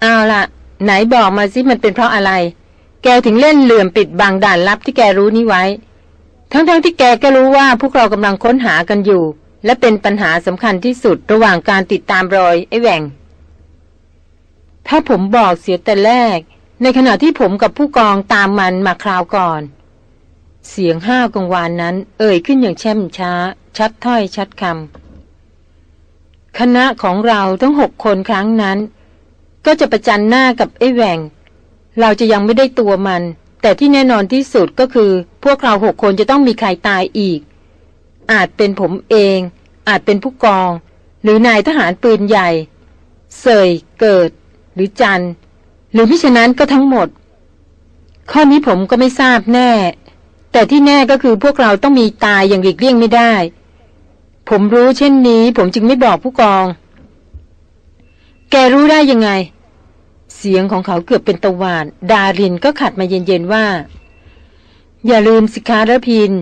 เอาละไหนบอกมาสิมันเป็นเพราะอะไร แกถึงเล่นเหลื่อมปิดบังด่านลับที่แกรู้นี้ไว้ ทั้งๆทที่แกก็รู้ว่าพวกเรากำลังค้นหากันอยู่ และเป็นปัญหาสำคัญที่สุดระหว่างการติดตามรอยไอ้แหว่ง ถ้าผมบอกเสียแต่แรก ในขณะที่ผมกับผู้กองตามมันมาคราวก่อน เสียงห้าวกังวานนั้น เอ่ยขึ้นอย่างแช่มช้า ชัดถ้อยชัดคำคณะของเราทั้งหกคนครั้งนั้น ก็จะประจันหน้ากับไอ้แหวงเราจะยังไม่ได้ตัวมัน แต่ที่แน่นอนที่สุดก็คือ พวกเราหกคนจะต้องมีใครตายอีก อาจเป็นผมเอง อาจเป็นผู้กอง หรือนายทหารปืนใหญ่ เสยเกิด หรือจันหรือพิฉะนั้นก็ทั้งหมด ข้อนี้ผมก็ไม่ทราบแน่ แต่ที่แน่ก็คือพวกเราต้องมีตายอย่างหลีกเลี่ยงไม่ได้ ผมรู้เช่นนี้ ผมจึงไม่บอกผู้กอง แกรู้ได้ยังไง เสียงของเขาเกือบเป็นตะวาน ดารินก็ขัดมาเย็นๆว่า อย่าลืมสิคารพิน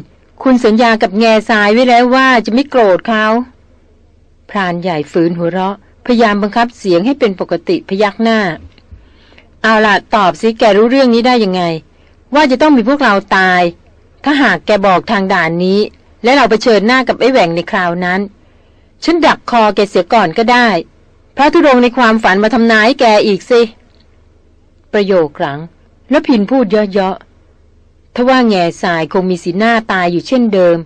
คุณสัญญากับแง่ทรายไว้แล้วว่าจะไม่โกรธเขาพรานใหญ่ฝืนหัวเราะ พยายามบังคับเสียงให้เป็นปกติพยักหน้า เอาล่ะ ตอบสิแกรู้เรื่องนี้ได้ยังไง ว่าจะต้องมีพวกเราตาย ถ้าหากแกบอกทางด่านนี้ และเราไปเชิญหน้ากับไอ้แหว่งในคราวนั้น ฉันดักคอแกเสียก่อนก็ได้ พระธุดงค์ในความฝันมาทำนายแกอีกสิ ประโยคหลัง แล้วพินพูดเยาะๆทว่าแง่สายคงมีสีหน้าตายอยู่เช่นเดิม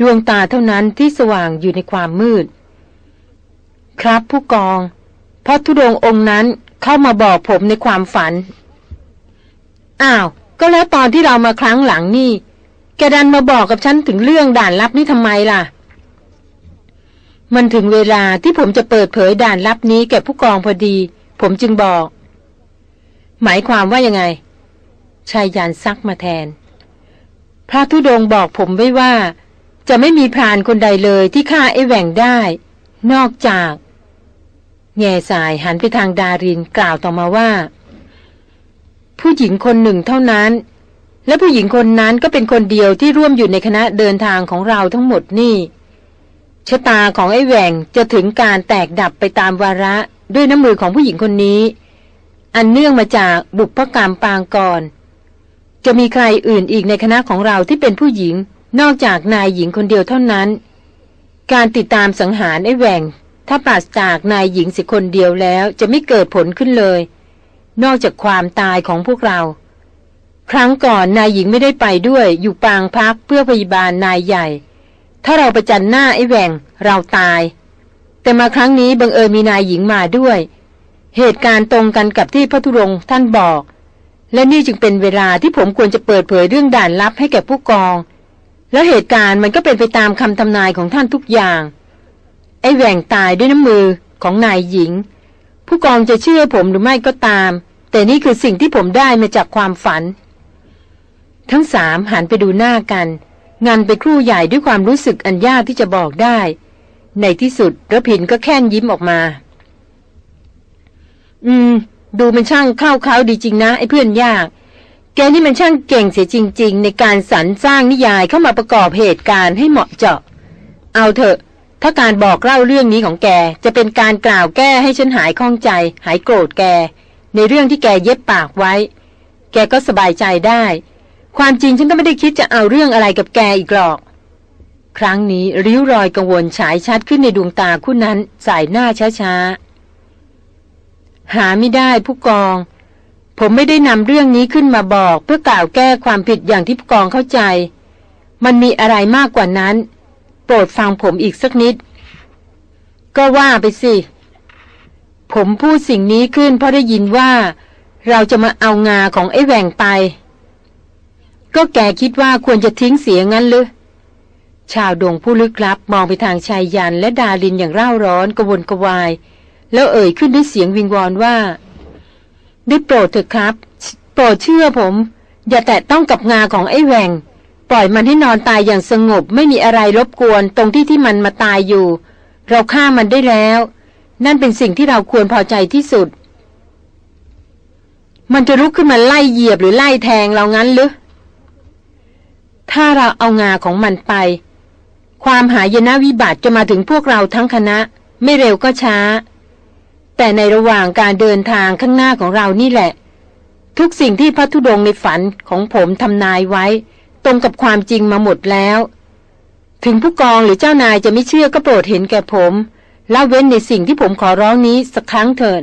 ดวงตาเท่านั้นที่สว่างอยู่ในความมืด ครับผู้กอง พระธุดงค์องค์นั้นเข้ามาบอกผมในความฝัน อ้าว ก็แล้วตอนที่เรามาครั้งหลังนี่ แกดันมาบอกกับฉันถึงเรื่องด่านลับนี่ทำไมล่ะ มันถึงเวลาที่ผมจะเปิดเผยด่านลับนี้แก่ผู้กองพอดี ผมจึงบอก หมายความว่ายังไง ชายยานซักมาแทน พระธุดงบอกผมไว้ว่า จะไม่มีพรานคนใดเลยที่ฆ่าไอ้แหว่งได้ นอกจาก แง่สายหันไปทางดารินกล่าวต่อมาว่า ผู้หญิงคนหนึ่งเท่านั้น และผู้หญิงคนนั้นก็เป็นคนเดียวที่ร่วมอยู่ในคณะเดินทางของเราทั้งหมดนี่ ชะตาของไอ้แหว่งจะถึงการแตกดับไปตามวาระด้วยน้ำมือของผู้หญิงคนนี้ อันเนื่องมาจากบุพกรรมปางก่อน จะมีใครอื่นอีกในคณะของเราที่เป็นผู้หญิง นอกจากนายหญิงคนเดียวเท่านั้น การติดตามสังหารไอ้แหว่ง ถ้าปราศจากนายหญิงสิคนเดียวแล้วจะไม่เกิดผลขึ้นเลย นอกจากความตายของพวกเรา ครั้งก่อนนายหญิงไม่ได้ไปด้วยอยู่ปางพักเพื่อพยาบาลนายใหญ่ ถ้าเราประจันหน้าไอ้แหว่งเราตาย แต่มาครั้งนี้บังเอิญมีนายหญิงมาด้วย เหตุการณ์ตรงกันกับที่พระธุรงท่านบอก และนี่จึงเป็นเวลาที่ผมควรจะเปิดเผยเรื่องด่านลับให้แก่ผู้กอง แล้วเหตุการณ์มันก็เป็นไปตามคำทำนายของท่านทุกอย่าง ไอ้แหว่งตายด้วยน้ำมือของนายหญิง ผู้กองจะเชื่อผมหรือไม่ก็ตาม แต่นี่คือสิ่งที่ผมได้มาจากความฝัน ทั้งสามหันไปดูหน้ากัน งันไปครู่ใหญ่ด้วยความรู้สึกอันยากที่จะบอกได้ ในที่สุดระพินก็แค่นยิ้มออกมา อืม ดูมันช่างเข้าเขาดีจริงนะ ไอ้เพื่อนยาก แกนี่มันช่างเก่งเสียจริง ๆ ในการสรรสร้างนิยายเข้ามาประกอบเหตุการณ์ให้เหมาะเจาะ เอาเถอะ ถ้าการบอกเล่าเรื่องนี้ของแก จะเป็นการกล่าวแก้ให้ฉันหายข้องใจ หายโกรธแก ในเรื่องที่แกเย็บปากไว้ แกก็สบายใจได้ ความจริงฉันก็ไม่ได้คิดจะเอาเรื่องอะไรกับแกอีกหรอก ครั้งนี้ริ้วรอยกังวลฉายชัดขึ้นในดวงตาคู่นั้นสายหน้าช้าๆ หาไม่ได้ผู้กอง ผมไม่ได้นำเรื่องนี้ขึ้นมาบอกเพื่อกล่าวแก้ความผิดอย่างที่ผู้กองเข้าใจ มันมีอะไรมากกว่านั้น โปรดฟังผมอีกสักนิด ก็ว่าไปสิ ผมพูดสิ่งนี้ขึ้นเพราะได้ยินว่า เราจะมาเอางาของไอ้แหว่งไป ก็แกคิดว่าควรจะทิ้งเสียงั้นหรือชาวดงผู้ลึกลับมองไปทางชายยันและดาลินอย่างเร่าร้อนกระวนกระวาย แล้วเอ่ยขึ้นด้วยเสียงวิงวอนว่าได้โปรดเถอะครับ โปรดเชื่อผม อย่าแตะต้องกับงาของไอ้แหวงปล่อยมันให้นอนตายอย่างสงบ ไม่มีอะไรรบกวนตรงที่ที่มันมาตายอยู่ เราฆ่ามันได้แล้ว นั่นเป็นสิ่งที่เราควรพอใจที่สุด มันจะลุกขึ้นมาไล่เหยียบหรือไล่แทงเรางั้นหรือ ถ้าเราเอางาของมันไป ความหายนะวิบัติจะมาถึงพวกเราทั้งคณะ ไม่เร็วก็ช้า แต่ในระหว่างการเดินทางข้างหน้าของเรานี่แหละ ทุกสิ่งที่พระธุดงในฝันของผมทำนายไว้ ตรงกับความจริงมาหมดแล้ว ถึงผู้กองหรือเจ้านายจะไม่เชื่อก็โปรดเห็นแก่ผมละเว้นในสิ่งที่ผมขอร้องนี้สักครั้งเถิด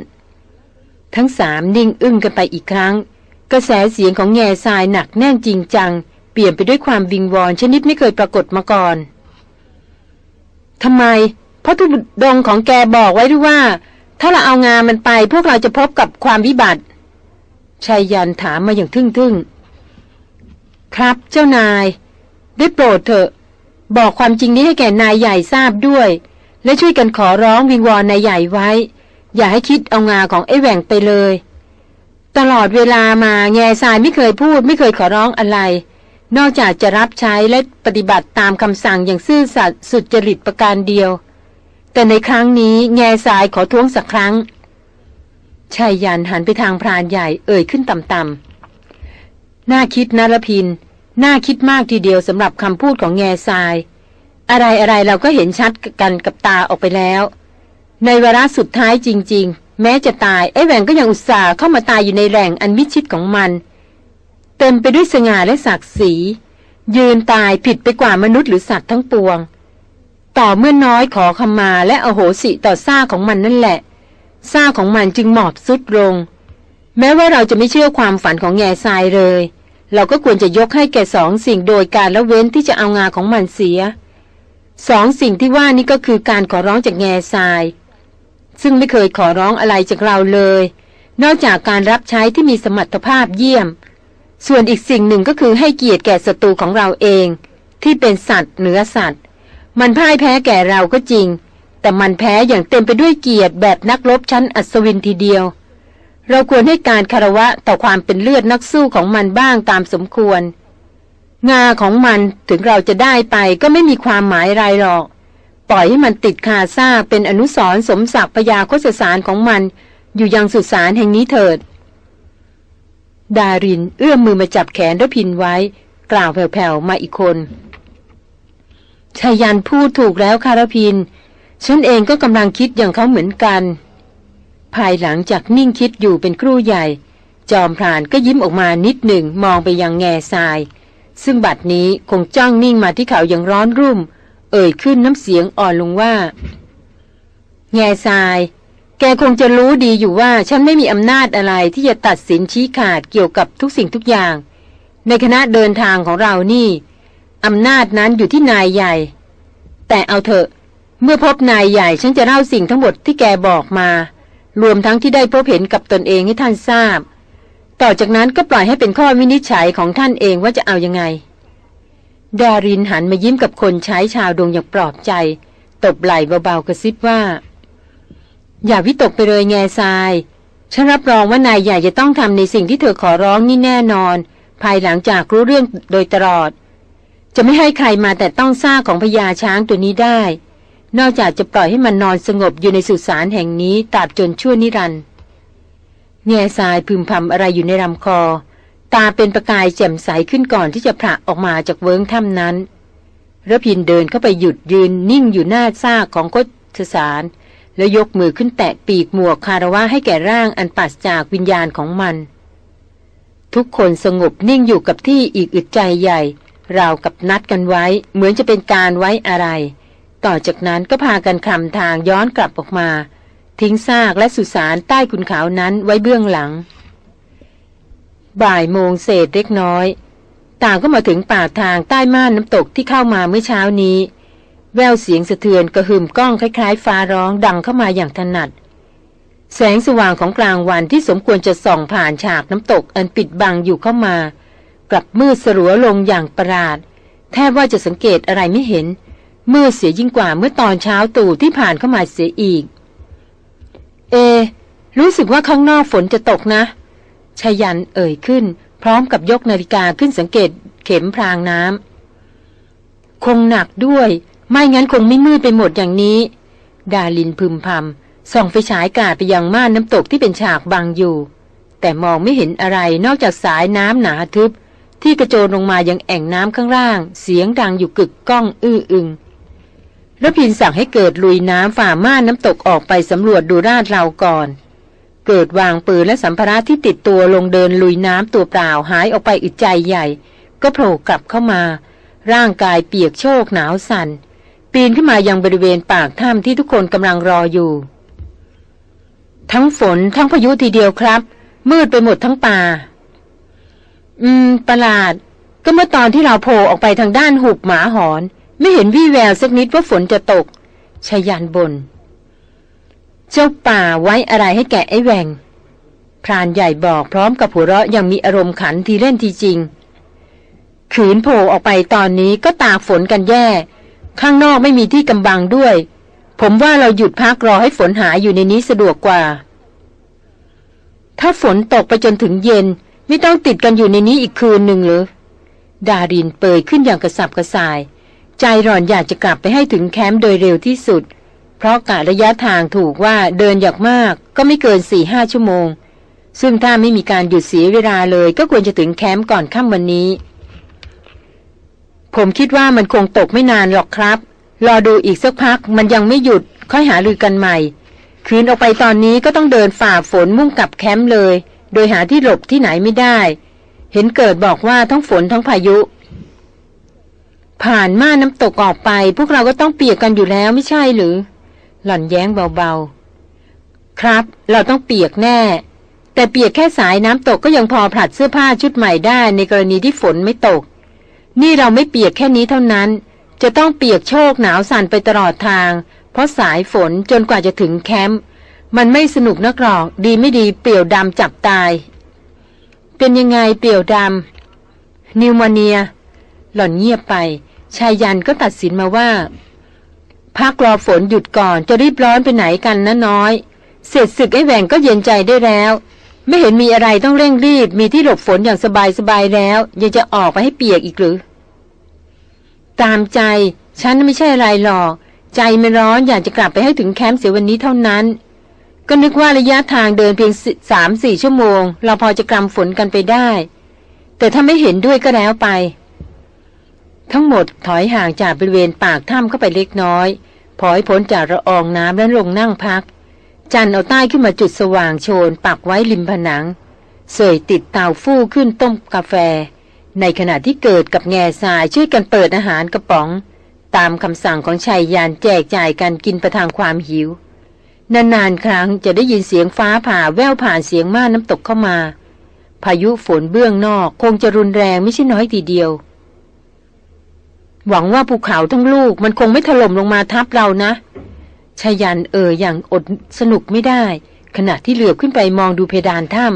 ทั้งสามนิ่งอึ้งกันไปอีกครั้ง กระแสเสียงของแง่ทรายหนักแน่นจริงจัง เปลี่ยนไปด้วยความวิงวอนชนิดไม่เคยปรากฏมาก่อนทำไม เพราะธุดงของแกบอกไว้ด้วยว่า ถ้าเราเอางานมันไปพวกเราจะพบกับความวิบัติชายยันถามมาอย่างทึ่งๆ ครับเจ้านาย ได้โปรดเถอะ บอกความจริงนี้ให้แก่นายใหญ่ทราบด้วย และช่วยกันขอร้องวิงวอนนายใหญ่ไว้ อย่าให้คิดเอางาของไอ้แหว่งไปเลย ตลอดเวลามาแง่ทรายไม่เคยพูด ไม่เคยขอร้องอะไร นอกจากจะรับใช้และปฏิบัติตามคำสั่งอย่างซื่อสัตย์สุจริตประการเดียว แต่ในครั้งนี้แง่สายขอท้วงสักครั้งชายยันหันไปทางพรานใหญ่เอ่ยขึ้นต่ำๆน่าคิดนะละพิน น่าคิดมากทีเดียวสำหรับคำพูดของแง่ทราย อะไรอะไรเราก็เห็นชัดกันกับตาออกไปแล้ว ในเวลาสุดท้ายจริง ๆ แม้จะตายไอ้แหวงก็ยังอุตส่าห์เข้ามาตายอยู่ในแหล่งอันมิชิดของมัน เต็มไปด้วยสง่าและศักดิ์ศรี ยืนตายผิดไปกว่ามนุษย์หรือสัตว์ทั้งปวง ต่อเมื่อน้อยขอขมาและอโหสิต่อซ่าของมันนั่นแหละซ่าของมันจึงหมอบสุดลง แม้ว่าเราจะไม่เชื่อความฝันของแง่ทรายเลย เราก็ควรจะยกให้แก่สองสิ่งโดยการละเว้นที่จะเอางาของมันเสียสองสิ่งที่ว่านี่ก็คือการขอร้องจากแง่ทราย ซึ่งไม่เคยขอร้องอะไรจากเราเลย นอกจากการรับใช้ที่มีสมรรถภาพเยี่ยม ส่วนอีกสิ่งหนึ่งก็คือให้เกียรติแก่ศัตรูของเราเอง ที่เป็นสัตว์เหนือสัตว์ มันพ่ายแพ้แก่เราก็จริง แต่มันแพ้อย่างเต็มไปด้วยเกียรติแบบนักรบชั้นอัศวินทีเดียว เราควรให้การคารวะต่อความเป็นเลือดนักสู้ของมันบ้างตามสมควร งาของมันถึงเราจะได้ไปก็ไม่มีความหมายอะไรหรอก ปล่อยให้มันติดคาซาเป็นอนุสรสมศักดิ์พยาโคสสารของมัน อยู่ยังสุสานแห่งนี้เถิด ดารินเอื้อมมือมาจับแขนรพินไว้ กล่าวแผ่วๆมาอีกคนชายันพูดถูกแล้วคารพิน ฉันเองก็กำลังคิดอย่างเขาเหมือนกัน ภายหลังจากนิ่งคิดอยู่เป็นครู่ใหญ่ จอมพรานก็ยิ้มออกมานิดหนึ่งมองไปยังแง่ทราย ซึ่งบัดนี้คงจ้องนิ่งมาที่เขาอย่างร้อนรุ่ม เอ่ยขึ้นน้ำเสียงอ่อนลงว่า แง่ทราย แกคงจะรู้ดีอยู่ว่าฉันไม่มีอำนาจอะไรที่จะตัดสินชี้ขาดเกี่ยวกับทุกสิ่งทุกอย่าง ในคณะเดินทางของเรานี่อำนาจนั้นอยู่ที่นายใหญ่ แต่เอาเถอะ เมื่อพบนายใหญ่ฉันจะเล่าสิ่งทั้งหมดที่แกบอกมา รวมทั้งที่ได้พบเห็นกับตนเองให้ท่านทราบ ต่อจากนั้นก็ปล่อยให้เป็นข้อวินิจฉัยของท่านเองว่าจะเอายังไง ดารินหันมายิ้มกับคนใช้ชาวดวงอย่างปลอบใจ ตบไหล่เบาๆกระซิบว่า อย่าวิตกไปเลยแง่ทราย ฉันรับรองว่านายใหญ่จะต้องทำในสิ่งที่เธอขอร้องนี่แน่นอน ภายหลังจากรู้เรื่องโดยตลอด จะไม่ให้ใครมาแต่ต้องซาของพญาช้างตัวนี้ได้ นอกจากจะปล่อยให้มันนอนสงบอยู่ในสุสานแห่งนี้ตราบจนชั่วนิรันดร์แง่ทรายพึมพำอะไรอยู่ในลำคอ ตาเป็นประกายแจ่มใสขึ้นก่อนที่จะผละออกมาจากเวิ้งถ้ำนั้นระพินเดินเข้าไปหยุดยืนนิ่งอยู่หน้าซากของโคชสาร แล้วยกมือขึ้นแตะปีกหมวกคารวะให้แก่ร่างอันปัสจากวิญญาณของมัน ทุกคนสงบนิ่งอยู่กับที่อีกอึดใจใหญ่ ราวกับนัดกันไว้ เหมือนจะเป็นการไว้อะไร ต่อจากนั้นก็พากันคลำทางย้อนกลับออกมา ทิ้งซากและสุสานใต้ขุนเขานั้นไว้เบื้องหลัง บ่ายโมงเศษเล็กน้อย ต่างก็มาถึงป่าทางใต้ม่านน้ำตกที่เข้ามาเมื่อเช้านี้ แววเสียงสะเทือนกระหึ่มก้องคล้ายๆ ฟ้าร้องดังเข้ามาอย่างถนัด แสงสว่างของกลางวันที่สมควรจะส่องผ่านฉากน้ำตกอันปิดบังอยู่เข้ามา กลับมืดสลัวลงอย่างประหลาด แทบว่าจะสังเกตอะไรไม่เห็นมืดเสียยิ่งกว่าเมื่อตอนเช้าตู่ที่ผ่านเข้ามาเสียอีก เอ รู้สึกว่าข้างนอกฝนจะตกนะชายันเอ่ยขึ้น พร้อมกับยกนาฬิกาขึ้นสังเกตเข็มพรางน้ำคงหนักด้วย ไม่งั้นคงไม่มืดไปหมดอย่างนี้ ดาลินพึมพำส่องไฟฉายกาดไปยังม่านน้ำตกที่เป็นฉากบังอยู่ แต่มองไม่เห็นอะไรนอกจากสายน้ำหนาทึบ ที่กระโจนลงมายังแอ่งน้ำข้างล่าง เสียงดังอยู่กึกก้องอื้ออึงระพินสั่งให้เกิดลุยน้ำฝ่าม่านน้ำตกออกไปสำรวจดูราดเราก่อน เกิดวางปืนและสัมภาระที่ติดตัวลงเดินลุยน้ำตัวเปล่าหายออกไปอึดใจใหญ่ ก็โผล่กลับเข้ามา ร่างกายเปียกโชกหนาวสัน่น ปีนขึ้นมายังบริเวณปากถ้ำที่ทุกคนกำลังรออยู่ ทั้งฝนทั้งพายุทีเดียวครับ มืดไปหมดทั้งป่า อืม ประหลาด ก็เมื่อตอนที่เราโผล่ออกไปทางด้านหุบหมาหอน ไม่เห็นวี่แววสักนิดว่าฝนจะตกชายันบน เจ้าป่าไว้อะไรให้แกไอ้แหวงพรานใหญ่บอกพร้อมกับหัวเราะยังมีอารมณ์ขันทีเล่นทีจริง ขืนโผล่ออกไปตอนนี้ก็ตากฝนกันแย่ ข้างนอกไม่มีที่กำบังด้วย ผมว่าเราหยุดพักรอให้ฝนหายอยู่ในนี้สะดวกกว่า ถ้าฝนตกไปจนถึงเย็น ไม่ต้องติดกันอยู่ในนี้อีกคืนหนึ่งหรือดารินเปิดขึ้นอย่างกระสับกระส่าย ใจหล่อนอยากจะกลับไปให้ถึงแคมป์โดยเร็วที่สุด เพราะกะระยะทางถูกว่าเดินอยางมากก็ไม่เกินสี่ห้าชั่วโมง ซึ่งถ้าไม่มีการหยุดเสียเวลาเลยก็ควรจะถึงแคมป์ก่อนค่ำวันนี้ ผมคิดว่ามันคงตกไม่นานหรอกครับ รอดูอีกสักพักมันยังไม่หยุด ค่อยหาลือกันใหม่ คืนออกไปตอนนี้ก็ต้องเดินฝ่าฝนมุ่งกลับแคมป์เลย โดยหาที่หลบที่ไหนไม่ได้ เห็นเกิดบอกว่าทั้งฝนทั้งพายุ ผ่านม่าน้ำตกออกไป พวกเราก็ต้องเปียกกันอยู่แล้วไม่ใช่หรือ หล่อนแย้งเบาๆ ครับ เราต้องเปียกแน่ แต่เปียกแค่สายน้ำตกก็ยังพอผลัดเสื้อผ้าชุดใหม่ได้ในกรณีที่ฝนไม่ตก นี่เราไม่เปียกแค่นี้เท่านั้น จะต้องเปียกโชกหนาวสั่นไปตลอดทาง เพราะสายฝนจนกว่าจะถึงแคมป์มันไม่สนุกนักหรอก ดีไม่ดีเปี่ยวดำจับตาย เป็นยังไงเปี่ยวดำนิวมเนีย หล่อนเงียบไป ชายยันก็ตัดสินมาว่าพักรอฝนหยุดก่อนจะรีบร้อนไปไหนกันนะน้อย เสร็จศึกไอ้แหวงก็เย็นใจได้แล้ว ไม่เห็นมีอะไรต้องเร่งรีบ มีที่หลบฝนอย่างสบายสบายแล้ว ยังจะออกไปให้เปียกอีกหรือ ตามใจ ฉันไม่ใช่อะไรหรอก ใจมันร้อนอยากจะกลับไปให้ถึงแคมป์เสียวันนี้เท่านั้น ก็นึกว่าระยะทางเดินเพียงสามสี่ชั่วโมง เราพอจะกำฝนกันไปได้ แต่ถ้าไม่เห็นด้วยก็แล้วไป ทั้งหมดถอยห่างจากบริเวณปากถ้ำเข้าไปเล็กน้อยพอให้พ้นจากระอองน้ำแล้วลงนั่งพัก จันเอาใต้ขึ้นมาจุดสว่างโชน ปักไว้ริมผนัง เสยติดเตาฟู่ขึ้นต้มกาแฟ ในขณะที่เกิดกับแง่ทรายช่วยกันเปิดอาหารกระป๋อง ตามคำสั่งของชายยานแจกจ่ายกันกินประทางความหิว นานๆครั้งจะได้ยินเสียงฟ้าผ่าแววผ่านเสียงม่านน้ำตกเข้ามา พายุฝนเบื้องนอกคงจะรุนแรงไม่ใช่น้อยทีเดียว หวังว่าภูเขาทั้งลูกมันคงไม่ถล่มลงมาทับเรานะ ชายันเอ่ยอย่างอดสนุกไม่ได้ ขณะที่เหลือบขึ้นไปมองดูเพดานถ้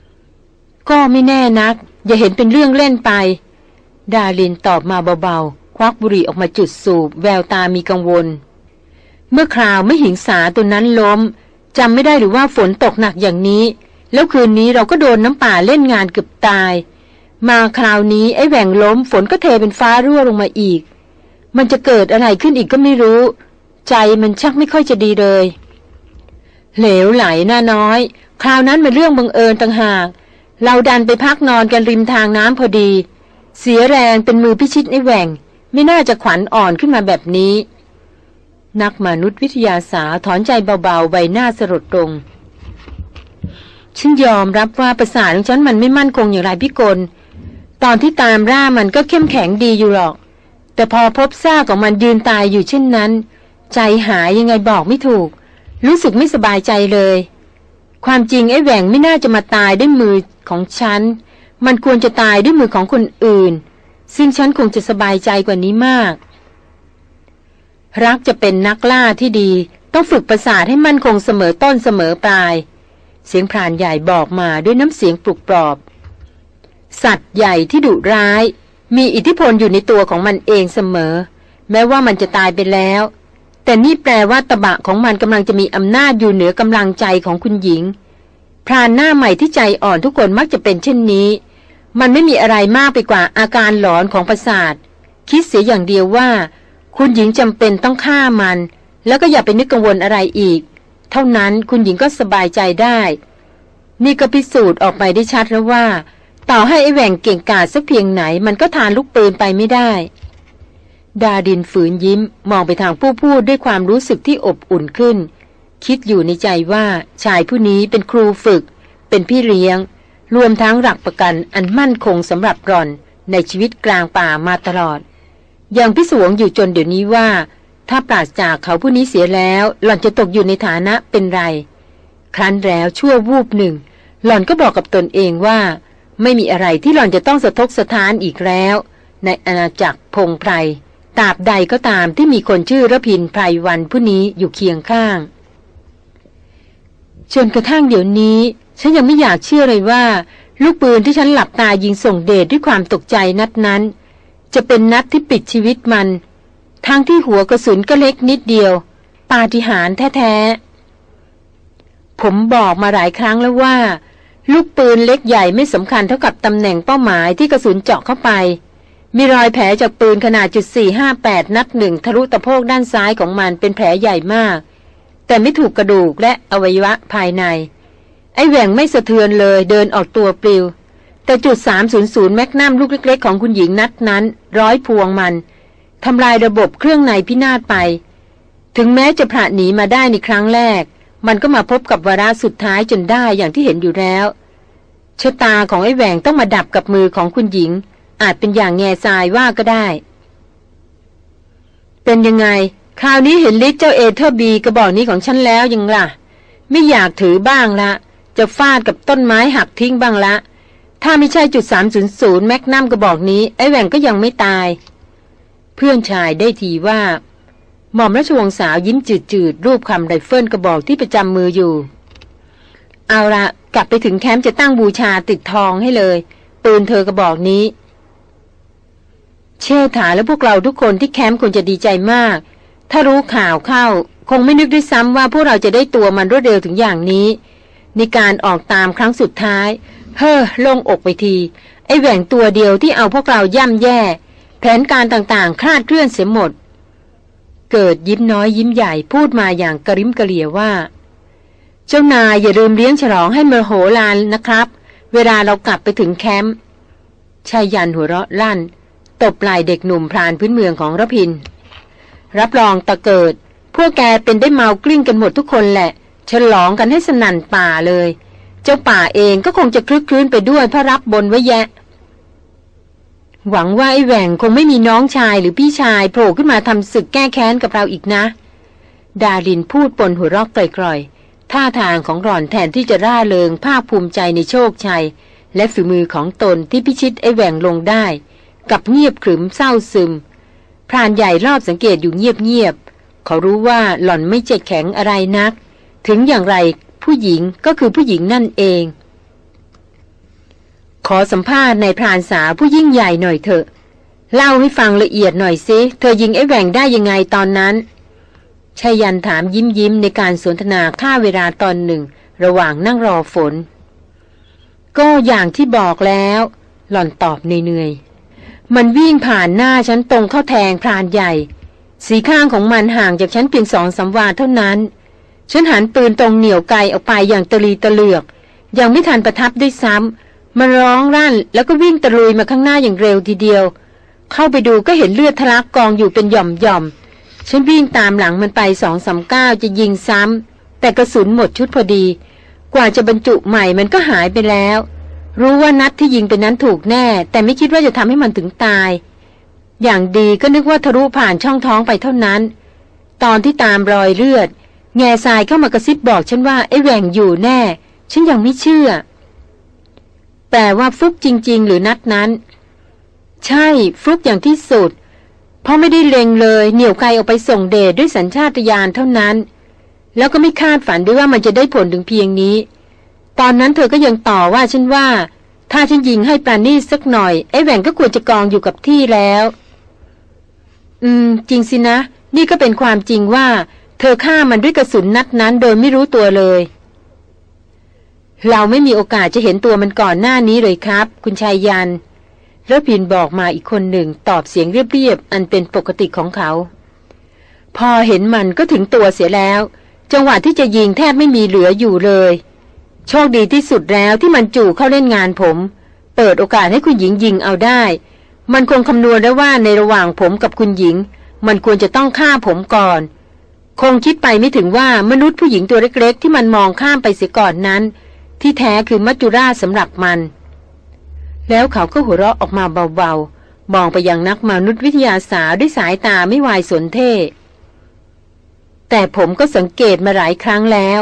ำก็ไม่แน่นัก อย่าเห็นเป็นเรื่องเล่นไป ดาลินตอบมาเบาๆ ควักบุหรี่ออกมาจุดสูบ แววตามีกังวล เมื่อคราวไม่หิงสาตัวนั้นล้มจำไม่ได้หรือว่าฝนตกหนักอย่างนี้ แล้วคืนนี้เราก็โดนน้ำป่าเล่นงานเกือบตาย มาคราวนี้ไอ้แหว่งล้มฝนก็เทเป็นฟ้ารั่วลงมาอีก มันจะเกิดอะไรขึ้นอีกก็ไม่รู้ ใจมันชักไม่ค่อยจะดีเลย เหลวไหลน่าน้อย คราวนั้นเป็นเรื่องบังเอิญต่างหาก เราดันไปพักนอนกันริมทางน้ำพอดี เสียแรงเป็นมือพิชิตไอ้แหว่ง ไม่น่าจะขวัญอ่อนขึ้นมาแบบนี้ นักมนุษยวิทยาศาสตร์ถอนใจเบาๆใบหน้าสลดตรงฉันยอมรับว่าประสาทของฉันมันไม่มั่นคงอย่างไรพี่กลตอนที่ตามร่ามันก็เข้มแข็งดีอยู่หรอก แต่พอพบซากของมันยืนตายอยู่เช่นนั้น ใจหายยังไงบอกไม่ถูก รู้สึกไม่สบายใจเลย ความจริงไอ้แหว่งไม่น่าจะมาตายด้วยมือของฉัน มันควรจะตายด้วยมือของคนอื่น ซึ่งฉันคงจะสบายใจกว่านี้มาก รักจะเป็นนักล่าที่ดี ต้องฝึกประสาทให้มั่นคงเสมอต้นเสมอปลาย เสียงพรานใหญ่บอกมาด้วยน้ำเสียงปลุกปลอบ สัตว์ใหญ่ที่ดุร้าย มีอิทธิพลอยู่ในตัวของมันเองเสมอ แม้ว่ามันจะตายไปแล้ว แต่นี่แปลว่าตบะของมันกำลังจะมีอำนาจอยู่เหนือกำลังใจของคุณหญิง พรานหน้าใหม่ที่ใจอ่อนทุกคนมักจะเป็นเช่นนี้ มันไม่มีอะไรมากไปกว่าอาการหลอนของประสาท คิดเสียอย่างเดียวว่า คุณหญิงจำเป็นต้องฆ่ามัน แล้วก็อย่าไปนึกกังวลอะไรอีก เท่านั้นคุณหญิงก็สบายใจได้ นี่ก็พิสูจน์ออกไปได้ชัดแล้วว่า ต่อให้ไอแหว่งเก่งกาจสักเพียงไหน มันก็ทานลูกปืนไปไม่ได้ ดาดินฝืนยิ้มมองไปทางผู้พูดด้วยความรู้สึกที่อบอุ่นขึ้น คิดอยู่ในใจว่าชายผู้นี้เป็นครูฝึก เป็นพี่เลี้ยง รวมทั้งหลักประกันอันมั่นคงสำหรับรอนในชีวิตกลางป่ามาตลอด อย่างพิสวงอยู่จนเดี๋ยวนี้ว่า ถ้าปราศจากเขาผู้นี้เสียแล้วหล่อนจะตกอยู่ในฐานะเป็นไร ครั้นแล้วชั่ววูบหนึ่ง หล่อนก็บอกกับตนเองว่า ไม่มีอะไรที่หล่อนจะต้องสะทกสะท้านอีกแล้ว ในอาณาจักรพงไพร ตราบใดก็ตามที่มีคนชื่อระพินไพรวันผู้นี้อยู่เคียงข้างจนกระทั่งเดี๋ยวนี้ ฉันยังไม่อยากเชื่อเลยว่า ลูกปืนที่ฉันหลับตายิงส่งเดชด้วยความตกใจนัดนั้น จะเป็นนัดที่ปิดชีวิตมันทั้งที่หัวกระสุนก็เล็กนิดเดียว ปาฏิหาริย์แท้ๆ ผมบอกมาหลายครั้งแล้วว่า ลูกปืนเล็กใหญ่ไม่สำคัญเท่ากับตำแหน่งเป้าหมายที่กระสุนเจาะเข้าไป มีรอยแผลจากปืนขนาดจุด458 นัดหนึ่งทะลุตะโพกด้านซ้ายของมันเป็นแผลใหญ่มาก แต่ไม่ถูกกระดูกและอวัยวะภายใน ไอ้แหว่งไม่สะเทือนเลยเดินออกตัวปลิว แต่จุด 300 แมกนัมลูกเล็กๆ ของคุณหญิงนัดนั้น ร้อยพวงมันทำลายระบบเครื่องในพินาศไป ถึงแม้จะผ่าหนีมาได้ในครั้งแรก มันก็มาพบกับวาระสุดท้ายจนได้อย่างที่เห็นอยู่แล้วชะตาของไอ้แหว่งต้องมาดับกับมือของคุณหญิง อาจเป็นอย่างแง่ทรายว่าก็ได้ เป็นยังไง คราวนี้เห็นฤทธิ์เจ้า Weatherby กระบอกนี้ของฉันแล้วยังล่ะ ไม่อยากถือบ้างละ จะฟาดกับต้นไม้หักทิ้งบ้างละ ถ้าไม่ใช่จุด300 Magnum กระบอกนี้ไอ้แหว่งก็ยังไม่ตาย เพื่อนชายได้ทีว่า หม่อมราชวงศ์สาวยิ้มจืดๆลูบคลำไรเฟิลกระบอกที่ประจำมืออยู่เอาละกลับไปถึงแคมป์จะตั้งบูชาติดทองให้เลย ปืนเธอกระบอกนี้ เชื่อถาและพวกเราทุกคนที่แคมป์ควรจะดีใจมาก ถ้ารู้ข่าวเข้า คงไม่นึกด้วยซ้ำว่าพวกเราจะได้ตัวมันรวดเร็วถึงอย่างนี้ ในการออกตามครั้งสุดท้าย เฮ้อโล่งอกไปที ไอ้แหว่งตัวเดียวที่เอาพวกเราย่ำแย่ แผนการต่างๆ คลาดเคลื่อนเสียหมด เกิดยิ้มน้อยยิ้มใหญ่พูดมาอย่างกระริมกระเหลียว่า เจ้านายอย่าลืมเลี้ยงฉลองให้เมโหลานนะครับ เวลาเรากลับไปถึงแคมป์ชายยันหัวเราะลั่น ตบไหล่เด็กหนุ่มพรานพื้นเมืองของรพิน รับรองตะเกิด พวกแกเป็นได้เมากลิ้งกันหมดทุกคนแหละฉลองกันให้สนั่นป่าเลย เจ้าป่าเองก็คงจะคลึกคลื้นไปด้วยเพราะรับบนไว้แยะ หวังว่าไอ้แหว่งคงไม่มีน้องชายหรือพี่ชายโผล่ขึ้นมาทำศึกแก้แค้นกับเราอีกนะ ดารินพูดปนหัวรอกกร่อยๆ ท่าทางของหล่อนแทนที่จะร่าเริงภาคภูมิใจในโชคชัย และฝีมือของตนที่พิชิตไอ้แหว่งลงได้ กับเงียบขรึมเศร้าซึม พรานใหญ่รอบสังเกตอยู่เงียบๆเขารู้ว่าหล่อนไม่เจ็ดแข็งอะไรนัก ถึงอย่างไรผู้หญิงก็คือผู้หญิงนั่นเอง ขอสัมภาษณ์ในพรานสาวผู้ยิ่งใหญ่หน่อยเถอะ เล่าให้ฟังละเอียดหน่อยสิเธอยิงไอ้แหว่งได้ยังไงตอนนั้นชายันถามยิ้มยิ้มในการสนทนาค่าเวลาตอนหนึ่ง ระหว่างนั่งรอฝน ก็อย่างที่บอกแล้ว หล่อนตอบเหนื่อยๆ มันวิ่งผ่านหน้าฉันตรงเข้าแทงพรานใหญ่ สีข้างของมันห่างจากฉันเพียงสองสามวาเท่านั้น ฉันหันปืนตรงเหนียวไกออกไปอย่างตะลีตะเลือก ยังไม่ทันประทับด้วยซ้ำมันร้องรั่นแล้วก็วิ่งตะลุยมาข้างหน้าอย่างเร็วทีเดียว เข้าไปดูก็เห็นเลือดทะลักกองอยู่เป็นหย่อมหย่อมฉันวิ่งตามหลังมันไปสองสามก้าจะยิงซ้ำแต่กระสุนหมดชุดพอดี กว่าจะบรรจุใหม่มันก็หายไปแล้ว รู้ว่านัดที่ยิงเป็นนั้นถูกแน่ แต่ไม่คิดว่าจะทำให้มันถึงตาย อย่างดีก็นึกว่าทะลุผ่านช่องท้องไปเท่านั้น ตอนที่ตามรอยเลือด แง่ทรายเข้ามากระซิบบอกฉันว่าไอ้แหว่งอยู่แน่ ฉันยังไม่เชื่อแต่ว่าฟุกจริง ๆ หรือนัดนั้น ใช่ฟุกอย่างที่สุด เพราะไม่ได้เล็งเลยเหนี่ยวไกลออกไปส่งเดชด้วยสัญชาตญาณเท่านั้น แล้วก็ไม่คาดฝันด้วยว่ามันจะได้ผลถึงเพียงนี้ ตอนนั้นเธอก็ยังต่อว่าฉันว่า ถ้าฉันยิงให้ปราณีตสักหน่อย ไอ้แหว่งก็ควรจะกองอยู่กับที่แล้ว อืม จริงสินะ นี่ก็เป็นความจริงว่า เธอฆ่ามันด้วยกระสุนนัดนั้น โดยไม่รู้ตัวเลย เราไม่มีโอกาสจะเห็นตัวมันก่อนหน้านี้เลยครับ คุณชายยันแล้วพินบอกมาอีกคนหนึ่งตอบเสียงเรียบๆอันเป็นปกติของเขา พอเห็นมันก็ถึงตัวเสียแล้ว จังหวะที่จะยิงแทบไม่มีเหลืออยู่เลย โชคดีที่สุดแล้วที่มันจู่เข้าเล่นงานผม เปิดโอกาสให้คุณหญิงยิงเอาได้ มันคงคำนวณได้ว่าในระหว่างผมกับคุณหญิง มันควรจะต้องฆ่าผมก่อน คงคิดไปไม่ถึงว่ามนุษย์ผู้หญิงตัวเล็กๆ ที่มันมองข้ามไปเสียก่อนนั้น ที่แท้คือมัจจุราชสำหรับมัน แล้วเขาก็หัวเราะออกมาเบาๆมองไปยังนักมนุษยวิทยาศาสตร์ด้วยสายตาไม่วายสนเท่แต่ผมก็สังเกตมาหลายครั้งแล้ว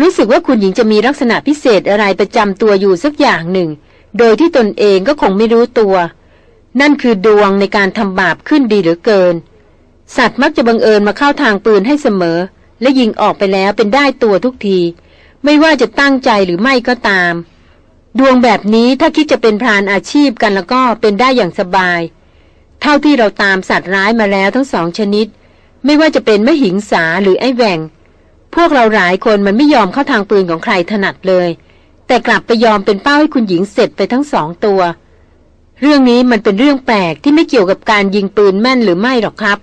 รู้สึกว่าคุณหญิงจะมีลักษณะพิเศษอะไรประจำตัวอยู่สักอย่างหนึ่ง โดยที่ตนเองก็คงไม่รู้ตัว นั่นคือดวงในการทำบาปขึ้นดีเหลือเกิน สัตว์มักจะบังเอิญมาเข้าทางปืนให้เสมอ และยิงออกไปแล้วเป็นได้ตัวทุกที ไม่ว่าจะตั้งใจหรือไม่ก็ตาม ดวงแบบนี้ถ้าคิดจะเป็นพรานอาชีพกันแล้วก็เป็นได้อย่างสบาย เท่าที่เราตามสัตว์ร้ายมาแล้วทั้งสองชนิด ไม่ว่าจะเป็นแม่หิงสาหรือไอแหวง พวกเราหลายคนมันไม่ยอมเข้าทางปืนของใครถนัดเลย แต่กลับไปยอมเป็นเป้าให้คุณหญิงเสร็จไปทั้งสองตัว เรื่องนี้มันเป็นเรื่องแปลกที่ไม่เกี่ยวกับการยิงปืนแม่นหรือไม่หรอกครับ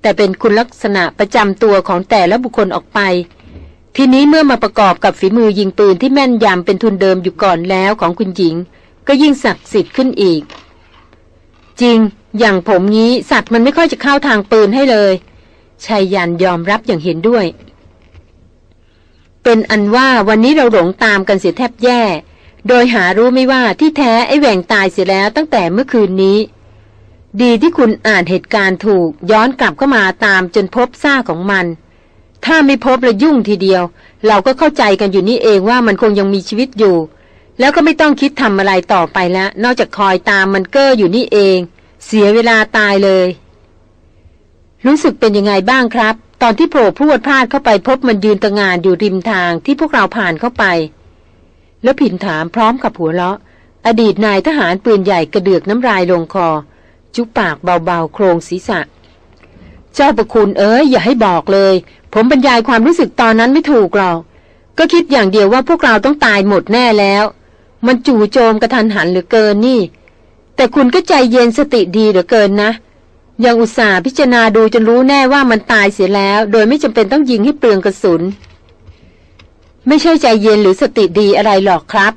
แต่เป็นคุณลักษณะประจำตัวของแต่ละบุคคลออกไป ทีนี้เมื่อมาประกอบกับฝีมือยิงปืนที่แม่นยำเป็นทุนเดิมอยู่ก่อนแล้วของคุณหญิง ก็ยิ่งศักดิ์สิทธิ์ขึ้นอีก จริง อย่างผมนี้สัตว์มันไม่ค่อยจะเข้าทางปืนให้เลยชายยันยอมรับอย่างเห็นด้วย เป็นอันว่าวันนี้เราหลงตามกันเสียแทบแย่ โดยหารู้ไม่ว่าที่แท้ไอ้แหว่งตายเสียแล้วตั้งแต่เมื่อคืนนี้ ดีที่คุณอ่านเหตุการณ์ถูกย้อนกลับเข้ามาตามจนพบซ่าของมัน ถ้าไม่พบละยุ่งทีเดียว เราก็เข้าใจกันอยู่นี่เองว่ามันคงยังมีชีวิตอยู่ แล้วก็ไม่ต้องคิดทำอะไรต่อไปแล้วนอกจากคอยตามมันเก้ออยู่นี่เอง เสียเวลาตายเลย รู้สึกเป็นยังไงบ้างครับ ตอนที่โผล่พรวดพลาดเข้าไปพบมันยืนตะงานอยู่ริมทางที่พวกเราผ่านเข้าไป แล้วผินถามพร้อมกับหัวเราะ อดีตนายทหารปืนใหญ่กระเดือกน้ำลายลงคอ จุปากเบาๆ โครงศีรษะ เจ้าประคุณเอ๋ยอย่าให้บอกเลย ผมบรรยายความรู้สึกตอนนั้นไม่ถูกหรอกก็คิดอย่างเดียวว่าพวกเราต้องตายหมดแน่แล้ว มันจู่โจมกระทันหันเหลือเกินนี่ แต่คุณก็ใจเย็นสติดีเหลือเกินนะ ยังอุตส่าห์พิจารณาดูจนรู้แน่ว่ามันตายเสียแล้ว โดยไม่จำเป็นต้องยิงให้เปลืองกระสุน ไม่ใช่ใจเย็นหรือสติดีอะไรหรอกครับ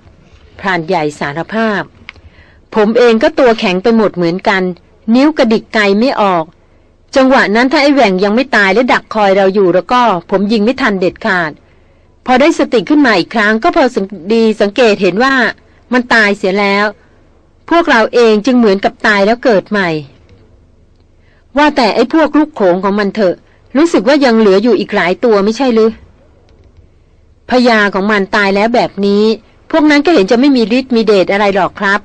พรานใหญ่สารภาพ ผมเองก็ตัวแข็งไปหมดเหมือนกัน นิ้วกระดิกไกไม่ออก จังหวะนั้นถ้าไอ้แหว่งยังไม่ตายและดักคอยเราอยู่แล้วก็ ผมยิงไม่ทันเด็ดขาด พอได้สติขึ้นมาอีกครั้ง ก็พอดีสังเกตเห็นว่ามันตายเสียแล้ว พวกเราเองจึงเหมือนกับตายแล้วเกิดใหม่ ว่าแต่ไอ้พวกลูกโขงของมันเถอะ รู้สึกว่ายังเหลืออยู่อีกหลายตัวไม่ใช่หรือพญาของมันตายแล้วแบบนี้ พวกนั้นก็เห็นจะไม่มีฤทธิ์มีเดชอะไรหรอกครับ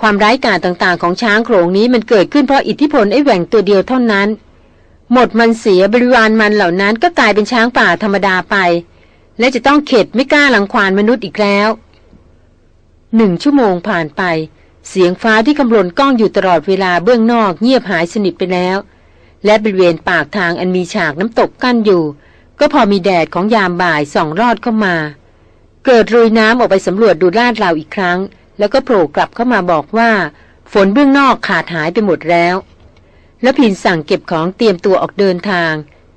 ความร้ายกาจต่างๆของช้างโขงนี้มันเกิดขึ้นเพราะอิทธิพลไอ้แหว่งตัวเดียวเท่านั้น หมดมันเสียบริวารมันเหล่านั้นก็กลายเป็นช้างป่าธรรมดาไป และจะต้องเข็ดไม่กล้าหลังควานมนุษย์อีกแล้วหนึ่งชั่วโมงผ่านไป เสียงฟ้าที่กำลนก้องอยู่ตลอดเวลาเบื้องนอกเงียบหายสนิทไปแล้ว และบริเวณปากทางอันมีฉากน้ำตกกั้นอยู่ ก็พอมีแดดของยามบ่ายส่องรอดเข้ามา เกิดรุยน้ำออกไปสำรวจดูลาดเราอีกครั้ง แล้วก็โผล่กลับเข้ามาบอกว่า ฝนเบื้องนอกขาดหายไปหมดแล้ว แล้วพินสั่งเก็บของเตรียมตัวออกเดินทาง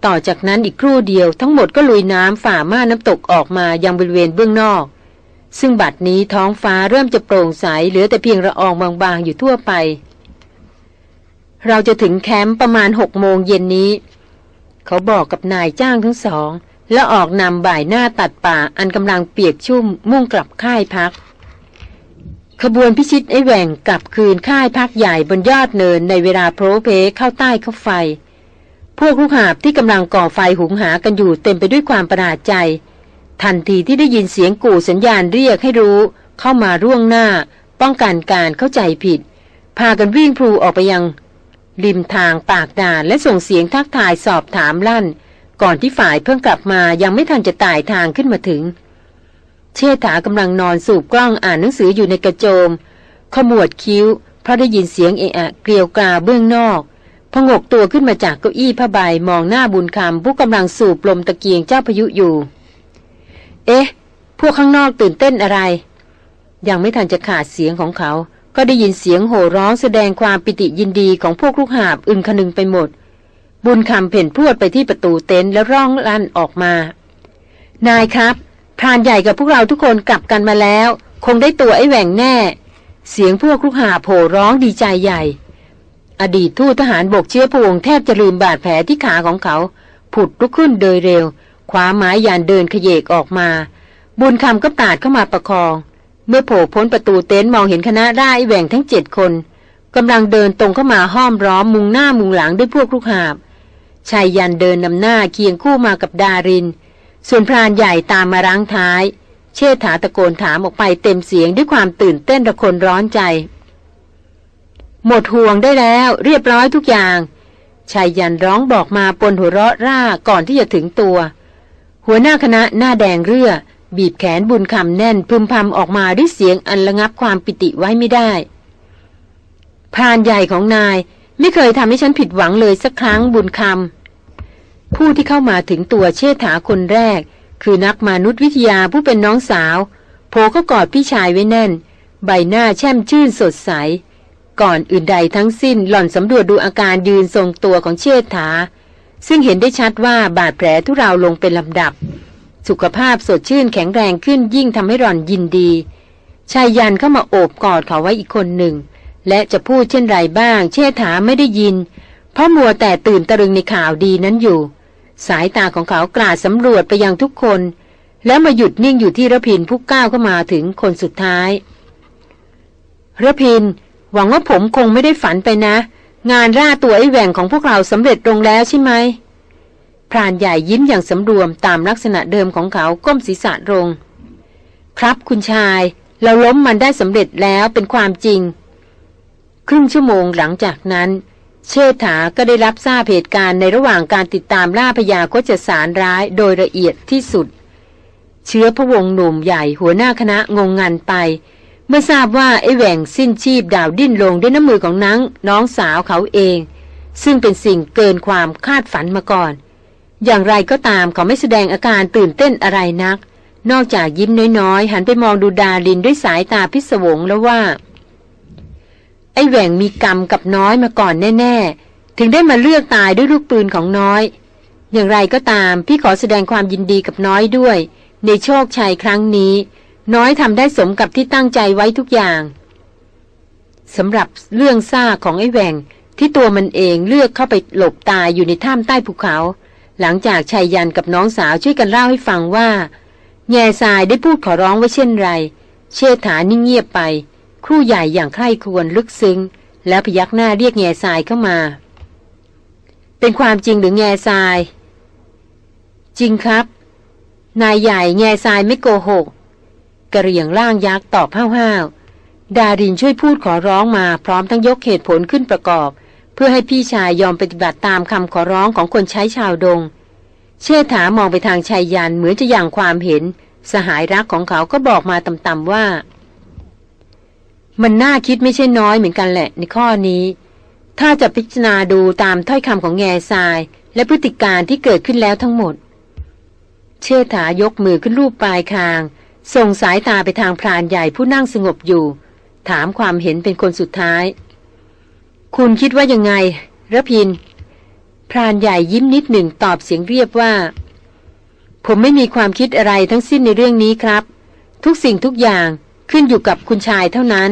ต่อจากนั้นอีกครู่เดียวทั้งหมดก็ลุยน้ำฝ่าม่านน้ำตกออกมายังบริเวณเบื้องนอก ซึ่งบัดนี้ท้องฟ้าเริ่มจะโปร่งใส เหลือแต่เพียงระอองบางๆอยู่ทั่วไป เราจะถึงแคมป์ประมาณหกโมงเย็นนี้ เขาบอกกับนายจ้างทั้งสอง แล้วออกนำบ่ายหน้าตัดป่าอันกำลังเปียกชุ่มมุ่งกลับค่ายพัก ขบวนพิชิตไอแหว่งกลับคืนค่ายพักใหญ่บนยอดเนินในเวลาโพรเพเข้าใต้เข้าไฟ พวกลูกหาบที่กำลังก่อไฟหุงหากันอยู่เต็มไปด้วยความประหลาดใจ ทันทีที่ได้ยินเสียงกู่สัญญาณเรียกให้รู้ เข้ามาร่วงหน้า ป้องกันการเข้าใจผิด พากันวิ่งพลูออกไปยัง ริมทางปากด่านและส่งเสียงทักทายสอบถามลั่น ก่อนที่ฝ่ายเพิ่งกลับมายังไม่ทันจะตายทางขึ้นมาถึง เชษฐากำลังนอนสูบกล้องอ่านหนังสืออยู่ในกระโจม ขมวดคิ้ว เพราะได้ยินเสียงเอะอะเกลียวกราเบื้องนอกพงกตัวขึ้นมาจากเก้าอี้ผ้าใบมองหน้าบุญคำผู้กำลังสูบลมตะเกียงเจ้าพายุอยู่ เอ๊ะ พวกข้างนอกตื่นเต้นอะไร ยังไม่ทันจะขาดเสียงของเขา ก็ได้ยินเสียงโห่ร้องแสดงความปิติยินดีของพวกลูกหาบอึนคนึงไปหมด บุญคำเพ่นพรวดไปที่ประตูเต็นท์แล้วร้องลั่นออกมา นายครับพรานใหญ่กับพวกเราทุกคนกลับกันมาแล้ว คงได้ตัวไอ้แหว่งแน่ เสียงพวกลูกหาโผร้องดีใจใหญ่ อดีตทูตทหารบกเชื้อพวงแทบจะลืมบาดแผลที่ขาของเขา ผุดลุกขึ้นโดยเร็ว คว้าไม้ยานเดินขยเยกออกมา บุญคำก็ปาดเข้ามาประคอง เมื่อโผล่พ้นประตูเต็นท์มองเห็นคณะได้แหว่งทั้งเจ็ดคนกำลังเดินตรงเข้ามาห้อมร้อมมุงหน้ามุงหลังด้วยพวกลูกหาบชายยันเดินนำหน้าเคียงคู่มากับดาริน ส่วนพรานใหญ่ตามมารั้งท้าย เชษฐาตะโกนถามออกไปเต็มเสียงด้วยความตื่นเต้นระคนร้อนใจ หมดห่วงได้แล้ว เรียบร้อยทุกอย่างชายยันร้องบอกมาปนหัวเราะร่าก่อนที่จะถึงตัว หัวหน้าคณะหน้าแดงเรือ บีบแขนบุญคำแน่นพึมพำออกมาด้วยเสียงอันระงับความปิติไว้ไม่ได้พรานใหญ่ของนายไม่เคยทำให้ฉันผิดหวังเลยสักครั้งบุญคำผู้ที่เข้ามาถึงตัวเชษฐาคนแรก คือนักมนุษยวิทยาผู้เป็นน้องสาว โผก็กอดพี่ชายไว้แน่น ใบหน้าแช่มชื่นสดใส ก่อนอื่นใดทั้งสิ้นหล่อนสำรวจดูอาการยืนทรงตัวของเชษฐา ซึ่งเห็นได้ชัดว่าบาดแผลทุเราลงเป็นลำดับ สุขภาพสดชื่นแข็งแรงขึ้นยิ่งทำให้หล่อนยินดี ชายยันเข้ามาโอบกอดเขาไว้อีกคนหนึ่ง และจะพูดเช่นไรบ้าง เชษฐาไม่ได้ยิน เพราะมัวแต่ตื่นตะลึงในข่าวดีนั้นอยู่ สายตาของเขากราดสำรวจไปยังทุกคน แล้วมาหยุดนิ่งอยู่ที่ระพินผู้ก้าวเข้ามาถึงคนสุดท้ายระพินหวังว่าผมคงไม่ได้ฝันไปนะ งานร่าตัวไอ้แหว่งของพวกเราสำเร็จลงแล้วใช่ไหมพรานใหญ่ยิ้มอย่างสำรวมตามลักษณะเดิมของเขาก้มศีรษะลง ครับคุณชาย เราล้มมันได้สำเร็จแล้วเป็นความจริง ครึ่งชั่วโมงหลังจากนั้น เชษฐาก็ได้รับทราบเหตุการณ์ในระหว่างการติดตามล่าพยาโคจสารร้ายโดยละเอียดที่สุด เชื้อพระวงหนุ่มใหญ่หัวหน้าคณะงงงันไป เมื่อทราบว่าไอ้แหว่งสิ้นชีพดาวดิ้นลงด้วยน้ำมือของนังน้องสาวเขาเอง ซึ่งเป็นสิ่งเกินความคาดฝันมาก่อน อย่างไรก็ตามเขาไม่แสดงอาการตื่นเต้นอะไรนัก นอกจากยิ้มน้อยๆ หันไปมองดูดาลินด้วยสายตาพิศวงแล้วว่า ไอ้แหว่งมีกรรมกับน้อยมาก่อนแน่ๆ ถึงได้มาเลือกตายด้วยลูกปืนของน้อย อย่างไรก็ตามพี่ขอแสดงความยินดีกับน้อยด้วย ในโชคชัยครั้งนี้ น้อยทำได้สมกับที่ตั้งใจไว้ทุกอย่างสำหรับเรื่องซ่าของไอ้แหวงที่ตัวมันเองเลือกเข้าไปหลบตายอยู่ในถ้ำใต้ภูเขา หลังจากชายยันกับน้องสาวช่วยกันเล่าให้ฟังว่า แง่ทรายได้พูดขอร้องไว้เช่นไร เชษฐานิ่งเงียบไป ครู่ใหญ่อย่างใคร่ควรลึกซึ้ง แล้วพยักหน้าเรียกแง่ทรายเข้ามา เป็นความจริงหรือแง่ทราย จริงครับ นายใหญ่แง่ทรายไม่โกหก กระเรียงร่างยักษ์ตอบห้าวๆดารินช่วยพูดขอร้องมาพร้อมทั้งยกเหตุผลขึ้นประกอบ เพื่อให้พี่ชายยอมปฏิบัติตามคำขอร้องของคนใช้ชาวดง เชษฐามองไปทางชายยันเหมือนจะอย่างความเห็น สหายรักของเขาก็บอกมาต่ำๆว่า มันน่าคิดไม่ใช่น้อยเหมือนกันแหละในข้อนี้ ถ้าจะพิจารณาดูตามถ้อยคำของแง่ทราย และพฤติการที่เกิดขึ้นแล้วทั้งหมด เชษฐายกมือขึ้นรูปปลายคาง ส่งสายตาไปทางพรานใหญ่ผู้นั่งสงบอยู่ ถามความเห็นเป็นคนสุดท้าย คุณคิดว่ายังไงระพิน พรานใหญ่ยิ้มนิดหนึ่งตอบเสียงเรียบว่า ผมไม่มีความคิดอะไรทั้งสิ้นในเรื่องนี้ครับ ทุกสิ่งทุกอย่างขึ้นอยู่กับคุณชายเท่านั้น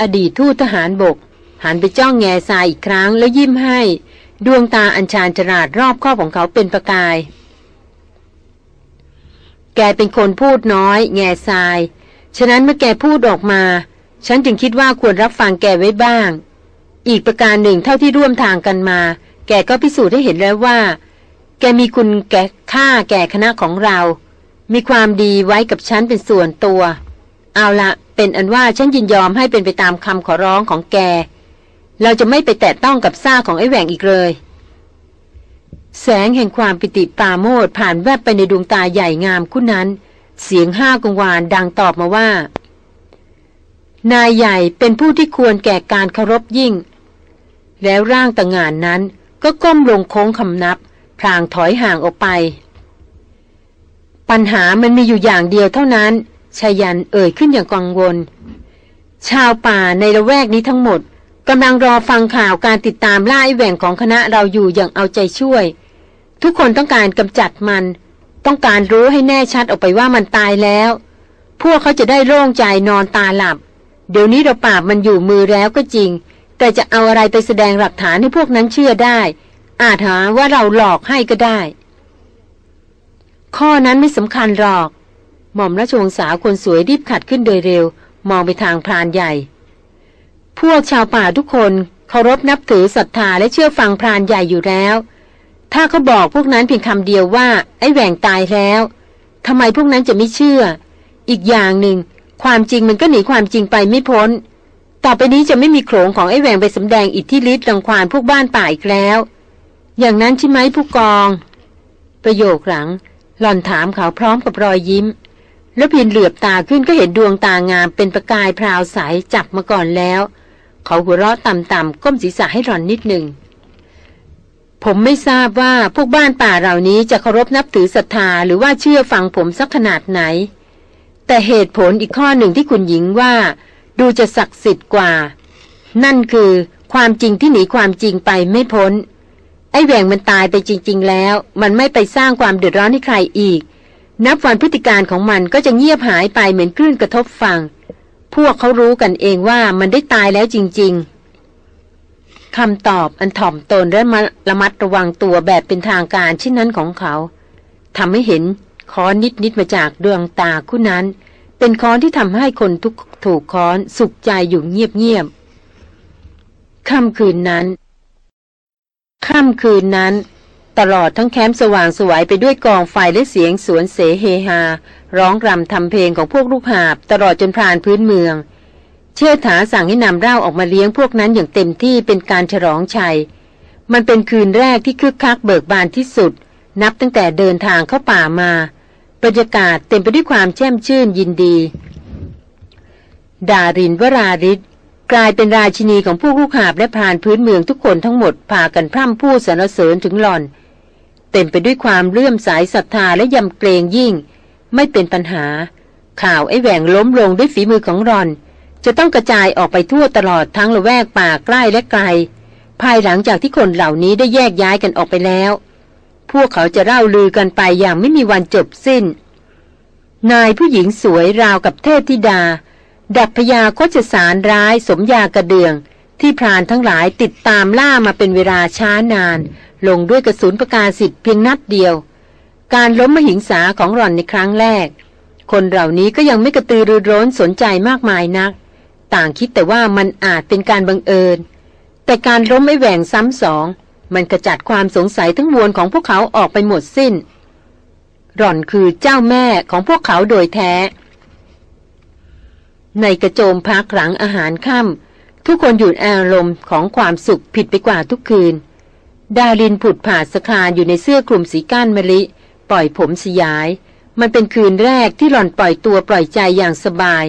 อดีตทูตทหารบก หันไปจ้องแง่ทรายอีกครั้งแล้วยิ้มให้ ดวงตาอัญชานจราดรอบข้อของเขาเป็นประกาย แกเป็นคนพูดน้อย แง่ทราย ฉะนั้นเมื่อแกพูดออกมา ฉันจึงคิดว่าควรรับฟังแกไว้บ้าง อีกประการหนึ่งเท่าที่ร่วมทางกันมา แกก็พิสูจน์ให้เห็นแล้วว่า แกมีคุณแกค่าแก่คณะของเรา มีความดีไว้กับฉันเป็นส่วนตัว เอาละเป็นอันว่าฉันยินยอมให้เป็นไปตามคำขอร้องของแก เราจะไม่ไปแตะต้องกับซ่าของไอ้แหวงอีกเลย แสงแห่งความปิติปาโมดผ่านแวบไปในดวงตาใหญ่งามคู่นั้น เสียงห้ากงวานดังตอบมาว่า นายใหญ่เป็นผู้ที่ควรแก่การเคารพยิ่ง แล้วร่างตะงานนั้นก็ก้มลงโค้งคำนับ พลางถอยห่างออกไป ปัญหามันมีอยู่อย่างเดียวเท่านั้นชายันเอ่ยขึ้นอย่างกังวล ชาวป่าในละแวกนี้ทั้งหมดกำลังรอฟังข่าวการติดตามล่าไอแหว่งของคณะเราอยู่อย่างเอาใจช่วย ทุกคนต้องการกำจัดมัน ต้องการรู้ให้แน่ชัดออกไปว่ามันตายแล้ว พวกเขาจะได้โล่งใจนอนตาหลับ เดี๋ยวนี้เราปราบมันอยู่มือแล้วก็จริง แต่จะเอาอะไรไปแสดงหลักฐานให้พวกนั้นเชื่อได้ อาจหาว่าเราหลอกให้ก็ได้ ข้อนั้นไม่สำคัญหรอก หม่อมราชวงศ์สาวคนสวยรีบขัดขึ้นโดยเร็ว มองไปทางพรานใหญ่ พวกชาวป่าทุกคนเคารพนับถือศรัทธาและเชื่อฟังพรานใหญ่อยู่แล้ว ถ้าเขาบอกพวกนั้นเพียงคำเดียวว่า ไอ้แหว่งตายแล้วทำไมพวกนั้นจะไม่เชื่อ อีกอย่างหนึ่ง ความจริงมันก็หนีความจริงไปไม่พ้น ต่อไปนี้จะไม่มีโขลงของไอ้แหวงไปสำแดงอิทธิฤทธิ์รังควานพวกบ้านป่าอีกแล้ว อย่างนั้นใช่ไหมผู้กอง ประโยคหลัง หล่อนถามเขาพร้อมกับรอยยิ้ม แล้วพินเหลือบตาขึ้นก็เห็นดวงตางามเป็นประกายพราวใสจับมาก่อนแล้ว เขาหัวเราะต่ำๆก้มศีรษะให้หล่อนนิดหนึ่ง ผมไม่ทราบว่าพวกบ้านป่าเหล่านี้จะเคารพนับถือศรัทธาหรือว่าเชื่อฟังผมสักขนาดไหน แต่เหตุผลอีกข้อหนึ่งที่คุณหญิงว่า ดูจะศักดิ์สิทธิ์กว่า นั่นคือความจริงที่หนีความจริงไปไม่พ้น ไอ้แหว่งมันตายไปจริง ๆ แล้ว มันไม่ไปสร้างความเดือดร้อนให้ใครอีก นับวันพฤติการของมันก็จะเงียบหายไปเหมือนคลื่นกระทบฟังพวกเขารู้กันเองว่ามันได้ตายแล้วจริง ๆ คำตอบอันถ่อมตนและมาระมัดระวังตัวแบบเป็นทางการเช่นนั้นของเขาทำให้เห็นค้อนนิดๆมาจากดวงตาคู่นั้น เป็นค้อนที่ทำให้คนทุกถูกค้อนสุขใจอยู่เงียบๆค่ำคืนนั้นค่ำคืนนั้น ตลอดทั้งแคมป์สว่างสวยไปด้วยกองไฟและเสียงสวนเสเฮฮา ร้องรำทำเพลงของพวกลูกหาบ ตลอดจนพรานพื้นเมือง เชื่อถาสั่งให้นำเหล้าออกมาเลี้ยงพวกนั้นอย่างเต็มที่เป็นการฉลองชัย มันเป็นคืนแรกที่คึกคักเบิกบานที่สุด นับตั้งแต่เดินทางเข้าป่ามา บรรยากาศเต็มไปด้วยความแช่มชื่นยินดี ดารินวราริศกลายเป็นราชินีของผู้ลูกหาบและพานพื้นเมืองทุกคนทั้งหมดพากันพร่ำพูดสรรเสริญถึงหล่อน เต็มไปด้วยความเลื่อมสายศรัทธาและยำเกรงยิ่ง ไม่เป็นปัญหา ข่าวไอ้แหว่งล้มลงด้วยฝีมือของรอน จะต้องกระจายออกไปทั่วตลอดทั้งละแวกป่าใกล้และไกล ภายหลังจากที่คนเหล่านี้ได้แยกย้ายกันออกไปแล้ว พวกเขาจะเล่าลือกันไปอย่างไม่มีวันจบสิ้น นายผู้หญิงสวยราวกับเทพธิดา ดับพยาโคจสารร้ายสมยากระเดือง ที่พรานทั้งหลายติดตามล่ามาเป็นเวลาช้านาน ลงด้วยกระสุนประกาศสิทธิ์เพียงนัดเดียว การล้มมหิงสาของหล่อนในครั้งแรก คนเหล่านี้ก็ยังไม่กระตือรือร้นสนใจมากมายนัก ต่างคิดแต่ว่ามันอาจเป็นการบังเอิญ แต่การล้มไม่แหว่งซ้ำสอง มันกระจัดความสงสัยทั้งมวลของพวกเขาออกไปหมดสิ้น หล่อนคือเจ้าแม่ของพวกเขาโดยแท้ ในกระโจมพักหลังอาหารค่ำทุกคนอยู่อารมณ์ของความสุขผิดไปกว่าทุกคืน ดารินผุดผาดสคาอยู่ในเสื้อคลุมสีก้านมะลิ ปล่อยผมสยาย มันเป็นคืนแรกที่หล่อนปล่อยตัวปล่อยใจอย่างสบาย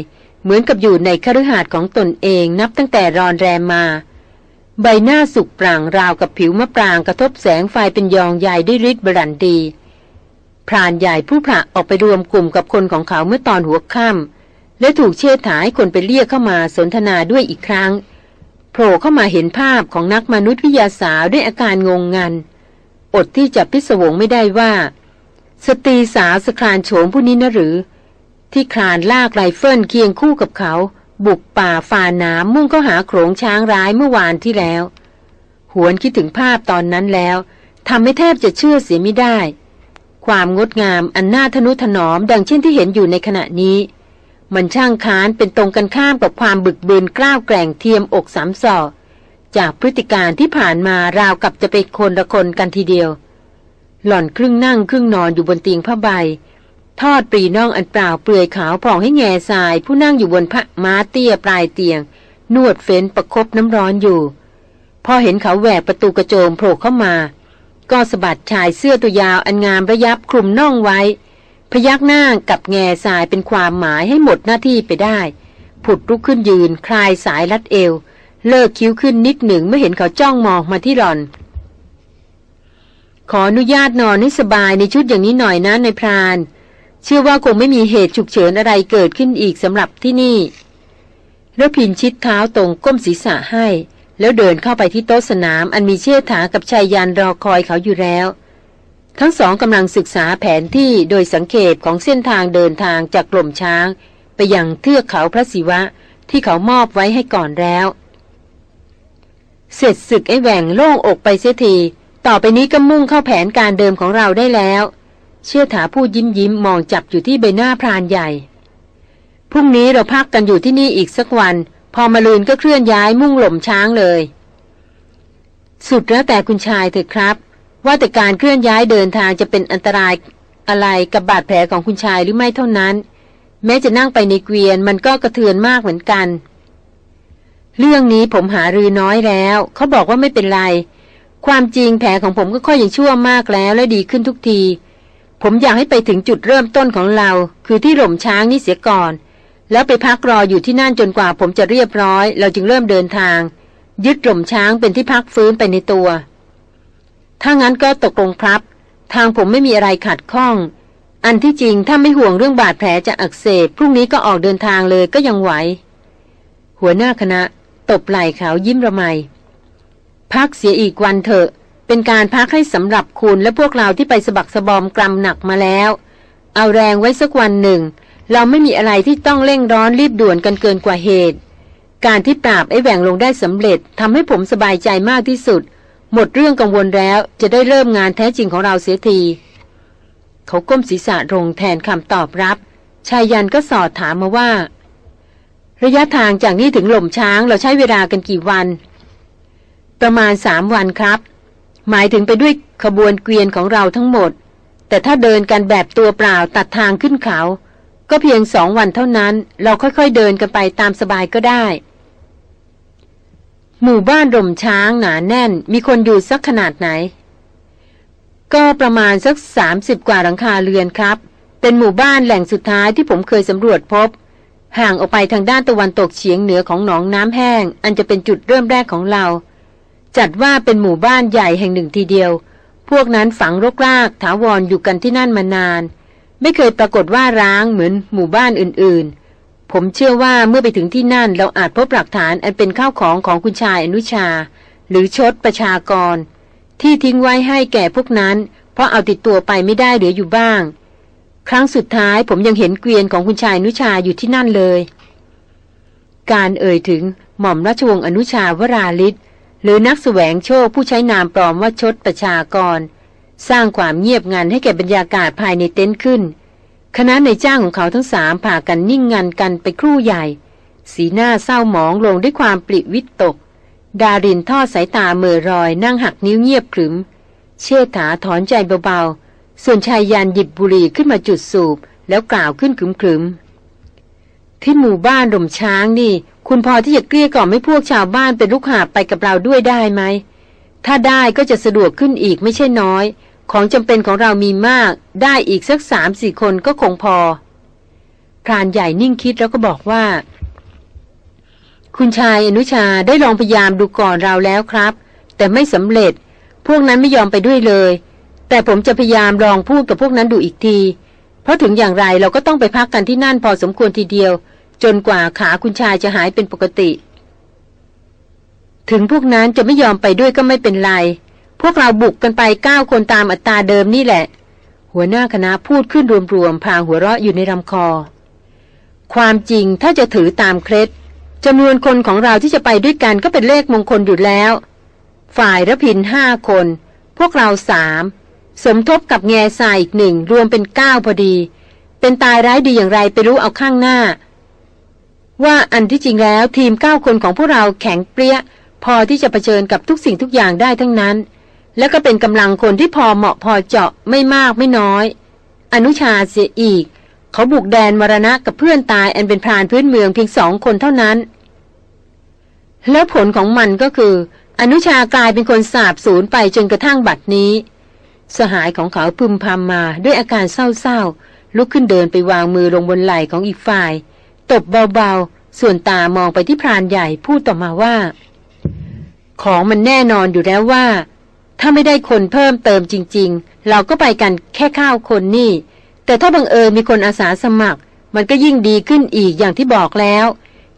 เหมือนกับอยู่ในคฤหาสน์ของตนเองนับตั้งแต่รอนแรมมา ใบหน้าสุกปร่างราวกับผิวมะปรางกระทบแสงไฟเป็นยองใหญ่ด้วยฤทธิ์บรันดี พรานใหญ่ผู้ผละออกไปรวมกลุ่มกับคนของเขาเมื่อตอนหัวค่ำและถูกเชษฐาให้คนไปเรียกเข้ามาสนทนาด้วยอีกครั้งโผล่เข้ามาเห็นภาพของนักมนุษยวิทยาสาวด้วยอาการงงงัน อดที่จะพิศวงไม่ได้ว่า สตรีสาวสคราญโฉมผู้นี้นะหรือ ที่คลานลากไรเฟิลเคียงคู่กับเขา บุกป่าฝ่าน้ำมุ่งเข้าหาโขลงช้างร้ายเมื่อวานที่แล้ว หวนคิดถึงภาพตอนนั้นแล้วทำให้แทบจะเชื่อเสียไม่ได้ ความงดงามอันน่าทนุถนอมดังเช่นที่เห็นอยู่ในขณะนี้ มันช่างค้านเป็นตรงกันข้ามกับความบึกบืนกล้าวแกร่งเทียมอกสามศอกจากพฤติการที่ผ่านมาราวกับจะเป็นคนละคนกันทีเดียว หล่อนครึ่งนั่งครึ่งนอนอยู่บนเตียงผ้าใบ ทอดปรีน่องอันเปล่าเปลือยขาวผ่องให้แง่ทราย ผู้นั่งอยู่บนพระม้าเตี้ยปลายเตียง นวดเฟ้นประคบน้ำร้อนอยู่ พอเห็นเขาแหวกประตูกระโจมโผล่เข้ามา ก็สะบัดชายเสื้อตัวยาวอันงามระยับคลุมน่องไว้ พยักหน้ากับแง่ทรายเป็นความหมายให้หมดหน้าที่ไปได้ ผุดลุกขึ้นยืน คลายสายรัดเอว เลิกคิ้วขึ้นนิดหนึ่งเมื่อเห็นเขาจ้องมองมาที่หล่อน ขออนุญาตนอนให้สบายในชุดอย่างนี้หน่อยนะในพราน เชื่อว่าคงไม่มีเหตุฉุกเฉินอะไรเกิดขึ้นอีกสำหรับที่นี่แล้วพินชิดเท้าตรงก้มศีรษะให้ แล้วเดินเข้าไปที่โต๊ะสนาม อันมีเชี่ยถากับชายยันรอคอยเขาอยู่แล้ว ทั้งสองกำลังศึกษาแผนที่โดยสังเกตของเส้นทางเดินทางจากกล่มช้าง ไปยังเทือกเขาพระศิวะที่เขามอบไว้ให้ก่อนแล้ว เสร็จศึกไอ้แหว่งโล่งอกไปเสียที ต่อไปนี้ก็มุ่งเข้าแผนการเดิมของเราได้แล้ว เชื่อถาพูดยิ้มยิ้มมองจับอยู่ที่ใบหน้าพรานใหญ่ พรุ่งนี้เราพักกันอยู่ที่นี่อีกสักวัน พอมาลืนก็เคลื่อนย้ายมุ่งหล่มช้างเลย สุดแล้วแต่คุณชายเถอะครับ ว่าแต่การเคลื่อนย้ายเดินทางจะเป็นอันตรายอะไรกับบาดแผลของคุณชายหรือไม่เท่านั้น แม้จะนั่งไปในเกวียนมันก็กระเทือนมากเหมือนกัน เรื่องนี้ผมหารือน้อยแล้ว เขาบอกว่าไม่เป็นไร ความจริงแผลของผมก็ค่อยยังชั่วมากแล้วและดีขึ้นทุกที ผมอยากให้ไปถึงจุดเริ่มต้นของเรา คือที่หล่มช้างนี่เสียก่อน แล้วไปพักรออยู่ที่นั่นจนกว่าผมจะเรียบร้อย เราจึงเริ่มเดินทาง ยึดหล่มช้างเป็นที่พักฟื้นไปในตัว ถ้างั้นก็ตกลงครับ ทางผมไม่มีอะไรขัดข้อง อันที่จริงถ้าไม่ห่วงเรื่องบาดแผลจะอักเสบพรุ่งนี้ก็ออกเดินทางเลยก็ยังไหว หัวหน้าคณะ ตบไหล่เขายิ้มระไมพักเสียอีกวันเถอะ เป็นการพักให้สำหรับคุณและพวกเราที่ไปสะบักสะบอมกรำหนักมาแล้ว เอาแรงไว้สักวันหนึ่ง เราไม่มีอะไรที่ต้องเร่งร้อนรีบด่วนกันเกินกว่าเหตุ การที่ปราบไอ้แหว่งลงได้สำเร็จทำให้ผมสบายใจมากที่สุด หมดเรื่องกังวลแล้วจะได้เริ่มงานแท้จริงของเราเสียทีเขาก้มศีรษะลงแทนคำตอบรับ ชายยันก็สอดถามมาว่า ระยะทางจากนี้ถึงหล่มช้างเราใช้เวลากันกี่วัน ประมาณสามวันครับ หมายถึงไปด้วยขบวนเกวียนของเราทั้งหมด แต่ถ้าเดินกันแบบตัวเปล่าตัดทางขึ้นเขา ก็เพียงสองวันเท่านั้น เราค่อยๆเดินกันไปตามสบายก็ได้ หมู่บ้านร่มช้างหนาแน่น มีคนอยู่สักขนาดไหน ก็ประมาณสักสามสิบกว่าหลังคาเรือนครับ เป็นหมู่บ้านแหล่งสุดท้ายที่ผมเคยสำรวจพบ ห่างออกไปทางด้านตะวันตกเฉียงเหนือของหนองน้ำแห้ง อันจะเป็นจุดเริ่มแรกของเรา จัดว่าเป็นหมู่บ้านใหญ่แห่งหนึ่งทีเดียว พวกนั้นฝังรกรากถาวรออยู่กันที่นั่นมานาน ไม่เคยปรากฏว่าร้างเหมือนหมู่บ้านอื่นๆ ผมเชื่อว่าเมื่อไปถึงที่นั่นเราอาจพบหลักฐานอันเป็นข้าวของของคุณชายอนุชา หรือชดประชากร ที่ทิ้งไว้ให้แก่พวกนั้น เพราะเอาติดตัวไปไม่ได้เหลืออยู่บ้าง ครั้งสุดท้ายผมยังเห็นเกวียนของคุณชายอนุชาอยู่ที่นั่นเลย การเอ่ยถึงหม่อมราชวงศ์อนุชาวราลิศ หรือนักแสวงโชคผู้ใช้นามปลอมว่าชดประชากร สร้างความเงียบงันให้แก่บรรยากาศภายในเต็นท์ขึ้น คณะในจ้างของเขาทั้งสามผ่ากันนิ่งงันกันไปครู่ใหญ่ สีหน้าเศร้าหมองลงด้วยความปริวิตตก ดารินทอดสายตาเมื่อรอยนั่งหักนิ้วเงียบขรึม เชษฐาถอนใจเบาๆ ส่วนชายยานหยิบบุหรี่ขึ้นมาจุดสูบ แล้วกล่าวขึ้นขรึมๆ ที่หมู่บ้านดมช้างนี่ คุณพอที่จะเกลี้ยกล่อมให้พวกชาวบ้านเป็นลูกหาไปกับเราด้วยได้ไหม ถ้าได้ก็จะสะดวกขึ้นอีกไม่ใช่น้อย ของจำเป็นของเรามีมาก ได้อีกสักสามสี่คนก็คงพอพรานใหญ่นิ่งคิดแล้วก็บอกว่า คุณชายอนุชาได้ลองพยายามดูก่อนเราแล้วครับ แต่ไม่สำเร็จ พวกนั้นไม่ยอมไปด้วยเลย แต่ผมจะพยายามลองพูดกับพวกนั้นดูอีกที เพราะถึงอย่างไรเราก็ต้องไปพักกันที่นั่นพอสมควรทีเดียว จนกว่าขาคุณชายจะหายเป็นปกติ ถึงพวกนั้นจะไม่ยอมไปด้วยก็ไม่เป็นไร พวกเราบุกกันไปเก้าคนตามอัตราเดิมนี่แหละ หัวหน้าคณะพูดขึ้นรวมๆพางหัวเราะอยู่ในลำคอ ความจริงถ้าจะถือตามเคล็ดจำนวนคนของเราที่จะไปด้วยกันก็เป็นเลขมงคลอยู่แล้ว ฝ่ายระพินห้าคน พวกเราสามสมทบกับแง่ทรายอีกหนึ่งรวมเป็นเก้าพอดี เป็นตายร้ายดีอย่างไรไปรู้เอาข้างหน้า ว่าอันที่จริงแล้วทีมเก้าคนของพวกเราแข็งเปรี้ย พอที่จะะเผชิญกับทุกสิ่งทุกอย่างได้ทั้งนั้น แล้วก็เป็นกำลังคนที่พอเหมาะพอเจาะไม่มากไม่น้อย อนุชาเสียอีก เขาบุกแดนมรณะกับเพื่อนตายอันเป็นพรานพื้นเมืองเพียงสองคนเท่านั้น แล้วผลของมันก็คือ อนุชากลายเป็นคนสาบสูญไปจนกระทั่งบัดนี้ สหายของเขาพึมพำมาด้วยอาการเศร้าๆลุกขึ้นเดินไปวางมือลงบนไหล่ของอีกฝ่าย ตบเบาๆ ส่วนตามองไปที่พรานใหญ่พูดต่อมาว่า ของมันแน่นอนอยู่แล้วว่า ถ้าไม่ได้คนเพิ่มเติมจริง ๆ เราก็ไปกันแค่ข้าวคนนี่ แต่ถ้าบังเอิญมีคนอาสาสมัคร มันก็ยิ่งดีขึ้นอีกอย่างที่บอกแล้ว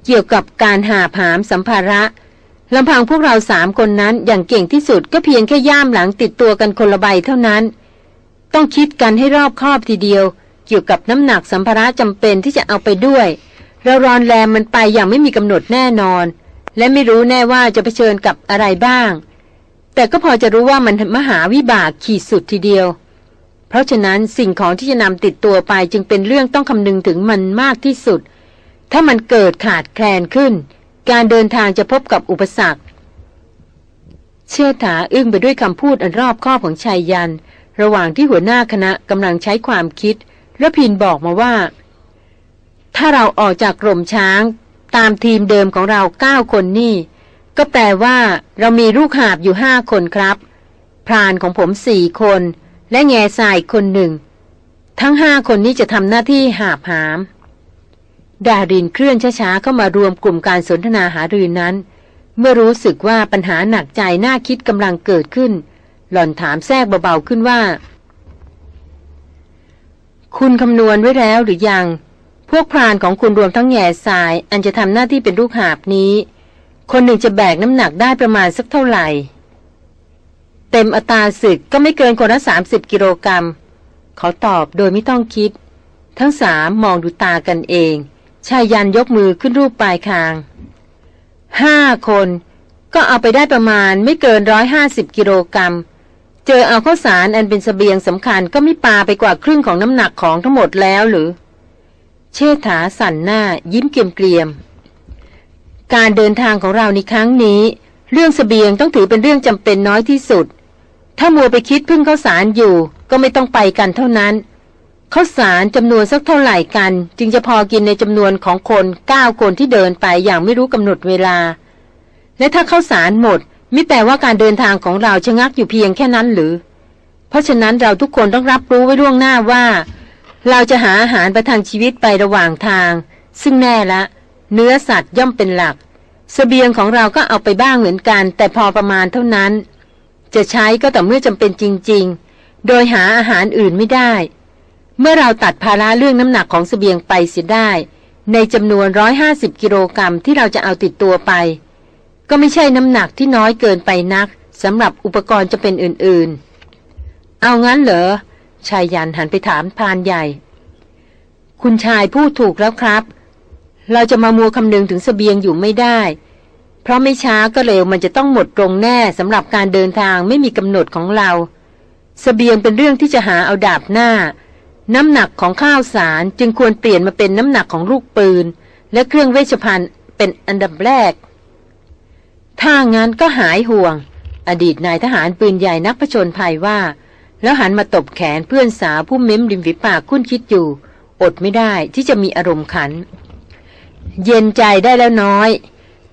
เกี่ยวกับการหาผามสัมภาระลำพังพวกเราสามคนนั้นอย่างเก่งที่สุดก็เพียงแค่ย่ามหลังติดตัวกันคนละใบเท่านั้น ต้องคิดกันให้รอบคอบทีเดียว เกี่ยวกับน้ำหนักสัมภาระจำเป็นที่จะเอาไปด้วย เรารอนแรมมันไปอย่างไม่มีกำหนดแน่นอน และไม่รู้แน่ว่าจะเผชิญกับอะไรบ้าง แต่ก็พอจะรู้ว่ามันมหาวิบากขีดสุดทีเดียว เพราะฉะนั้นสิ่งของที่จะนำติดตัวไปจึงเป็นเรื่องต้องคำนึงถึงมันมากที่สุด ถ้ามันเกิดขาดแคลนขึ้น การเดินทางจะพบกับอุปสรรค เชื่อถาอึ้งไปด้วยคำพูดอันรอบคอบของชายยัน ระหว่างที่หัวหน้าคณะกำลังใช้ความคิดระพินบอกมาว่า ถ้าเราออกจากกรมช้าง ตามทีมเดิมของเราเก้าคนนี่ ก็แปลว่าเรามีลูกหาบอยู่ห้าคนครับ พรานของผมสี่คน และแง่ทรายคนหนึ่ง ทั้งห้าคนนี้จะทำหน้าที่หาบหาม ดารินเคลื่อนช้าๆเข้ามารวมกลุ่มการสนทนาหารือนั้น เมื่อรู้สึกว่าปัญหาหนักใจน่าคิดกำลังเกิดขึ้น หล่อนถามแทรกเบาๆขึ้นว่า คุณคำนวณไว้แล้วหรือยัง พวกพรานของคุณรวมทั้งแง่ทราย อันจะทำหน้าที่เป็นลูกหาบนี้ คนหนึ่งจะแบกน้ำหนักได้ประมาณสักเท่าไหร่ เต็มอัตราศึกก็ไม่เกินคนละสามสิบกิโลกรัมเขาตอบโดยไม่ต้องคิด ทั้งสามมองดูตากันเองชายยันยกมือขึ้นรูปปลายคางห้าคน ก็เอาไปได้ประมาณไม่เกินร้อยห้าสิบกิโลกรัมเจอเอาข้าวสารอันเป็นสเสบียงสำคัญก็ไม่ปาไปกว่าครึ่งของน้ำหนักของทั้งหมดแล้วหรือ เชษฐาสั่นหน้ายิ้มเกรียมๆการเดินทางของเราในครั้งนี้ เรื่องสเสบียงต้องถือเป็นเรื่องจำเป็นน้อยที่สุด ถ้ามัวไปคิดพึ่งข้าวสารอยู่ ก็ไม่ต้องไปกันเท่านั้นข้าวสารจำนวนสักเท่าไหร่กัน จึงจะพอกินในจำนวนของคนเก้าคนที่เดินไปอย่างไม่รู้กำหนดเวลา และถ้าข้าวสารหมดไม่แปลว่าการเดินทางของเราชะงักอยู่เพียงแค่นั้นหรือ เพราะฉะนั้นเราทุกคนต้องรับรู้ไว้ล่วงหน้าว่า เราจะหาอาหารประทังชีวิตไประหว่างทาง ซึ่งแน่ละ เนื้อสัตว์ย่อมเป็นหลักสเสบียงของเราก็เอาไปบ้างเหมือนกัน แต่พอประมาณเท่านั้น จะใช้ก็แต่เมื่อจำเป็นจริง ๆ โดยหาอาหารอื่นไม่ได้ เมื่อเราตัดภาระเรื่องน้ำหนักของสเสบียงไปเสียได้ ในจำนวน 150 กิโลกรัมที่เราจะเอาติดตัวไป ก็ไม่ใช่น้ำหนักที่น้อยเกินไปนักสำหรับอุปกรณ์จะเป็นอื่นๆ เอางั้นเหรอ ชายยันหันไปถามพานใหญ่ คุณชายพูดถูกแล้วครับ เราจะมามัวคำนึงถึงสเสบียงอยู่ไม่ได้ เพราะไม่ช้าก็เร็วมันจะต้องหมดตรงแน่สำหรับการเดินทางไม่มีกำหนดของเราสเสบียงเป็นเรื่องที่จะหาเอาดาบหน้า น้ำหนักของข้าวสารจึงควรเปลี่ยนมาเป็นน้ำหนักของลูกปืน และเครื่องเวชภัณฑ์เป็นอันดับแรก ถ้างั้นก็หายห่วง อดีตนายทหารปืนใหญ่นักผชนภัยว่า แล้วหันมาตบแขนเพื่อนสาวผู้เม้มริมฝีปากคุ้นคิดอยู่ อดไม่ได้ที่จะมีอารมณ์ขัน เย็นใจได้แล้วน้อย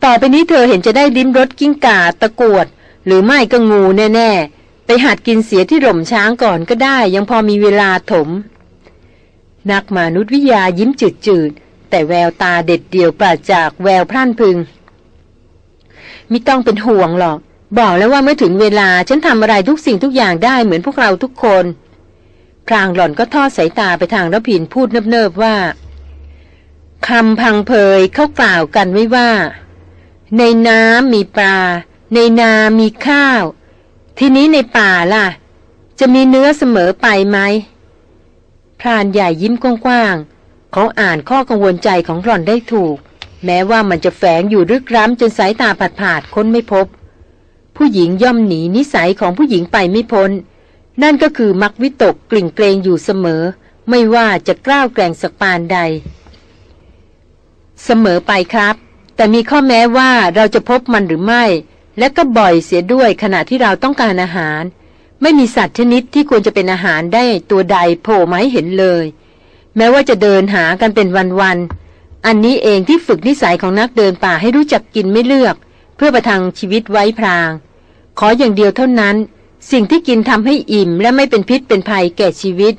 ต่อไปนี้เธอเห็นจะได้ลิ้มรสกิ้งก่าตะกวด หรือไม่ก็งูแน่ๆ ไปหัดกินเสียที่หล่มช้างก่อนก็ได้ ยังพอมีเวลาถม นักมนุษยวิทยายิ้มจืดจืดแต่แววตาเด็ดเดี่ยวปราจากแววพร่านพึง ไม่ต้องเป็นห่วงหรอก บอกแล้วว่าเมื่อถึงเวลาฉันทำอะไรทุกสิ่งทุกอย่างได้เหมือนพวกเราทุกคน พรางหล่อนก็ทอดสายตาไปทางรพินพูดเนิบๆว่าคำพังเพยเขากล่าวกันไว้ว่า ในน้ำมีปลา ในนามีข้าว ทีนี้ในป่าล่ะ จะมีเนื้อเสมอไปไหมพรานใหญ่ยิ้มกว้างๆเขาอ่านข้อกังวลใจของหล่อนได้ถูก แม้ว่ามันจะแฝงอยู่ลึกล้ำจนสายตาผัดผาดค้นไม่พบ ผู้หญิงย่อมหนีนิสัยของผู้หญิงไปไม่พ้น นั่นก็คือมักวิตกกลิ่งเกรงอยู่เสมอ ไม่ว่าจะกล้าวแกร่งสักปานใด เสมอไปครับ แต่มีข้อแม้ว่าเราจะพบมันหรือไม่ และก็บ่อยเสียด้วยขณะที่เราต้องการอาหาร ไม่มีสัตว์ชนิดที่ควรจะเป็นอาหารได้ตัวใดโผล่มาให้เห็นเลย แม้ว่าจะเดินหากันเป็นวันๆอันนี้เองที่ฝึกนิสัยของนักเดินป่าให้รู้จักกินไม่เลือก เพื่อประทังชีวิตไว้พราง ขออย่างเดียวเท่านั้น สิ่งที่กินทำให้อิ่มและไม่เป็นพิษเป็นภัยแก่ชีวิต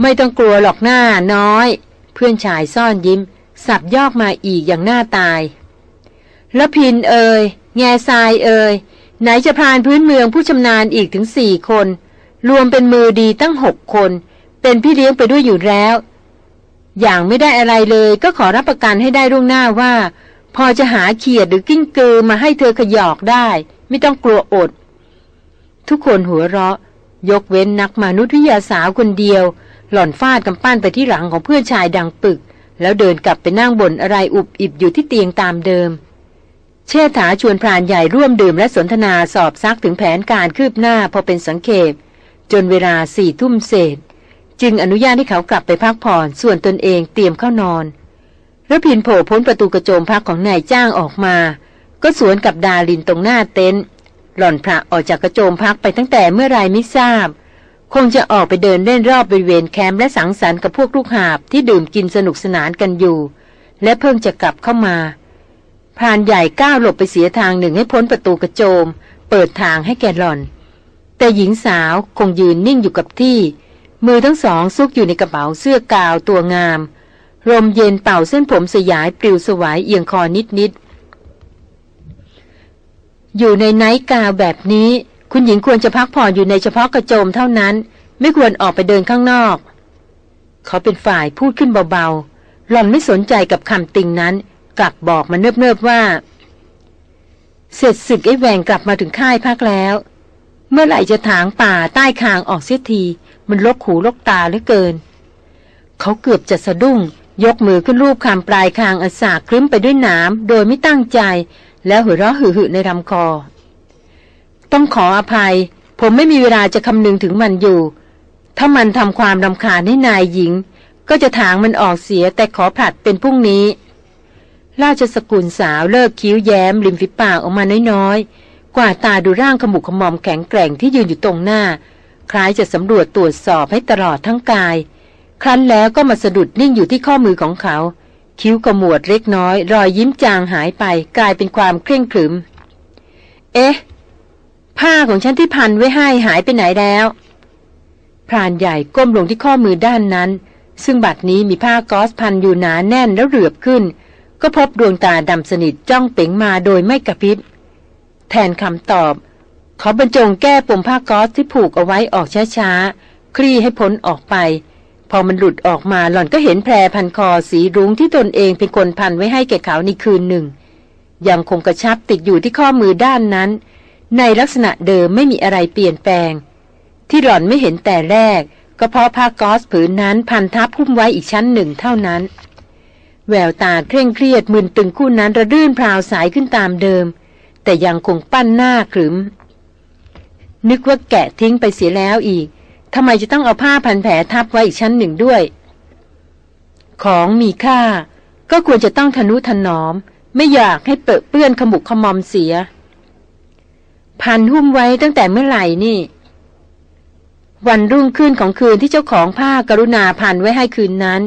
ไม่ต้องกลัวหรอกหน้าน้อย เพื่อนชายซ่อนยิ้ม สับยอกมาอีกอย่างหน้าตาย แล้วพินเอ่ยแง่ทรายเอ่ยไหนจะพรานพื้นเมืองผู้ชำนาญอีกถึงสี่คน รวมเป็นมือดีตั้งหกคน เป็นพี่เลี้ยงไปด้วยอยู่แล้ว อย่างไม่ได้อะไรเลยก็ขอรับประกันให้ได้ล่วงหน้าว่า พอจะหาเขียดหรือกิ้งเกือมาให้เธอขยอกได้ ไม่ต้องกลัวอด ทุกคนหัวเราะ ยกเว้นนักมนุษยวิทยาสาวคนเดียว หล่อนฟาดกำปั้นไปที่หลังของเพื่อนชายดังปึก แล้วเดินกลับไปนั่งบนอะไรอุบอิบอยู่ที่เตียงตามเดิม เชษฐาชวนพรานใหญ่ร่วมดื่มและสนทนาสอบซักถึงแผนการคืบหน้าพอเป็นสังเขปจนเวลาสี่ทุ่มเศษ จึงอนุญาตให้เขากลับไปพักผ่อนส่วนตนเองเตรียมเข้านอน ระพินโผล่พ้นประตูกระโจมพักของนายจ้างออกมา ก็สวนกับดาลินตรงหน้าเต็นท์หล่อนพระออกจากกระโจมพักไปตั้งแต่เมื่อไรไม่ทราบ คงจะออกไปเดินเล่นรอบบริเวณแคมป์และสังสรรค์กับพวกลูกหาบที่ดื่มกินสนุกสนานกันอยู่ และเพิ่งจะกลับเข้ามาพรานใหญ่ก้าวหลบไปเสียทางหนึ่งให้พ้นประตูกระโจม เปิดทางให้แกหล่อน แต่หญิงสาวคงยืนนิ่งอยู่กับที่ มือทั้งสองซุกอยู่ในกระเป๋าเสื้อกาวตัวงาม ลมเย็นเป่าเส้นผมสยายปลิวสวายเอียงคอนิดนิดอยู่ในไนท์กาวแบบนี้ คุณหญิงควรจะพักผ่อนอยู่ในเฉพาะกระโจมเท่านั้น ไม่ควรออกไปเดินข้างนอก เขาเป็นฝ่ายพูดขึ้นเบาๆ หล่อนไม่สนใจกับคำติงนั้น กลับบอกมาเนิบๆว่า เสร็จศึกไอ้แหวงกลับมาถึงค่ายพักแล้ว เมื่อไหร่จะถางป่าใต้คางออกเสียที มันลกหูลกตาเหลือเกิน เขาเกือบจะสะดุ้ง ยกมือขึ้นรูปคำปลายคางอสาคลึ้มไปด้วยน้ำโดยไม่ตั้งใจ แล้วหัวเราะหึ่ๆในลำคอ ต้องขออภัย ผมไม่มีเวลาจะคำนึงถึงมันอยู่ ถ้ามันทำความรำคาญให้นายหญิง ก็จะถางมันออกเสียแต่ขอผลัดเป็นพรุ่งนี้ ราชสกุลสาวเลิกคิ้วแย้มริมฝีปากออกมาน้อยๆ กว่าตาดูร่างขมุกขมอมแข็งแกร่งที่ยืนอยู่ตรงหน้า คล้ายจะสำรวจตรวจสอบให้ตลอดทั้งกาย ครั้นแล้วก็มาสะดุดนิ่งอยู่ที่ข้อมือของเขา คิ้วกระมวดเล็กน้อย รอยยิ้มจางหายไป กลายเป็นความเคร่งขรึม เอ๊ะ ผ้าของฉันที่พันไว้ให้หายไปไหนแล้วพรานใหญ่ก้มลงที่ข้อมือด้านนั้น ซึ่งบัดนี้มีผ้ากอสพันอยู่หนาแน่นแล้วเหลือบขึ้น ก็พบดวงตาดำสนิทจ้องเป๋งมาโดยไม่กระพริบ แทนคำตอบ เขาบรรจงแก้ปมผ้ากอสที่ผูกเอาไว้ออกช้าๆคลี่ให้พ้นออกไป พอมันหลุดออกมาหล่อนก็เห็นแพรพันคอสีรุ้งที่ตนเองเป็นคนพันไว้ให้แก่เขาในคืนหนึ่ง ยังคงกระชับติดอยู่ที่ข้อมือด้านนั้น ในลักษณะเดิมไม่มีอะไรเปลี่ยนแปลง ที่หล่อนไม่เห็นแต่แรก ก็เพราะผ้ากอสผืนนั้นพันทับพุ่มไว้อีกชั้นหนึ่งเท่านั้น แววตาเคร่งเครียดมึนตึงคู่นั้นระรื่นพราวสายขึ้นตามเดิม แต่ยังคงปั้นหน้าขรึม นึกว่าแกะทิ้งไปเสียแล้วอีก ทำไมจะต้องเอาผ้าพันแผลทับไว้อีกชั้นหนึ่งด้วย ของมีค่า ก็ควรจะต้องทนุถนอม ไม่อยากให้เปิดเปื้อนขมุกขมอมเสีย พันหุ้มไว้ตั้งแต่เมื่อไหร่นี่ วันรุ่งขึ้นของคืนที่เจ้าของผ้ากรุณาพันไว้ให้คืนนั้น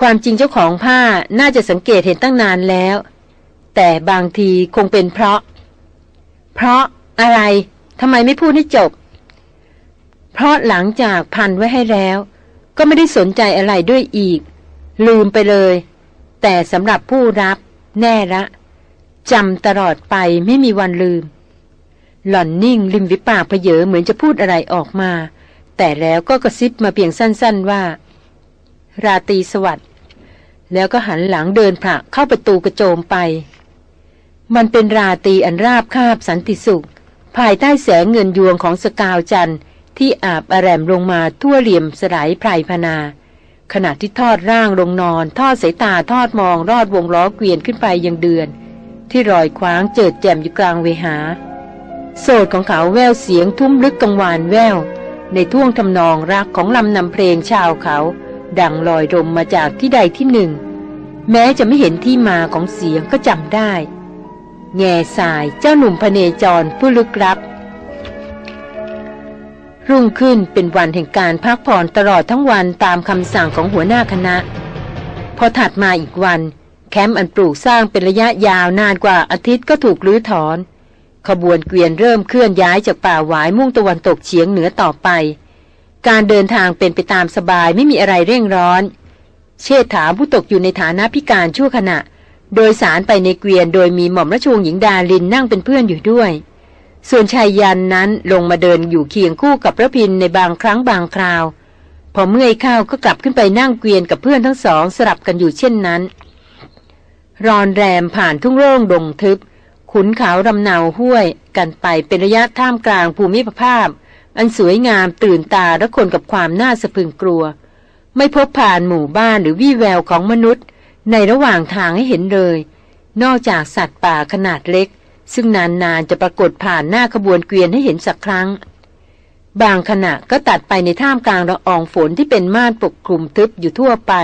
ความจริงเจ้าของผ้าน่าจะสังเกตเห็นตั้งนานแล้ว แต่บางทีคงเป็นเพราะ เพราะอะไรทำไมไม่พูดให้จบ เพราะหลังจากพันไว้ให้แล้ว ก็ไม่ได้สนใจอะไรด้วยอีก ลืมไปเลย แต่สำหรับผู้รับแน่ละจำตลอดไปไม่มีวันลืม หล่อนนิ่งริมวิปากเพเยอเหมือนจะพูดอะไรออกมา แต่แล้วก็กระซิบมาเพียงสั้น ๆว่า ราตีสวัสดิ์แล้วก็หันหลังเดินผละเข้าประตูกระโจมไป มันเป็นราตีอันราบคาบสันติสุข ภายใต้แสงเงินยวงของสกาวจันทร์ ที่อาบอแรมลงมาทั่วเหลี่ยมสลายไพรพนา ขณะที่ทอดร่างลงนอน ทอดสายตาทอดมองรอดวงล้อเกวียนขึ้นไปยังเดือน ที่รอยคว้างเจิดแจ่มอยู่กลางเวหา โสดของเขาแววเสียงทุ่มลึกกังวานแวว ในท่วงทำนองรักของลำนำเพลงชาวเขา ดังลอยรมมาจากที่ใดที่หนึ่ง แม้จะไม่เห็นที่มาของเสียงก็จำได้ แง่สายเจ้าหนุ่มพเนจรผู้ลึกลับ รุ่งขึ้นเป็นวันแห่งการพักผ่อนตลอดทั้งวันตามคำสั่งของหัวหน้าคณะ พอถัดมาอีกวัน แคมป์อันปลูกสร้างเป็นระยะยาวนานกว่าอาทิตย์ก็ถูกรื้อถอน ขบวนเกวียนเริ่มเคลื่อนย้ายจากป่าหวายมุ่งตะวันตกเฉียงเหนือต่อไป การเดินทางเป็นไปตามสบายไม่มีอะไรเร่งร้อน เชษฐาผู้ตกอยู่ในฐานะพิการชั่วขณะ โดยสารไปในเกวียนโดยมีหม่อมราชวงศ์หญิงดาลินนั่งเป็นเพื่อนอยู่ด้วย ส่วนชายยันนั้นลงมาเดินอยู่เคียงคู่กับพระพินในบางครั้งบางคราว พอเมื่อยข้าวก็กลับขึ้นไปนั่งเกวียนกับเพื่อนทั้งสองสลับกันอยู่เช่นนั้น รอนแรมผ่านทุ่งโล่งดงทึบ ขุนเขารำเนาห้วย กันไปเป็นระยะท่ามกลางภูมิภาพ อันสวยงามตื่นตาและคนกับความน่าสะพึงกลัว ไม่พบผ่านหมู่บ้านหรือวี่แววของมนุษย์ ในระหว่างทางให้เห็นเลย นอกจากสัตว์ป่าขนาดเล็ก ซึ่งนานๆจะปรากฏผ่านหน้าขบวนเกวียนให้เห็นสักครั้ง บางขณะก็ตัดไปในท่ามกลางละอองฝนที่เป็นม่านปกคลุมทึบอยู่ทั่วไป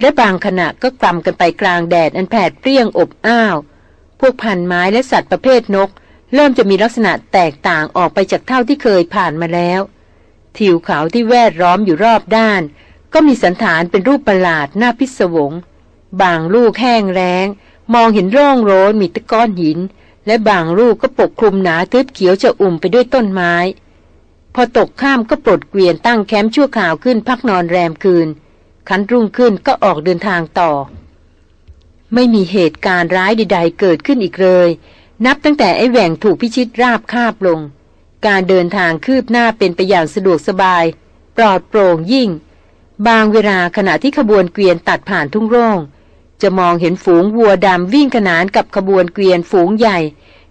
และบางขณะก็กลำกันไปกลางแดดอันแผดเปรี้ยงอบอ้าว พวกพันไม้และสัตว์ประเภทนก เริ่มจะมีลักษณะแตกต่างออกไปจากเท่าที่เคยผ่านมาแล้วทิวเขาที่แวดล้อมอยู่รอบด้าน ก็มีสันฐานเป็นรูปประหลาดหน่าพิศวง บางลูกแห้งแรงมองเห็นร่องโรนมีตะก้อนหิน และบางลูกก็ปกคลุมหนาทึบเขียวจะอุ่มไปด้วยต้นไม้ พอตกข้ามก็ปลดเกวียนตั้งแคมป์ชั่วคราวขึ้นพักนอนแรมคืน คันรุ่งขึ้นก็ออกเดินทางต่อ ไม่มีเหตุการณ์ร้ายใด ๆ เกิดขึ้นอีกเลย นับตั้งแต่ไอ้แหว่งถูกพิชิตราบคาบลง การเดินทางคืบหน้าเป็นไปอย่างสะดวกสบาย ปลอดโปร่งยิ่ง บางเวลาขณะที่ขบวนเกวียนตัดผ่านทุ่งโร่ง จะมองเห็นฝูงวัวดำวิ่งขนานกับขบวนเกวียนฝูงใหญ่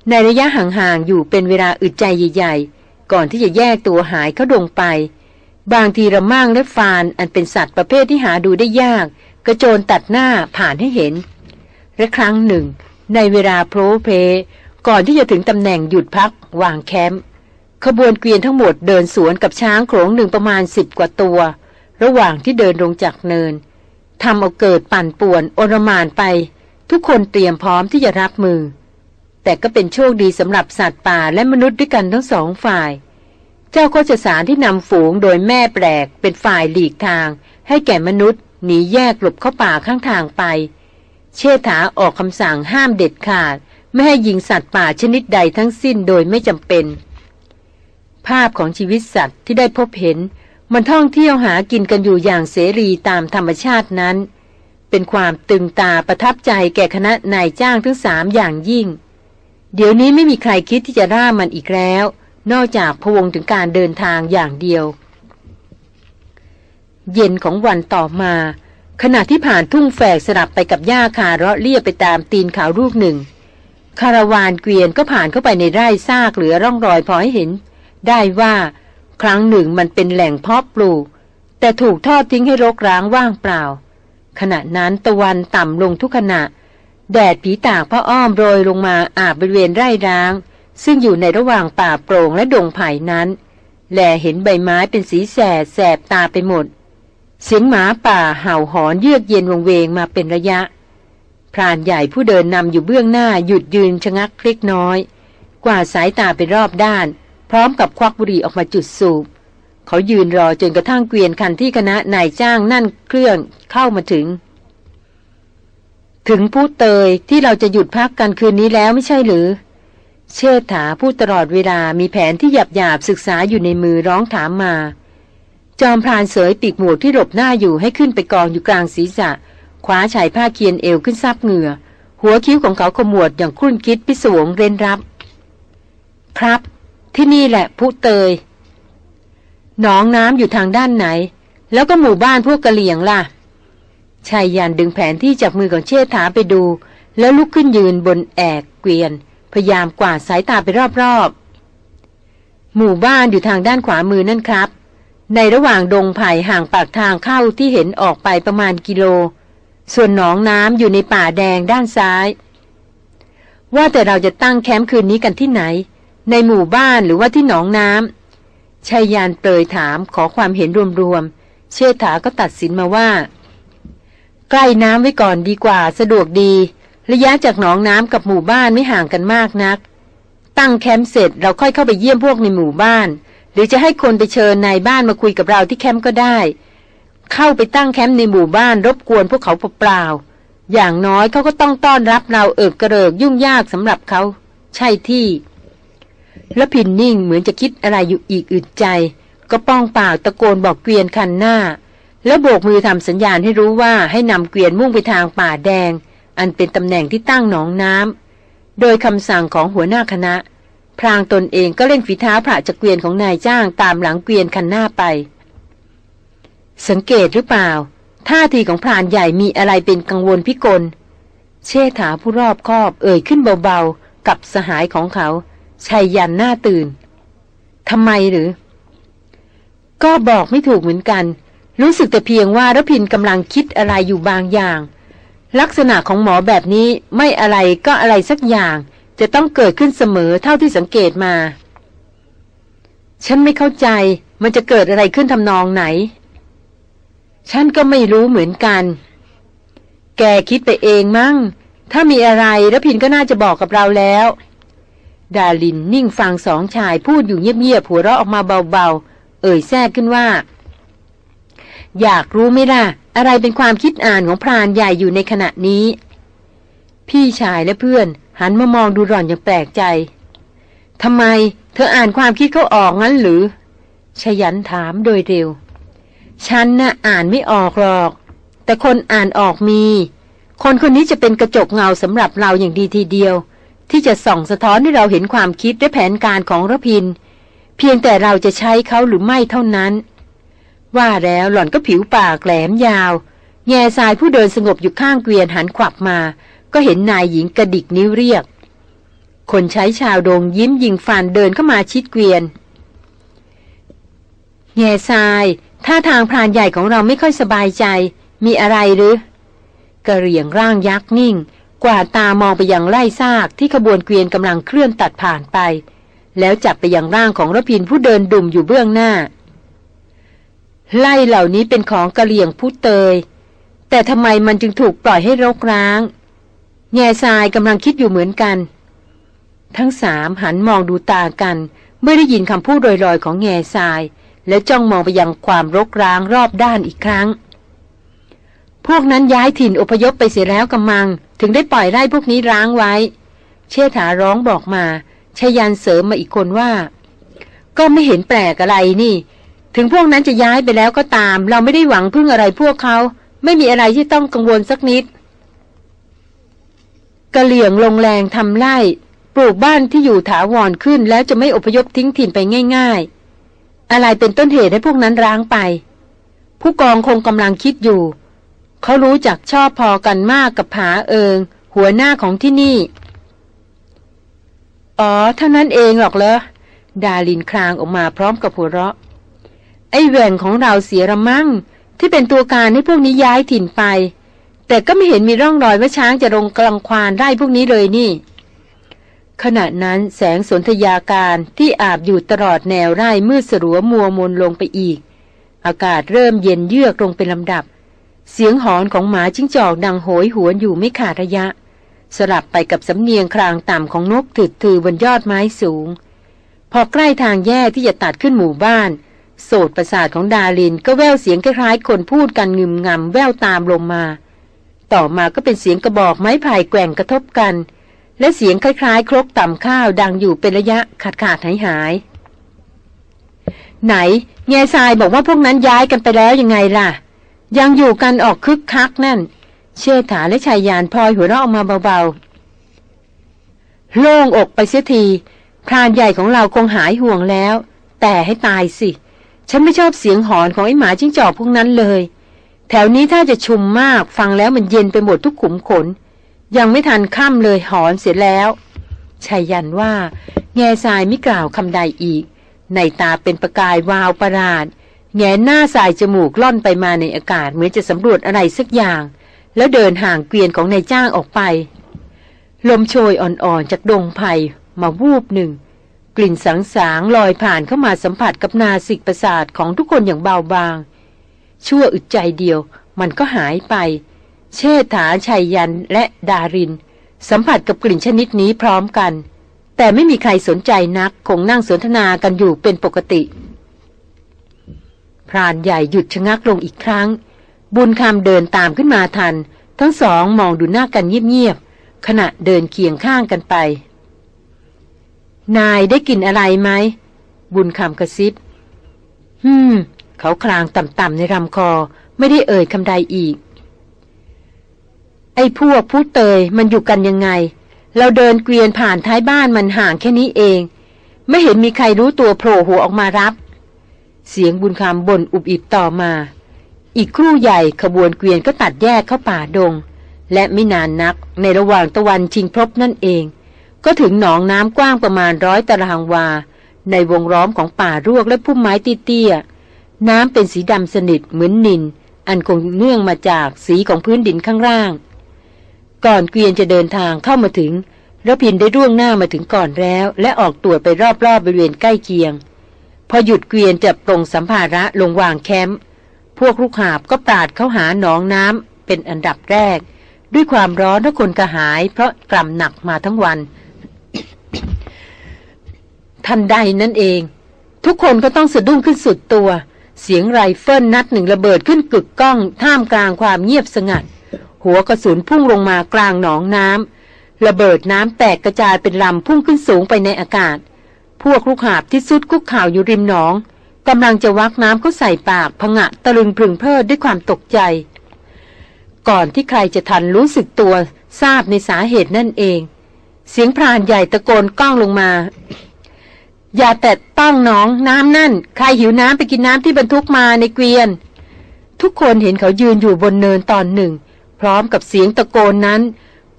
ในระยะห่างๆอยู่เป็นเวลาอึดใจใหญ่ๆ ก่อนที่จะแยกตัวหายเข้าดงไป บางทีระมั่งและฟานอันเป็นสัตว์ประเภทที่หาดูได้ยาก กระโจนตัดหน้าผ่านให้เห็น และครั้งหนึ่ง ในเวลาโพรเพ ก่อนที่จะถึงตำแหน่งหยุดพักวางแคมป์ขบวนเกวียนทั้งหมดเดินสวนกับช้างโขลงหนึ่งประมาณสิบกว่าตัว ระหว่างที่เดินลงจากเนิน ทำเอาเกิดปั่นป่วนโอรมานไป ทุกคนเตรียมพร้อมที่จะรับมือ แต่ก็เป็นโชคดีสำหรับสัตว์ป่าและมนุษย์ด้วยกันทั้งสองฝ่าย เจ้าโคจสารที่นำฝูงโดยแม่แปลกเป็นฝ่ายหลีกทาง ให้แก่มนุษย์หนีแยกหลบเข้าป่าข้างทางไป เชษฐาออกคำสั่งห้ามเด็ดขาด ไม่ให้ยิงสัตว์ป่าชนิดใดทั้งสิ้นโดยไม่จำเป็น ภาพของชีวิตสัตว์ที่ได้พบเห็น มันท่องเที่ยวหากินกันอยู่อย่างเสรีตามธรรมชาตินั้น เป็นความตึงตาประทับใจแก่คณะนายจ้างทั้งสามอย่างยิ่ง เดี๋ยวนี้ไม่มีใครคิดที่จะร่ามันอีกแล้ว นอกจากพวงถึงการเดินทางอย่างเดียว เย็นของวันต่อมา ขณะที่ผ่านทุ่งแฝกสลับไปกับหญ้าคาเราะเรียบไปตามตีนเขาลูกหนึ่ง คาราวานเกวียนก็ผ่านเข้าไปในไร่ซากเหลือร่องรอยพอให้เห็น ได้ว่า ครั้งหนึ่งมันเป็นแหล่งเพาะปลูก แต่ถูกทอดทิ้งให้รกร้างว่างเปล่า ขณะนั้นตะวันต่ำลงทุกขณะ แดดผีตากพระอ้อมโรยลงมาอาบบริเวณไร่ร้าง ซึ่งอยู่ในระหว่างป่าโปร่งและดงไผ่นั้น แลเห็นใบไม้เป็นสีแสดแสบตาไปหมด เสียงหมาป่าเห่าหอนเยือกเย็นวงเวงมาเป็นระยะพรานใหญ่ผู้เดินนำอยู่เบื้องหน้าหยุดยืนชะงักคลิกน้อย กว่าสายตาไปรอบด้าน พร้อมกับควักบุหรี่ออกมาจุดสูบ เขายืนรอจนกระทั่งเกวียนคันที่คณะนายจ้างนั่นเครื่องเข้ามาถึง ถึงผู้เตยที่เราจะหยุดพักกันคืนนี้แล้วไม่ใช่หรือ เชษฐาพูดตลอดเวลามีแผนที่หยาบหยาบศึกษาอยู่ในมือร้องถามมา จอมพรานเสยปีกหมวกที่หลบหน้าอยู่ให้ขึ้นไปกองอยู่กลางศีรษะคว้าชายผ้าเคียนเอวขึ้นซับเหงื่อ หัวคิ้วของเขาขมวดอย่างคุ้นคิดพิศวงเร้นรับ ครับ ที่นี่แหละผู้เตย หนองน้ำอยู่ทางด้านไหน แล้วก็หมู่บ้านพวกกะเหลี่ยงล่ะชายยันดึงแผนที่จากมือของเชษฐาไปดู แล้วลุกขึ้นยืนบนแอกเกวียน พยายามกวาดสายตาไปรอบๆ หมู่บ้านอยู่ทางด้านขวามือนั่นครับ ในระหว่างดงไผ่ห่างปากทางเข้าที่เห็นออกไปประมาณกิโล ส่วนหนองน้ำอยู่ในป่าแดงด้านซ้าย ว่าแต่เราจะตั้งแคมป์คืนนี้กันที่ไหน ในหมู่บ้านหรือว่าที่หนองน้ำชายยานเปรยถามขอความเห็นรวมๆ เชษฐาก็ตัดสินมาว่า ใกล้น้ำไว้ก่อนดีกว่าสะดวกดี ระยะจากหนองน้ำกับหมู่บ้านไม่ห่างกันมากนัก ตั้งแคมป์เสร็จเราค่อยเข้าไปเยี่ยมพวกในหมู่บ้าน หรือจะให้คนไปเชิญนายบ้านมาคุยกับเราที่แคมป์ก็ได้ เข้าไปตั้งแคมป์ในหมู่บ้านรบกวนพวกเขาเปล่าๆอย่างน้อยเขาก็ต้องต้อนรับเราเอิกกระเริกยุ่งยากสำหรับเขา ใช่ที่ แล้วพินนิ่งเหมือนจะคิดอะไรอยู่อีกอึดใจ ก็ป้องปากตะโกนบอกเกวียนคันหน้า แล้วโบกมือทำสัญญาณให้รู้ว่าให้นำเกวียนมุ่งไปทางป่าแดง อันเป็นตำแหน่งที่ตั้งหนองน้ำโดยคำสั่งของหัวหน้าคณะ พรางตนเองก็เร่งฝีเท้าผ่าจากเกวียนของนายจ้างตามหลังเกวียนคันหน้าไป สังเกตหรือเปล่าท่าทีของพรานใหญ่มีอะไรเป็นกังวลพิกล เชษฐาผู้รอบคอบเอ่ยขึ้นเบาๆ กับสหายของเขา ชายยันหน้าตื่นทำไมหรือ ก็บอกไม่ถูกเหมือนกัน รู้สึกแต่เพียงว่ารพินกำลังคิดอะไรอยู่บางอย่าง ลักษณะของหมอแบบนี้ไม่อะไรก็อะไรสักอย่าง จะต้องเกิดขึ้นเสมอเท่าที่สังเกตมา ฉันไม่เข้าใจมันจะเกิดอะไรขึ้นทำนองไหน ฉันก็ไม่รู้เหมือนกัน แกคิดไปเองมั้ง ถ้ามีอะไรรพินก็น่าจะบอกกับเราแล้ว ดาลินนิ่งฟังสองชายพูดอยู่เงียบๆหัวเราะออกมาเบาๆ เอ่ยแทรกขึ้นว่า อยากรู้ไหมล่ะ อะไรเป็นความคิดอ่านของพรานใหญ่อยู่ในขณะนี้ พี่ชายและเพื่อนหันมามองดูหล่อนอย่างแปลกใจทำไม เธออ่านความคิดเขาออกงั้นหรือ ชยันถามโดยเร็ว ฉันน่ะอ่านไม่ออกหรอก แต่คนอ่านออกมี คนคนนี้จะเป็นกระจกเงาสำหรับเราอย่างดีทีเดียว ที่จะส่องสะท้อนให้เราเห็นความคิดและแผนการของรพิน เพียงแต่เราจะใช้เขาหรือไม่เท่านั้น ว่าแล้วหล่อนก็ผิวปากแหลมยาว แง่ทรายผู้เดินสงบอยู่ข้างเกวียนหันขวับมา ก็เห็นนายหญิงกระดิกนิ้วเรียก คนใช้ชาวโดงยิ้มยิงฟันเดินเข้ามาชิดเกวียน แง่ทรายท่าทางพรานใหญ่ของเราไม่ค่อยสบายใจ มีอะไรหรือ กระเหรี่ยงร่างยักษ์นิ่ง กวาดตามองไปยังไร่ซากที่ขบวนเกวียนกำลังเคลื่อนตัดผ่านไป แล้วจับไปยังร่างของรพินผู้เดินดุ่มอยู่เบื้องหน้า ไล่เหล่านี้เป็นของกะเหลี่ยงผู้เตย แต่ทำไมมันจึงถูกปล่อยให้รกร้าง แง่ทรายกำลังคิดอยู่เหมือนกัน ทั้งสามหันมองดูตากันเมื่อได้ยินคำพูดลอยๆของแง่ทราย แล้วจ้องมองไปยังความรกร้างรอบด้านอีกครั้ง พวกนั้นย้ายถิ่นอพยพไปเสียแล้วกำมัง ถึงได้ปล่อยไร่พวกนี้ร้างไว้ เชษฐาร้องบอกมาชยันเสริมมาอีกคนว่า ก็ไม่เห็นแปลกอะไรนี่ ถึงพวกนั้นจะย้ายไปแล้วก็ตาม เราไม่ได้หวังพึ่งอะไรพวกเขา ไม่มีอะไรที่ต้องกังวลสักนิดกระเหลี่ยงลงแรงทำไร่ปลูกบ้านที่อยู่ถาวรขึ้นแล้วจะไม่อพยพทิ้งถิ่นไปง่าย ๆ อะไรเป็นต้นเหตุให้พวกนั้นร้างไป ผู้กองคงกำลังคิดอยู่ เขารู้จักชอบพอกันมากกับผาเอิง หัวหน้าของที่นี่ อ๋อ เท่านั้นเองหรอกเหรอ ดาลินคลางออกมาพร้อมกับหัวเราะ ไอ้แหวนของเราเสียระมั่ง ที่เป็นตัวการให้พวกนี้ย้ายถิ่นไป แต่ก็ไม่เห็นมีร่องรอยว่าช้างจะลงกลังควานได้พวกนี้เลยนี่ ขณะนั้นแสงสนธยาการที่อาบอยู่ตลอดแนวไร่มืดสลัวมัวมนลงไปอีก อากาศเริ่มเย็นเยือกลงเป็นลำดับ เสียงหอนของหมาจิ้งจอกดังโหยหวนอยู่ไม่ขาดระยะ สลับไปกับสำเนียงครางต่ำของนกถืดถือบนยอดไม้สูง พอใกล้ทางแย่ที่จะตัดขึ้นหมู่บ้าน โสดประสาทของดาลินก็แววเสียงคล้ายๆ คนพูดกันงึมงำแววตามลงมา ต่อมาก็เป็นเสียงกระบอกไม้ไผ่แกว่งกระทบกัน และเสียงคล้ายๆ ครกต่ำข้าวดังอยู่เป็นระยะขาดขาดหายหายไหนแง่ทรายบอกว่าพวกนั้นย้ายกันไปแล้วยังไงล่ะ ยังอยู่กันออกคึกคักนั่น เชื่อถาและชายยานพลอยหัวเราะออกมาเบาๆ โล่งอกไปเสียที พรานใหญ่ของเราคงหายห่วงแล้ว แต่ให้ตายสิ ฉันไม่ชอบเสียงหอนของไอ้หมาจิ้งจอกพวกนั้นเลย แถวนี้ถ้าจะชุมมากฟังแล้วมันเย็นไปหมดทุกขุมขน ยังไม่ทันค่ำเลยหอนเสร็จแล้วชายยันว่า แง่ทรายไม่กล่าวคำใดอีก ในตาเป็นประกายวาวประหลาด แงหน้าสายจมูกล่อนไปมาในอากาศเหมือนจะสำรวจอะไรสักอย่าง แล้วเดินห่างเกวียนของนายจ้างออกไป ลมโชยอ่อนๆจากดงไผ่มาวูบหนึ่ง กลิ่นสังสางลอยผ่านเข้ามาสัมผัสกับนาสิกประสาทของทุกคนอย่างเบาบาง ชั่วอึดใจเดียว มันก็หายไป เชษฐาชัยยันและดาริน สัมผัสกับกลิ่นชนิดนี้พร้อมกัน แต่ไม่มีใครสนใจนักคงนั่งสนทนากันอยู่เป็นปกติ พรานใหญ่หยุดชะงักลงอีกครั้ง บุญคำเดินตามขึ้นมาทัน ทั้งสองมองดูหน้ากันเงียบๆขณะเดินเคียงข้างกันไป นายได้กลิ่นอะไรไหม บุญคำกระซิบฮึมเขาคลางต่ำๆในลำคอไม่ได้เอ่ยคำใดอีก ไอ้พวกผู้เตยมันอยู่กันยังไง เราเดินเกวียนผ่านท้ายบ้านมันห่างแค่นี้เอง ไม่เห็นมีใครรู้ตัวโผล่หัวออกมารับ เสียงบุญคำบ่นอุบอิบต่อมา อีกครู่ใหญ่ขบวนเกวียนก็ตัดแยกเข้าป่าดง และไม่นานนักในระหว่างตะวันชิงพรบนั่นเอง ก็ถึงหนองน้ำกว้างประมาณร้อยตารางวา ในวงล้อมของป่ารวกและพุ่มไม้เตี้ยน้ำเป็นสีดำสนิทเหมือนนิน อันคงเนื่องมาจากสีของพื้นดินข้างล่าง ก่อนเกวียนจะเดินทางเข้ามาถึงรพินทร์ได้ล่วงหน้ามาถึงก่อนแล้ว และออกตรวจไปรอบๆบริเวณใกล้เคียง พอหยุดเกวียนจะปลงสัมภาระลงวางแคมป์พวกลูกหาบก็ปราดเข้าหาหนองน้ำเป็นอันดับแรก ด้วยความร้อนและคนกระหาย เพราะกรำหนักมาทั้งวัน ทันใดนั่นเอง ทุกคนก็ต้องสะดุ้งขึ้นสุดตัว เสียงไรเฟิลนัดหนึ่งระเบิดขึ้นกึกก้อง ท่ามกลางความเงียบสงัด หัวกระสุนพุ่งลงมากลางหนองน้ำระเบิดน้ำแตกกระจายเป็นลำพุ่งขึ้นสูงไปในอากาศ วกลูกหาบที่สุดคุกข่าวอยู่ริมหนองกำลังจะวักน้ำเข้าใส่ปากพงะตะลึงพึงเพิดด้วยความตกใจ ก่อนที่ใครจะทันรู้สึกตัวทราบในสาเหตุนั่นเอง เสียงพรานใหญ่ตะโกนก้องลงมา อย่าแตะต้องน้องน้ำนั่น ใครหิวน้ำไปกินน้ำที่บรรทุกมาในเกวียน ทุกคนเห็นเขายืนอยู่บนเนินตอนหนึ่ง พร้อมกับเสียงตะโกนนั้น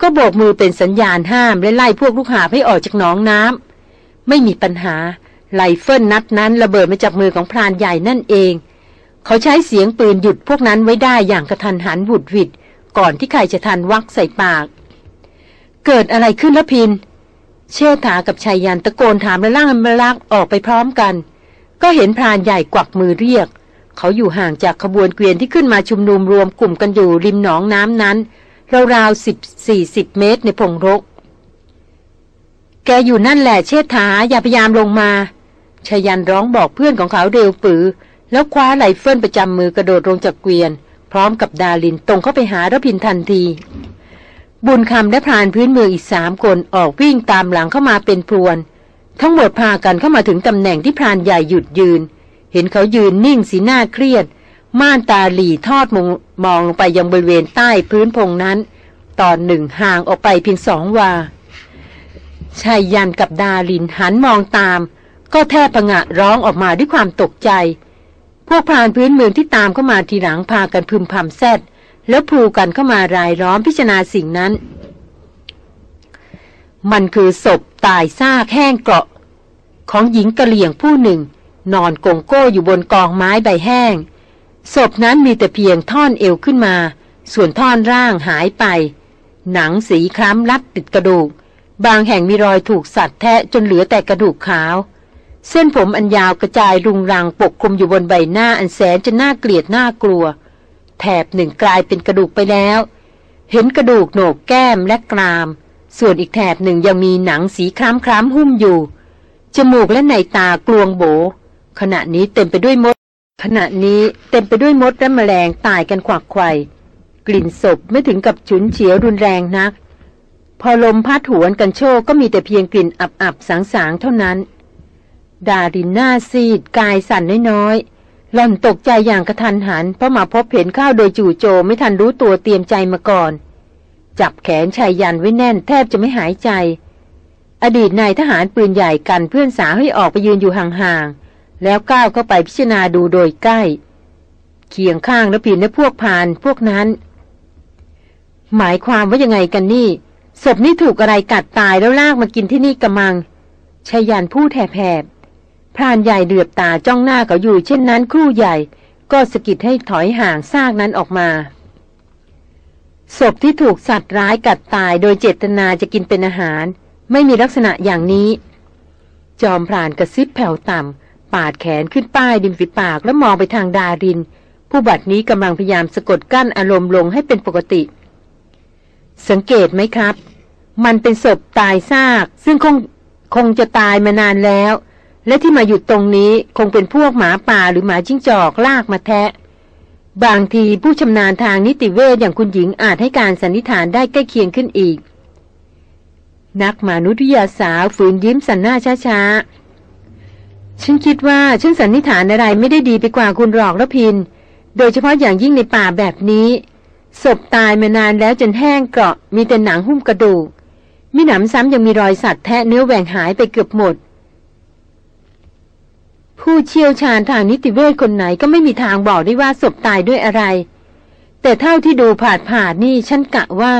ก็โบกมือเป็นสัญญาณห้ามและไล่พวกลูกหาให้ออกจากหนองน้ำ ไม่มีปัญหาไลเฟิลนัดนั้นระเบิดมาจากมือของพรานใหญ่นั่นเอง เขาใช้เสียงปืนหยุดพวกนั้นไว้ได้อย่างกระทันหันบุดวิดก่อนที่ใครจะทันวักใส่ปาก เกิดอะไรขึ้นละพิน เชษฐากับชายยันตะโกนถามและล่างมลักออกไปพร้อมกัน ก็เห็นพรานใหญ่กวักมือเรียก เขาอยู่ห่างจากขบวนเกวียนที่ขึ้นมาชุมนุมรวมกลุ่มกันอยู่ริมหนองน้ำนั้นราวๆสิบสี่สิบเมตรในพงรก แกอยู่นั่นแหละเชษฐาอย่าพยายามลงมาชยันร้องบอกเพื่อนของเขาเร็วปือ แล้วคว้าไหลเฟิลประจำมือกระโดดลงจากเกวียน พร้อมกับดาลินตรงเข้าไปหารพินทันที บุญคำและพรานพื้นเมืองอีกสามคนออกวิ่งตามหลังเข้ามาเป็นพรวน ทั้งหมดพากันเข้ามาถึงตำแหน่งที่พรานใหญ่หยุดยืน เห็นเขายืนนิ่งสีหน้าเครียด ม่านตาหลีทอดมองมองลงไปยังบริเวณใต้พื้นพงนั้น ตอนหนึ่งห่างออกไปเพียงสองวา ชายยันกับดาลินหันมองตาม ก็แทบพงะร้องออกมาด้วยความตกใจ พวกพรานพื้นเมืองที่ตามเข้ามาทีหลังพากันพึมพำแซดแล้วพูกันเข้ามารายล้อมพิจารณาสิ่งนั้น มันคือศพตายซากแห้งเกราะ ของหญิงกะเหลี่ยงผู้หนึ่ง นอนกงโก้อยู่บนกองไม้ใบแห้ง ศพนั้นมีแต่เพียงท่อนเอวขึ้นมา ส่วนท่อนร่างหายไป หนังสีคล้ำรัดติดกระดูก บางแห่งมีรอยถูกสัตว์แทะจนเหลือแต่กระดูกขาว เส้นผมอันยาวกระจายรุงรังปกคลุมอยู่บนใบหน้าอันแสนจะน่าเกลียดน่ากลัว แถบหนึ่งกลายเป็นกระดูกไปแล้ว เห็นกระดูกโหนกแก้มและกราม ส่วนอีกแถบหนึ่งยังมีหนังสีคล้ำคล้ำหุ้มอยู่ จมูกและในตากลวงโบ ขณะนี้เต็มไปด้วยมด ขณะนี้เต็มไปด้วยมดและแมลงตายกันขวักไขว่กลิ่นศพไม่ถึงกับฉุนเฉียวรุนแรงนัก พอลมพัดหวนกันโชกก็มีแต่เพียงกลิ่นอับๆสางๆเท่านั้น ดาดินหน้าซีด กายสั่นน้อยๆหล่อนตกใจอย่างกระทันหัน เพราะมาพบเห็นข้าวโดยจู่โจมไม่ทันรู้ตัวเตรียมใจมาก่อน จับแขนชายยันไว้แน่นแทบจะไม่หายใจ อดีตนายทหารปืนใหญ่กันเพื่อนสาวให้ออกไปยืนอยู่ห่างๆแล้วก้าวเข้าไปพิจารณาดูโดยใกล้ เคียงข้างและผินและพวกพานพวกนั้น หมายความว่ายังไงกันนี่ ศพนี่ถูกอะไรกัดตายแล้วลากมากินที่นี่กระมังชายันพูดแผบพรานใหญ่เดือบตาจ้องหน้าเขาอยู่ เช่นนั้นครู่ใหญ่ ก็สกิดให้ถอยห่างซากนั้นออกมา ศพที่ถูกสัตว์ร้ายกัดตายโดยเจตนาจะกินเป็นอาหาร ไม่มีลักษณะอย่างนี้ จอมพรานกระซิบแผ่วต่ำปาดแขนขึ้นป้ายดิมฝีปากแล้วมองไปทางดาริน ผู้บัดนี้กำลังพยายามสะกดกั้นอารมณ์ลงให้เป็นปกติ สังเกตไหมครับ มันเป็นศพตายซาก ซึ่งคงคงจะตายมานานแล้ว และที่มาหยุดตรงนี้คงเป็นพวกหมาป่าหรือหมาจิ้งจอกลากมาแทะ บางทีผู้ชำนาญทางนิติเวชอย่างคุณหญิงอาจให้การสันนิษฐานได้ใกล้เคียงขึ้นอีก นักมนุษยศาสตร์ฝืนยิ้มสันหน้าช้าๆ ฉันคิดว่าฉันสันนิษฐานอะไรไม่ได้ดีไปกว่าคุณหลอกแล้วพิน โดยเฉพาะอย่างยิ่งในป่าแบบนี้ ศพตายมานานแล้วจนแห้งเกราะมีแต่หนังหุ้มกระดูกมีหนำซ้ำยังมีรอยสัตว์แทะเนื้อแหว่งหายไปเกือบหมด ผู้เชี่ยวชาญทางนิติเวชคนไหนก็ไม่มีทางบอกได้ว่าศพตายด้วยอะไร แต่เท่าที่ดูผาดผาดนี่ฉันกะว่า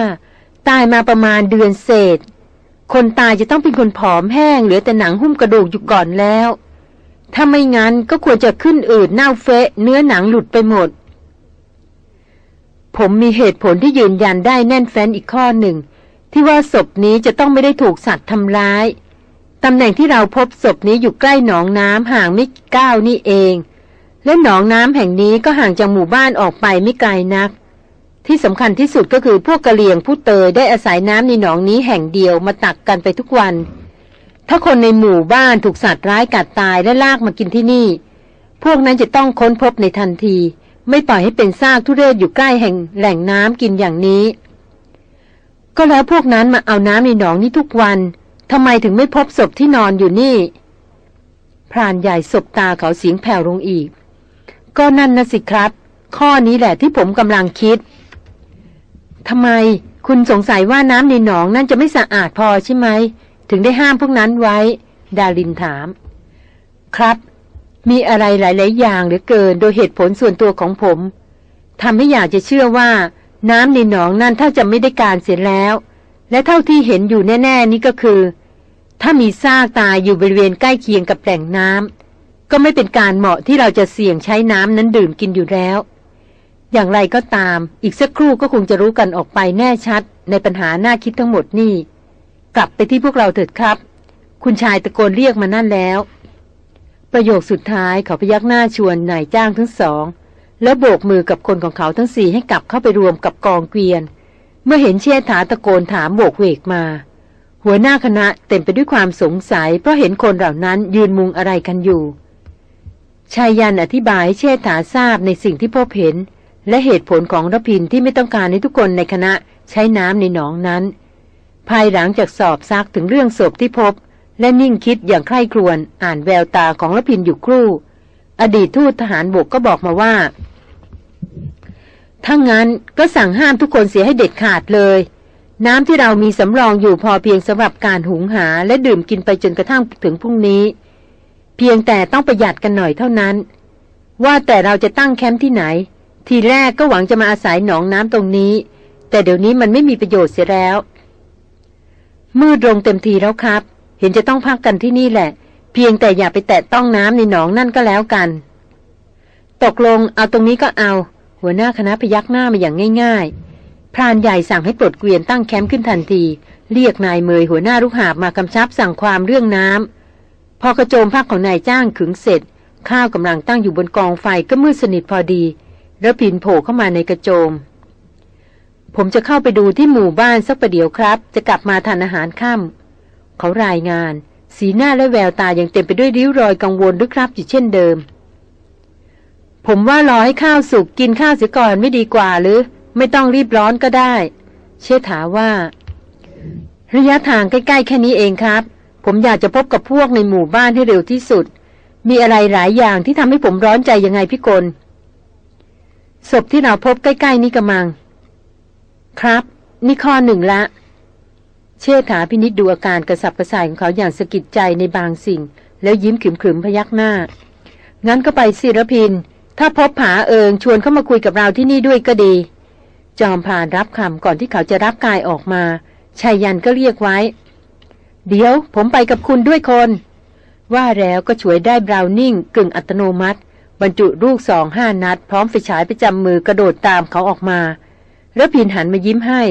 ตายมาประมาณเดือนเศษ คนตายจะต้องเป็นคนผอมแห้งเหลือแต่หนังหุ้มกระดูกอยู่ก่อนแล้ว ถ้าไม่งั้นก็ควรจะขึ้นอืดเน่าเฟะเนื้อหนังหลุดไปหมด ผมมีเหตุผลที่ยืนยันได้แน่นแฟ้นอีกข้อหนึ่ง ที่ว่าศพนี้จะต้องไม่ได้ถูกสัตว์ทำร้ายตำแหน่งที่เราพบศพนี้อยู่ใกล้หนองน้ำห่างไม่ก้าวนี่เอง และหนองน้ำแห่งนี้ก็ห่างจากหมู่บ้านออกไปไม่ไกลนัก ที่สำคัญที่สุดก็คือพวกกะเหลี่ยงผู้เตยได้อาศัยน้ำในหนองนี้แห่งเดียวมาตักกันไปทุกวัน ถ้าคนในหมู่บ้านถูกสัตว์ร้ายกัดตายและลากมากินที่นี่ พวกนั้นจะต้องค้นพบในทันที ไม่ปล่อยให้เป็นซากทุเรศอยู่ใกล้แห่งแหล่งน้ำกินอย่างนี้ ก็แล้วพวกนั้นมาเอาน้ำในหนองนี้ทุกวันทำไมถึงไม่พบศพที่นอนอยู่นี่ พรานใหญ่ศบตาเขาเสียงแผ่วลงอีก ก็นั่นนะสิครับ ข้อนี้แหละที่ผมกำลังคิดทำไมคุณสงสัยว่าน้ำในหนองนั่นจะไม่สะอาดพอใช่ไหม ถึงได้ห้ามพวกนั้นไว้ ดารินถาม ครับ มีอะไรหลาย ๆ อย่างเหลือเกินโดยเหตุผลส่วนตัวของผมทำให้อยากจะเชื่อว่า น้ำในหนองนั่นถ้าจะไม่ได้การเสียแล้ว และเท่าที่เห็นอยู่แน่ ๆ นี่ก็คือ ถ้ามีซากตายอยู่บริเวณใกล้เคียงกับแหล่งน้ำก็ไม่เป็นการเหมาะที่เราจะเสี่ยงใช้น้ำนั้นดื่มกินอยู่แล้ว อย่างไรก็ตาม อีกสักครู่ก็คงจะรู้กันออกไปแน่ชัด ในปัญหาหน้าคิดทั้งหมดนี่ กลับไปที่พวกเราเถิดครับ คุณชายตะโกนเรียกมานั่นแล้ว ประโยคสุดท้ายเขาพยักหน้าชวนนายจ้างทั้งสอง แล้วโบกมือกับคนของเขาทั้งสี่ให้กลับเข้าไปรวมกับกองเกวียน เมื่อเห็นเชี่ยถาตะโกนถามโบกเวกมา หัวหน้าคณะเต็มไปด้วยความสงสัย เพราะเห็นคนเหล่านั้นยืนมุงอะไรกันอยู่ชายยันอธิบายเชี่ยถาทราบในสิ่งที่พบเห็น และเหตุผลของรพินที่ไม่ต้องการให้ทุกคนในคณะใช้น้ำในหนองนั้น ภายหลังจากสอบซักถึงเรื่องศพที่พบ และนิ่งคิดอย่างใคร่ครวญอ่านแววตาของละพินอยู่ครู่ อดีตทูตทหารบกก็บอกมาว่า ถ้างั้นก็สั่งห้ามทุกคนเสียให้เด็ดขาดเลย น้ำที่เรามีสำรองอยู่พอเพียงสำหรับการหุงหา และดื่มกินไปจนกระทั่งถึงพรุ่งนี้ เพียงแต่ต้องประหยัดกันหน่อยเท่านั้น ว่าแต่เราจะตั้งแคมป์ที่ไหน ทีแรกก็หวังจะมาอาศัยหนองน้ำตรงนี้ แต่เดี๋ยวนี้มันไม่มีประโยชน์เสียแล้ว มืดลงเต็มทีแล้วครับ เห็นจะต้องพักกันที่นี่แหละ เพียงแต่อย่าไปแตะต้องน้ำในหนองนั่นก็แล้วกัน ตกลงเอาตรงนี้ก็เอา หัวหน้าคณะพยักหน้ามาอย่างง่าย ๆ พรานใหญ่สั่งให้ปลดเกวียนตั้งแคมป์ขึ้นทันที เรียกนายเมยหัวหน้าลูกหาบมากำชับสั่งความเรื่องน้ำพอกระโจมพักของนายจ้างขึงเสร็จ ข้าวกำลังตั้งอยู่บนกองไฟก็มืดสนิทพอดีแล้วผินโผล่เข้ามาในกระโจมผมจะเข้าไปดูที่หมู่บ้านสักประเดี๋ยวครับ จะกลับมาทานอาหารค่ำ เขารายงาน สีหน้าและแววตายังเต็มไปด้วยริ้วรอยกังวลด้วยครับอยู่เช่นเดิม ผมว่ารอให้ข้าวสุกกินข้าวเสียก่อนไม่ดีกว่าหรือ ไม่ต้องรีบร้อนก็ได้ เชษฐาว่า ระยะทางใกล้ ๆ แค่นี้เองครับ ผมอยากจะพบกับพวกในหมู่บ้านให้เร็วที่สุด มีอะไรหลายอย่างที่ทำให้ผมร้อนใจยังไงพี่กลศพที่เราพบใกล้ ๆ นี่กระมัง ครับ นี่ข้อหนึ่งละ เชษฐาพินิษดูอาการกระสับกระส่ายของเขาอย่างสะกิดใจในบางสิ่ง แล้วยิ้มขึมๆพยักหน้า งั้นก็ไปศิรพิน ถ้าพบผาเอิงชวนเข้ามาคุยกับเราที่นี่ด้วยก็ดี จอมพานรับคำก่อนที่เขาจะรับกายออกมาชายยันก็เรียกไว้ เดี๋ยวผมไปกับคุณด้วยคน ว่าแล้วก็ช่วยได้บราวนิ่งกึ่งอัตโนมัติ บรรจุลูกสองห้านัด พร้อมไฟฉายประจำมือกระโดดตามเขาออกมา แล้วพินหันมายิ้มให้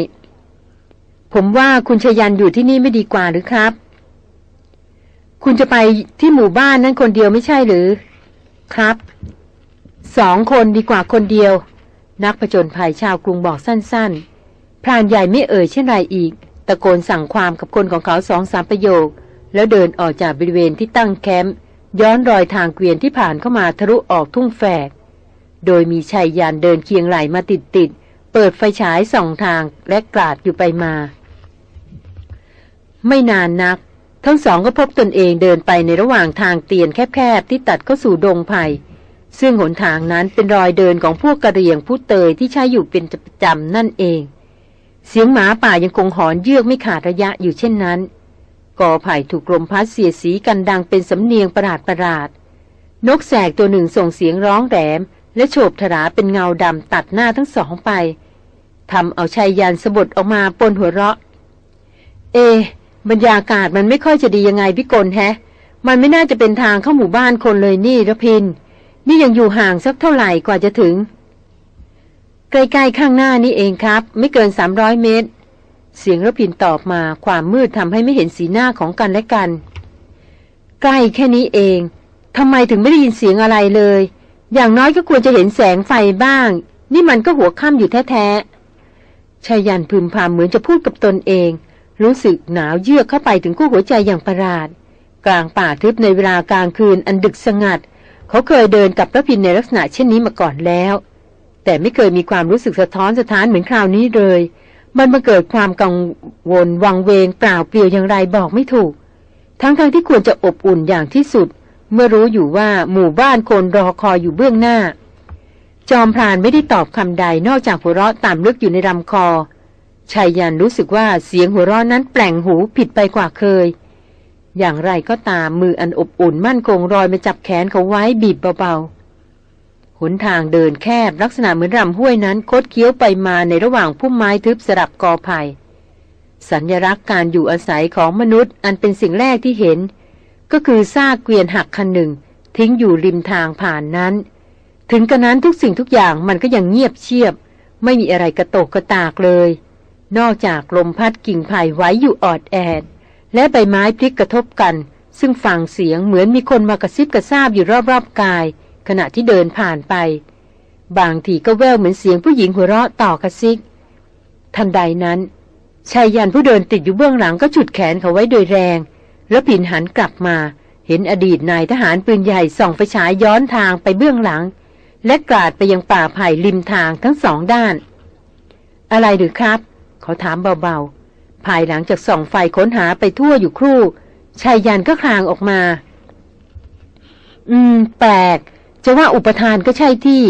ผมว่าคุณชยันอยู่ที่นี่ไม่ดีกว่าหรือครับ คุณจะไปที่หมู่บ้านนั้นคนเดียวไม่ใช่หรือ ครับ สองคนดีกว่าคนเดียว นักผจญภัยชาวกรุงบอกสั้นๆ พรานใหญ่ไม่เอ่ยเช่นไรอีก ตะโกนสั่งความกับคนของเขาสองสามประโยค แล้วเดินออกจากบริเวณที่ตั้งแคมป์ย้อนรอยทางเกวียนที่ผ่านเข้ามาทะลุออกทุ่งแฝก โดยมีชายยานเดินเคียงไหลมาติดติดเปิดไฟฉายส่องทางและกราดอยู่ไปมา ไม่นานนัก ทั้งสองก็พบตนเองเดินไปในระหว่างทางเตียนแคบๆที่ตัดเข้าสู่ดงไผ่ซึ่งหนทางนั้นเป็นรอยเดินของพวกกระเรียงผู้เตยที่ใช้อยู่เป็นประจำนั่นเอง เสียงหมาป่ายังคงหอนเยือกไม่ขาดระยะอยู่เช่นนั้นกอไผ่ถูกลมพัดเสียสีกันดังเป็นสำเนียงประหลาดประหลาด นกแสกตัวหนึ่งส่งเสียงร้องแหลมและโฉบถราเป็นเงาดำตัดหน้าทั้งสองไปทำเอาชายยานสะบดออกมาปนหัวเราะ เอ บรรยากาศมันไม่ค่อยจะดียังไงพี่กลแฮะ มันไม่น่าจะเป็นทางเข้าหมู่บ้านคนเลยนี่ระพิน นี่ยังอยู่ห่างสักเท่าไหร่กว่าจะถึง ใกล้ๆข้างหน้านี่เองครับ ไม่เกินสามร้อยเมตร เสียงระพินตอบมาความมืดทำให้ไม่เห็นสีหน้าของกันและกัน ใกล้แค่นี้เองทำไมถึงไม่ได้ยินเสียงอะไรเลย อย่างน้อยก็ควรจะเห็นแสงไฟบ้าง นี่มันก็หัวค่ำอยู่แท้ๆชายันพึมพำเหมือนจะพูดกับตนเอง รู้สึกหนาวเยือกเข้าไปถึงกู้หัวใจอย่างประหลาด กลางป่าทึบในเวลากลางคืนอันดึกสงัด เขาเคยเดินกับพระพินในลักษณะเช่นนี้มาก่อนแล้ว แต่ไม่เคยมีความรู้สึกสะท้อนสะท้านเหมือนคราวนี้เลย มันมาเกิดความกังวลวังเวงเปล่าเปลี่ยวอย่างไรบอกไม่ถูก ทั้งๆทที่ควรจะอบอุ่นอย่างที่สุด เมื่อรู้อยู่ว่าหมู่บ้านคนรอคอยอยู่เบื้องหน้า จอมพรานไม่ได้ตอบคำใดนอกจากหัวเราะต่ำลึกอยู่ในลำคอ ชายยันรู้สึกว่าเสียงหัวเราะนั้นแปลงหูผิดไปกว่าเคย อย่างไรก็ตามมืออันอบอุ่นมั่นคงรอยมาจับแขนเขาไว้บีบเบาๆ หนทางเดินแคบลักษณะเหมือนรำห้วยนั้นคดเคี้ยวไปมาในระหว่างพุ่มไม้ทึบสลับกอไผ่สัญญลักษณ์การอยู่อาศัยของมนุษย์อันเป็นสิ่งแรกที่เห็น ก็คือซากเกวียนหักคันหนึ่ง ทิ้งอยู่ริมทางผ่านนั้น ถึงกระนั้นทุกสิ่งทุกอย่างมันก็ยังเงียบเชียบ ไม่มีอะไรกระโตกกระตากเลย นอกจากลมพัดกิ่งไผ่ไว้อยู่ออดแอด และใบไม้พลิกกระทบกัน ซึ่งฟังเสียงเหมือนมีคนมากระซิบกระซาบอยู่รอบๆกาย ขณะที่เดินผ่านไป บางทีก็แววเหมือนเสียงผู้หญิงหัวเราะต่อกระซิก ทันใดนั้นชายยันผู้เดินติดอยู่เบื้องหลังก็ฉุดแขนเขาไว้โดยแรง แล้วผินหันกลับมา เห็นอดีตนายทหารปืนใหญ่ส่องไฟฉายย้อนทางไปเบื้องหลัง และกราดไปยังป่าไผ่ริมทางทั้งสองด้าน อะไรหรือครับ เขาถามเบาๆ ภายหลังจากส่องไฟค้นหาไปทั่วอยู่ครู่ ชายยันก็คลางออกมา อืม แปลก จะว่าอุปทานก็ใช่ที่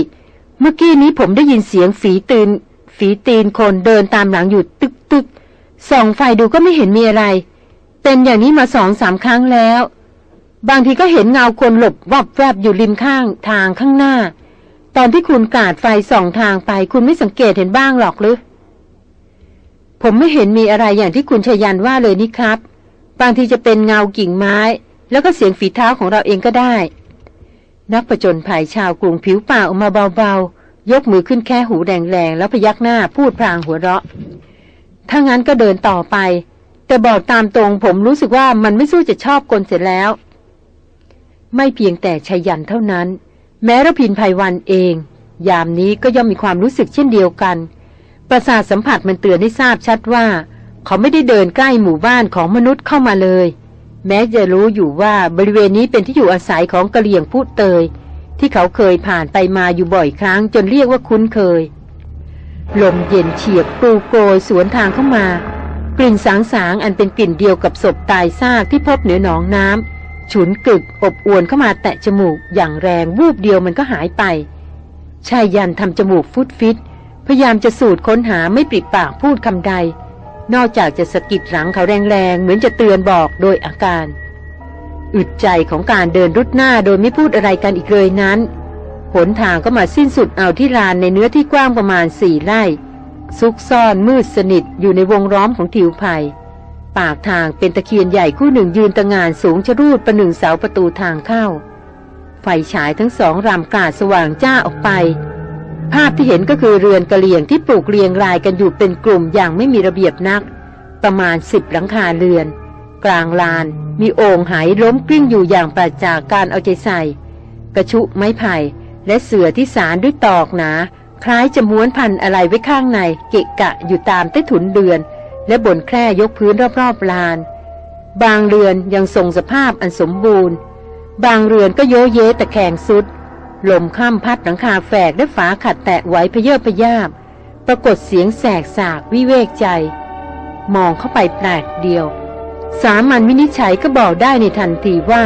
เมื่อกี้นี้ผมได้ยินเสียงฝีตีน ฝีตีนคนเดินตามหลังอยู่ตึกตึกส่องไฟดูก็ไม่เห็นมีอะไร เป็นอย่างนี้มาสองสามครั้งแล้ว บางทีก็เห็นเงาคนหลบวับแวบอยู่ริมข้างทางข้างหน้า ตอนที่คุณกาดไฟส่องทางไป คุณไม่สังเกตเห็นบ้างหรอกหรือ ผมไม่เห็นมีอะไรอย่างที่คุณชยันว่าเลยนี่ครับ บางทีจะเป็นเงากิ่งไม้ แล้วก็เสียงฝีเท้าของเราเองก็ได้ นักประจนภัยชาวกรุงผิวป่าออกมาเบาๆ ยกมือขึ้นแค่หูแดงๆ แล้วพยักหน้าพูดพลางหัวเราะ ถ้างั้นก็เดินต่อไป แต่บอกตามตรงผมรู้สึกว่ามันไม่สู้จะชอบกลเสร็จแล้ว ไม่เพียงแต่ชยันเท่านั้น แม้ระพินภัยวันเอง ยามนี้ก็ย่อมมีความรู้สึกเช่นเดียวกัน ประสาทสัมผัสมันเตือนให้ทราบชัดว่า เขาไม่ได้เดินใกล้หมู่บ้านของมนุษย์เข้ามาเลย แม้จะรู้อยู่ว่าบริเวณนี้เป็นที่อยู่อาศัยของกะเหลี่ยงพูดเตย ที่เขาเคยผ่านไปมาอยู่บ่อยครั้งจนเรียกว่าคุ้นเคย ลมเย็นเฉียบปลูโกยสวนทางเข้ามากลิ่นสางสางอันเป็นกลิ่นเดียวกับศพตายซากที่พบเหนือหนองน้ำฉุนกึกอบอวนเข้ามาแตะจมูกอย่างแรงวูบเดียวมันก็หายไปชายยันทำจมูกฟุดฟิต พยายามจะสูดค้นหาไม่ปิปากพูดคำใด นอกจากจะสะกิดหลังเขาแรงๆ เหมือนจะเตือนบอกโดยอาการ อึดใจของการเดินรุดหน้าโดยไม่พูดอะไรกันอีกเลยนั้นหนทางก็มาสิ้นสุดเอาที่ลานในเนื้อที่กว้างประมาณสี่ไร่ ซุกซ่อนมืดสนิทอยู่ในวงล้อมของทิวไผ่ปากทางเป็นตะเคียนใหญ่คู่หนึ่งยืนตะงานสูงชะรูดประหนึ่งเสาประตูทางเข้า ไฟฉายทั้งสองรำกาดสว่างจ้าออกไป ภาพที่เห็นก็คือเรือนกะเหลี่ยงที่ปลูกเรียงรายกันอยู่เป็นกลุ่มอย่างไม่มีระเบียบนัก ประมาณสิบหลังคาเรือน กลางลาน มีโอ่งหายล้มกลิ้งอยู่อย่างปราจากการเอาใจใส่ กระชุไม้ไผ่และเสือที่สารด้วยตอกหนา คล้ายจะม้วนพันอะไรไว้ข้างในเกะกะอยู่ตามใต้ถุนเดือน และบนแคร่ยกพื้นรอบๆลาน บางเรือนยังทรงสภาพอันสมบูรณ์ บางเรือนก็โยเยตะแคงสุด ลมข้ามพัดหลังคาแฝกและฝาขัดแตะไว้พเยอพยาบ ปรากฏเสียงแสกสากวิเวกใจ มองเข้าไปแปลกเดียว สามัญวินิจฉัยก็บอกได้ในทันทีว่า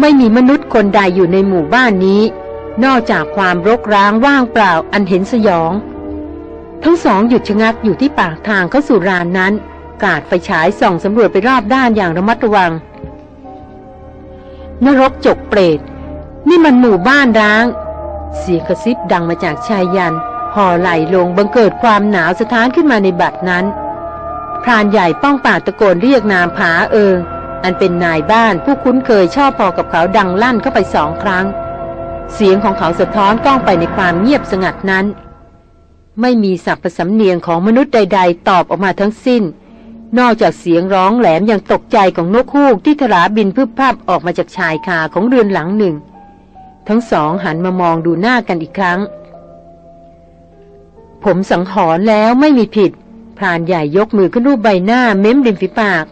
ไม่มีมนุษย์คนใดอยู่ในหมู่บ้านนี้ นอกจากความรกร้างว่างเปล่าอันเห็นสยอง ทั้งสองหยุดชะงักอยู่ที่ปากทางเข้าสู่รานนั้น กาดไฟฉายส่องสำรวจไปรอบด้านอย่างระมัดระวังนรกจกเปรต นี่มันหมู่บ้านร้าง เสียงกระซิบดังมาจากชายยันห่อไหลลงบังเกิดความหนาวสะท้านขึ้นมาในบัดนั้นพรานใหญ่ป้องปาตะโกนเรียกนามผาเอิงอันเป็นนายบ้านผู้คุ้นเคยชอบพอกับเขาดังลั่นเข้าไปสองครั้ง เสียงของเขาสะท้อนกล้องไปในความเงียบสงัดนั้น ไม่มีสับประสำเนียงของมนุษย์ใด ๆ ตอบออกมาทั้งสิ้น นอกจากเสียงร้องแหลมอย่างตกใจของนกฮูกที่ทลาบินพึบพับออกมาจากชายคาของเรือนหลังหนึ่ง ทั้งสองหันมามองดูหน้ากันอีกครั้ง ผมสังหรณ์แล้วไม่มีผิดพรานใหญ่ยกมือขึ้นรูปใบหน้าเม้มริมฝีปาก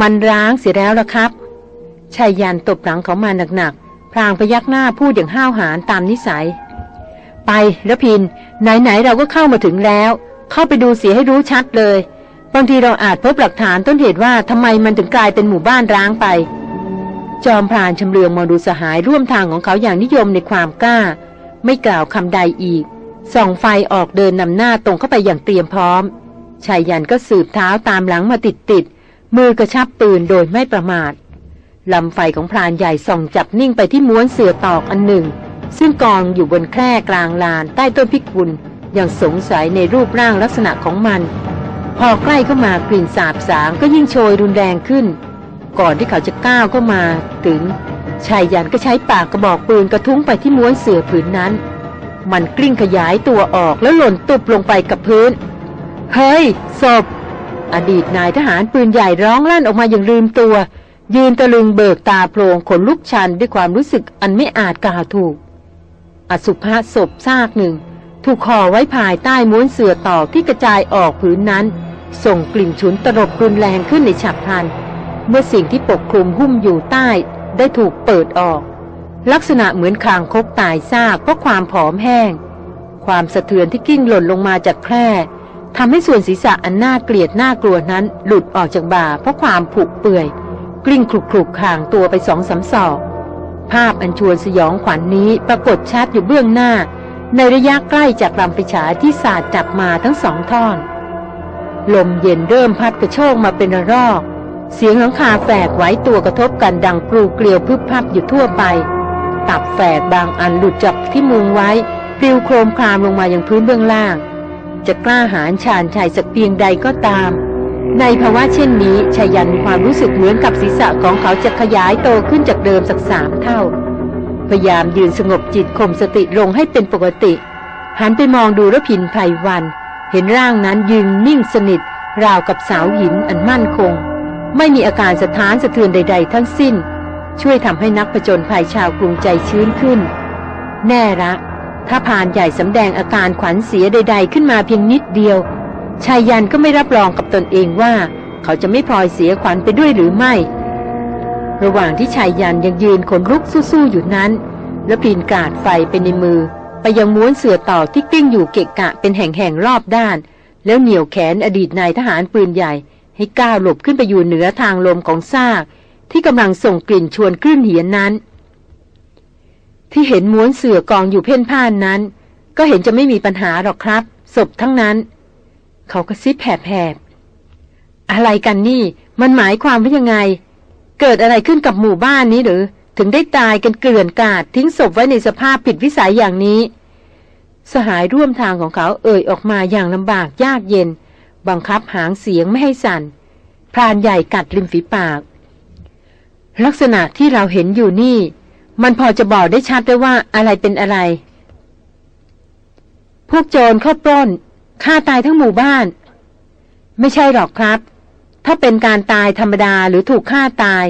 มันร้างเสียแล้วละครับชายยันตบหลังเขามาหนักๆ พรางพยักหน้าพูดอย่างห้าวหาญตามนิสัย ไประพิน ไหนๆเราก็เข้ามาถึงแล้ว เข้าไปดูเสียให้รู้ชัดเลย บางทีเราอาจพบหลักฐานต้นเหตุว่าทำไมมันถึงกลายเป็นหมู่บ้านร้างไป จอมพรานชำเลืองมองดูสหายร่วมทางของเขาอย่างนิยมในความกล้า ไม่กล่าวคำใดอีก ส่องไฟออกเดินนำหน้าตรงเข้าไปอย่างเตรียมพร้อมชายยันก็สืบเท้าตามหลังมาติดติดมือกระชับปืนโดยไม่ประมาทลำไฟของพรานใหญ่ส่องจับนิ่งไปที่ม้วนเสือตอกอันหนึ่ง ซึ่งกองอยู่บนแคร่กลางลานใต้ต้นพิกุลอย่างสงสัยในรูปร่างลักษณะของมัน พอใกล้เข้ามากลิ่นสาบสางก็ยิ่งโชยรุนแรงขึ้น ก่อนที่เขาจะก้าวเข้ามา ถึงชายยันก็ใช้ปากกระบอกปืนกระทุ้งไปที่ม้วนเสือผืนนั้น มันกลิ้งขยายตัวออกแล้วหล่นตุบลงไปกับพื้น เฮ้ยศพ อดีตนายทหารปืนใหญ่ร้องลั่นออกมาอย่างลืมตัว ยืนตะลึงเบิกตาโพลงขนลุกชันด้วยความรู้สึกอันไม่อาจกล่าวถูก อสุภะศพซากหนึ่ง ถูกห่อไว้ภายใต้ม้วนเสือตอกที่กระจายออกผืนนั้น ส่งกลิ่นฉุนตลบรุนแรงขึ้นในฉับพลัน เมื่อสิ่งที่ปกคลุมหุ้มอยู่ใต้ได้ถูกเปิดออก ลักษณะเหมือนคางคกตายซากเพราะความผอมแห้ง ความสะเทือนที่กิ้งหล่นลงมาจากแคร่ทำให้ส่วนศีรษะอันน่าเกลียดน่ากลัวนั้นหลุดออกจากบ่าเพราะความผุเปื่อย กลิ้งคลุกคลุกห่างตัวไปสองสามศอกภาพอันชวนสยองขวัญนนี้ปรากฏชัดอยู่เบื้องหน้า ในระยะใกล้จากลำปิฉาที่สาดจับมาทั้งสองท่อน ลมเย็นเริ่มพัดกระโชกมาเป็นระลอก เสียงหลังคาแฝกไว้ตัวกระทบกันดังกรูเกลียวพึบพับอยู่ทั่วไป ตับแฝกบางอันหลุดจากที่มุงไว้ปลิวโครมคลามลงมาอย่างพื้นเบื้องล่าง จะกล้าหาญชาญชัยสักเพียงใดก็ตาม ในภาวะเช่นนี้ชายันความรู้สึกเหมือนกับศีรษะของเขาจะขยายโตขึ้นจากเดิมสักสามเท่า พยายามยืนสงบจิตข่มสติลงให้เป็นปกติ หันไปมองดูระพินไพรวัน เห็นร่างนั้นยืนนิ่งสนิท ราวกับเสาหินอันมั่นคง ไม่มีอาการสะท้านสะเทือนใด ๆ ทั้งสิ้น ช่วยทำให้นักผจญภัยชาวกรุงใจชื้นขึ้น แน่ละ ถ้าพานใหญ่สำแดงอาการขวัญเสียใด ๆ ขึ้นมาเพียงนิดเดียว ชายยันก็ไม่รับรองกับตนเองว่า เขาจะไม่พลอยเสียขวัญไปด้วยหรือไม่ ระหว่างที่ชายยันยังยืนขนลุกสู้ๆอยู่นั้น แล้วปีนกาดไฟไปในมือ ไปยังม้วนเสือต่อที่กลิ้งอยู่เกะกะเป็นแห่งๆรอบด้าน แล้วเหนี่ยวแขนอดีตนายทหารปืนใหญ่ ให้ก้าวหลบขึ้นไปอยู่เหนือทางลมของซาก ที่กำลังส่งกลิ่นชวนคลื่นเหียนนั้น ที่เห็นม้วนเสือกองอยู่เพ่นพ่านนั้น ก็เห็นจะไม่มีปัญหาหรอกครับ ศพทั้งนั้น เขากระซิบแผบๆอะไรกันนี่ มันหมายความว่ายังไง เกิดอะไรขึ้นกับหมู่บ้านนี้หรือ ถึงได้ตายกันเกลื่อนกาดทิ้งศพไว้ในสภาพผิดวิสัยอย่างนี้ สหายร่วมทางของเขาเอ่ยออกมาอย่างลำบากยากเย็น บังคับหางเสียงไม่ให้สั่น พรานใหญ่กัดริมฝีปาก ลักษณะที่เราเห็นอยู่นี่ มันพอจะบอกได้ชัดได้ว่าอะไรเป็นอะไร พวกโจรเข้าปล้นฆ่าตายทั้งหมู่บ้าน ไม่ใช่หรอกครับ ถ้าเป็นการตายธรรมดาหรือถูกฆ่าตาย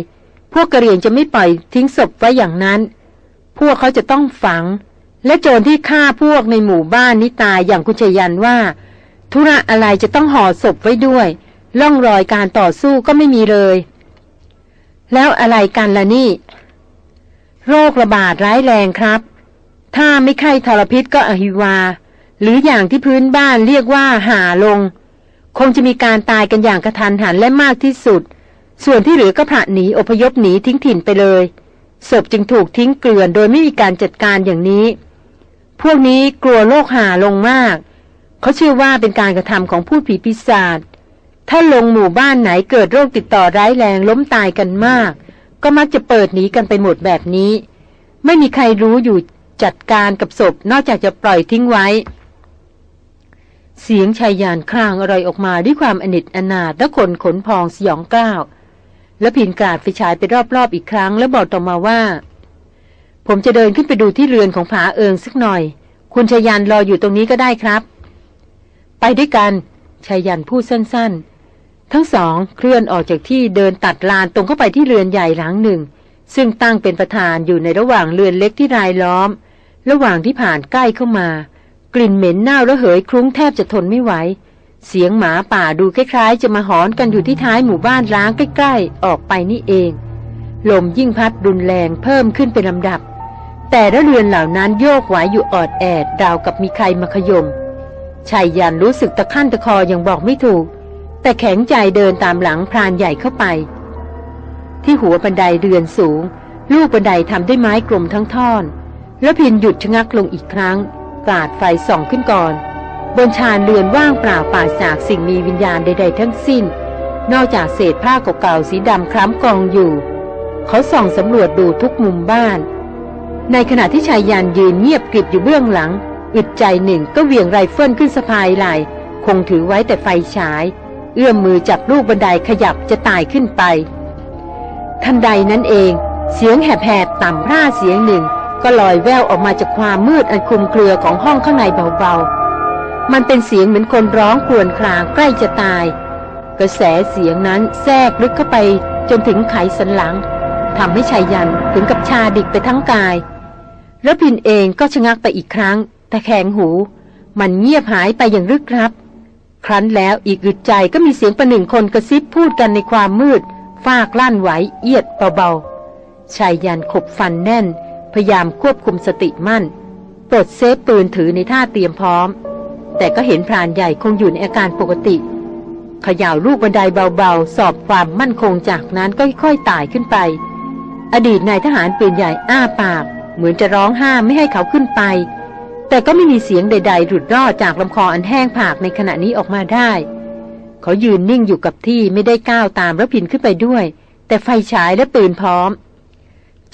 พวกกระเหรียงจะไม่ปล่อยทิ้งศพไว้อย่างนั้น พวกเขาจะต้องฝัง และโจรที่ฆ่าพวกในหมู่บ้านนี้ตายอย่างคุณชยันว่า ธุระอะไรจะต้องห่อศพไว้ด้วย ล่องรอยการต่อสู้ก็ไม่มีเลย แล้วอะไรกันล่ะนี่ โรคระบาดร้ายแรงครับ ถ้าไม่ไข้ทรพิษก็อหิวา หรืออย่างที่พื้นบ้านเรียกว่าหาลง คงจะมีการตายกันอย่างกระทันหันและมากที่สุด ส่วนที่เหลือก็ผละหนีอพยพหนีทิ้งถิ่นไปเลยศพจึงถูกทิ้งเกลื่อนโดยไม่มีการจัดการอย่างนี้ พวกนี้กลัวโรคหาลงมาก เขาเชื่อว่าเป็นการกระทำของผู้ผีปีศาจถ้าลงหมู่บ้านไหนเกิดโรคติดต่อร้ายแรงล้มตายกันมาก ก็มักจะเปิดหนีกันไปหมดแบบนี้ ไม่มีใครรู้อยู่จัดการกับศพนอกจากจะปล่อยทิ้งไว้ เสียงชายยานครางอะไรออกมาด้วยความอนิจอนาถและขนขนพองสยองกล้าว แล้วพินกราดไฟฉายไปรอบๆอีกครั้ง แล้วบอกต่อมาว่า ผมจะเดินขึ้นไปดูที่เรือนของผาเอิงสักหน่อย คุณชายันรออยู่ตรงนี้ก็ได้ครับ ไปด้วยกันชายันพูดสั้น ๆ ทั้งสองเคลื่อนออกจากที่เดินตัดลานตรงเข้าไปที่เรือนใหญ่หลังหนึ่ง ซึ่งตั้งเป็นประธานอยู่ในระหว่างเรือนเล็กที่รายล้อม ระหว่างที่ผ่านใกล้เข้ามา กลิ่นเหม็นเน่าระเหยคลุ้งแทบจะทนไม่ไหวเสียงหมาป่าดูคล้ายๆ จะมาหอนกันอยู่ที่ท้ายหมู่บ้านร้างใกล้ๆ ออกไปนี่เอง ลมยิ่งพัดรุนแรงเพิ่มขึ้นเป็นลำดับ แต่ละเรือนเหล่านั้นโยกไหวอยู่ออดแอดราวกับมีใครมาขยม ชายยันรู้สึกตะขั้นตะคออย่างบอกไม่ถูก แต่แข็งใจเดินตามหลังพรานใหญ่เข้าไป ที่หัวบันไดเรือนสูง ลูกบันไดทำด้วยไม้กลมทั้งท่อน แล้วพินหยุดชะงักลงอีกครั้งกาดไฟส่องขึ้นก่อน บนชานเรือนว่างเปล่าปราศจากสิ่งมีวิญญาณใดๆทั้งสิ้น นอกจากเศษผ้าเก่าๆสีดำคล้ำกองอยู่ เขาส่องสำรวจดูทุกมุมบ้าน ในขณะที่ชายยันยืนเงียบกริบอยู่เบื้องหลัง อึดใจหนึ่งก็เหวี่ยงไรเฟิลขึ้นสะพายไหลคงถือไว้แต่ไฟฉาย เอื้อมมือจับลูกบันไดขยับจะตายขึ้นไป ทันใดนั้นเอง เสียงแหบๆต่ำร่าเสียงหนึ่ง ก็ลอยแววออกมาจากความมืดอันคลุมเครือของห้องข้างในเบาๆ มันเป็นเสียงเหมือนคนร้องครวญครางใกล้จะตาย กระแสเสียงนั้นแทรกลึกเข้าไปจนถึงไขสันหลังทำให้ชายยันถึงกับชาดิกไปทั้งกาย แล้วพินเองก็ชะงักไปอีกครั้ง แต่แข็งหู มันเงียบหายไปอย่างลึกลับ ครั้นแล้วอีกอึดใจก็มีเสียงประหนึ่งคนกระซิบพูดกันในความมืด ฟากลั่นไหวเอียดเบาๆชายยันขบฟันแน่น พยายามควบคุมสติมั่น ปลดเซฟปืนถือในท่าเตรียมพร้อม แต่ก็เห็นพรานใหญ่คงอยู่ในอาการปกติเขย่าลูกบันไดเบาๆ สอบความมั่นคงจากนั้นก็ค่อยๆไต่ขึ้นไป อดีตนายทหารปืนใหญ่อ้าปาก เหมือนจะร้องห้ามไม่ให้เขาขึ้นไป แต่ก็ไม่มีเสียงใด ๆ หลุดรอดจากลำคออันแห้งผากในขณะนี้ออกมาได้ เขายืนนิ่งอยู่กับที่ไม่ได้ก้าวตามระพินขึ้นไปด้วย แต่ไฟฉายและปืนพร้อม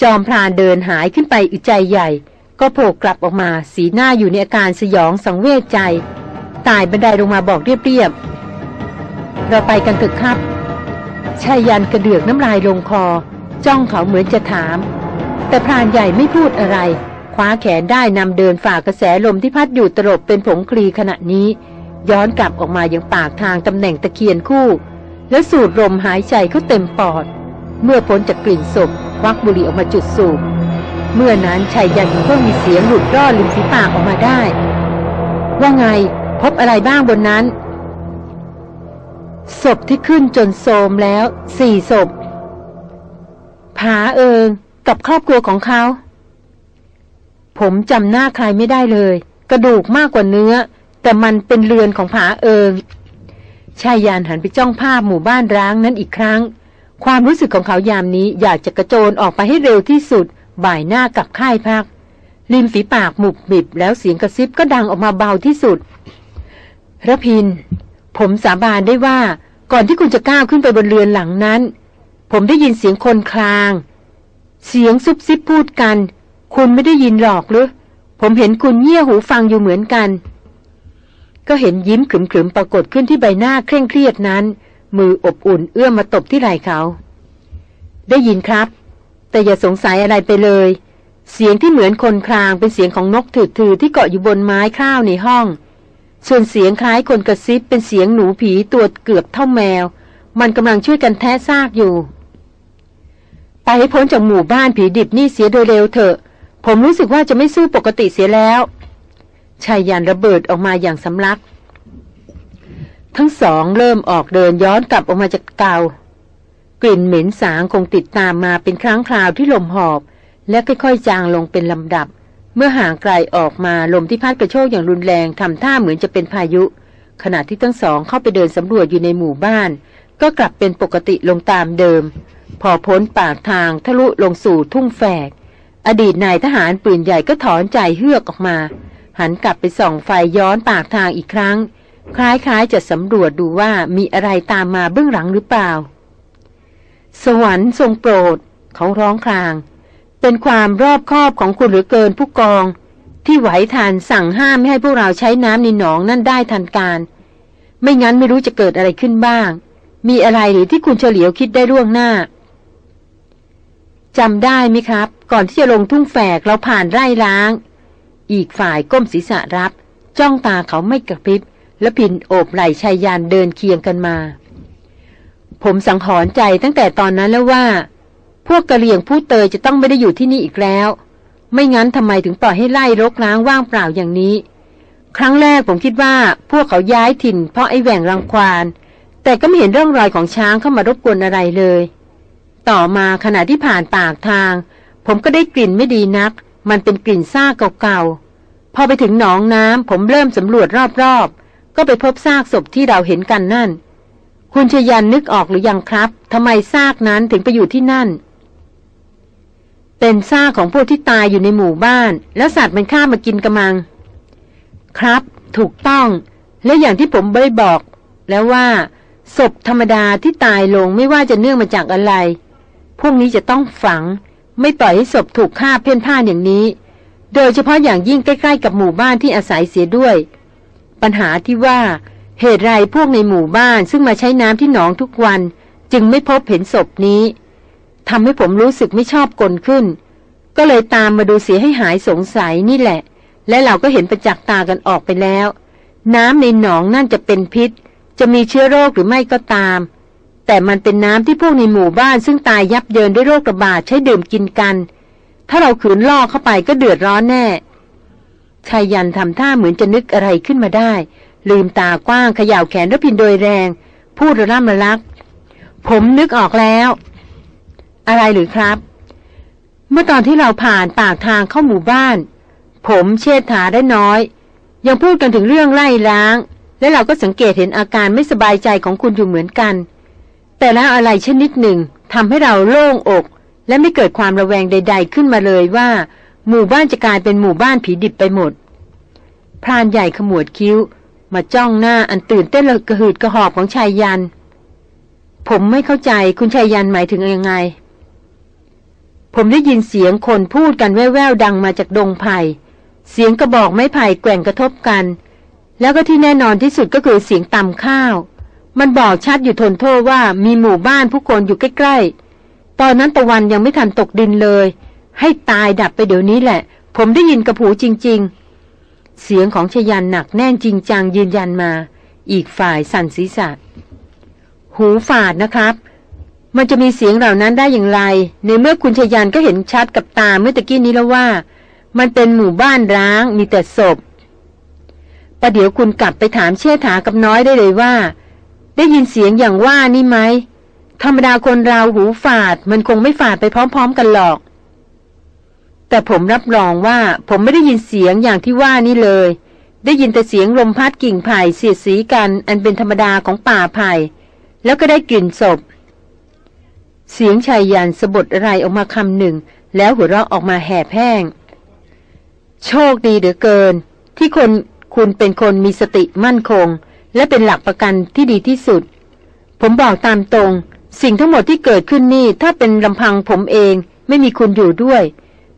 จอมพรานเดินหายขึ้นไปอึใจใหญ่ ก็โผล่กลับออกมาสีหน้าอยู่ในอาการสยองสังเวชใจ ตายบันไดลงมาบอกเรียบๆเราไปกันเถอะครับชายยันกระเดือกน้ำลายลงคอ จ้องเขาเหมือนจะถาม แต่พรานใหญ่ไม่พูดอะไร คว้าแขนได้นำเดินฝ่ากระแสลมที่พัดอยู่ตลบเป็นผงคลีขณะนี้ ย้อนกลับออกมายังปากทางตำแหน่งตะเคียนคู่ แล้วสูดลมหายใจเขาเต็มปอด เมื่อพ้นจากกลิ่นศพควักบุหรี่ออกมาจุดสูบเมื่อนั้นชายยันก็มีเสียงหลุดรอดริมฝีปากออกมาได้ ว่าไงพบอะไรบ้างบนนั้นศพที่ขึ้นจนโทมแล้วสี่ศพผาเอิงกับครอบครัวของเขา ผมจำหน้าใครไม่ได้เลย กระดูกมากกว่าเนื้อ แต่มันเป็นเรือนของผาเอิงชายยานหันไปจ้องภาพหมู่บ้านร้างนั้นอีกครั้ง ความรู้สึกของเขายามนี้อยากจะกระโจนออกไปให้เร็วที่สุด บ่ายหน้ากับค่ายพัก ริมฝีปากหมุบบิบ แล้วเสียงกระซิบก็ดังออกมาเบาที่สุดระพิน ผมสาบานได้ว่า ก่อนที่คุณจะก้าวขึ้นไปบนเรือนหลังนั้น ผมได้ยินเสียงคนคลาง เสียงซุบซิบพูดกัน คุณไม่ได้ยินหรอกหรือ ผมเห็นคุณเงี่ยหูฟังอยู่เหมือนกัน ก็เห็นยิ้มขรึมๆปรากฏขึ้นที่ใบหน้าเคร่งเครียดนั้น มืออบอุ่นเอื้อมมาตบที่ไหล่เขา ได้ยินครับ แต่อย่าสงสัยอะไรไปเลย เสียงที่เหมือนคนครางเป็นเสียงของนกถือที่เกาะอยู่บนไม้ข้าวในห้อง ส่วนเสียงคล้ายคนกระซิบเป็นเสียงหนูผีตัวเกือบเท่าแมว มันกำลังช่วยกันแท้ซากอยู่ไปให้พ้นจากหมู่บ้านผีดิบนี่เสียโดยเร็วเถอะ ผมรู้สึกว่าจะไม่สู้ปกติเสียแล้วชายยันระเบิดออกมาอย่างสำลัก ทั้งสองเริ่มออกเดินย้อนกลับออกมาจากเกากลิ่นเหม็นสางคงติดตามมาเป็นครั้งคราวที่ลมหอบ และค่อยๆจางลงเป็นลำดับ เมื่อห่างไกลออกมาลมที่พัดกระโชกอย่างรุนแรงทำท่าเหมือนจะเป็นพายุ ขณะที่ทั้งสองเข้าไปเดินสำรวจอยู่ในหมู่บ้าน ก็กลับเป็นปกติลงตามเดิม พอพ้นปากทางทะลุลงสู่ทุ่งแฝก อดีตนายทหารปืนใหญ่ก็ถอนใจเฮือกออกมา หันกลับไปส่องไฟย้อนปากทางอีกครั้ง คล้ายๆจะสำรวจดูว่ามีอะไรตามมาเบื้องหลังหรือเปล่า สวรรค์ทรงโปรด เขาร้องคราง เป็นความรอบคอบของคุณหรือเกินผู้กอง ที่ไหวทานสั่งห้ามไม่ให้พวกเราใช้น้ำในหนองนั่นได้ทันการ ไม่งั้นไม่รู้จะเกิดอะไรขึ้นบ้าง มีอะไรหรือที่คุณเฉลียวคิดได้ล่วงหน้า จำได้ไหมครับ ก่อนที่จะลงทุ่งแฝกเราผ่านไร่ล้าง อีกฝ่ายก้มศีรษะรับ จ้องตาเขาไม่กระพริบ และพินโอบไหล่ชายยานเดินเคียงกันมา ผมสังหรณ์ใจตั้งแต่ตอนนั้นแล้วว่า พวกกะเหลี่ยงผู้เตยจะต้องไม่ได้อยู่ที่นี่อีกแล้ว ไม่งั้นทำไมถึงปล่อยให้ไล่รกร้างว่างเปล่าอย่างนี้ ครั้งแรกผมคิดว่าพวกเขาย้ายถิ่น เพราะไอ้แหว่งรังควานแต่ก็ไม่เห็นร่องรอยของช้างเข้ามารบกวนอะไรเลย ต่อมาขณะที่ผ่านปากทาง ผมก็ได้กลิ่นไม่ดีนัก มันเป็นกลิ่นซากเก่าๆ พอไปถึงหนองน้ำผมเริ่มสำรวจรอบๆ ก็ไปพบซากศพที่เราเห็นกันนั่น คุณชยันนึกออกหรือยังครับทำไมซากนั้นถึงไปอยู่ที่นั่น เป็นซากของพวกที่ตายอยู่ในหมู่บ้าน แล้วสัตว์มันฆ่ามากินกระมัง ครับ ถูกต้องและอย่างที่ผมได้บอก แล้วว่าศพธรรมดาที่ตายลงไม่ว่าจะเนื่องมาจากอะไร พวกนี้จะต้องฝัง ไม่ปล่อยให้ศพถูกฆ่าเพ่นพ่านอย่างนี้ โดยเฉพาะอย่างยิ่งใกล้ ๆ กับหมู่บ้านที่อาศัยเสียด้วย ปัญหาที่ว่า เหตุไรพวกในหมู่บ้านซึ่งมาใช้น้ำที่หนองทุกวัน จึงไม่พบเห็นศพนี้ทำให้ผมรู้สึกไม่ชอบกลขึ้น ก็เลยตามมาดูเสียให้หายสงสัยนี่แหละ และเราก็เห็นประจักษ์ตากันออกไปแล้ว น้ำในหนองนั่นจะเป็นพิษ จะมีเชื้อโรคหรือไม่ก็ตาม แต่มันเป็นน้ำที่พวกในหมู่บ้านซึ่งตายยับเยินด้วยโรคระบาดใช้ดื่มกินกัน ถ้าเราขืนล่อเข้าไปก็เดือดร้อนแน่ชายยันทำท่าเหมือนจะนึกอะไรขึ้นมาได้ ลืมตากว้างเขย่าแขนรพินโดยแรง พูดระล่ำระลัก ผมนึกออกแล้ว อะไรหรือครับ เมื่อตอนที่เราผ่านปากทางเข้าหมู่บ้าน ผมเชษฐาได้น้อย ยังพูดกันถึงเรื่องไล่ล้าง และเราก็สังเกตเห็นอาการไม่สบายใจของคุณอยู่เหมือนกัน แต่แล้วอะไรชนิดหนึ่งทำให้เราโล่งอก และไม่เกิดความระแวงใด ๆ ขึ้นมาเลยว่า หมู่บ้านจะกลายเป็นหมู่บ้านผีดิบไปหมด พรานใหญ่ขมวดคิ้ว มาจ้องหน้าอันตื่นเต้นระกระหืดกระหอบของชายยัน ผมไม่เข้าใจคุณชายยันหมายถึงยังไง ผมได้ยินเสียงคนพูดกันแว่วๆดังมาจากดงไผ่เสียงกระบอกไม้ไผ่แกว่งกระทบกัน แล้วก็ที่แน่นอนที่สุดก็คือเสียงตำข้าว มันบอกชัดอยู่ทนโทษว่ามีหมู่บ้านผู้คนอยู่ใกล้ๆ ตอนนั้นตะวันยังไม่ทันตกดินเลย ให้ตายดับไปเดี๋ยวนี้แหละ ผมได้ยินกระผูจริง ๆ เสียงของชยันหนักแน่นจริงจังยืนยันมา อีกฝ่ายสั่นศีรษะ หูฝาดนะครับ มันจะมีเสียงเหล่านั้นได้อย่างไร ในเมื่อคุณชยันก็เห็นชัดกับตาเมื่อตะกี้นี้แล้วว่า มันเป็นหมู่บ้านร้างมีแต่ศพประเดี๋ยวคุณกลับไปถามเชี่ยถากับน้อยได้เลยว่า ได้ยินเสียงอย่างว่านี่ไหมธรรมดาคนเราหูฝาด มันคงไม่ฝาดไปพร้อม ๆ กันหรอก แต่ผมรับรองว่าผมไม่ได้ยินเสียงอย่างที่ว่านี่เลย ได้ยินแต่เสียงลมพัดกิ่งไผ่เสียดสีกัน อันเป็นธรรมดาของป่าไผ่ แล้วก็ได้กลิ่นศพ เสียงชายยันสะบดอะไรออกมาคำหนึ่ง แล้วหัวเราะออกมาแหบแห้ง โชคดีเหลือเกิน ที่คนคุณเป็นคนมีสติมั่นคง และเป็นหลักประกันที่ดีที่สุด ผมบอกตามตรง สิ่งทั้งหมดที่เกิดขึ้นนี่ถ้าเป็นลำพังผมเองไม่มีคุณอยู่ด้วย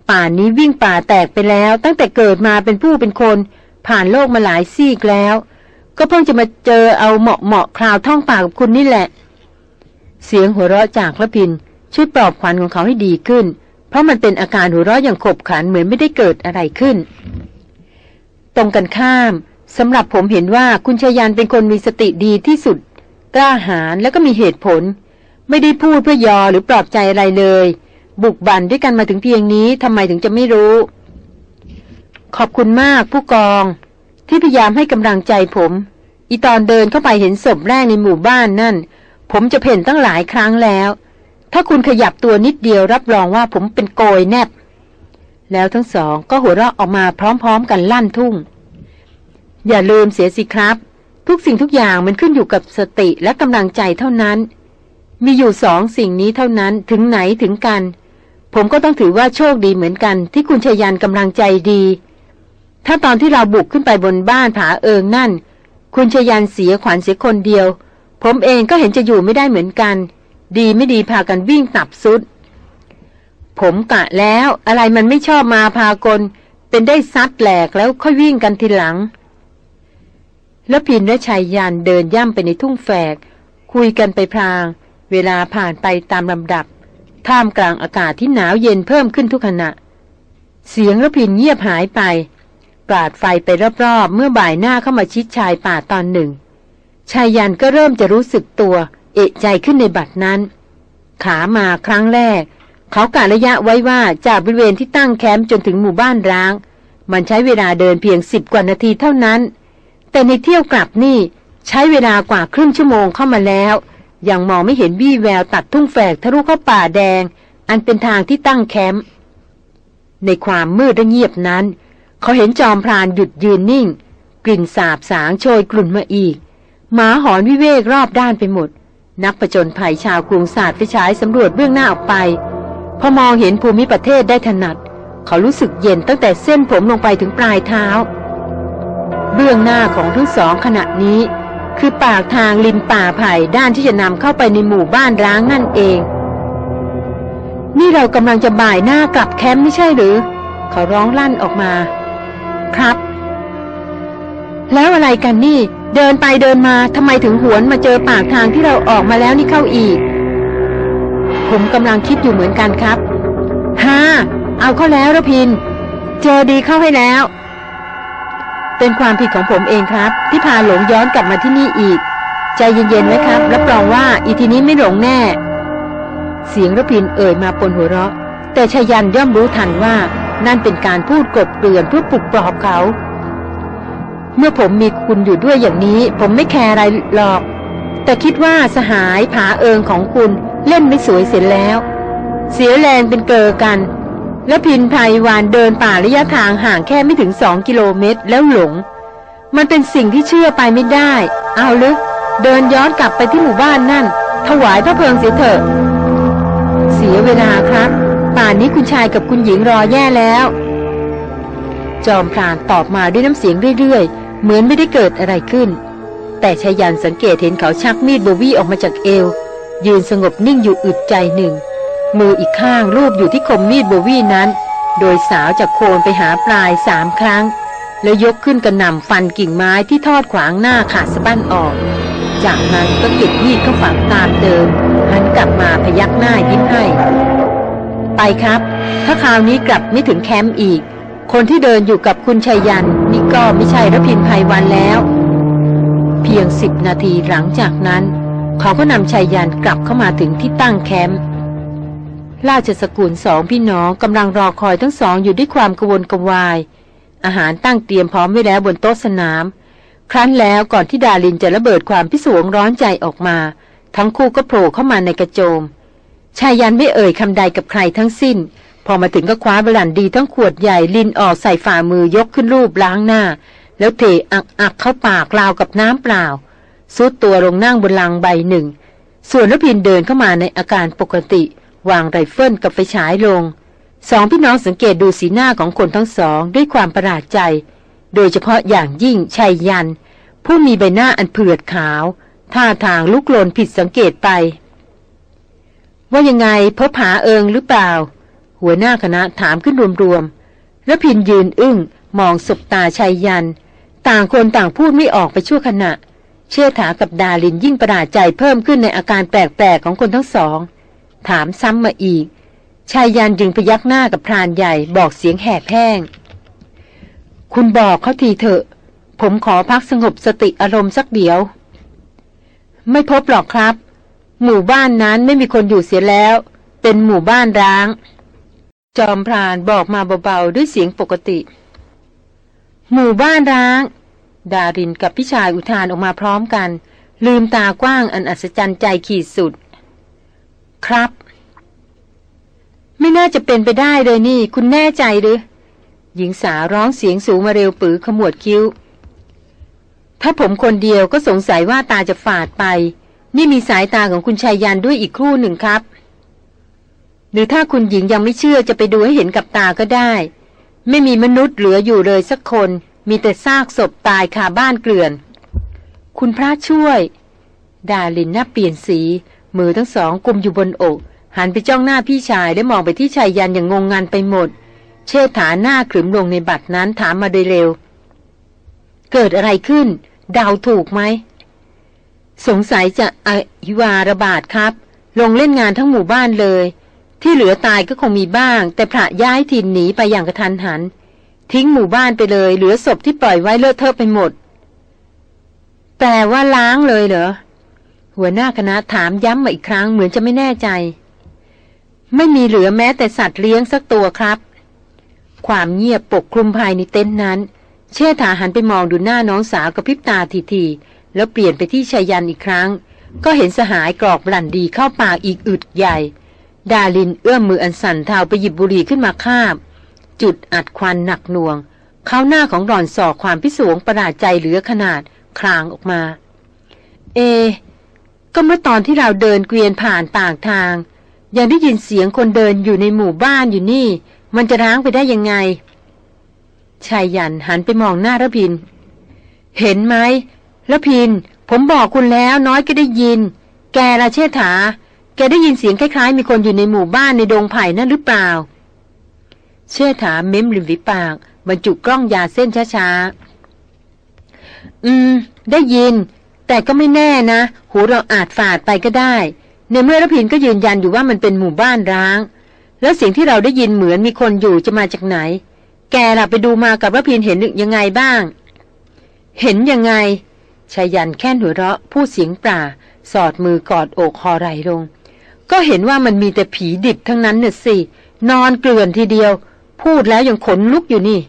ป่านนี้วิ่งป่าแตกไปแล้ว ตั้งแต่เกิดมาเป็นผู้เป็นคน ผ่านโลกมาหลายซีกแล้ว ก็เพิ่งจะมาเจอเอาเหมาะเหมาะคราวท่องป่ากับคุณนี่แหละ เสียงหัวเราะจากพระพินช่วยปลอบขวัญของเขาให้ดีขึ้น เพราะมันเป็นอาการหัวเราะอย่างขบขันเหมือนไม่ได้เกิดอะไรขึ้น ตรงกันข้าม สำหรับผมเห็นว่าคุณชยันเป็นคนมีสติดีที่สุด กล้าหาญและก็มีเหตุผล ไม่ได้พูดเพื่อยอหรือปลอบใจอะไรเลย บุกบั่นด้วยกันมาถึงเพียงนี้ทำไมถึงจะไม่รู้ ขอบคุณมากผู้กอง ที่พยายามให้กำลังใจผม อีตอนเดินเข้าไปเห็นศพแรกในหมู่บ้านนั่น ผมจะเพ่นตั้งหลายครั้งแล้ว ถ้าคุณขยับตัวนิดเดียวรับรองว่าผมเป็นโกยแนบแล้วทั้งสองก็หัวเราะออกมาพร้อมๆ กันลั่นทุ่ง อย่าลืมเสียสิครับ ทุกสิ่งทุกอย่างมันขึ้นอยู่กับสติและกำลังใจเท่านั้น มีอยู่สองสิ่งนี้เท่านั้นถึงไหนถึงกัน ผมก็ต้องถือว่าโชคดีเหมือนกัน ที่คุณชยันกำลังใจดี ถ้าตอนที่เราบุกขึ้นไปบนบ้านผาเอิงนั่น คุณชยันเสียขวัญเสียคนเดียว ผมเองก็เห็นจะอยู่ไม่ได้เหมือนกัน ดีไม่ดีพากันวิ่งตับสุด ผมกะแล้วอะไรมันไม่ชอบมาพากลเป็นได้ซัดแหลกแล้วค่อยวิ่งกันทีหลัง แล้วพินและชายยานเดินย่ำไปในทุ่งแฝก คุยกันไปพราง เวลาผ่านไปตามลำดับ ท่ามกลางอากาศที่หนาวเย็นเพิ่มขึ้นทุกขณะ เสียงระพินเงียบหายไปปราดไฟไปรอบๆ เมื่อบ่ายหน้าเข้ามาชิดชายป่าตอนหนึ่ง ชายยันก็เริ่มจะรู้สึกตัว เอะใจขึ้นในบัดนั้น ขามาครั้งแรก เขากะระยะไว้ว่าจากบริเวณที่ตั้งแคมป์จนถึงหมู่บ้านร้าง มันใช้เวลาเดินเพียงสิบกว่านาทีเท่านั้น แต่ในเที่ยวกลับนี่ใช้เวลากว่าครึ่งชั่วโมงเข้ามาแล้ว ยังมองไม่เห็นวี่แววตัดทุ่งแฝกทะลุเข้าป่าแดง อันเป็นทางที่ตั้งแคมป์ในความมืดและเงียบนั้น เขาเห็นจอมพรานหยุดยืนนิ่ง กลิ่นสาบสางโชยกลุ่นมาอีก หมาหอนวิเวกรอบด้านไปหมด นักประจนภัยชาวกรุงศาสตร์ไปฉายสำรวจเบื้องหน้าออกไป พอมองเห็นภูมิประเทศได้ถนัด เขารู้สึกเย็นตั้งแต่เส้นผมลงไปถึงปลายเท้า เบื้องหน้าของทั้งสองขณะนี้ คือปากทางริมป่าไผ่ด้านที่จะนำเข้าไปในหมู่บ้านร้างนั่นเอง นี่เรากำลังจะบ่ายหน้ากลับแคมป์ไม่ใช่หรือ เขาร้องลั่นออกมา ครับ แล้วอะไรกันนี่ เดินไปเดินมาทำไมถึงหวนมาเจอปากทางที่เราออกมาแล้วนี่เข้าอีก ผมกำลังคิดอยู่เหมือนกันครับฮ่าเอาเข้าแล้วระพิน เจอดีเข้าให้แล้ว เป็นความผิดของผมเองครับ ที่พาหลงย้อนกลับมาที่นี่อีก ใจเย็นๆไว้ครับรับรองว่าอีทีนี้ไม่หลงแน่ เสียงระพินเอ่ยมาปนหัวเราะ แต่ชายันย่อมรู้ทันว่านั่นเป็นการพูดกบเกลื่อนเพื่อปลุกปลอบเขา เมื่อผมมีคุณอยู่ด้วยอย่างนี้ ผมไม่แคร์อะไรหรอก แต่คิดว่าสหายผาเอิงของคุณเล่นไม่สวยเสร็จแล้ว เสียแรงเป็นเกลอกัน แล้วพินไพรวานเดินป่าระยะทางห่างแค่ไม่ถึงสองกิโลเมตรแล้วหลง มันเป็นสิ่งที่เชื่อไปไม่ได้ เอาลึก เดินย้อนกลับไปที่หมู่บ้านนั่น ถวายพระเพลิงเสียเถอะเสียเวลาครับ ป่านนี้คุณชายกับคุณหญิงรอแย่แล้ว จอมพรานตอบมาด้วยน้ำเสียงเรื่อยๆ เหมือนไม่ได้เกิดอะไรขึ้น แต่ชายันสังเกตเห็นเขาชักมีดโบวี่ออกมาจากเอว ยืนสงบนิ่งอยู่อึดใจหนึ่ง มืออีกข้างรูปอยู่ที่คมมีดโบวี่นั้น โดยสาวจากโคนไปหาปลายสามครั้ง แล้วยกขึ้นกระหน่ำฟันกิ่งไม้ที่ทอดขวางหน้าขาดสะบั้นออก จากนั้นก็เก็บมีดเข้าฝังตามเดิมหันกลับมาพยักหน้ายิ้มให้ ไปครับ ถ้าคราวนี้กลับไม่ถึงแคมป์อีก คนที่เดินอยู่กับคุณชัยยันนี่ก็ไม่ใช่รพินภัยวันแล้ว เพียงสิบนาทีหลังจากนั้น เขาก็นำชัยยันกลับเข้ามาถึงที่ตั้งแคมป์ ราชสกุลสองพี่น้องกำลังรอคอยทั้งสองอยู่ด้วยความกวนกวาย อาหารตั้งเตรียมพร้อมไว้แล้วบนโต๊ะสนาม ครั้นแล้วก่อนที่ดารินจะระเบิดความพิศวงร้อนใจออกมา ทั้งคู่ก็โผล่เข้ามาในกระโจม ไชยยันต์ไม่เอ่ยคำใดกับใครทั้งสิ้น พอมาถึงก็คว้าบรั่นดีทั้งขวดใหญ่รินออกใส่ฝ่ามือยกขึ้นลูบล้างหน้า แล้วเทอักอักเข้าปากราวกับน้ำเปล่าทรุดตัวลงนั่งบนลังใบหนึ่ง ส่วนรพินทร์เดินเข้ามาในอาการปกติ วางไรเฟิลกับไฟฉายลง สองพี่น้องสังเกตดูสีหน้าของคนทั้งสองด้วยความประหลาดใจ โดยเฉพาะอย่างยิ่งชัยยัน ผู้มีใบหน้าอันเผือดขาว ท่าทางลุกลนผิดสังเกตไป ว่ายังไงพบผาเอิงหรือเปล่า หัวหน้าคณะถามขึ้นรวมๆแล้วพินยืนอึ้งมองสบตาชัยยัน ต่างคนต่างพูดไม่ออกไปชั่วขณะเชื่อถากับดาลินยิ่งประหลาดใจเพิ่มขึ้นในอาการแปลกๆของคนทั้งสอง ถามซ้ำมาอีก ชายยันจึงพยักหน้ากับพรานใหญ่บอกเสียงแหบแห้ง คุณบอกเขาทีเถอะ ผมขอพักสงบสติอารมณ์สักเดียว ไม่พบหรอกครับ หมู่บ้านนั้นไม่มีคนอยู่เสียแล้ว เป็นหมู่บ้านร้าง จอมพรานบอกมาเบาๆด้วยเสียงปกติ หมู่บ้านร้าง ดารินกับพี่ชายอุทานออกมาพร้อมกัน ลืมตากว้างอันอัศจรรย์ใจขีดสุด ครับ ไม่น่าจะเป็นไปได้เลยนี่ คุณแน่ใจหรือ หญิงสาวร้องเสียงสูงมาเร็วปือขมวดคิ้ว ถ้าผมคนเดียวก็สงสัยว่าตาจะฝาดไป นี่มีสายตาของคุณชายยันด้วยอีกครู่หนึ่งครับ หรือถ้าคุณหญิงยังไม่เชื่อจะไปดูให้เห็นกับตาก็ได้ ไม่มีมนุษย์เหลืออยู่เลยสักคน มีแต่ซากศพตายคาบ้านเกลื่อน คุณพระช่วย ดาลินหน้าเปลี่ยนสี มือทั้งสองกุมอยู่บนอก หันไปจ้องหน้าพี่ชายและมองไปที่ชายยันอย่างงงงันไปหมด เชษฐาหน้าขรึมลงในบัตรนั้นถามมาโดยเร็ว เกิดอะไรขึ้นเดาถูกไหม สงสัยจะอหิวาระบาดครับ ลงเล่นงานทั้งหมู่บ้านเลย ที่เหลือตายก็คงมีบ้าง แต่พระย้ายถิ่นหนีไปอย่างกระทันหัน ทิ้งหมู่บ้านไปเลย เหลือศพที่ปล่อยไว้เลอะเทอะไปหมดแต่ว่าล้างเลยเหรอ หัวหน้าคณะถามย้ำมาอีกครั้งเหมือนจะไม่แน่ใจ ไม่มีเหลือแม้แต่สัตว์เลี้ยงสักตัวครับ ความเงียบปกคลุมภายในเต็นท์นั้น เชษฐาหันไปมองดูหน้าน้องสาวกับพริบตาทีๆแล้วเปลี่ยนไปที่ชายันอีกครั้ง ก็เห็นสหายกรอกบลันดีเข้าปากอีกอึดใหญ่ ดาลินเอื้อมมืออันสั่นเทาไปหยิบบุหรี่ขึ้นมาคาบ จุดอัดควันหนักหน่วงเข้าหน้าของหล่อนสอกความพิศวงประหลาดใจเหลือขนาดคลางออกมา เอ ก็เมื่อตอนที่เราเดินเกวียนผ่านปากทาง ยังได้ยินเสียงคนเดินอยู่ในหมู่บ้านอยู่นี่ มันจะร้างไปได้ยังไงชายยันหันไปมองหน้าระพิน เห็นไหมระพิน ผมบอกคุณแล้วน้อยก็ได้ยิน แกละเชษฐา แกได้ยินเสียงคล้ายๆ มีคนอยู่ในหมู่บ้านในดงไผ่นั่นหรือเปล่า เชษฐาเม้มริมฝีปากบรรจุกล้องยาเส้นช้าๆ อืม ได้ยิน แต่ก็ไม่แน่นะ หูเราอาจฝาดไปก็ได้ ในเมื่อรพินก็ยืนยันอยู่ว่ามันเป็นหมู่บ้านร้าง แล้วเสียงที่เราได้ยินเหมือนมีคนอยู่จะมาจากไหน แกล่ะไปดูมากับรพินเห็นยังไงบ้าง เห็นยังไงชายันแค่นหัวเราะพูดเสียงปราสอดมือกอดอกคอไหลลง ก็เห็นว่ามันมีแต่ผีดิบทั้งนั้นน่ะสิ นอนเกลื่อนทีเดียว พูดแล้วยังขนลุกอยู่นี่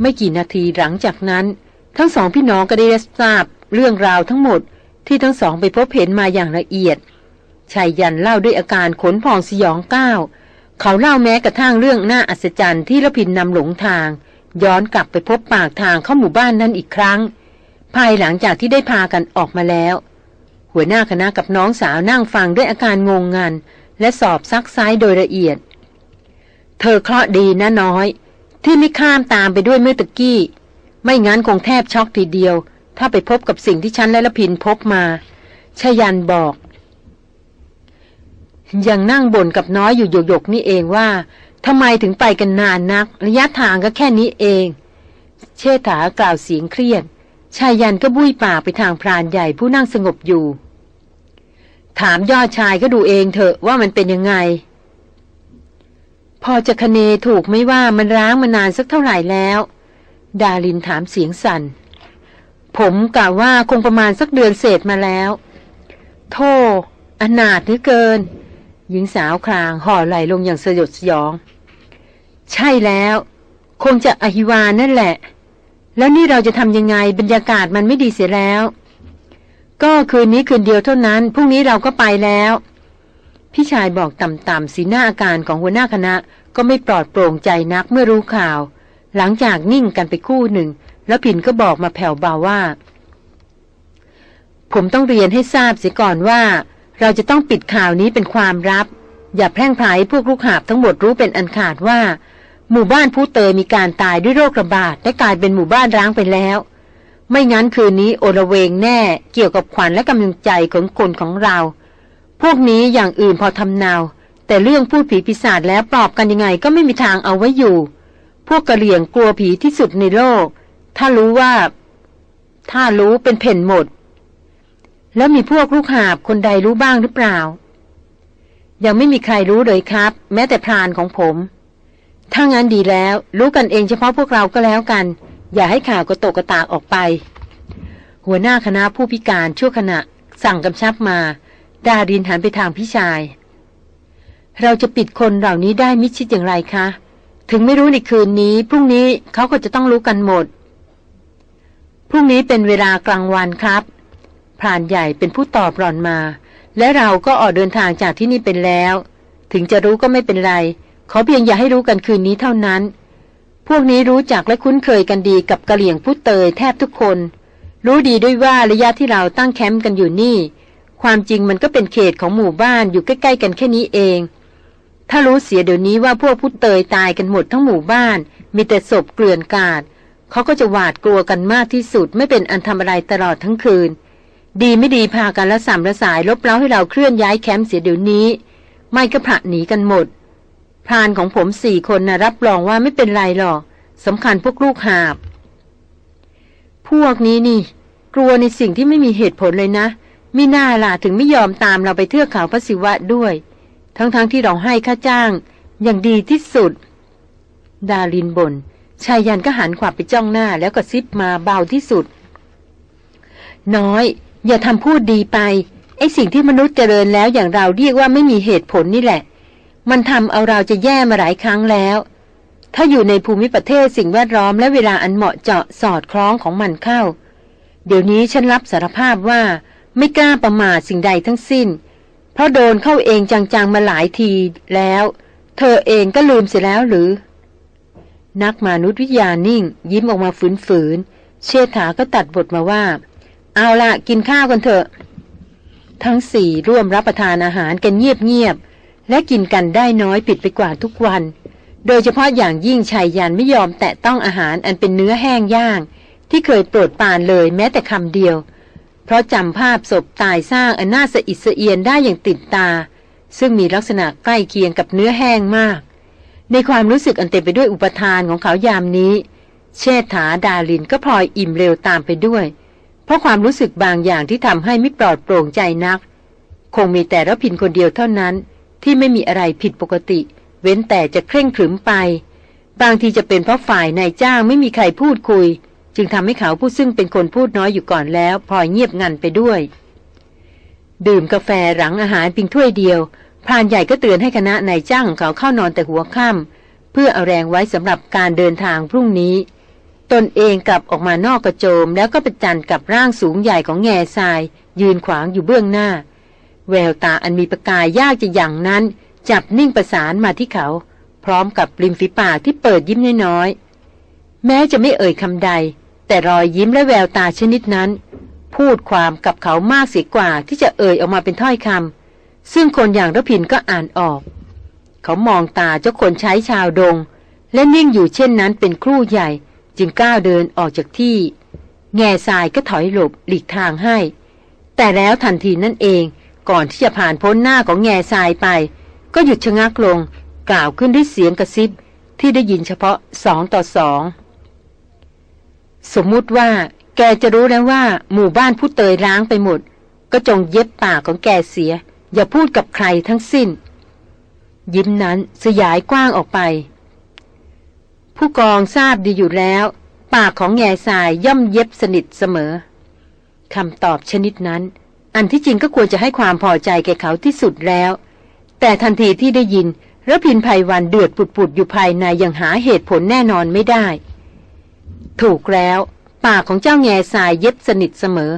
ไม่กี่นาทีหลังจากนั้น ทั้งสองพี่น้องก็ได้ทราบ เรื่องราวทั้งหมดที่ทั้งสองไปพบเห็นมาอย่างละเอียดชายยันเล่าด้วยอาการขนพองสยองก้าวเขาเล่าแม้กระทั่งเรื่องน่าอัศจรรย์ที่ละพินนำหลงทาง ย้อนกลับไปพบปากทางเข้าหมู่บ้านนั้นอีกครั้ง ภายหลังจากที่ได้พากันออกมาแล้ว หัวหน้าคณะกับน้องสาวนั่งฟังด้วยอาการงงงันและสอบซักไซ้โดยละเอียด เธอเคราะห์ดีนะน้อย ที่ไม่ข้ามตามไปด้วยเมื่อตะกี้ ไม่งั้นคงแทบช็อกทีเดียว ถ้าไปพบกับสิ่งที่ฉันและละพินพบมาชยันบอก ยังนั่งบ่นกับน้อยอยู่หยกๆนี่เองว่าทำไมถึงไปกันนานนัก ระยะทางก็แค่นี้เอง เชษฐากล่าวเสียงเครียดชายยันก็บุ้ยปากไปทางพรานใหญ่ผู้นั่งสงบอยู่ ถามยอดชายก็ดูเองเถอะว่ามันเป็นยังไง พอจะคเนถูกไม่ว่ามันร้างมานานสักเท่าไหร่แล้ว ดาลินถามเสียงสัน่น ผมกล่าวว่าคงประมาณสักเดือนเศษมาแล้วโธ่อนาถหลือเกิน หญิงสาวคลางห่อไหลลงอย่างสยดสยอง ใช่แล้ว คงจะอหิวานั่นแหละ แล้วนี่เราจะทำยังไงบรรยากาศมันไม่ดีเสียแล้ว ก็คืนนี้คืนเดียวเท่านั้นพรุ่งนี้เราก็ไปแล้ว พี่ชายบอกต่ำๆสีหน้าอาการของหัวหน้าคณะก็ไม่ปลอดโปร่งใจนักเมื่อรู้ข่าว หลังจากนิ่งกันไปคู่หนึ่ง แล้วผินก็บอกมาแผ่วเบาว่า ผมต้องเรียนให้ทราบเสียก่อนว่า เราจะต้องปิดข่าวนี้เป็นความลับ อย่าแพร่งพายพวกลูกหาบทั้งหมดรู้เป็นอันขาดว่า หมู่บ้านผู้เตยมีการตายด้วยโรคระบาดและกลายเป็นหมู่บ้านร้างไปแล้ว ไม่งั้นคืนนี้โอระเวงแน่เกี่ยวกับขวัญและกำลังใจของคนของเรา พวกนี้อย่างอื่นพอทำนาวแต่เรื่องพูดผีปีศาจแล้วปลอบกันยังไงก็ไม่มีทางเอาไว้อยู่ พวกกะเหลี่ยงกลัวผีที่สุดในโลก ถ้ารู้ว่า ถ้ารู้เป็นเพ่นหมด แล้วมีพวกลูกหาบคนใดรู้บ้างหรือเปล่า ยังไม่มีใครรู้เลยครับ แม้แต่พรานของผม ถ้างั้นดีแล้ว รู้กันเองเฉพาะพวกเราก็แล้วกัน อย่าให้ข่าวกระตกกระตากออกไป หัวหน้าคณะผู้พิการชั่วขณะ สั่งกำชับมาดาดินหันไปทางพี่ชาย เราจะปิดคนเหล่านี้ได้มิชิดอย่างไรคะ ถึงไม่รู้ในคืนนี้ พรุ่งนี้เขาก็จะต้องรู้กันหมด พรุ่งนี้เป็นเวลากลางวันครับพรานใหญ่เป็นผู้ตอบหล่อนมา และเราก็ออกเดินทางจากที่นี่เป็นแล้ว ถึงจะรู้ก็ไม่เป็นไร ขอเพียงอย่าให้รู้กันคืนนี้เท่านั้น พวกนี้รู้จักและคุ้นเคยกันดีกับกะเหลี่ยงผู้เตยแทบทุกคน รู้ดีด้วยว่าระยะที่เราตั้งแคมป์กันอยู่นี่ ความจริงมันก็เป็นเขตของหมู่บ้านอยู่ใกล้ ๆ กันแค่นี้เอง ถ้ารู้เสียเดี๋ยวนี้ว่าพวกผู้เตยตายกันหมดทั้งหมู่บ้าน มีแต่ศพเกลื่อนกาด เขาก็จะหวาดกลัวกันมากที่สุดไม่เป็นอันทำอะไรตลอดทั้งคืน ดีไม่ดีพากันละสามละสายลบเล้าให้เราเคลื่อนย้ายแคมป์เสียเดี๋ยวนี้ ไม่ก็ผละหนีกันหมดพรานของผมสี่คนนะรับรองว่าไม่เป็นไรหรอกสำคัญพวกลูกหาบ พวกนี้นี่ กลัวในสิ่งที่ไม่มีเหตุผลเลยนะมิน่าล่ะถึงไม่ยอมตามเราไปเทือกเขาพระศิวะด้วย ทั้งๆทที่เราให้ค่าจ้าง อย่างดีที่สุด ดารินบน่น ชายยันก็หันขวับไปจ้องหน้าแล้วก็ซิบมาเบาที่สุด น้อย อย่าทำพูดดีไป ไอสิ่งที่มนุษย์เจริญแล้วอย่างเราเรียกว่าไม่มีเหตุผลนี่แหละ มันทำเอาเราจะแย่มาหลายครั้งแล้ว ถ้าอยู่ในภูมิประเทศสิ่งแวดล้อมและเวลาอันเหมาะเจาะสอดคล้องของมันเข้า เดี๋ยวนี้ฉันรับสารภาพว่าไม่กล้าประมาทสิ่งใดทั้งสิ้น เพราะโดนเข้าเองจังๆมาหลายทีแล้ว เธอเองก็ลืมเสียแล้วหรือ นักมนุษยวิทยานิ่ง ยิ้มออกมาฝืนๆ เชษฐาก็ตัดบทมาว่า เอาละกินข้าวกันเถอะ ทั้งสี่ร่วมรับประทานอาหารกันเงียบๆ และกินกันได้น้อยผิดไปกว่าทุกวัน โดยเฉพาะอย่างยิ่งชายยันไม่ยอมแตะต้องอาหารอันเป็นเนื้อแห้งย่าง ที่เคยโปรดปานเลยแม้แต่คำเดียว เพราะจำภาพศพตายสร้างอันน่าสะอิดสะเอียนได้อย่างติดตา ซึ่งมีลักษณะใกล้เคียงกับเนื้อแห้งมาก ในความรู้สึกอันเต็มไปด้วยอุปทานของเขายามนี้ เชษฐาดาลินก็พลอยอิ่มเร็วตามไปด้วย เพราะความรู้สึกบางอย่างที่ทำให้ไม่ปลอดโปร่งใจนัก คงมีแต่ระพินคนเดียวเท่านั้น ที่ไม่มีอะไรผิดปกติ เว้นแต่จะเคร่งขรึมไป บางทีจะเป็นเพราะฝ่ายนายจ้างไม่มีใครพูดคุย จึงทำให้เขาผู้ซึ่งเป็นคนพูดน้อยอยู่ก่อนแล้วพลอยเงียบงันไปด้วย ดื่มกาแฟหลังอาหารเพียงถ้วยเดียว พรานใหญ่ก็เตือนให้คณะนายจ้างของเขาเข้านอนแต่หัวค่ำเพื่อเอาแรงไว้สำหรับการเดินทางพรุ่งนี้ ตนเองกลับออกมานอกกระโจม แล้วก็ประจันกับร่างสูงใหญ่ของแง่ทราย ยืนขวางอยู่เบื้องหน้า แววตาอันมีประกายยากจะอย่างนั้น จับนิ่งประสานมาที่เขา พร้อมกับริมฝีปากที่เปิดยิ้มน้อยๆแม้จะไม่เอ่ยคำใด แต่รอยยิ้มและแววตาชนิดนั้น พูดความกับเขามากเสียกว่าที่จะเอ่ยออกมาเป็นถ้อยคำ ซึ่งคนอย่างรพินก็อ่านออก เขามองตาเจ้าคนใช้ชาวดง และนิ่งอยู่เช่นนั้นเป็นครู่ใหญ่ จึงก้าวเดินออกจากที่ แง่ทรายก็ถอยหลบหลีกทางให้ แต่แล้วทันทีนั่นเองก่อนที่จะผ่านพ้นหน้าของแง่ทรายไป ก็หยุดชะงักลง กล่าวขึ้นด้วยเสียงกระซิบที่ได้ยินเฉพาะสองต่อสองสมมุติว่า แกจะรู้แล้วว่า หมู่บ้านผู้เตยร้างไปหมด ก็จงเย็บปากของแกเสีย อย่าพูดกับใครทั้งสิ้น ยิ้มนั้นสยายกว้างออกไป ผู้กองทราบดีอยู่แล้ว ปากของแง่ทรายย่อมเย็บสนิทเสมอคำตอบชนิดนั้น อันที่จริงก็ควรจะให้ความพอใจแก่เขาที่สุดแล้ว แต่ทันทีที่ได้ยินระพินภัยวันเดือดปุดๆอยู่ภายในยังหาเหตุผลแน่นอนไม่ได้ ถูกแล้วปากของเจ้าแง่ทรายเย็บสนิทเสมอ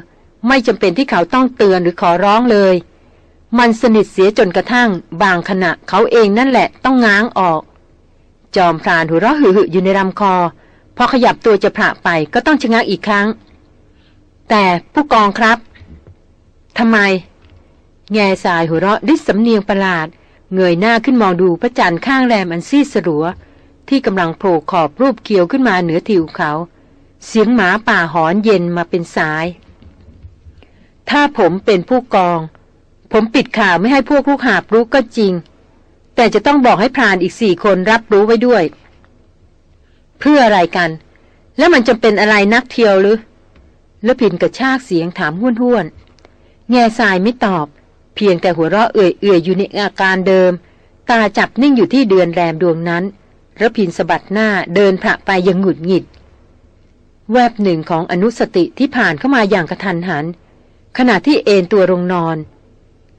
ไม่จำเป็นที่เขาต้องเตือนหรือขอร้องเลย มันสนิทเสียจนกระทั่ง บางขณะเขาเองนั่นแหละต้องง้างออก จอมพรานหัวเราะหึ่อยู่ในลำคอ พอขยับตัวจะพระไปก็ต้องชะงักอีกครั้ง แต่ผู้กองครับทำไม แง่สายหัวเราะดิสำเนียงประหลาด เงยหน้าขึ้นมองดูพระจันทร์ข้างแรมอันซีสลัว ที่กำลังโผล่ขอบรูปเขียวขึ้นมาเหนือทิวเขา เสียงหมาป่าหอนเย็นมาเป็นสาย ถ้าผมเป็นผู้กอง ผมปิดข่าวไม่ให้พวกลูกหาบรู้ก็จริง แต่จะต้องบอกให้พรานอีกสี่คนรับรู้ไว้ด้วย เพื่ออะไรกัน แล้วมันจะเป็นอะไรนักเที่ยวหรือแล้วพินกระชากเสียงถามห้วนห้วนแง่ทรายไม่ตอบ เพียงแต่หัวเราะเอื่อยเอื่อยอยู่ในอาการเดิม ตาจับนิ่งอยู่ที่เดือนแรมดวงนั้นระพินสะบัดหน้าเดินพระไปยังหงุดหงิด แวบหนึ่งของอนุสติที่ผ่านเข้ามาอย่างกระทันหัน ขณะที่เอนตัวลงนอน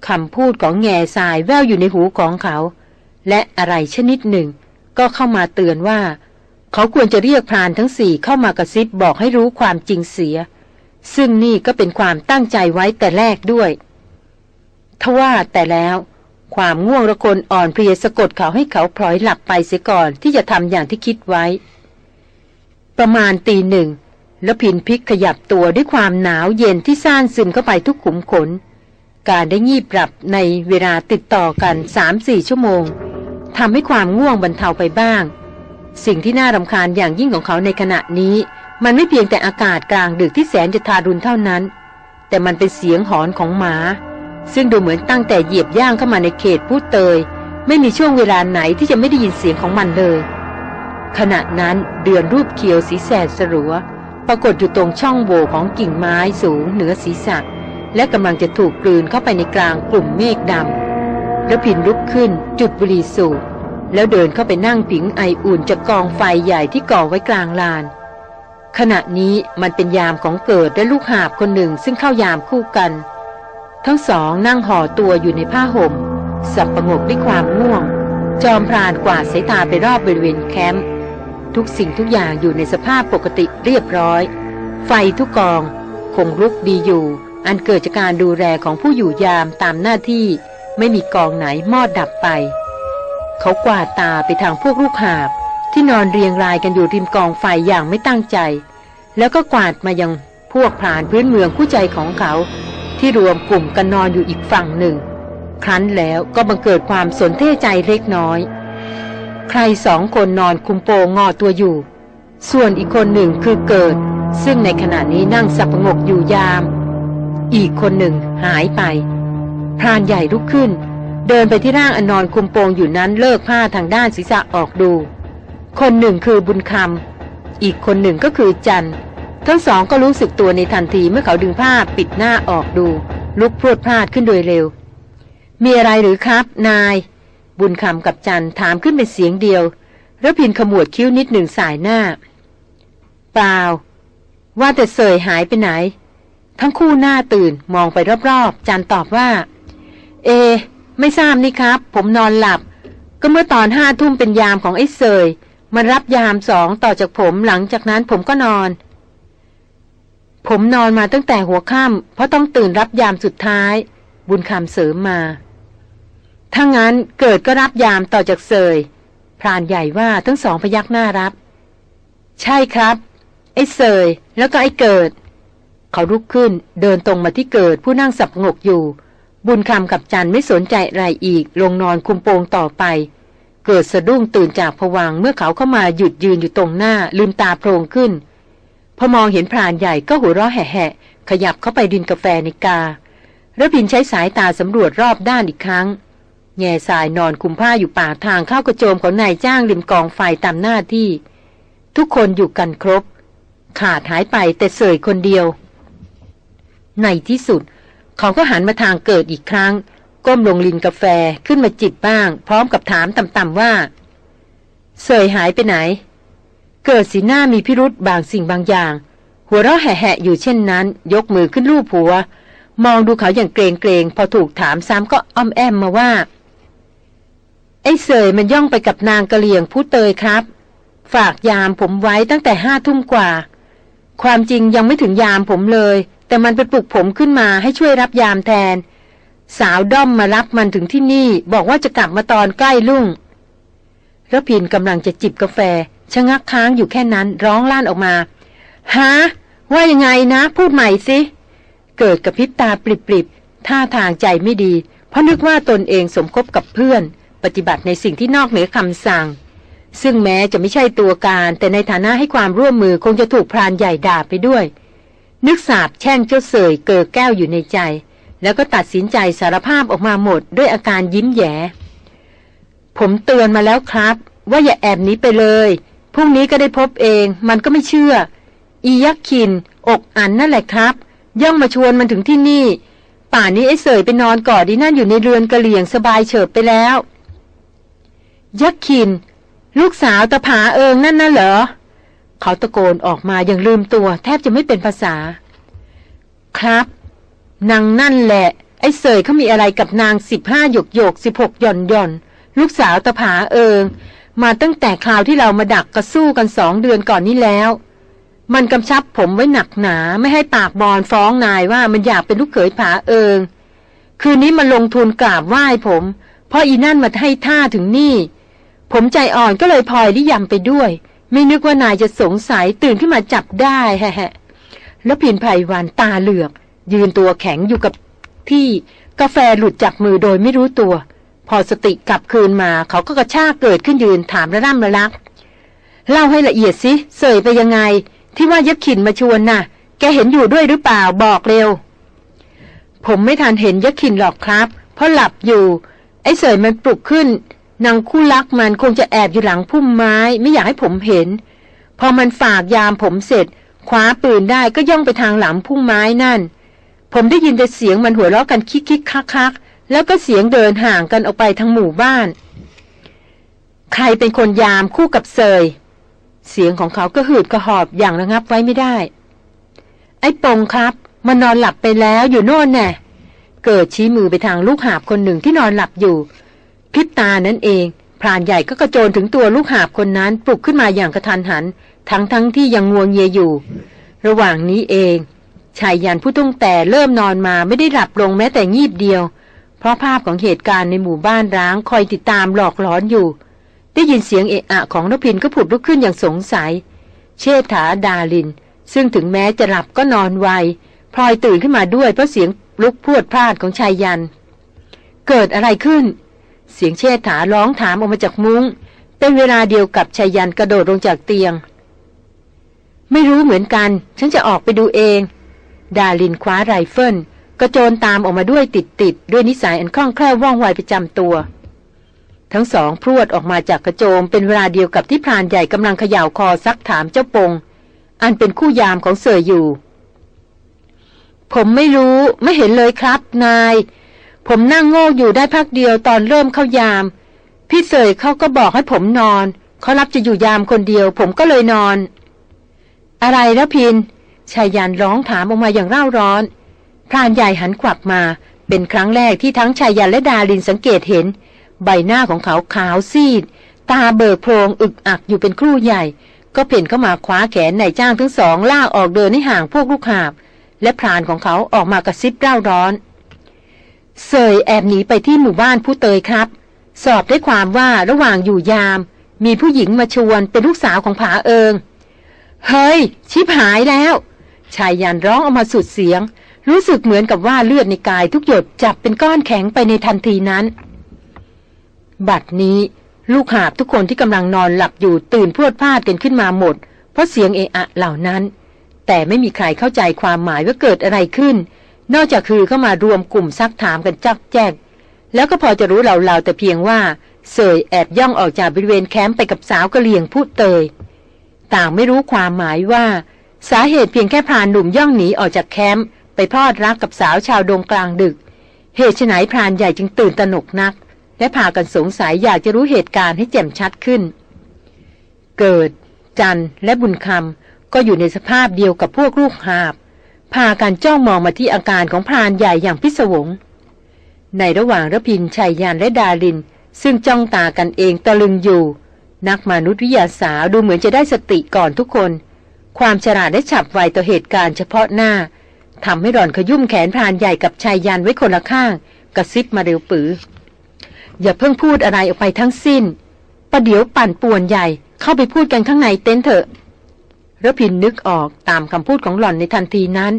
คำพูดของแง่ทรายแววอยู่ในหูของเขา และอะไรชนิดหนึ่ง ก็เข้ามาเตือนว่า เขาควรจะเรียกพรานทั้งสี่เข้ามากระซิบบอกให้รู้ความจริงเสีย ซึ่งนี่ก็เป็นความตั้งใจไว้แต่แรกด้วยทว่าแต่แล้วความง่วงระคนอ่อนเพลียสะกดเขาให้เขาพลอยหลับไปเสียก่อนที่จะทำอย่างที่คิดไว้ ประมาณตีหนึ่งแล้วพินพิกขยับตัวด้วยความหนาวเย็นที่ซ่านซึมเข้าไปทุกขุมขน การได้งีบหลับในเวลาติดต่อกันสามสี่ชั่วโมงทำให้ความง่วงบรรเทาไปบ้าง สิ่งที่น่ารำคาญอย่างยิ่งของเขาในขณะนี้ มันไม่เพียงแต่อากาศกลางดึกที่แสนจะทารุณเท่านั้น แต่มันเป็นเสียงหอนของหมา ซึ่งดูเหมือนตั้งแต่เหยียบย่างเข้ามาในเขตผู้เตย ไม่มีช่วงเวลาไหนที่จะไม่ได้ยินเสียงของมันเลย ขณะนั้นเดือนรูปเขียวสีแสดสรัวปรากฏอยู่ตรงช่องโหว่ของกิ่งไม้สูงเหนือศีรษะ และกำลังจะถูกกลืนเข้าไปในกลางกลุ่มเมฆดำแล้วผินลุกขึ้น จุดบุหรี่สูบแล้วเดินเข้าไปนั่งผิงไออุ่นจากกองไฟใหญ่ที่ก่อไว้กลางลาน ขณะนี้มันเป็นยามของเกิดและลูกหาบคนหนึ่งซึ่งเข้ายามคู่กัน ทั้งสองนั่งห่อตัวอยู่ในผ้าห่ม สับประงกด้วยความง่วง จอมพรานกวาดสายตาไปรอบบริเวณแคมป์ทุกสิ่งทุกอย่างอยู่ในสภาพปกติเรียบร้อย ไฟทุกกอง คงรุกดีอยู่ อันเกิดจากการดูแลของผู้อยู่ยามตามหน้าที่ ไม่มีกองไหนมอดดับไป เขากวาดตาไปทางพวกลูกหาบ ที่นอนเรียงรายกันอยู่ริมกองไฟอย่างไม่ตั้งใจ แล้วก็กวาดมายังพวกพรานพื้นเมืองผู้ใจของเขา ที่รวมกลุ่มกันนอนอยู่อีกฝั่งหนึ่ง ครั้นแล้วก็บังเกิดความสนเท่ใจเล็กน้อย ใครสองคนนอนคุมโปงงอตัวอยู่ ส่วนอีกคนหนึ่งคือเกิด ซึ่งในขณะนี้นั่งสับงกอยู่ยาม อีกคนหนึ่งหายไป พรานใหญ่ลุกขึ้น เดินไปที่ร่างอนอนคุมโปงอยู่นั้นเลิกผ้าทางด้านศีรษะออกดู คนหนึ่งคือบุญคำอีกคนหนึ่งก็คือจันทั้งสองก็รู้สึกตัวในทันทีเมื่อเขาดึงผ้าปิดหน้าออกดู ลุกพรวดพลาดขึ้นโดยเร็ว มีอะไรหรือครับ นาย บุญคำกับจันถามขึ้นเป็นเสียงเดียวแล้วพินขมวดคิ้วนิดหนึ่งสายหน้า เปล่า ว่าแต่เสยหายไปไหน ทั้งคู่หน้าตื่นมองไปรอบๆ จันตอบว่า เอ ไม่ทราบนี่ครับ ผมนอนหลับ ก็เมื่อตอนห้าทุ่มเป็นยามของไอ้เสยมันรับยามสองต่อจากผมหลังจากนั้นผมก็นอน ผมนอนมาตั้งแต่หัวค่ำเพราะต้องตื่นรับยามสุดท้าย บุญคำเสริมมาถ้างั้นเกิดก็รับยามต่อจากเสยพรานใหญ่ว่าทั้งสองพยักหน้ารับ ใช่ครับ ไอ้เสยแล้วก็ไอ้เกิด เขาลุกขึ้นเดินตรงมาที่เกิดผู้นั่งสับงกอยู่ บุญคำกับจันไม่สนใจอะไรอีก ลงนอนคุมโปงต่อไป เกิดสะดุ้งตื่นจากผวังเมื่อเขาเข้ามาหยุดยืนอยู่ตรงหน้าลืมตาโพลงขึ้น พอมองเห็นพรานใหญ่ก็หัวเราะแห่ๆขยับเข้าไปดินกาแฟในกาแล้วพินใช้สายตาสำรวจรอบด้านอีกครั้ง แง่สายนอนคุมผ้าอยู่ปากทางเข้ากระโจมของนายจ้างริมกองไฟตามหน้าที่ ทุกคนอยู่กันครบ ขาดหายไปแต่เสยคนเดียว ในที่สุด เขาก็หันมาทางเกิดอีกครั้ง ก้มลงลินกาแฟขึ้นมาจิบบ้าง พร้อมกับถามต่ำๆว่า เสยหายไปไหน เกิดสีหน้ามีพิรุษบางสิ่งบางอย่าง หัวเราะแหะๆอยู่เช่นนั้น ยกมือขึ้นรูปหัว มองดูเขาอย่างเกรงเกรงพอถูกถามซ้ำก็อ้อมแอมมาว่า ไอ้เสยมันย่องไปกับนางกะเหลี่ยงผู้เตยครับ ฝากยามผมไว้ตั้งแต่ห้าทุ่มกว่า ความจริงยังไม่ถึงยามผมเลย แต่มันไปปลุกผมขึ้นมาให้ช่วยรับยามแทน สาวด้อมมารับมันถึงที่นี่ บอกว่าจะกลับมาตอนใกล้ลุ่งระพินกำลังจะจิบกาแฟ ชะงักค้างอยู่แค่นั้นร้องลั่นออกมาฮะว่ายังไงนะ พูดใหม่สิ เกิดกับพริบตาปริบๆท่าทางใจไม่ดี เพราะนึกว่าตนเองสมคบกับเพื่อน ปฏิบัติในสิ่งที่นอกเหนือคำสั่ง ซึ่งแม้จะไม่ใช่ตัวการ แต่ในฐานะให้ความร่วมมือคงจะถูกพรานใหญ่ด่าไปด้วย นึกสาบแช่งเจ้าเสยเกิดแก้วอยู่ในใจ แล้วก็ตัดสินใจสารภาพออกมาหมดด้วยอาการยิ้มแย้ผมเตือนมาแล้วครับ ว่าอย่าแอบหนีไปเลยพรุ่งนี้ก็ได้พบเองมันก็ไม่เชื่อ อียักษ์ขิน อกอันนั่นแหละครับ ย่องมาชวนมันถึงที่นี่ ป่านนี้ไอ้เสยไปนอนกอดดีนั่นอยู่ในเรือนกระเหลี่ยงสบายเฉิบไปแล้ว ยักษ์ขิน ลูกสาวตะผาเอิงนั่นน่ะเหรอ เขาตะโกนออกมาอย่างลืมตัว แทบจะไม่เป็นภาษา ครับ นางนั่นแหละ ไอ้เสยเขามีอะไรกับนางสิบห้าหยกหยกสิบหกหย่อนหย่อนลูกสาวตะผาเอิง มาตั้งแต่คราวที่เรามาดักกระสู้กันสองเดือนก่อนนี้แล้ว มันกำชับผมไว้หนักหนาไม่ให้ปากบอลฟ้องนายว่ามันอยากเป็นลูกเขยผาเอิง คืนนี้มันลงทุนกราบไหว้ผม เพราะอีนั่นมาให้ท่าถึงนี่ ผมใจอ่อนก็เลยพลอยลิยำไปด้วย ไม่นึกว่านายจะสงสัยตื่นขึ้นมาจับได้แฮะแล้วพินไพรวันตาเหลือก ยืนตัวแข็งอยู่กับที่กาแฟหลุดจากมือโดยไม่รู้ตัว พอสติกลับคืนมาเขาก็กระชากเกิดขึ้นยืนถามระร่ำระลัก เล่าให้ละเอียดสิเสยไปยังไง ที่ว่ายักษ์ขินมาชวนน่ะ แกเห็นอยู่ด้วยหรือเปล่าบอกเร็ว ผมไม่ทันเห็นยักษ์ขินหรอกครับ เพราะหลับอยู่ ไอ้เสยมันปลุกขึ้น นางคู่รักมันคงจะแอบอยู่หลังพุ่มไม้ไม่อยากให้ผมเห็น พอมันฝากยามผมเสร็จคว้าปืนได้ก็ย่องไปทางหลังพุ่มไม้นั่น ผมได้ยินแต่เสียงมันหัวเราะกันคิกคิกคักคักแล้วก็เสียงเดินห่างกันออกไปทางหมู่บ้าน ใครเป็นคนยามคู่กับเซย เสียงของเขาก็หืดกระหอบอย่างระงับไว้ไม่ได้ ไอ้ปงครับ มันนอนหลับไปแล้วอยู่โน่นแน่เกิดชี้มือไปทางลูกหาบคนหนึ่งที่นอนหลับอยู่ พริบตานั่นเอง พรานใหญ่ก็กระโจนถึงตัวลูกหาบคนนั้นปลุกขึ้นมาอย่างกระทันหัน ทั้งทั้งที่ยังงวงเยอยู่ ระหว่างนี้เองชายยันผู้ต้องแต่เริ่มนอนมาไม่ได้หลับลงแม้แต่งีบเดียว เพราะภาพของเหตุการณ์ในหมู่บ้านร้างคอยติดตามหลอกหลอนอยู่ ได้ยินเสียงเอะอะของนพินก็ผุดลุกขึ้นอย่างสงสัย เชษฐาดาลิน ซึ่งถึงแม้จะหลับก็นอนไวพลอยตื่นขึ้นมาด้วยเพราะเสียงลุกพรวดพลาดของชายยัน เกิดอะไรขึ้น เสียงเชษฐาร้องถามออกมาจากมุ้ง เป็นเวลาเดียวกับไชยยันต์กระโดดลงจากเตียง ไม่รู้เหมือนกัน ฉันจะออกไปดูเอง ดารินคว้าไรเฟิลกระโจนตามออกมาด้วยติดติดด้วยนิสัยอันคล่องแคล่วว่องไวประจำตัว ทั้งสองพรวดออกมาจากกระโจมเป็นเวลาเดียวกับที่พรานใหญ่กำลังเขย่าคอซักถามเจ้าปง อันเป็นคู่ยามของเสยอยู่ ผมไม่รู้ไม่เห็นเลยครับนาย ผมนั่งโง่อยู่ได้พักเดียวตอนเริ่มเข้ายาม พี่เสยเขาก็บอกให้ผมนอน เขารับจะอยู่ยามคนเดียว ผมก็เลยนอน อะไรนะพินชายยันร้องถามออกมาอย่างเร่าร้อน พรานใหญ่หันขวับมา เป็นครั้งแรกที่ทั้งชายยันและดาลินสังเกตเห็น ใบหน้าของเขาขาวซีด ตาเบิกโพรงอึกอักอยู่เป็นครู่ใหญ่ ก็เพ่นเข้ามาคว้าแขนนายจ้างทั้งสองลากออกเดินให้ห่างพวกลูกหาบ และพรานของเขาออกมากระซิบเร่าร้อน เสยแอบหนีไปที่หมู่บ้านผู้เตยครับ สอบได้ความว่าระหว่างอยู่ยาม มีผู้หญิงมาชวนเป็นลูกสาวของผาเอิง เฮ้ย ชิบหายแล้ว ชายยันร้องออกมาสุดเสียง รู้สึกเหมือนกับว่าเลือดในกายทุกหยดจับเป็นก้อนแข็งไปในทันทีนั้น บัดนี้ลูกหาบทุกคนที่กำลังนอนหลับอยู่ตื่นพรวดพลาดกันขึ้นมาหมด เพราะเสียงเอะอะเหล่านั้น แต่ไม่มีใครเข้าใจความหมายว่าเกิดอะไรขึ้น นอกจากคือเข้ามารวมกลุ่มซักถามกันจักแจ๊กแล้วก็พอจะรู้เหล่าๆแต่เพียงว่าเสยแอบย่องออกจากบริเวณแคมป์ไปกับสาวกะเหลี่ยงพูดเตย ต่างไม่รู้ความหมายว่า สาเหตุเพียงแค่พรานหนุ่มย่องหนีออกจากแคมป์ไปพอดรักกับสาวชาวดงกลางดึก เหตุไฉนพรานใหญ่จึงตื่นตระหนกนัก และพากันสงสัยอยากจะรู้เหตุการณ์ให้แจ่มชัดขึ้น เกิด จันและบุญคำก็อยู่ในสภาพเดียวกับพวกลูกหาบ พากันจ้องมองมาที่อาการของพรานใหญ่อย่างพิศวง ในระหว่างระพินชัยยานและดาลิน ซึ่งจ้องตากันเองตะลึงอยู่ นักมนุษยวิทยาศาสตร์ดูเหมือนจะได้สติก่อนทุกคน ความฉลาดได้ฉับไวต่อเหตุการณ์เฉพาะหน้าทำให้หล่อนขยุ่มแขนพรานใหญ่กับชายยันไว้คนละข้าง กระซิบมาเร็วปือ อย่าเพิ่งพูดอะไรออกไปทั้งสิ้นประเดี๋ยวปั่นป่วนใหญ่เข้าไปพูดกันข้างในเต็นท์เถอะ ระพินนึกออกตามคำพูดของหล่อนในทันทีนั้น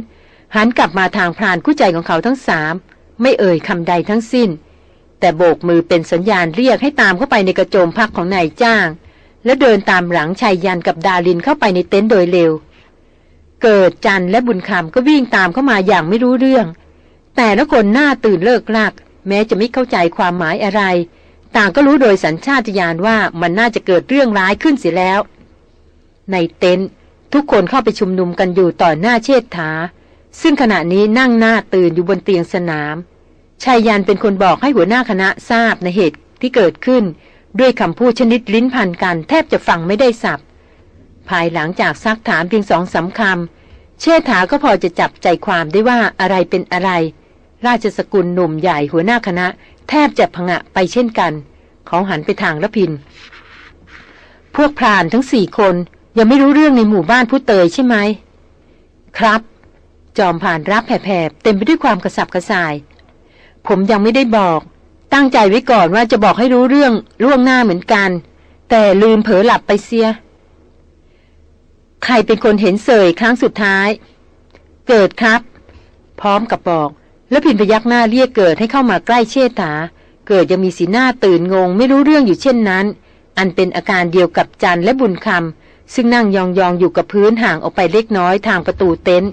หันกลับมาทางพรานคู่ใจของเขาทั้งสามไม่เอ่ยคำใดทั้งสิ้น แต่โบกมือเป็นสัญญาณเรียกให้ตามเข้าไปในกระโจมพักของนายจ้าง แล้วเดินตามหลังชายยันกับดาลินเข้าไปในเต็นท์โดยเร็ว เกิดจันและบุญคำก็วิ่งตามเข้ามาอย่างไม่รู้เรื่อง แต่ละคนหน้าตื่นเลิกลากแม้จะไม่เข้าใจความหมายอะไร ต่างก็รู้โดยสัญชาตญาณว่ามันน่าจะเกิดเรื่องร้ายขึ้นเสียแล้ว ในเต็นท์ ทุกคนเข้าไปชุมนุมกันอยู่ต่อหน้าเชิดถาซึ่งขณะนี้นั่งหน้าตื่นอยู่บนเตียงสนาม ชายยันเป็นคนบอกให้หัวหน้าคณะทราบในเหตุที่เกิดขึ้น ด้วยคำพูดชนิดลิ้นพันกัน แทบจะฟังไม่ได้สับ ภายหลังจากซักถามเพียงสองสาคำเชษฐาก็พอจะจับใจความได้ว่าอะไรเป็นอะไร ราชสกุลหนุ่มใหญ่หัวหน้าคณะ แทบจะพงะไปเช่นกัน เขาหันไปทางละพิน พวกพรานทั้งสี่คน ยังไม่รู้เรื่องในหมู่บ้านผู้เตยใช่ไหม ครับ จอมผ่านรับแผลบเต็มไปด้วยความกระสับกระส่าย ผมยังไม่ได้บอก ตั้งใจไว้ก่อนว่าจะบอกให้รู้เรื่องล่วงหน้าเหมือนกัน แต่ลืมเผลอหลับไปเสีย ใครเป็นคนเห็นเสยครั้งสุดท้าย เกิดครับ พร้อมกับบอก แล้วพินพยักหน้าเรียกเกิดให้เข้ามาใกล้เชษฐา เกิดยังมีสีหน้าตื่นงง ไม่รู้เรื่องอยู่เช่นนั้น อันเป็นอาการเดียวกับจันและบุญคำ ซึ่งนั่งยองๆออยู่กับพื้นห่างออกไปเล็กน้อยทางประตูเต็นท์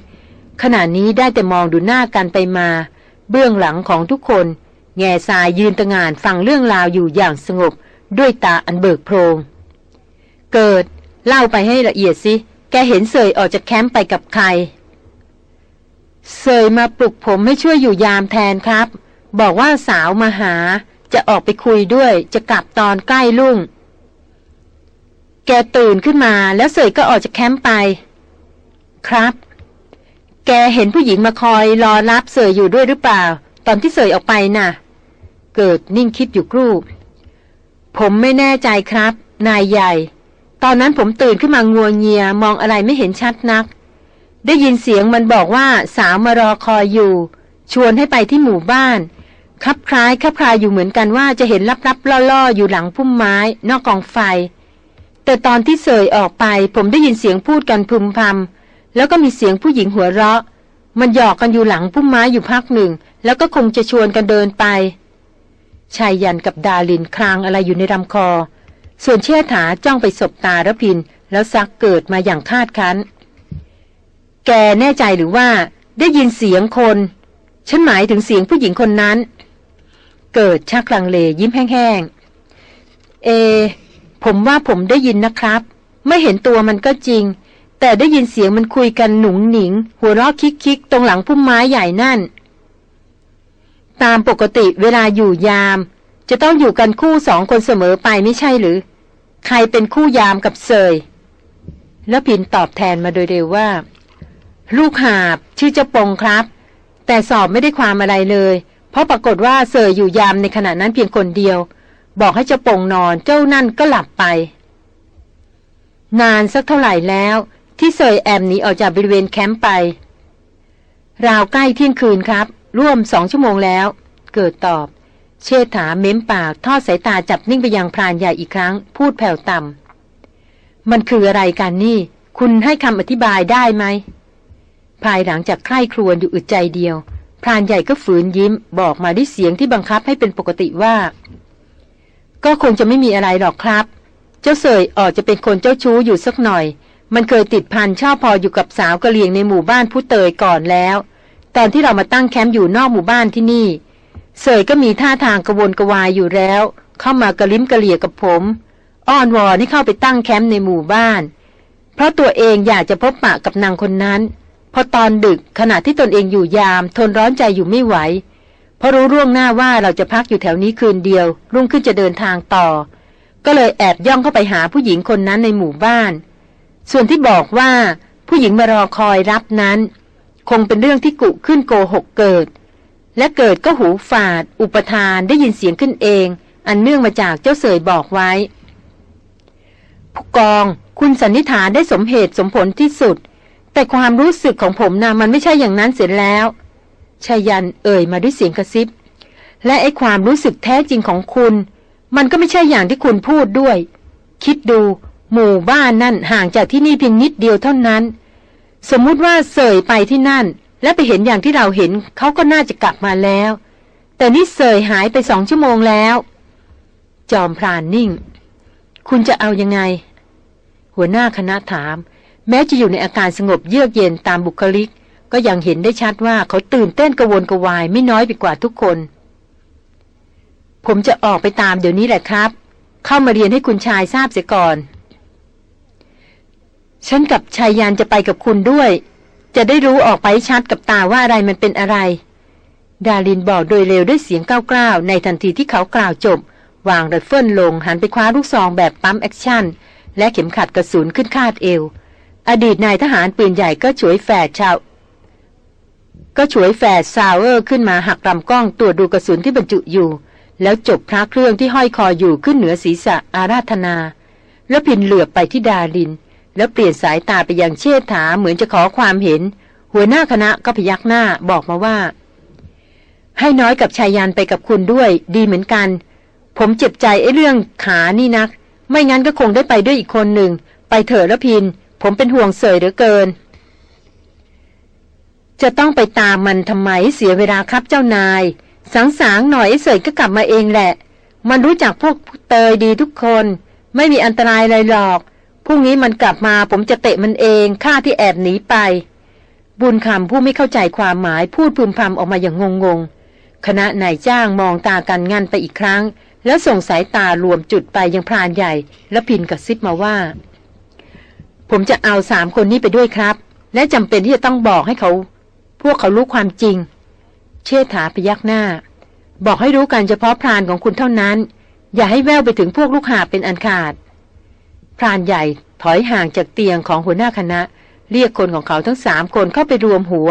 ขณะนี้ได้แต่มองดูหน้ากันไปมา เบื้องหลังของทุกคน แง่ทรายยืนตะงานฟังเรื่องราวอยู่อย่างสงบ ด้วยตาอันเบิกโพรงเกิด เล่าไปให้ละเอียดสิ แกเห็นเสยออกจากแคมป์ไปกับใคร เสยมาปลุกผมให้ช่วยอยู่ยามแทนครับ บอกว่าสาวมาหา จะออกไปคุยด้วย จะกลับตอนใกล้ลุ่ง แกตื่นขึ้นมาแล้วเสยก็ออกจากแคมป์ไป ครับ แกเห็นผู้หญิงมาคอยรอรับเสยอยู่ด้วยหรือเปล่า ตอนที่เสยออกไปน่ะ เกิดนิ่งคิดอยู่ครู่ ผมไม่แน่ใจครับ นายใหญ่ ตอนนั้นผมตื่นขึ้นมางัวเงียมองอะไรไม่เห็นชัดนัก ได้ยินเสียงมันบอกว่าสาวมารอคอยอยู่ ชวนให้ไปที่หมู่บ้านคับคล้ายคับคลายอยู่เหมือนกันว่าจะเห็นลับๆล่อๆอยู่หลังพุ่มไม้ นอกกองไฟ แต่ตอนที่เสยออกไปผมได้ยินเสียงพูดกันพึมพำแล้วก็มีเสียงผู้หญิงหัวเราะ มันหยอกกันอยู่หลังพุ่มไม้อยู่พักหนึ่ง แล้วก็คงจะชวนกันเดินไปชายยันกับดาลินคลางอะไรอยู่ในลำคอ ส่วนเชี่ยถาจ้องไปสบตาระพิน แล้วซักเกิดมาอย่างคาดคั้น แกแน่ใจหรือว่าได้ยินเสียงคน ฉันหมายถึงเสียงผู้หญิงคนนั้น เกิดชักลังเลยิ้มแห้งๆ เอ ผมว่าผมได้ยินนะครับ ไม่เห็นตัวมันก็จริง แต่ได้ยินเสียงมันคุยกันหนุ่งหนิง หัวเราะคิกๆตรงหลังพุ่มไม้ใหญ่นั่น ตามปกติเวลาอยู่ยาม จะต้องอยู่กันคู่สองคนเสมอไปไม่ใช่หรือ ใครเป็นคู่ยามกับเซย แล้วพินตอบแทนมาโดยเร็วว่า ลูกหาบชื่อเจ้าปงครับ แต่สอบไม่ได้ความอะไรเลย เพราะปรากฏว่าเสยอยู่ยามในขณะนั้นเพียงคนเดียว บอกให้เจ้าปงนอนเจ้านั่นก็หลับไป นานสักเท่าไหร่แล้ว ที่เสยแอมหนีออกจากบริเวณแคมป์ไป ราวใกล้เที่ยงคืนครับ ร่วมสองชั่วโมงแล้ว เกิดตอบ เชษฐาเม้มปากทอดสายตาจับนิ่งไปยังพรานใหญ่อีกครั้ง พูดแผ่วต่ำมันคืออะไรกันนี่ คุณให้คำอธิบายได้ไหมภายหลังจากใคร่ครวญอยู่อึดใจเดียว พรานใหญ่ก็ฝืนยิ้มบอกมาด้วยเสียงที่บังคับให้เป็นปกติว่า ก็คงจะไม่มีอะไรหรอกครับ เจ้าเสยออกจะเป็นคนเจ้าชู้อยู่สักหน่อย มันเคยติดพันชอบพออยู่กับสาวกะเหลี่ยงในหมู่บ้านผู้เตยก่อนแล้ว ตอนที่เรามาตั้งแคมป์อยู่นอกหมู่บ้านที่นี่ เสยก็มีท่าทางกระวนกระวายอยู่แล้ว เข้ามากระลิ้มกระเหลี่ยกับผม อ้อนวอนให้เข้าไปตั้งแคมป์ในหมู่บ้าน เพราะตัวเองอยากจะพบปะกับนางคนนั้น พอตอนดึกขณะที่ตนเองอยู่ยาม ทนร้อนใจอยู่ไม่ไหว เพราะรู้ร่วงหน้าว่าเราจะพักอยู่แถวนี้คืนเดียว รุ่งขึ้นจะเดินทางต่อ ก็เลยแอบย่องเข้าไปหาผู้หญิงคนนั้นในหมู่บ้าน ส่วนที่บอกว่า ผู้หญิงมารอคอยรับนั้น คงเป็นเรื่องที่กุขึ้นโกหกเกิด และเกิดก็หูฝาด อุปทานได้ยินเสียงขึ้นเอง อันเนื่องมาจากเจ้าเสยบอกไว้ผู้กอง คุณสันนิษฐานได้สมเหตุสมผลที่สุด แต่ความรู้สึกของผมนะมันไม่ใช่อย่างนั้นเสร็จแล้ว ชายันเอ่ยมาด้วยเสียงกระซิบ และไอ้ความรู้สึกแท้จริงของคุณ มันก็ไม่ใช่อย่างที่คุณพูดด้วย คิดดู หมู่บ้านนั่นห่างจากที่นี่เพียงนิดเดียวเท่านั้น สมมุติว่าเสยไปที่นั่น และไปเห็นอย่างที่เราเห็นเขาก็น่าจะกลับมาแล้ว แต่นี่เสยหายไปสองชั่วโมงแล้ว จอมพรานนิ่ง คุณจะเอายังไง หัวหน้าคณะถาม แม้จะอยู่ในอาการสงบเยือกเย็นตามบุคลิก ก็ยังเห็นได้ชัดว่าเขาตื่นเต้นกระวนกระวายไม่น้อยไปกว่าทุกคน ผมจะออกไปตามเดี๋ยวนี้แหละครับ เข้ามาเรียนให้คุณชายทราบเสียก่อน ฉันกับชายยานจะไปกับคุณด้วย จะได้รู้ออกไปชัดกับตาว่าอะไรมันเป็นอะไร ดารินบอกโดยเร็วด้วยเสียงกร้าวๆในทันทีที่เขากล่าวจบ วางไรเฟิลลงหันไปคว้าลูกซองแบบ pump action และเข็มขัดกระสุนขึ้นคาดเอว อดีตนายทหารปืนใหญ่ก็ฉวยแฝดชาว ก็ฉวยแฝด Sauer ขึ้นมาหักลำกล้องตรวจดูกระสุนที่บรรจุอยู่ แล้วจบพระเครื่องที่ห้อยคออยู่ขึ้นเหนือศีรษะอาราธนา แล้วพินเหลือบไปที่ดาลิน แล้วเปลี่ยนสายตาไปยังเชษฐาเหมือนจะขอความเห็น หัวหน้าคณะก็พยักหน้าบอกมาว่า ให้น้อยกับชายยันไปกับคุณด้วย ดีเหมือนกัน ผมเจ็บใจไอ้เรื่องขานี่นัก ไม่งั้นก็คงได้ไปด้วยอีกคนหนึ่งไปเถอะแล้วพิน ผมเป็นห่วงเสยเหลือเกิน จะต้องไปตามมันทำไมเสียเวลาครับเจ้านาย สังสางหน่อยเสยก็กลับมาเองแหละ มันรู้จักพวกเตยดีทุกคน ไม่มีอันตรายอะไรหรอกพรุ่งนี้มันกลับมาผมจะเตะมันเองฆ่าที่แอบหนีไป บุญคำผู้ไม่เข้าใจความหมายพูดพึมพำออกมาอย่างงงๆคณะนายจ้างมองตากันงันไปอีกครั้ง แล้วส่งสายตารวมจุดไปยังพรานใหญ่ แล้วพินกับซิบมาว่า ผมจะเอาสามคนนี้ไปด้วยครับ และจำเป็นที่จะต้องบอกให้เขา วกเขารู้ความจริง เชษฐาพยักหน้า บอกให้รู้กันเฉพาะพรานของคุณเท่านั้น อย่าให้แววไปถึงพวกลูกหาเป็นอันขาด พรานใหญ่ถอยห่างจากเตียงของหัวหน้าคณะ เรียกคนของเขาทั้งสามคนเข้าไปรวมหัว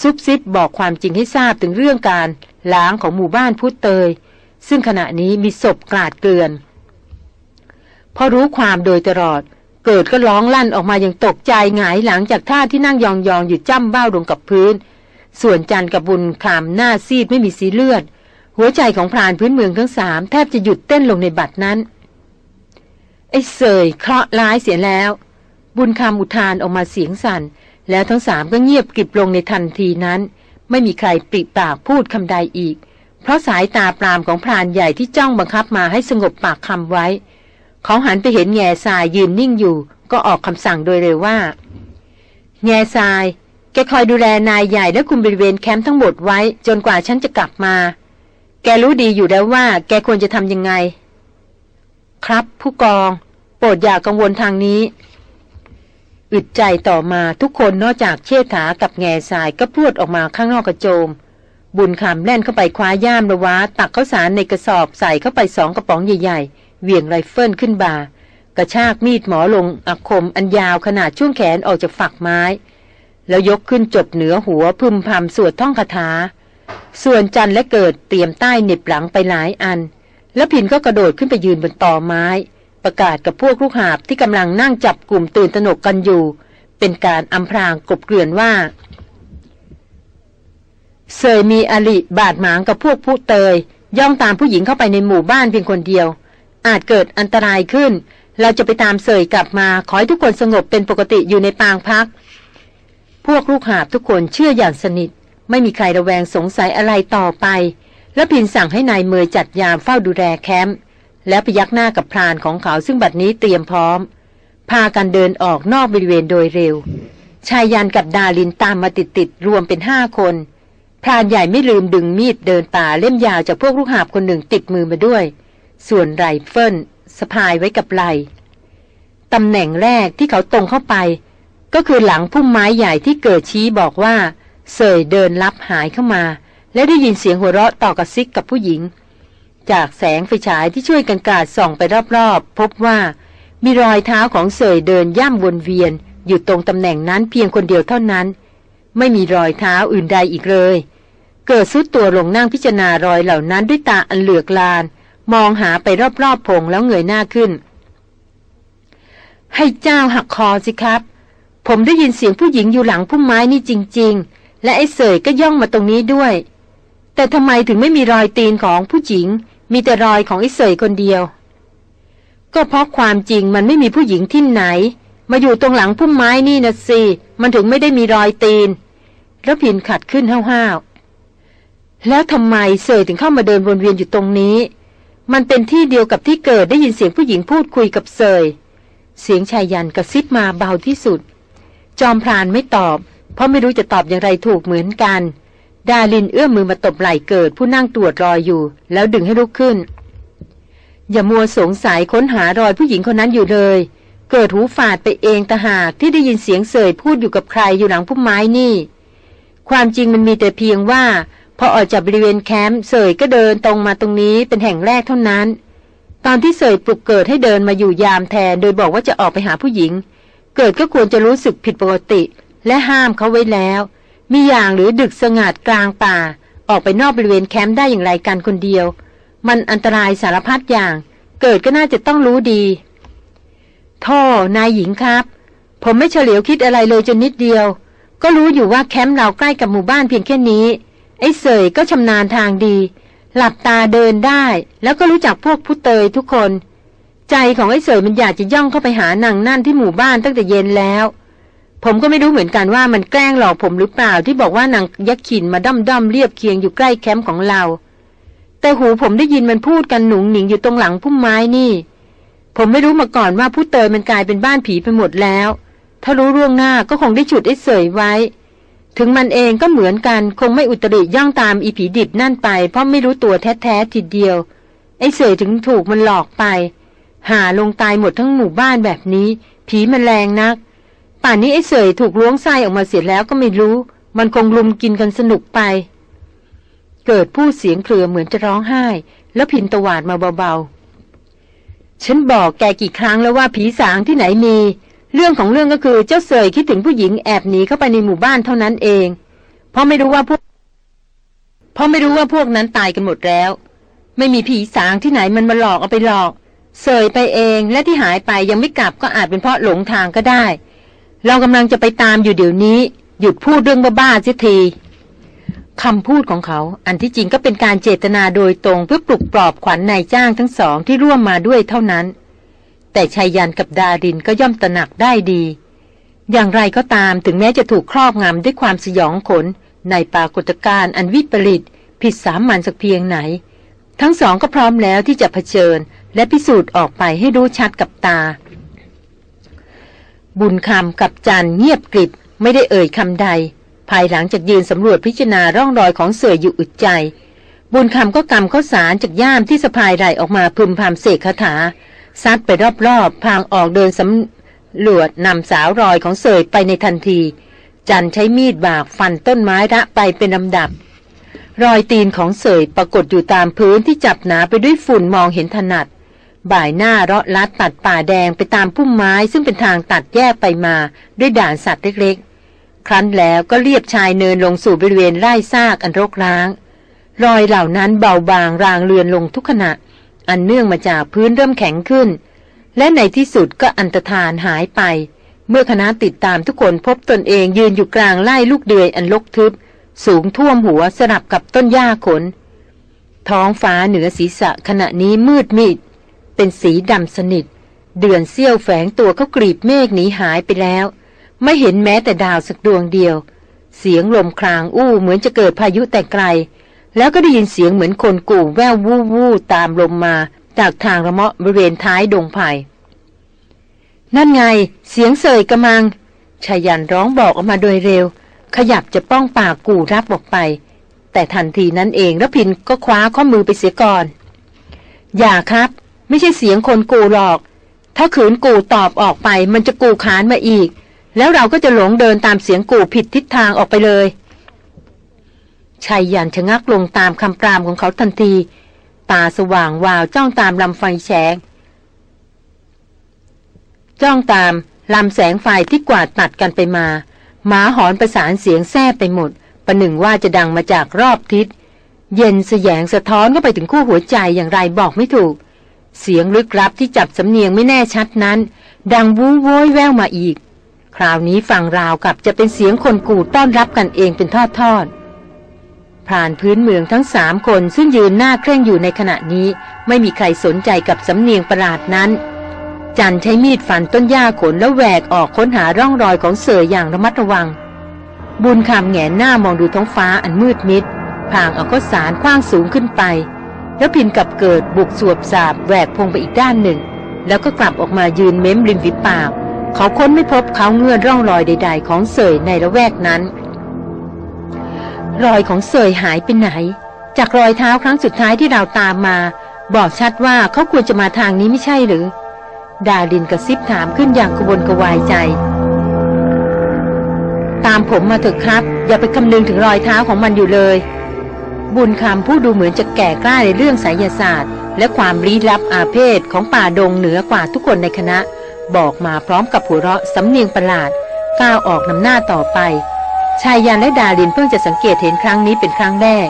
ซุบซิบบอกความจริงให้ทราบถึงเรื่องการล้างของหมู่บ้านพุทธเตย ซึ่งขณะนี้มีศพกลาดเกลื่อน พอรู้ความโดยตลอด เกิดก็ร้องลั่นออกมาอย่างตกใจหงายหลังจากท่าที่นั่งยองๆอยู่จ้ำเบ้าลงกับพื้น ส่วนจันกับบุญคามหน้าซีดไม่มีสีเลือด หัวใจของพรานพื้นเมืองทั้งสามแทบจะหยุดเต้นลงในบัดนั้นไอ้เสยเคราะห์ร้ายเสียแล้ว บุญคำอุทานออกมาเสียงสัน่น แล้วทั้งสามก็เงียบกริบลงในทันทีนั้น ไม่มีใครปริปากพูดคำใดอีก เพราะสายตาปรามของพรานใหญ่ที่จ้องบังคับมาให้สงบปากคำไว้ เขาหันไปเห็นแง่ทรายยืนนิ่งอยู่ ก็ออกคำสั่งโดยเร็วว่า แง่ทราย แกคอยดูแลนายใหญ่และคุมบริเวณแคมป์ทั้งหมดไว้ จนกว่าฉันจะกลับมา แกรู้ดีอยู่แล้วว่า แกควรจะทำยังไง ครับ ผู้กอง โปรดอย่ากังวลทางนี้ อึดใจต่อมาทุกคนนอกจากเชษฐากับแง่ทรายก็พรวดออกมาข้างนอกกระโจมบุญคำแล่นเข้าไปคว้าย่ามละว้าตักข้าวสารในกระสอบใส่เข้าไปสองกระป๋องใหญ่ๆ เหวี่ยงไรเฟิลขึ้นบ่ากระชากมีดหมอลงอักคมอันยาวขนาดช่วงแขนออกจากฝักไม้ แล้วยกขึ้นจดเหนือหัวพึมพำสวดท่องคาถา ส่วนจันและเกิดเตรียมใต้เหน็บหลังไปหลายอัน แล้วพินก็กระโดดขึ้นไปยืนบนตอไม้ ประกาศกับพวกลูกหาบที่กำลังนั่งจับกลุ่มตื่นตระหนกกันอยู่ เป็นการอำพรางกบเกลื่อนว่าเสยมีอลิบาดหมางกับพวกผู้เตย ย่องตามผู้หญิงเข้าไปในหมู่บ้านเพียงคนเดียว อาจเกิดอันตรายขึ้น เราจะไปตามเสยกลับมา ขอให้ทุกคนสงบเป็นปกติอยู่ในปางพัก พวกลูกหาบทุกคนเชื่ออย่างสนิท ไม่มีใครระแวงสงสัยอะไรต่อไป แล้วพินสั่งให้นายเมยจัดยามเฝ้าดูแลแคมป์แล้วพยักหน้ากับพรานของเขาซึ่งบัดนี้เตรียมพร้อม พากันเดินออกนอกบริเวณโดยเร็ว ชายยันกับดาลินตามมาติดๆรวมเป็นห้าคนพรานใหญ่ไม่ลืมดึงมีดเดินป่าเล่มยาวจากพวกลูกหาบคนหนึ่งติดมือมาด้วย ส่วนไรเฟิลสะพายไว้กับไหล่ตำแหน่งแรกที่เขาตรงเข้าไป ก็คือหลังพุ่มไม้ใหญ่ที่เกิดชี้บอกว่าเสยเดินลับหายเข้ามา และได้ยินเสียงหัวเราะต่อกระซิกกับผู้หญิง จากแสงไฟฉายที่ช่วยกันกราดส่องไปรอบๆ พบว่ามีรอยเท้าของเสยเดินย่ำวนเวียน อยู่ตรงตำแหน่งนั้นเพียงคนเดียวเท่านั้น ไม่มีรอยเท้าอื่นใดอีกเลย เกิดซุดตัวลงนั่งพิจารณารอยเหล่านั้นด้วยตาอันเหลือกลาน มองหาไปรอบๆพงแล้วเงยหน้าขึ้น ให้เจ้าหักคอสิครับ ผมได้ยินเสียงผู้หญิงอยู่หลังพุ่มไม้นี่จริง ๆ และไอ้เสยก็ย่องมาตรงนี้ด้วย แต่ทำไมถึงไม่มีรอยตีนของผู้หญิง มีแต่รอยของไอ้เสยคนเดียว ก็เพราะความจริงมันไม่มีผู้หญิงที่ไหน มาอยู่ตรงหลังพุ่มไม้นี่นะสิมันถึงไม่ได้มีรอยตีนระพินขัดขึ้นห้าวๆแล้วทำไมเสยถึงเข้ามาเดินวนเวียนอยู่ตรงนี้ มันเป็นที่เดียวกับที่เกิดได้ยินเสียงผู้หญิงพูดคุยกับเสยเสียงชายยันกระซิบมาเบาที่สุด จอมพรานไม่ตอบ เพราะไม่รู้จะตอบอย่างไรถูกเหมือนกัน ดาลินเอื้อมมือมาตบไหล่เกิดผู้นั่งตรวจรอยอยู่ แล้วดึงให้ลุกขึ้น อย่ามัวสงสัยค้นหารอยผู้หญิงคนนั้นอยู่เลย เกิดหูฝาดไปเองตะหากที่ได้ยินเสียงเสยพูดอยู่กับใครอยู่หลังพุ่มไม้นี่ ความจริงมันมีแต่เพียงว่า พอออกจากบริเวณแคมป์เสยก็เดินตรงมาตรงนี้เป็นแห่งแรกเท่านั้น ตอนที่เสยปลุกเกิดให้เดินมาอยู่ยามแทน โดยบอกว่าจะออกไปหาผู้หญิง เกิดก็ควรจะรู้สึกผิดปกติ และห้ามเขาไว้แล้ว มีอย่างหรือดึกสงัดกลางป่า ออกไปนอกบริเวณแคมป์ได้อย่างไรกันคนเดียว มันอันตรายสารพัดอย่าง เกิดก็น่าจะต้องรู้ดีท่อนายหญิงครับ ผมไม่เฉลียวคิดอะไรเลยจนนิดเดียว ก็รู้อยู่ว่าแคมป์เราใกล้กับหมู่บ้านเพียงแค่นี้ ไอ้เสยก็ชำนาญทางดี หลับตาเดินได้ แล้วก็รู้จักพวกผู้เตยทุกคน ใจของไอ้เสยมันอยากจะย่องเข้าไปหานางนั่นที่หมู่บ้านตั้งแต่เย็นแล้ว ผมก็ไม่รู้เหมือนกันว่ามันแกล้งหลอกผมหรือเปล่าที่บอกว่านางยักษ์ขินมาด้อมด้อมเรียบเคียงอยู่ใกล้แคมป์ของเรา แต่หูผมได้ยินมันพูดกันหนุงหนิงอยู่ตรงหลังพุ่มไม้นี่ ผมไม่รู้มาก่อนว่าผู้เตยมันกลายเป็นบ้านผีไปหมดแล้ว ถ้ารู้ล่วงหน้าก็คงได้ฉุดไอ้เสยไว้ ถึงมันเองก็เหมือนกันคงไม่อุตริย่องตามอีผีดิบนั่นไป เพราะไม่รู้ตัวแท้ๆทีเดียว ไอ้เสยถึงถูกมันหลอกไป หาลงตายหมดทั้งหมู่บ้านแบบนี้ ผีมันแรงนัก ป่านนี้ไอ้เสยถูกล้วงไส้ออกมาเสียแล้วก็ไม่รู้ มันคงลุมกินกันสนุกไป เกิดพูดเสียงเครือเหมือนจะร้องไห้ แล้วพินตวาดมาเบาๆฉันบอกแกกี่ครั้งแล้วว่าผีสางที่ไหนมี เรื่องของเรื่องก็คือเจ้าเสยคิดถึงผู้หญิงแอบหนีเข้าไปในหมู่บ้านเท่านั้นเอง เพราะไม่รู้ว่าพวก เพราะไม่รู้ว่าพวกนั้นตายกันหมดแล้ว ไม่มีผีสางที่ไหนมันมาหลอกเอาไปหลอก เสยไปเองและที่หายไปยังไม่กลับก็อาจเป็นเพราะหลงทางก็ได้ เรากำลังจะไปตามอยู่เดี๋ยวนี้ หยุดพูดเรื่องบ้าๆเสียทีคำพูดของเขาอันที่จริงก็เป็นการเจตนาโดยตรงเพื่อปลุกปลอบขวัญนายจ้างทั้งสองที่ร่วมมาด้วยเท่านั้น แต่ชายยันกับดารินก็ย่อมตระหนักได้ดี อย่างไรก็ตามถึงแม้จะถูกครอบงำด้วยความสยองขน ในปรากฏการณ์อันวิปริตผิดสามัญสักเพียงไหน ทั้งสองก็พร้อมแล้วที่จะเผชิญ และพิสูจน์ออกไปให้รู้ชัดกับตา บุญคำกับจันเงียบกริบไม่ได้เอ่ยคำใด ภายหลังจากยืนสำรวจพิจารณาร่องรอยของเสืออยู่อึดใจ บุญคำก็กำข้าวสารจากย่ามที่สะพายไหลออกมาพึมพำเสกคาถา ซัดไปรอบๆพางออกเดินสำรวจนำสาวรอยของเสยไปในทันที จันใช้มีดบากฟันต้นไม้ระไปเป็นลำดับ รอยตีนของเสยปรากฏอยู่ตามพื้นที่จับหนาไปด้วยฝุ่นมองเห็นถนัด บ่ายหน้าเลาะลัดตัดป่าแดงไปตามพุ่มไม้ซึ่งเป็นทางตัดแยกไปมาด้วยด่านสัตว์เล็กๆ ครั้นแล้วก็เรียบชายเนินลงสู่บริเวณไร่ซากอันรกร้าง รอยเหล่านั้นเบาบางรางเลือนลงทุกขณะ อันเนื่องมาจากพื้นเริ่มแข็งขึ้น และในที่สุดก็อันตรธานหายไป เมื่อคณะติดตามทุกคนพบตนเองยืนอยู่กลางไร่ลูกเดือยอันลกทึบ สูงท่วมหัวสลับกับต้นหญ้าขน ท้องฟ้าเหนือศีรษะขณะนี้มืดมิด เป็นสีดำสนิท เดือนเสี้ยวแฝงตัวเขากรีบเมฆหนีหายไปแล้ว ไม่เห็นแม้แต่ดาวสักดวงเดียว เสียงลมครางอู้เหมือนจะเกิดพายุแต่ไกล แล้วก็ได้ยินเสียงเหมือนคนกู่แวววู้วู้ตามลมมา จากทางระมาะบริเวณท้ายดงไผ่นั่นไง เสียงเสยกระมังชายันร้องบอกออกมาโดยเร็ว ขยับจะป้องปากกู่รับออกไป แต่ทันทีนั้นเองรพินก็คว้าข้อมือไปเสียก่อน อย่าครับ ไม่ใช่เสียงคนกูหรอก ถ้าขืนกูตอบออกไป มันจะกูขานมาอีก แล้วเราก็จะหลงเดินตามเสียงกูผิดทิศทางออกไปเลย ชายยันชะงักลงตามคำปรามของเขาทันที ตาสว่างวาวจ้องตามลำไฟแฉงจ้องตามลำแสงไฟที่กวาดตัดกันไปมาหมาหอนประสานเสียงแซ่ไปหมด ประหนึ่งว่าจะดังมาจากรอบทิศ เย็นสยงสะท้อนก็ไปถึงคู่หัวใจอย่างไรบอกไม่ถูก เสียงลึกลับที่จับสำเนียงไม่แน่ชัดนั้น ดังวู้โวยแววมาอีก คราวนี้ฟังราวกับจะเป็นเสียงคนกูต้อนรับกันเองเป็นทอดทอด ผ่านพื้นเมืองทั้งสามคนซึ่งยืนหน้าเคร่งอยู่ในขณะนี้ ไม่มีใครสนใจกับสำเนียงประหลาดนั้น จันใช้มีดฟันต้นหญ้าขนแล้วแหวกออกค้นหาร่องรอยของเสืออย่างระมัดระวัง บุญคำแงนหน้ามองดูท้องฟ้าอันมืดมิดพางเอาข้อสารคว้างสูงขึ้นไป แล้วพินกับเกิดบุกสวบสาบแหวกพงไปอีกด้านหนึ่ง แล้วก็กลับออกมายืนเม้มริมฝีปาก เขาค้นไม่พบเขาเงื่อนร่องรอยใด ๆ ของเสยในละแวกนั้น รอยของเสยหายไปไหน จากรอยเท้าครั้งสุดท้ายที่เราตามมา บอกชัดว่าเขาควรจะมาทางนี้ไม่ใช่หรือ ดารินกระซิบถามขึ้นอย่างกระวนกระวายใจ ตามผมมาเถอะครับ อย่าไปคำนึงถึงรอยเท้าของมันอยู่เลย บุญคำผู้ดูเหมือนจะแก่กล้าในเรื่องไสยศาสตร์ และความลี้ลับอาเพศของป่าดงเหนือกว่าทุกคนในคณะ บอกมาพร้อมกับหัวเราะสำเนียงประหลาดก้าวออกนำหน้าต่อไป ชายยันและดารินเพิ่งจะสังเกตเห็นครั้งนี้เป็นครั้งแรก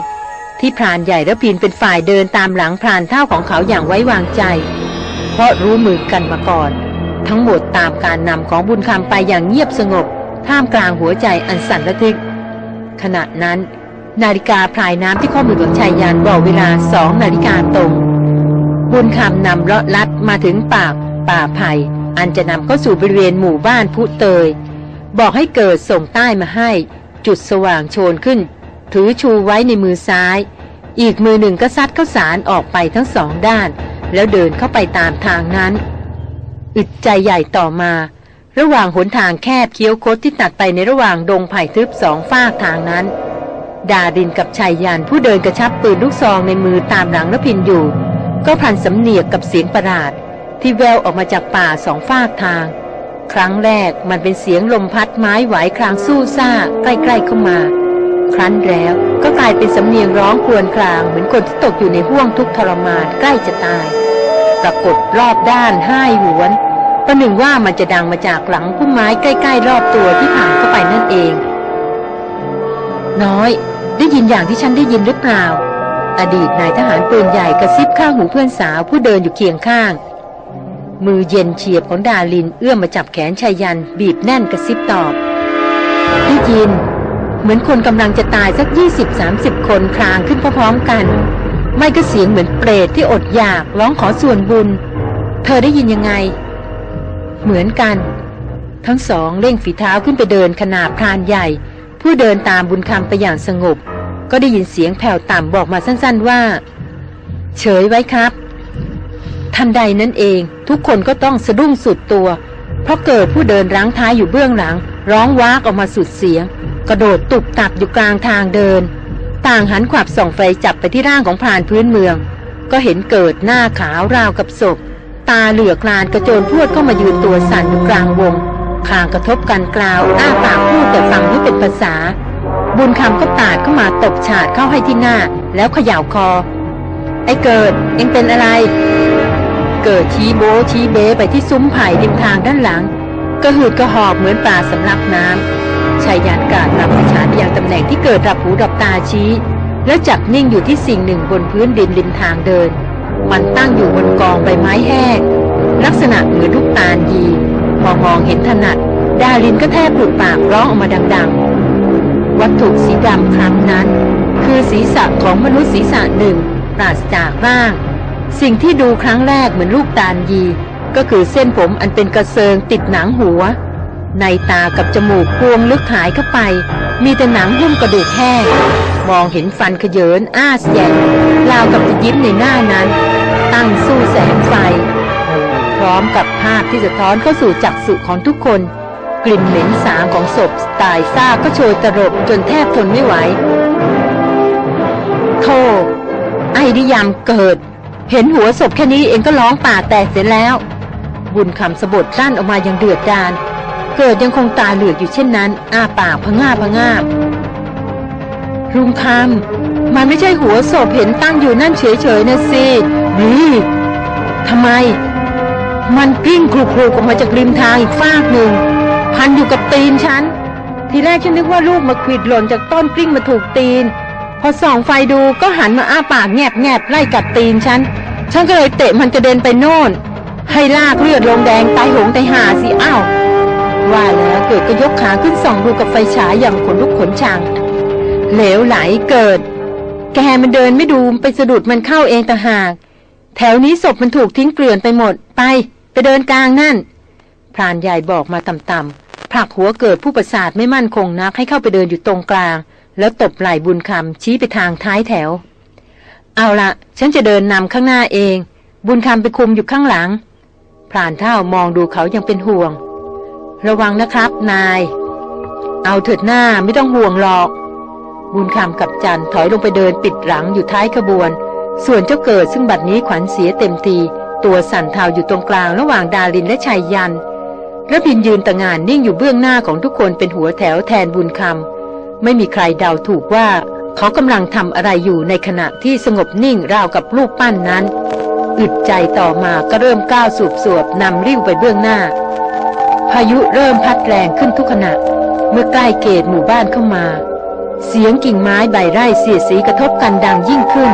ที่พรานใหญ่และพินเป็นฝ่ายเดินตามหลังพรานเท่าของเขาอย่างไว้วางใจ เพราะรู้มือกันมาก่อน ทั้งหมดตามการนำของบุญคำไปอย่างเงียบสงบ ท่ามกลางหัวใจอันสั่นระทึก ขณะนั้น นาฬิกาพลายน้ำที่ข้อมือของชายยานบอกเวลาสองนาฬิกาตรง บุญคำนำเลาะลัดมาถึงปากป่าไผ่อันจะนำเข้าสู่บริเวณหมู่บ้านพุเตย บอกให้เกิดส่งใต้มาให้ จุดสว่างโชนขึ้น ถือชูไว้ในมือซ้าย อีกมือหนึ่งก็ซัดข้าวสารออกไปทั้งสองด้าน แล้วเดินเข้าไปตามทางนั้น อึดใจใหญ่ต่อมา ระหว่างหนทางแคบเคี้ยวคดที่ตัดไปในระหว่างดงไผ่ทึบสองฝากทางนั้น ดาดินกับชายยานผู้เดินกระชับปืนลูกซองในมือตามหลังระพินอยู่ ก็พันสำเนียกกับเสียงประหลาด ที่แววออกมาจากป่าสองฝากทาง ครั้งแรกมันเป็นเสียงลมพัดไม้ไหวครางสู้ซ่า ใกล้ๆเข้ามา ครั้นแล้วก็กลายเป็นสำเนียงร้องครวญครางเหมือนคนที่ตกอยู่ในห้วงทุกข์ทรมานใกล้จะตาย ปรากฏรอบด้านห้ายหวนประหนึ่งว่ามันจะดังมาจากหลังพุ่มไม้ใกล้ ๆ รอบตัวที่ผ่านเข้าไปนั่นเอง น้อย ได้ยินอย่างที่ฉันได้ยินหรือเปล่า อดีตนายทหารปืนใหญ่กระซิบข้างหูเพื่อนสาวผู้เดินอยู่เคียงข้าง มือเย็นเฉียบของดาลินเอื้อมมาจับแขนชายยัน บีบแน่นกระซิบตอบได้ยิน เหมือนคนกำลังจะตายสักยี่สิบสามสิบคนคลางขึ้นพร้อมๆกัน ไม่ก็เสียงเหมือนเปรตที่อดอยากร้องขอส่วนบุญ เธอได้ยินยังไง เหมือนกัน ทั้งสองเร่งฝีเท้าขึ้นไปเดินขนาบพรานใหญ่ ผู้เดินตามบุญคำไปอย่างสงบ ก็ได้ยินเสียงแผ่วต่ำบอกมาสั้นๆว่า เฉยไว้ครับ ทันใดนั้นเอง ทุกคนก็ต้องสะดุ้งสุดตัว เพราะเกิดผู้เดินรั้งท้ายอยู่เบื้องหลัง ร้องว้ากออกมาสุดเสียง กระโดดตุบตับอยู่กลางทางเดิน ต่างหันขวับส่องไฟจับไปที่ร่างของพรานพื้นเมือง ก็เห็นเกิดหน้าขาวราวกับศพ ตาเหลือกลานกระโจนพรวดเข้ามายืนตัวสั่นอยู่กลางวงคางกระทบกันกล่าวอ้าปากพูดแต่ฟังไม่เป็นภาษา บุญคำก็ปาดเข้ามาตบฉาดเข้าให้ที่หน้า แล้วเขย่าคอ ไอ้เกิดเอ็งเป็นอะไร เกิดชี้โบชี้เบไปที่ซุ้มไผ่ริมทางด้านหลัง กระหืดกระหอบเหมือนปลาสำลักน้ำชายยานกาดนำประชานไปยังตำแหน่งที่เกิดรับหูดับตาชี้ แล้วจับนิ่งอยู่ที่สิ่งหนึ่งบนพื้นดินริมทางเดิน มันตั้งอยู่บนกองใบไม้แห้งลักษณะเหมือนลูกตาลยีพอมองเห็นถนัด ดารินก็แทบหลุดปากร้องออกมาดังๆ วัตถุสีดำครั้งนั้น คือศีรษะของมนุษย์ศีรษะหนึ่งปราศจากร่าง สิ่งที่ดูครั้งแรกเหมือนลูกตาลยี ก็คือเส้นผมอันเป็นกระเซิงติดหนังหัว ในตากับจมูกพวงลึกหายเข้าไป มีแต่หนังหุ้มกระดูกแห้งมองเห็นฟันขยเยินอ้าแยงราวกับจะยิ้มในหน้านั้น ตั้งสู้แสงไฟ พร้อมกับภาพที่สะท้อนเข้าสู่จักษุของทุกคน กลิ่นเหม็นสาของศพตายซากก็โชยตรบจนแทบทนไม่ไหวโธ่ไอ้ดิยามเกิด เห็นหัวศพแค่นี้เองก็ร้องป่าแตกเสร็จแล้ว บุญคำสะบดรั่นออกมาอย่างเดือดดาลเกิดยังคงตาเหลือกอยู่เช่นนั้น อ้าปากพะง่าพะง่ารุงคำมันไม่ใช่หัวศพเห็นตั้งอยู่นั่นเฉยๆนะสินี่ทำไม มันกลิ้งคลุกๆออกมาจากริมทางอีกฟากหนึ่ง พันอยู่กับตีนฉัน ทีแรกฉันนึกว่าลูกมาขิดหล่นจากต้นกลิ้งมาถูกตีน พอส่องไฟดูก็หันมาอ้าปากแงบแงบไล่กัดตีนฉัน ฉันก็เลยเตะมันกระเด็นไปโน่น ให้ลากเลือดลงแดงตายโหงตายหาสิอ้าวว่าแล้วเกิดก็ยกขาขึ้นส่องดูกับไฟฉายอย่างขนลุกขนชัง เหลวไหลเกิด แกมันเดินไม่ดูไปสะดุดมันเข้าเองต่างหาก แถวนี้ศพมันถูกทิ้งเกลื่อนไปหมดไป ไปเดินกลางนั่นพรานใหญ่บอกมาต่ำๆผลักหัวเกิดผู้ประสาทไม่มั่นคงนักให้เข้าไปเดินอยู่ตรงกลาง แล้วตบไหล่บุญคำชี้ไปทางท้ายแถว เอาละฉันจะเดินนำข้างหน้าเอง บุญคำไปคุมอยู่ข้างหลังพรานเท่ามองดูเขายังเป็นห่วง ระวังนะครับนาย เอาเถิดหน้าไม่ต้องห่วงหรอก บุญคำกับจันถอยลงไปเดินปิดหลังอยู่ท้ายขบวน ส่วนเจ้าเกิดซึ่งบัดนี้ขวัญเสียเต็มทีตัวสั่นเทาอยู่ตรงกลางระหว่างดารินและชายยันระพินยืนตะงานนิ่งอยู่เบื้องหน้าของทุกคนเป็นหัวแถวแทนบุญคำ ไม่มีใครเดาถูกว่าเขากำลังทำอะไรอยู่ในขณะที่สงบนิ่งราวกับรูปปั้นนั้น อึดใจต่อมาก็เริ่มก้าวสูบสวบนำริ้วไปเบื้องหน้า พายุเริ่มพัดแรงขึ้นทุกขณะ เมื่อใกล้เกตหมู่บ้านเข้ามา เสียงกิ่งไม้ใบไร่เสียดสีกระทบกันดังยิ่งขึ้น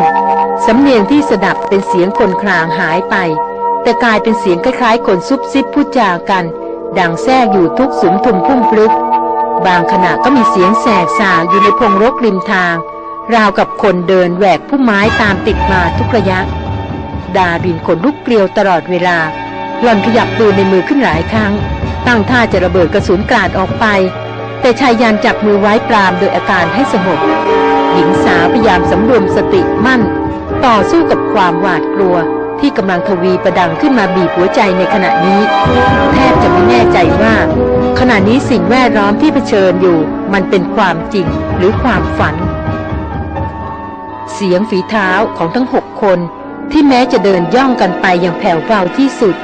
สำเนียงที่สดับเป็นเสียงคนคลางหายไป แต่กลายเป็นเสียงคล้ายๆคนซุบซิบพูดจากัน ดังแทรกอยู่ทุกสุมทุมพุ่มพลึก บางขณะก็มีเสียงแสกสางอยู่ในพงรกริมทาง ราวกับคนเดินแหวกพุ่มไม้ตามติดมาทุกระยะ ดารินขนลุกเกลียวตลอดเวลา หล่อนขยับปืนในมือขึ้นหลายครั้ง ตั้งท่าจะระเบิดกระสุนกราดออกไป แต่ชายยันจับมือไว้ปรามโดยอาการให้สงบหญิงสาวพยายามสำรวมสติมั่น ต่อสู้กับความหวาดกลัวที่กำลังทวีประดังขึ้นมาบีบหัวใจในขณะนี้ แทบจะไม่แน่ใจว่า ขณะนี้สิ่งแวดล้อมที่เผชิญอยู่ มันเป็นความจริงหรือความฝัน เสียงฝีเท้าของทั้งหกคนที่แม้จะเดินย่องกันไปอย่างแผ่วเบาที่สุด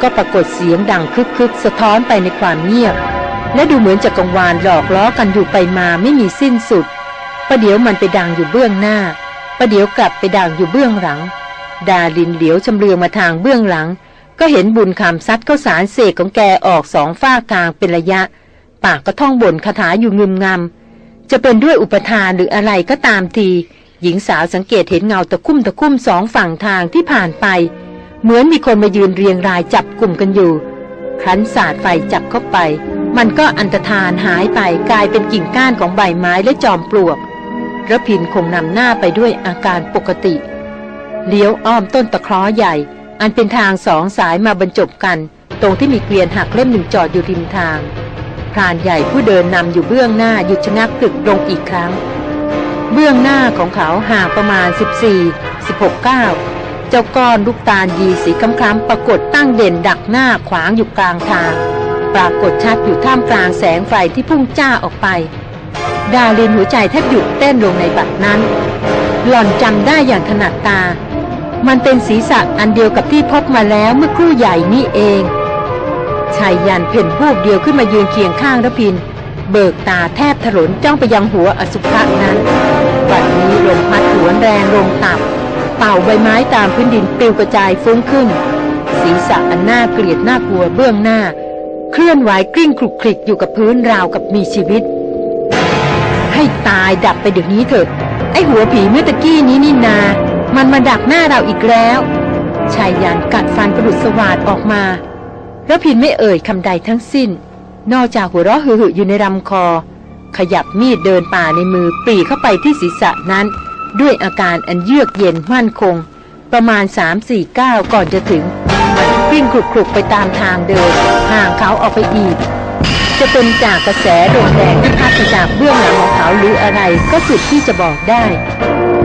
ก็ปรากฏเสียงดังคลึกๆ สะท้อนไปในความเงียบ และดูเหมือนจะกังวานหลอกล้อกันอยู่ไปมาไม่มีสิ้นสุดประเดี๋ยวมันไปดังอยู่เบื้องหน้าประเดี๋ยวกลับไปดังอยู่เบื้องหลัง ดาลินเหลียวชำเลืองมาทางเบื้องหลัง ก็เห็นบุญคำซัดข้าสารเสกของแกออกสองฝ้ากลางเป็นระยะ ปากก็ท่องบ่นคาถาอยู่งึมงำจะเป็นด้วยอุปทานหรืออะไรก็ตามที หญิงสาวสังเกตเห็นเงาตะคุ่มตะคุ่มสองฝั่งทางที่ผ่านไป เหมือนมีคนมายืนเรียงรายจับกลุ่มกันอยู่ ครั้นสาดไฟจับเข้าไป มันก็อันตรธานหายไปกลายเป็นกิ่งก้านของใบไม้และจอมปลวกระพินคงนำหน้าไปด้วยอาการปกติ เลี้ยวอ้อมต้นตะคราะห์ใหญ่ อันเป็นทางสองสายมาบรรจบกัน ตรงที่มีเกวียนหักเล่มหนึ่งจอดอยู่ริมทางพรานใหญ่ผู้เดินนำอยู่เบื้องหน้าหยุดชะงักกึกลงอีกครั้ง เบื้องหน้าของเขาห่างประมาณ 14 16ก้าวเจ้าก้อนลูกตาลยีสีคล้ำๆปรากฏตั้งเด่นดักหน้าขวางอยู่กลางทาง ปรากฏชัดอยู่ท่ามกลางแสงไฟที่พุ่งจ้าออกไป ดาลินหัวใจแทบหยุดเต้นลงในบัดนั้น หล่อนจำได้อย่างถนัดตา มันเป็นศีรษะอันเดียวกับที่พบมาแล้วเมื่อครู่ใหญ่นี่เองชายยันเพ่นวูบเดียวขึ้นมายืนเคียงข้างระพิน เบิกตาแทบถลนจ้องไปยังหัวอสุภะนั้นบัดนี้ลมพัดหวนแรงลงต่ำเป่าใบไม้ตามพื้นดินปลิวกระจายฟุ้งขึ้น ศีรษะอันน่าเกลียดน่ากลัวเบื้องหน้า เคลื่อนไหวกลิ้งคลุกคลิกอยู่กับพื้นราวกับมีชีวิต ให้ตายดับไปเดี๋ยวนี้เถิดไอหัวผีเมื่อตะกี้นี้นี่นา มันมาดักหน้าเราอีกแล้ว ชายยันกัดฟันประดุษสวาดออกมาแล้วพินไม่เอ่ยคำใดทั้งสิ้น นอกจากหัวเราะหึ่อยู่ในลำคอ ขยับมีดเดินป่าในมือปรีเข้าไปที่ศีรษะนั้น ด้วยอาการอันเยือกเย็นมั่นคง ประมาณ 3-4ก้าวก่อนจะถึงมันกลิ้งคลุกๆไปตามทางเดินห่างเขาออกไปอีก จะเป็นจากกระแสลมแรงที่พัดมาจากเบื้องหลังของเขาหรืออะไรก็สุดที่จะบอกได้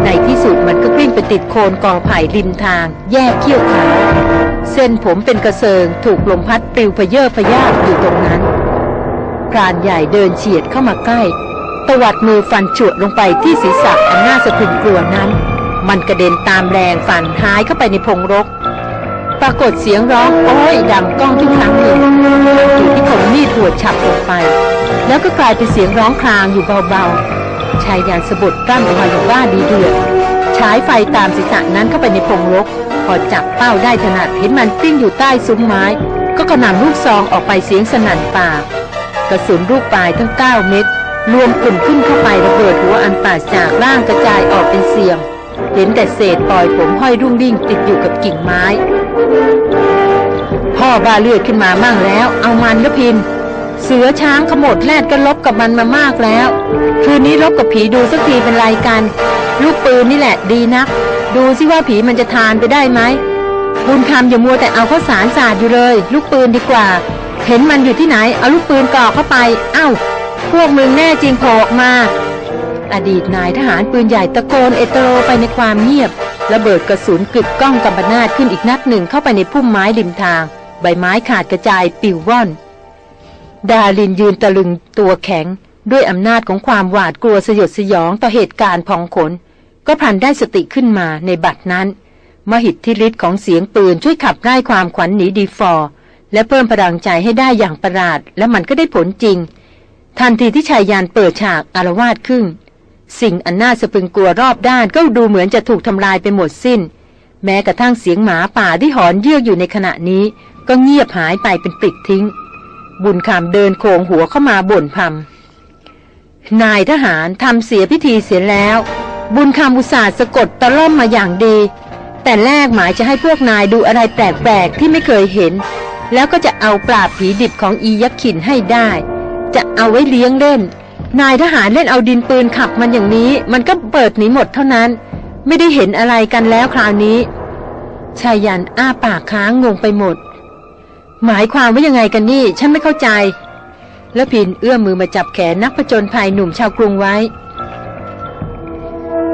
ในที่สุดมันก็กลิ้งไปติดโคนกอไผ่ริมทาง แยกเขี้ยวขาเส้นผมเป็นกระเซิงถูกลมพัดปลิวพเยอพยาบอยู่ตรงนั้นพรานใหญ่เดินเฉียดเข้ามาใกล้ตวัดมือฟันฉวดลงไปที่ศีรษะอันน่าสะพรึงกลัวนั้น มันกระเด็นตามแรงฟันหายเข้าไปในพงรก ปรากฏเสียงร้องโอ้ยดังก้องทุกครั้งหนึ่งจุดที่คงมีดหัวดฉับลงไป แล้วก็กลายเป็นเสียงร้องครางอยู่เบาๆ ชายยานสะบัดกล้ามออกมาอย่างว่าดีเดือดฉายไฟตามศีรษะนั้นเข้าไปในพงรก พอจับเป้าได้ถนัดเห็นมันปิ้งอยู่ใต้ซุ้มไม้ ก็กระหน่ำลูกซองออกไปเสียงสนั่นป่ากระสุนลูกปลายทั้ง 9 เม็ดรวมกลุ่มขึ้นเข้าไประเบิดหัวอันป่าจากร่างกระจายออกเป็นเสียง เห็นแต่เศษปล่อยผมห้อยรุ่งริ่งติดอยู่กับกิ่งไม้ พ่อบ้าเลือดขึ้นมามั่งแล้ว เอามันก็พิน เสือช้างขมดแลดก็ลบกับมันมามากแล้ว คืนนี้ลบกับผีดูสักทีเป็นไรกัน ลูกปืนนี่แหละดีนัก ดูสิว่าผีมันจะทานไปได้ไหมบุญคำอย่ามัวแต่เอาข้าวสารสาดอยู่เลย ลูกปืนดีกว่า เห็นมันอยู่ที่ไหนเอาลูกปืนกรอกเข้าไป เอ้า พวกมึงแน่จริงโผล่มา อดีตนายทหารปืนใหญ่ตะโกนเอตโรไปในความเงียบระเบิดกระสุนกึกก้องกำปนาดขึ้นอีกนัดหนึ่งเข้าไปในพุ่มไม้ริมทาง ใบไม้ขาดกระจายปิวว่อน ดาลินยืนตะลึงตัวแข็ง ด้วยอำนาจของความหวาดกลัวสยดสยองต่อเหตุการณ์พองขน ก็พลันได้สติขึ้นมาในบัดนั้น มหิทธิฤทธิ์ของเสียงปืนช่วยขับไล่ความขวัญหนีดีฟอร์และเพิ่มพลังใจให้ได้อย่างประหลาด และมันก็ได้ผลจริง ทันทีที่ชายยานเปิดฉากอารวาสขึ้น สิ่งอันน่าสะพรึงกลัวรอบด้านก็ดูเหมือนจะถูกทำลายไปหมดสิ้น แม้กระทั่งเสียงหมาป่าที่หอนเยือกอยู่ในขณะนี้ ก็เงียบหายไปเป็นปลิดทิ้ง บุญคำเดินโคงหัวเข้ามาบ่นพำนายทหารทำเสียพิธีเสียแล้ว บุญคำอุตส่าห์สะกดตะล่อมมาอย่างดี แต่แรกหมายจะให้พวกนายดูอะไรแปลกๆที่ไม่เคยเห็น แล้วก็จะเอาปราบผีดิบของอียักษ์ขินให้ได้ จะเอาไว้เลี้ยงเล่น นายทหารเล่นเอาดินปืนขับมันอย่างนี้ มันก็เปิดหนีหมดเท่านั้น ไม่ได้เห็นอะไรกันแล้วคราวนี้ชายันอ้าปากค้างงงไปหมด หมายความว่ายังไงกันนี่ ฉันไม่เข้าใจ แล้วพินเอื้อมมือมาจับแขนนักผจญภัยหนุ่มชาวกรุงไว้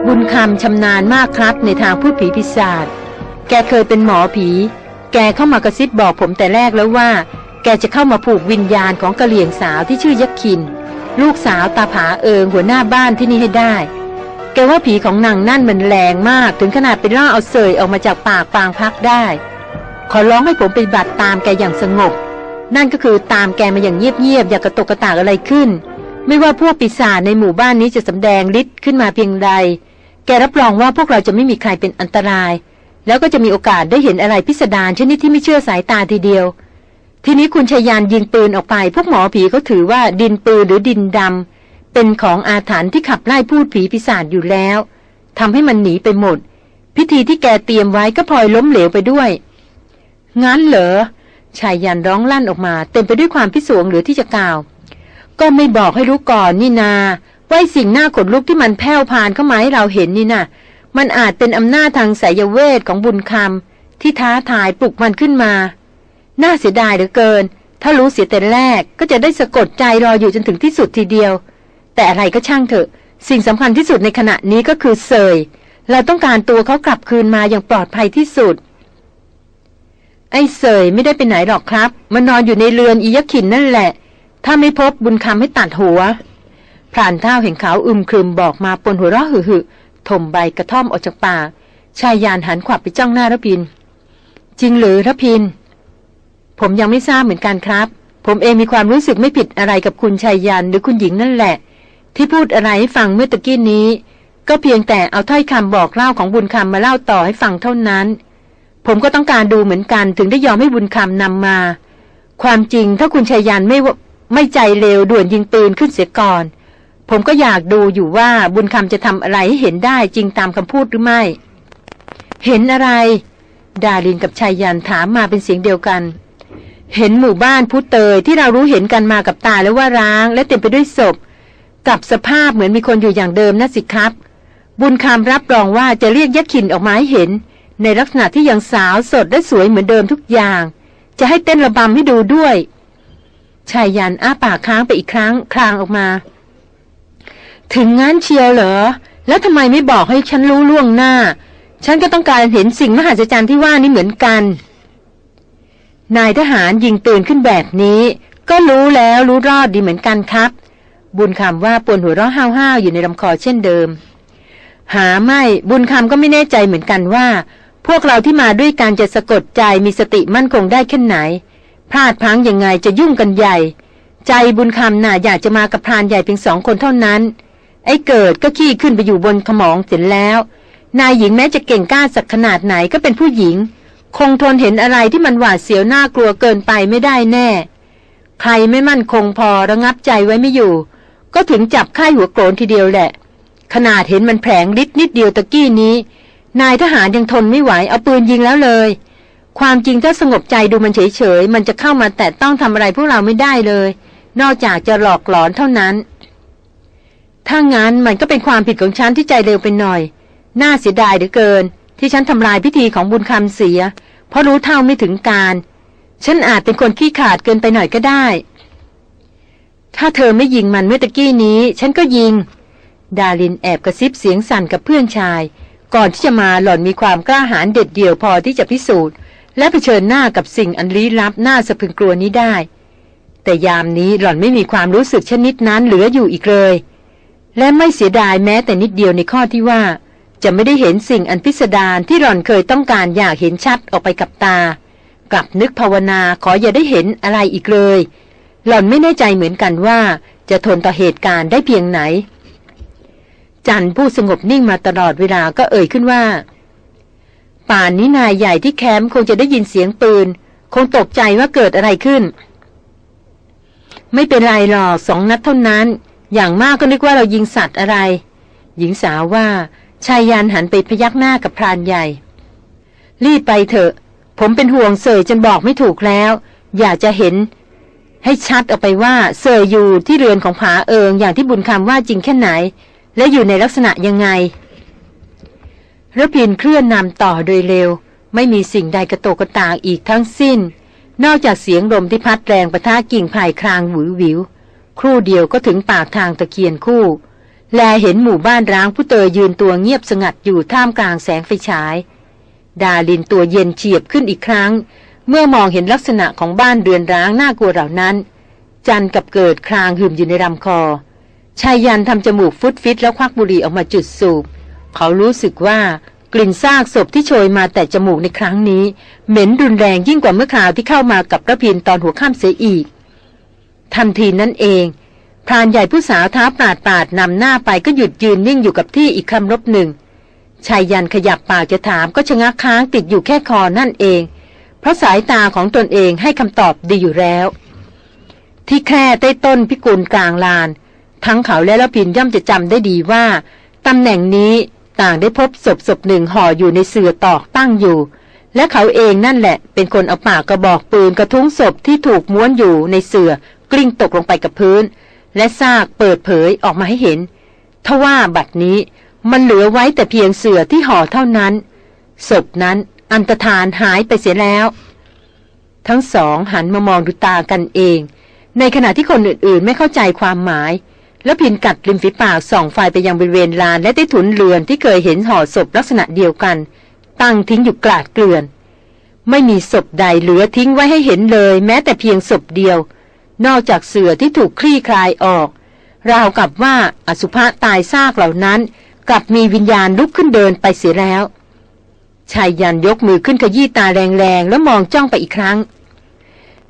บุญคำชำนาญมากครับในทางพูดผีพิศาจแกเคยเป็นหมอผี แกเข้ามากระซิบบอกผมแต่แรกแล้วว่า แกจะเข้ามาผูกวิญญาณของกะเหลี่ยงสาวที่ชื่อยักษ์คิน ลูกสาวตาผาเอิงหัวหน้าบ้านที่นี่ให้ได้ แกว่าผีของนางนั่นมันแรงมากถึงขนาดไปล่าเอาเสยออกมาจากปากปางพักได้ ขอร้องให้ผมปฏิบัติตามแกอย่างสงบ นั่นก็คือตามแกมาอย่างเงียบๆอย่ากระตกกระตากอะไรขึ้น ไม่ว่าพวกปีศาจในหมู่บ้านนี้จะสำแดงฤทธิ์ขึ้นมาเพียงใด แกรับรองว่าพวกเราจะไม่มีใครเป็นอันตราย แล้วก็จะมีโอกาสได้เห็นอะไรพิสดารชนิดที่ไม่เชื่อสายตาทีเดียว ทีนี้คุณชายานยิงปืนออกไป พวกหมอผีเขาถือว่าดินปืนหรือดินดำเป็นของอาถรรพ์ที่ขับไล่พูดผีปีศาจอยู่แล้วทำให้มันหนีไปหมด พิธีที่แกเตรียมไว้ก็พลอยล้มเหลวไปด้วย งั้นเหรอชายยันร้องลั่นออกมา เต็มไปด้วยความพิศวงหรือที่จะกล่าว ก็ไม่บอกให้รู้ก่อนนี่นาว่าสิ่งหน้าขนลุกที่มันแผ่วพานเข้ามาให้เราเห็นนี่นะมันอาจเป็นอำนาจทางสายเวทของบุญคำที่ท้าทายปลุกมันขึ้นมา น่าเสียดายเหลือเกิน ถ้ารู้เสียแต่แรกก็จะได้สะกดใจรออยู่จนถึงที่สุดทีเดียว แต่อะไรก็ช่างเถอะ สิ่งสำคัญที่สุดในขณะนี้ก็คือเซยเราต้องการตัวเขากลับคืนมาอย่างปลอดภัยที่สุด ไอ้เสยไม่ได้ไปไหนหรอกครับ มันนอนอยู่ในเรือนอียขินนั่นแหละ ถ้าไม่พบบุญคำให้ตัดหัวพรานเท่าเห็นขาวอึมครึมบอกมาปนหัวเราะหึหึถมใบกระท่อมออกจากปากชายยานหันขวับไปจ้องหน้าระพิน จริงหรือระพิน ผมยังไม่ทราบเหมือนกันครับ ผมเองมีความรู้สึกไม่ผิดอะไรกับคุณชายยานหรือคุณหญิงนั่นแหละ ที่พูดอะไรให้ฟังเมื่อตะกี้นี้ ก็เพียงแต่เอาถ้อยคำบอกเล่าของบุญคำมาเล่าต่อให้ฟังเท่านั้น ผมก็ต้องการดูเหมือนกันถึงได้ยอมให้บุญคำนำมา ความจริงถ้าคุณชายยานไม่ไม่ใจเร็วด่วนยิงปืนขึ้นเสียก่อน ผมก็อยากดูอยู่ว่าบุญคำจะทำอะไรให้เห็นได้จริงตามคำพูดหรือไม่ เห็นอะไร ดารินกับชายยันถามมาเป็นเสียงเดียวกัน เห็นหมู่บ้านพุเตยที่เรารู้เห็นกันมากับตาแล้วว่าร้าง และเต็มไปด้วยศพ กับสภาพเหมือนมีคนอยู่อย่างเดิมนะสิครับ บุญคำรับรองว่าจะเรียกยักษ์ขินออกมาให้เห็น ในลักษณะที่ยังสาวสดและสวยเหมือนเดิมทุกอย่าง จะให้เต้นระบำให้ดูด้วยชายยันอ้าปากค้างไปอีกครั้งคลางออกมา ถึงงั้นเชียวเหรอ แล้วทำไมไม่บอกให้ฉันรู้ล่วงหน้า ฉันก็ต้องการเห็นสิ่งมหัศจรรย์ที่ว่านี่เหมือนกัน นายทหารยิงตื่นขึ้นแบบนี้ ก็รู้แล้วรู้รอดดีเหมือนกันครับ บุญคำว่าปวนหัวเราะห้าวๆอยู่ในลำคอเช่นเดิม หาไม่บุญคำก็ไม่แน่ใจเหมือนกันว่า พวกเราที่มาด้วยการจะสะกดใจมีสติมั่นคงได้แค่ไหน พลาดพังยังไงจะยุ่งกันใหญ่ ใจบุญคำน่ะอยากจะมากับพรานใหญ่เพียงสองคนเท่านั้น ไอ้เกิดก็ขี้ขึ้นไปอยู่บนขมองเสร็จแล้ว นายหญิงแม้จะเก่งกล้าสักขนาดไหนก็เป็นผู้หญิง คงทนเห็นอะไรที่มันหวาดเสียวน่ากลัวเกินไปไม่ได้แน่ ใครไม่มั่นคงพอระงับใจไว้ไม่อยู่ ก็ถึงจับค่ายหัวโกรนทีเดียวแหละ ขนาดเห็นมันแผลงลิดนิดเดียวตะกี้นี้ นายทหารยังทนไม่ไหวเอาปืนยิงแล้วเลย ความจริงถ้าสงบใจดูมันเฉยๆมันจะเข้ามาแต่ต้องทำอะไรพวกเราไม่ได้เลย นอกจากจะหลอกหลอนเท่านั้นถ้างั้นมันก็เป็นความผิดของฉันที่ใจเร็วไปหน่อย น่าเสียดายเหลือเกิน ที่ฉันทำลายพิธีของบุญคำเสีย เพราะรู้เท่าไม่ถึงการ ฉันอาจเป็นคนขี้ขาดเกินไปหน่อยก็ได้ ถ้าเธอไม่ยิงมันเมื่อตะกี้นี้ ฉันก็ยิง ดาลินแอบกระซิบเสียงสั่นกับเพื่อนชาย ก่อนที่จะมาหล่อนมีความกล้าหาญเด็ดเดี่ยวพอที่จะพิสูจน์ และเผชิญหน้ากับสิ่งอันลี้ลับน่าสะพึงกลัวนี้ได้ แต่ยามนี้หล่อนไม่มีความรู้สึกชนิดนั้นเหลืออยู่อีกเลย และไม่เสียดายแม้แต่นิดเดียวในข้อที่ว่า จะไม่ได้เห็นสิ่งอันพิสดารที่หล่อนเคยต้องการอยากเห็นชัดออกไปกับตา กลับนึกภาวนาขออย่าได้เห็นอะไรอีกเลย หล่อนไม่แน่ใจเหมือนกันว่า จะทนต่อเหตุการณ์ได้เพียงไหน จันผู้สงบนิ่งมาตลอดเวลาก็เอ่ยขึ้นว่า ป่านนี้นายใหญ่ที่แคมป์คงจะได้ยินเสียงปืน คงตกใจว่าเกิดอะไรขึ้น ไม่เป็นไรหรอกสองนัดเท่านั้น อย่างมากก็นึกว่าเรายิงสัตว์อะไร หญิงสาวว่า ชายยานหันไปพยักหน้ากับพรานใหญ่ รีบไปเถอะ ผมเป็นห่วงเสยจนบอกไม่ถูกแล้ว อยากจะเห็น ให้ชัดออกไปว่าเสยอยู่ที่เรือนของผาเอิงอย่างที่บุญคำว่าจริงแค่ไหน และอยู่ในลักษณะยังไงระพินเคลื่อนนำต่อโดยเร็ว ไม่มีสิ่งใดกระโตกกระตากอีกทั้งสิ้น นอกจากเสียงลมที่พัดแรงประทะกิ่งไผ่ครางหวือหวิว ครู่เดียวก็ถึงปากทางตะเคียนคู่ แลเห็นหมู่บ้านร้างผู้เตยยืนตัวเงียบสงัดอยู่ท่ามกลางแสงไฟฉาย ดาลินตัวเย็นเฉียบขึ้นอีกครั้ง เมื่อมองเห็นลักษณะของบ้านเรือนร้างน่ากลัวเหล่านั้น จันกับเกิดคลางหึมอยู่ในลำคอ ชายยันทำจมูกฟุดฟิตแล้วควักบุหรี่ออกมาจุดสูบ เขารู้สึกว่ากลิ่นซากศพที่โชยมาแต่จมูกในครั้งนี้ เหม็นรุนแรงยิ่งกว่าเมื่อคราวที่เข้ามากับกระพินตอนหัวข้ามเสียอีกทันทีนั่นเอง พรานใหญ่ผู้สาวท้าปราดปราดนำหน้าไปก็หยุดยืนนิ่งอยู่กับที่อีกคำรบหนึ่งชายยันขยับปากจะถามก็ชะงักค้างติดอยู่แค่คอนั่นเอง เพราะสายตาของตนเองให้คำตอบดีอยู่แล้ว ที่แค่ใต้ต้นพิกุลกลางลาน ทั้งเขาและละพินย่อมจะจำได้ดีว่าตำแหน่งนี้ต่างได้พบศพศพหนึ่งห่ออยู่ในเสื่อตอกตั้งอยู่ และเขาเองนั่นแหละ เป็นคนเอาปากกระบอกปืนกระทุ้งศพที่ถูกม้วนอยู่ในเสื่อกลิ้งตกลงไปกับพื้น และซากเปิดเผยออกมาให้เห็นทว่าบัดนี้มันเหลือไว้แต่เพียงเสือที่ห่อเท่านั้น ศพนั้นอันตรธานหายไปเสียแล้ว ทั้งสองหันมามองดูตากันเอง ในขณะที่คนอื่นๆ ไม่เข้าใจความหมาย แล้วพินกัดริมฝีปากส่องไฟไปยังบริเวณลานและได้ถุนเรือนที่เคยเห็นห่อศพลักษณะเดียวกัน ตั้งทิ้งอยู่กลาดเกลื่อน ไม่มีศพใดเหลือทิ้งไว้ให้เห็นเลย แม้แต่เพียงศพเดียว นอกจากเสือที่ถูกคลี่คลายออก ราวกับว่าอสุภะตายซากเหล่านั้น กลับมีวิญญาณลุกขึ้นเดินไปเสียแล้วชายยันยกมือขึ้นขยี้ตาแรงๆ แล้วมองจ้องไปอีกครั้ง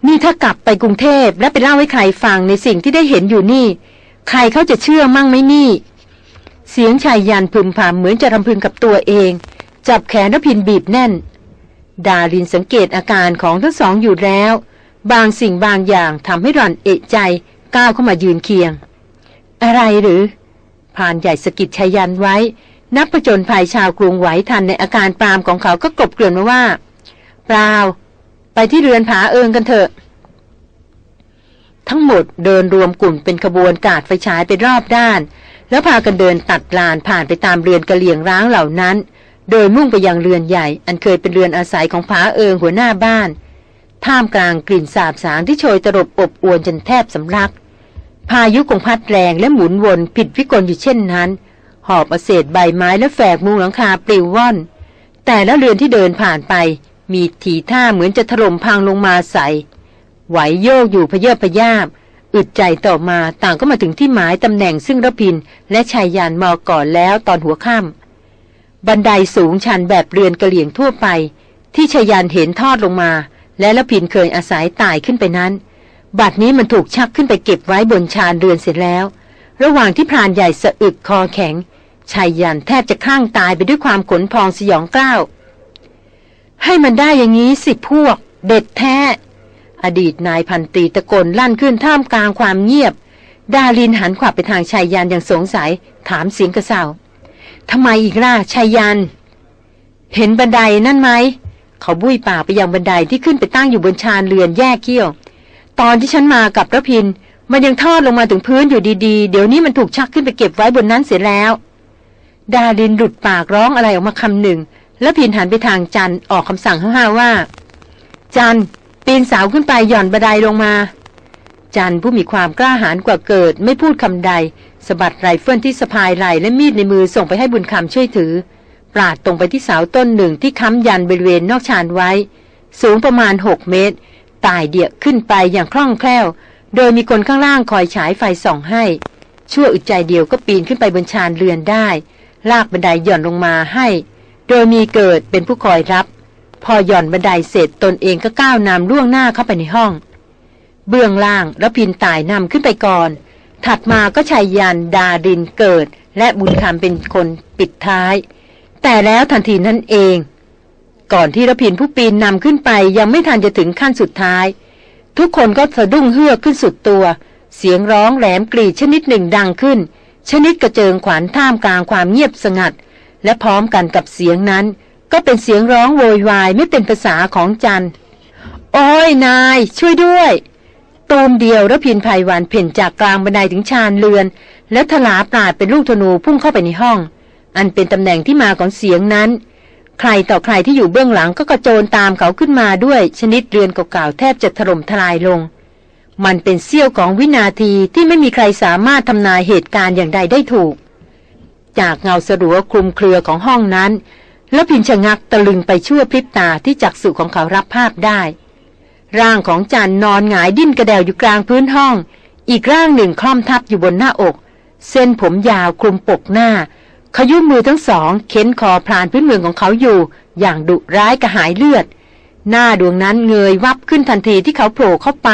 นี่ถ้ากลับไปกรุงเทพและไปเล่าให้ใครฟังในสิ่งที่ได้เห็นอยู่นี่ ใครเขาจะเชื่อมั่งไหมนี่ เสียงชายยันพึมพำเหมือนจะรำพึงกับตัวเอง จับแขนรพินบีบแน่น ดารินสังเกตอาการของทั้งสองอยู่แล้ว บางสิ่งบางอย่างทำให้หล่อนเอะใจก้าวเข้ามายืนเคียง อะไรหรือพานใหญ่สกิดชายันไว้ นักประจนภัยชาวกรุงไหวทันในอาการปรามของเขาก็กลบเกลื่อนมาว่า เปล่า ไปที่เรือนผาเอิงกันเถอะ ทั้งหมดเดินรวมกลุ่มเป็นขบวนกาดไฟฉายไปรอบด้าน แล้วพากันเดินตัดลานผ่านไปตามเรือนกระเหลี่ยงร้างเหล่านั้น โดยมุ่งไปยังเรือนใหญ่ อันเคยเป็นเรือนอาศัยของผาเอิงหัวหน้าบ้าน ท่ามกลางกลิ่นสาบสางที่โชยตรบอบอวนจนแทบสำลัก พายุคงพัดแรงและหมุนวนผิดวิกลอยู่เช่นนั้น หอบเอาเศษใบไม้และแฝกมุงหลังคาปลิวว่อน แต่และเรือนที่เดินผ่านไป มีทีท่าเหมือนจะถล่มพังลงมาใส่ไหวโยกอยู่พเยอพยาบอึดใจต่อมาต่างก็มาถึงที่หมายตำแหน่งซึ่งระพินและชายยานมอก่อนแล้วตอนหัวค่ำบันไดสูงชันแบบเรือนกระเหลี่ยงทั่วไป ที่ชายยานเห็นทอดลงมา และระพินเคยอาศัยตายขึ้นไปนั้น บัดนี้มันถูกชักขึ้นไปเก็บไว้บนชานเรือนเสร็จแล้ว ระหว่างที่พรานใหญ่สะอึกคอแข็งชายยันแทบจะข้างตายไปด้วยความขนพองสยองกล้าว ให้มันได้อย่างนี้สิพวก เด็ดแท้ อดีตนายพันตีตะโกนลั่นขึ้นท่ามกลางความเงียบ ดาลินหันขวับไปทางชายยันอย่างสงสัย ถามเสียงกระเซาทำไมอีกล่ะชายยัน เห็นบันไดนั่นไหม เขาบุ้ยป่าไปยังบันไดที่ขึ้นไปตั้งอยู่บนชานเรือนแยกเกี้ยว ตอนที่ฉันมากับระพิน มันยังทอดลงมาถึงพื้นอยู่ดีๆ เดี๋ยวนี้มันถูกชักขึ้นไปเก็บไว้บนนั้นเสียแล้ว ดาดินหลุดปากร้องอะไรออกมาคำหนึ่ง แล้วพินหันไปทางจันออกคำสั่งห้าว่า จันปีนเสาขึ้นไปหย่อนบันไดลงมา จันผู้มีความกล้าหาญกว่าเกิด ไม่พูดคำใดสะบัดไรเฟิลที่สะพายไหล่และมีดในมือส่งไปให้บุญคำช่วยถือ ปราดตรงไปที่เสาต้นหนึ่งที่ค้ำยันบริเวณนอกชานไว้ สูงประมาณหกเมตรไต่เดียะขึ้นไปอย่างคล่องแคล่ว โดยมีคนข้างล่างคอยฉายไฟส่องให้ ชั่วอึดใจเดียวก็ปีนขึ้นไปบนชานเรือนได้ ลากบันไดหย่อนลงมาให้ โดยมีเกิดเป็นผู้คอยรับ พอหย่อนบันไดเสร็จตนเองก็ก้าวนำล่วงหน้าเข้าไปในห้อง เบื้องล่างแล้วพินตายนำขึ้นไปก่อน ถัดมาก็ชายยันดาดินเกิด และบุญคำเป็นคนปิดท้าย แต่แล้วทันทีนั้นเอง ก่อนที่ระพินผู้ปีนนำขึ้นไปยังไม่ทันจะถึงขั้นสุดท้าย ทุกคนก็สะดุ้งเฮือกขึ้นสุดตัว เสียงร้องแหลมกรีดชนิดหนึ่งดังขึ้น ชนิดกระเจิงขวัญท่ามกลางความเงียบสงัด และพร้อมกันกับเสียงนั้น ก็เป็นเสียงร้องโวยวายไม่เป็นภาษาของจันโอ้ยนาย ช่วยด้วยตูมเดียวระพินภัยวันเพ่นจากกลางบันไดถึงชานเรือน แล้วถลาปราดเป็นลูกธนูพุ่งเข้าไปในห้อง อันเป็นตำแหน่งที่มาของเสียงนั้น ใครต่อใครที่อยู่เบื้องหลังก็กระโจนตามเขาขึ้นมาด้วยชนิดเรือนเก่าๆแทบจะถล่มทลายลง มันเป็นเสี้ยวของวินาทีที่ไม่มีใครสามารถทำนายเหตุการณ์อย่างใดได้ถูก จากเงาสรัวคลุมเครือของห้องนั้น แล้วพินชะงักตะลึงไปชั่วพริบตาที่จักสุของเขารับภาพได้ ร่างของจันนอนหงายดิ้นกระเดวอยู่กลางพื้นห้อง อีกร่างหนึ่งคล่อมทับอยู่บนหน้าอก เส้นผมยาวคลุมปกหน้า ขยุ้มมือทั้งสองเข็นคอพรานพื้นเมืองของเขาอยู่ อย่างดุร้ายกระหายเลือด หน้าดวงนั้นเงยวับขึ้นทันทีที่เขาโผล่เข้าไป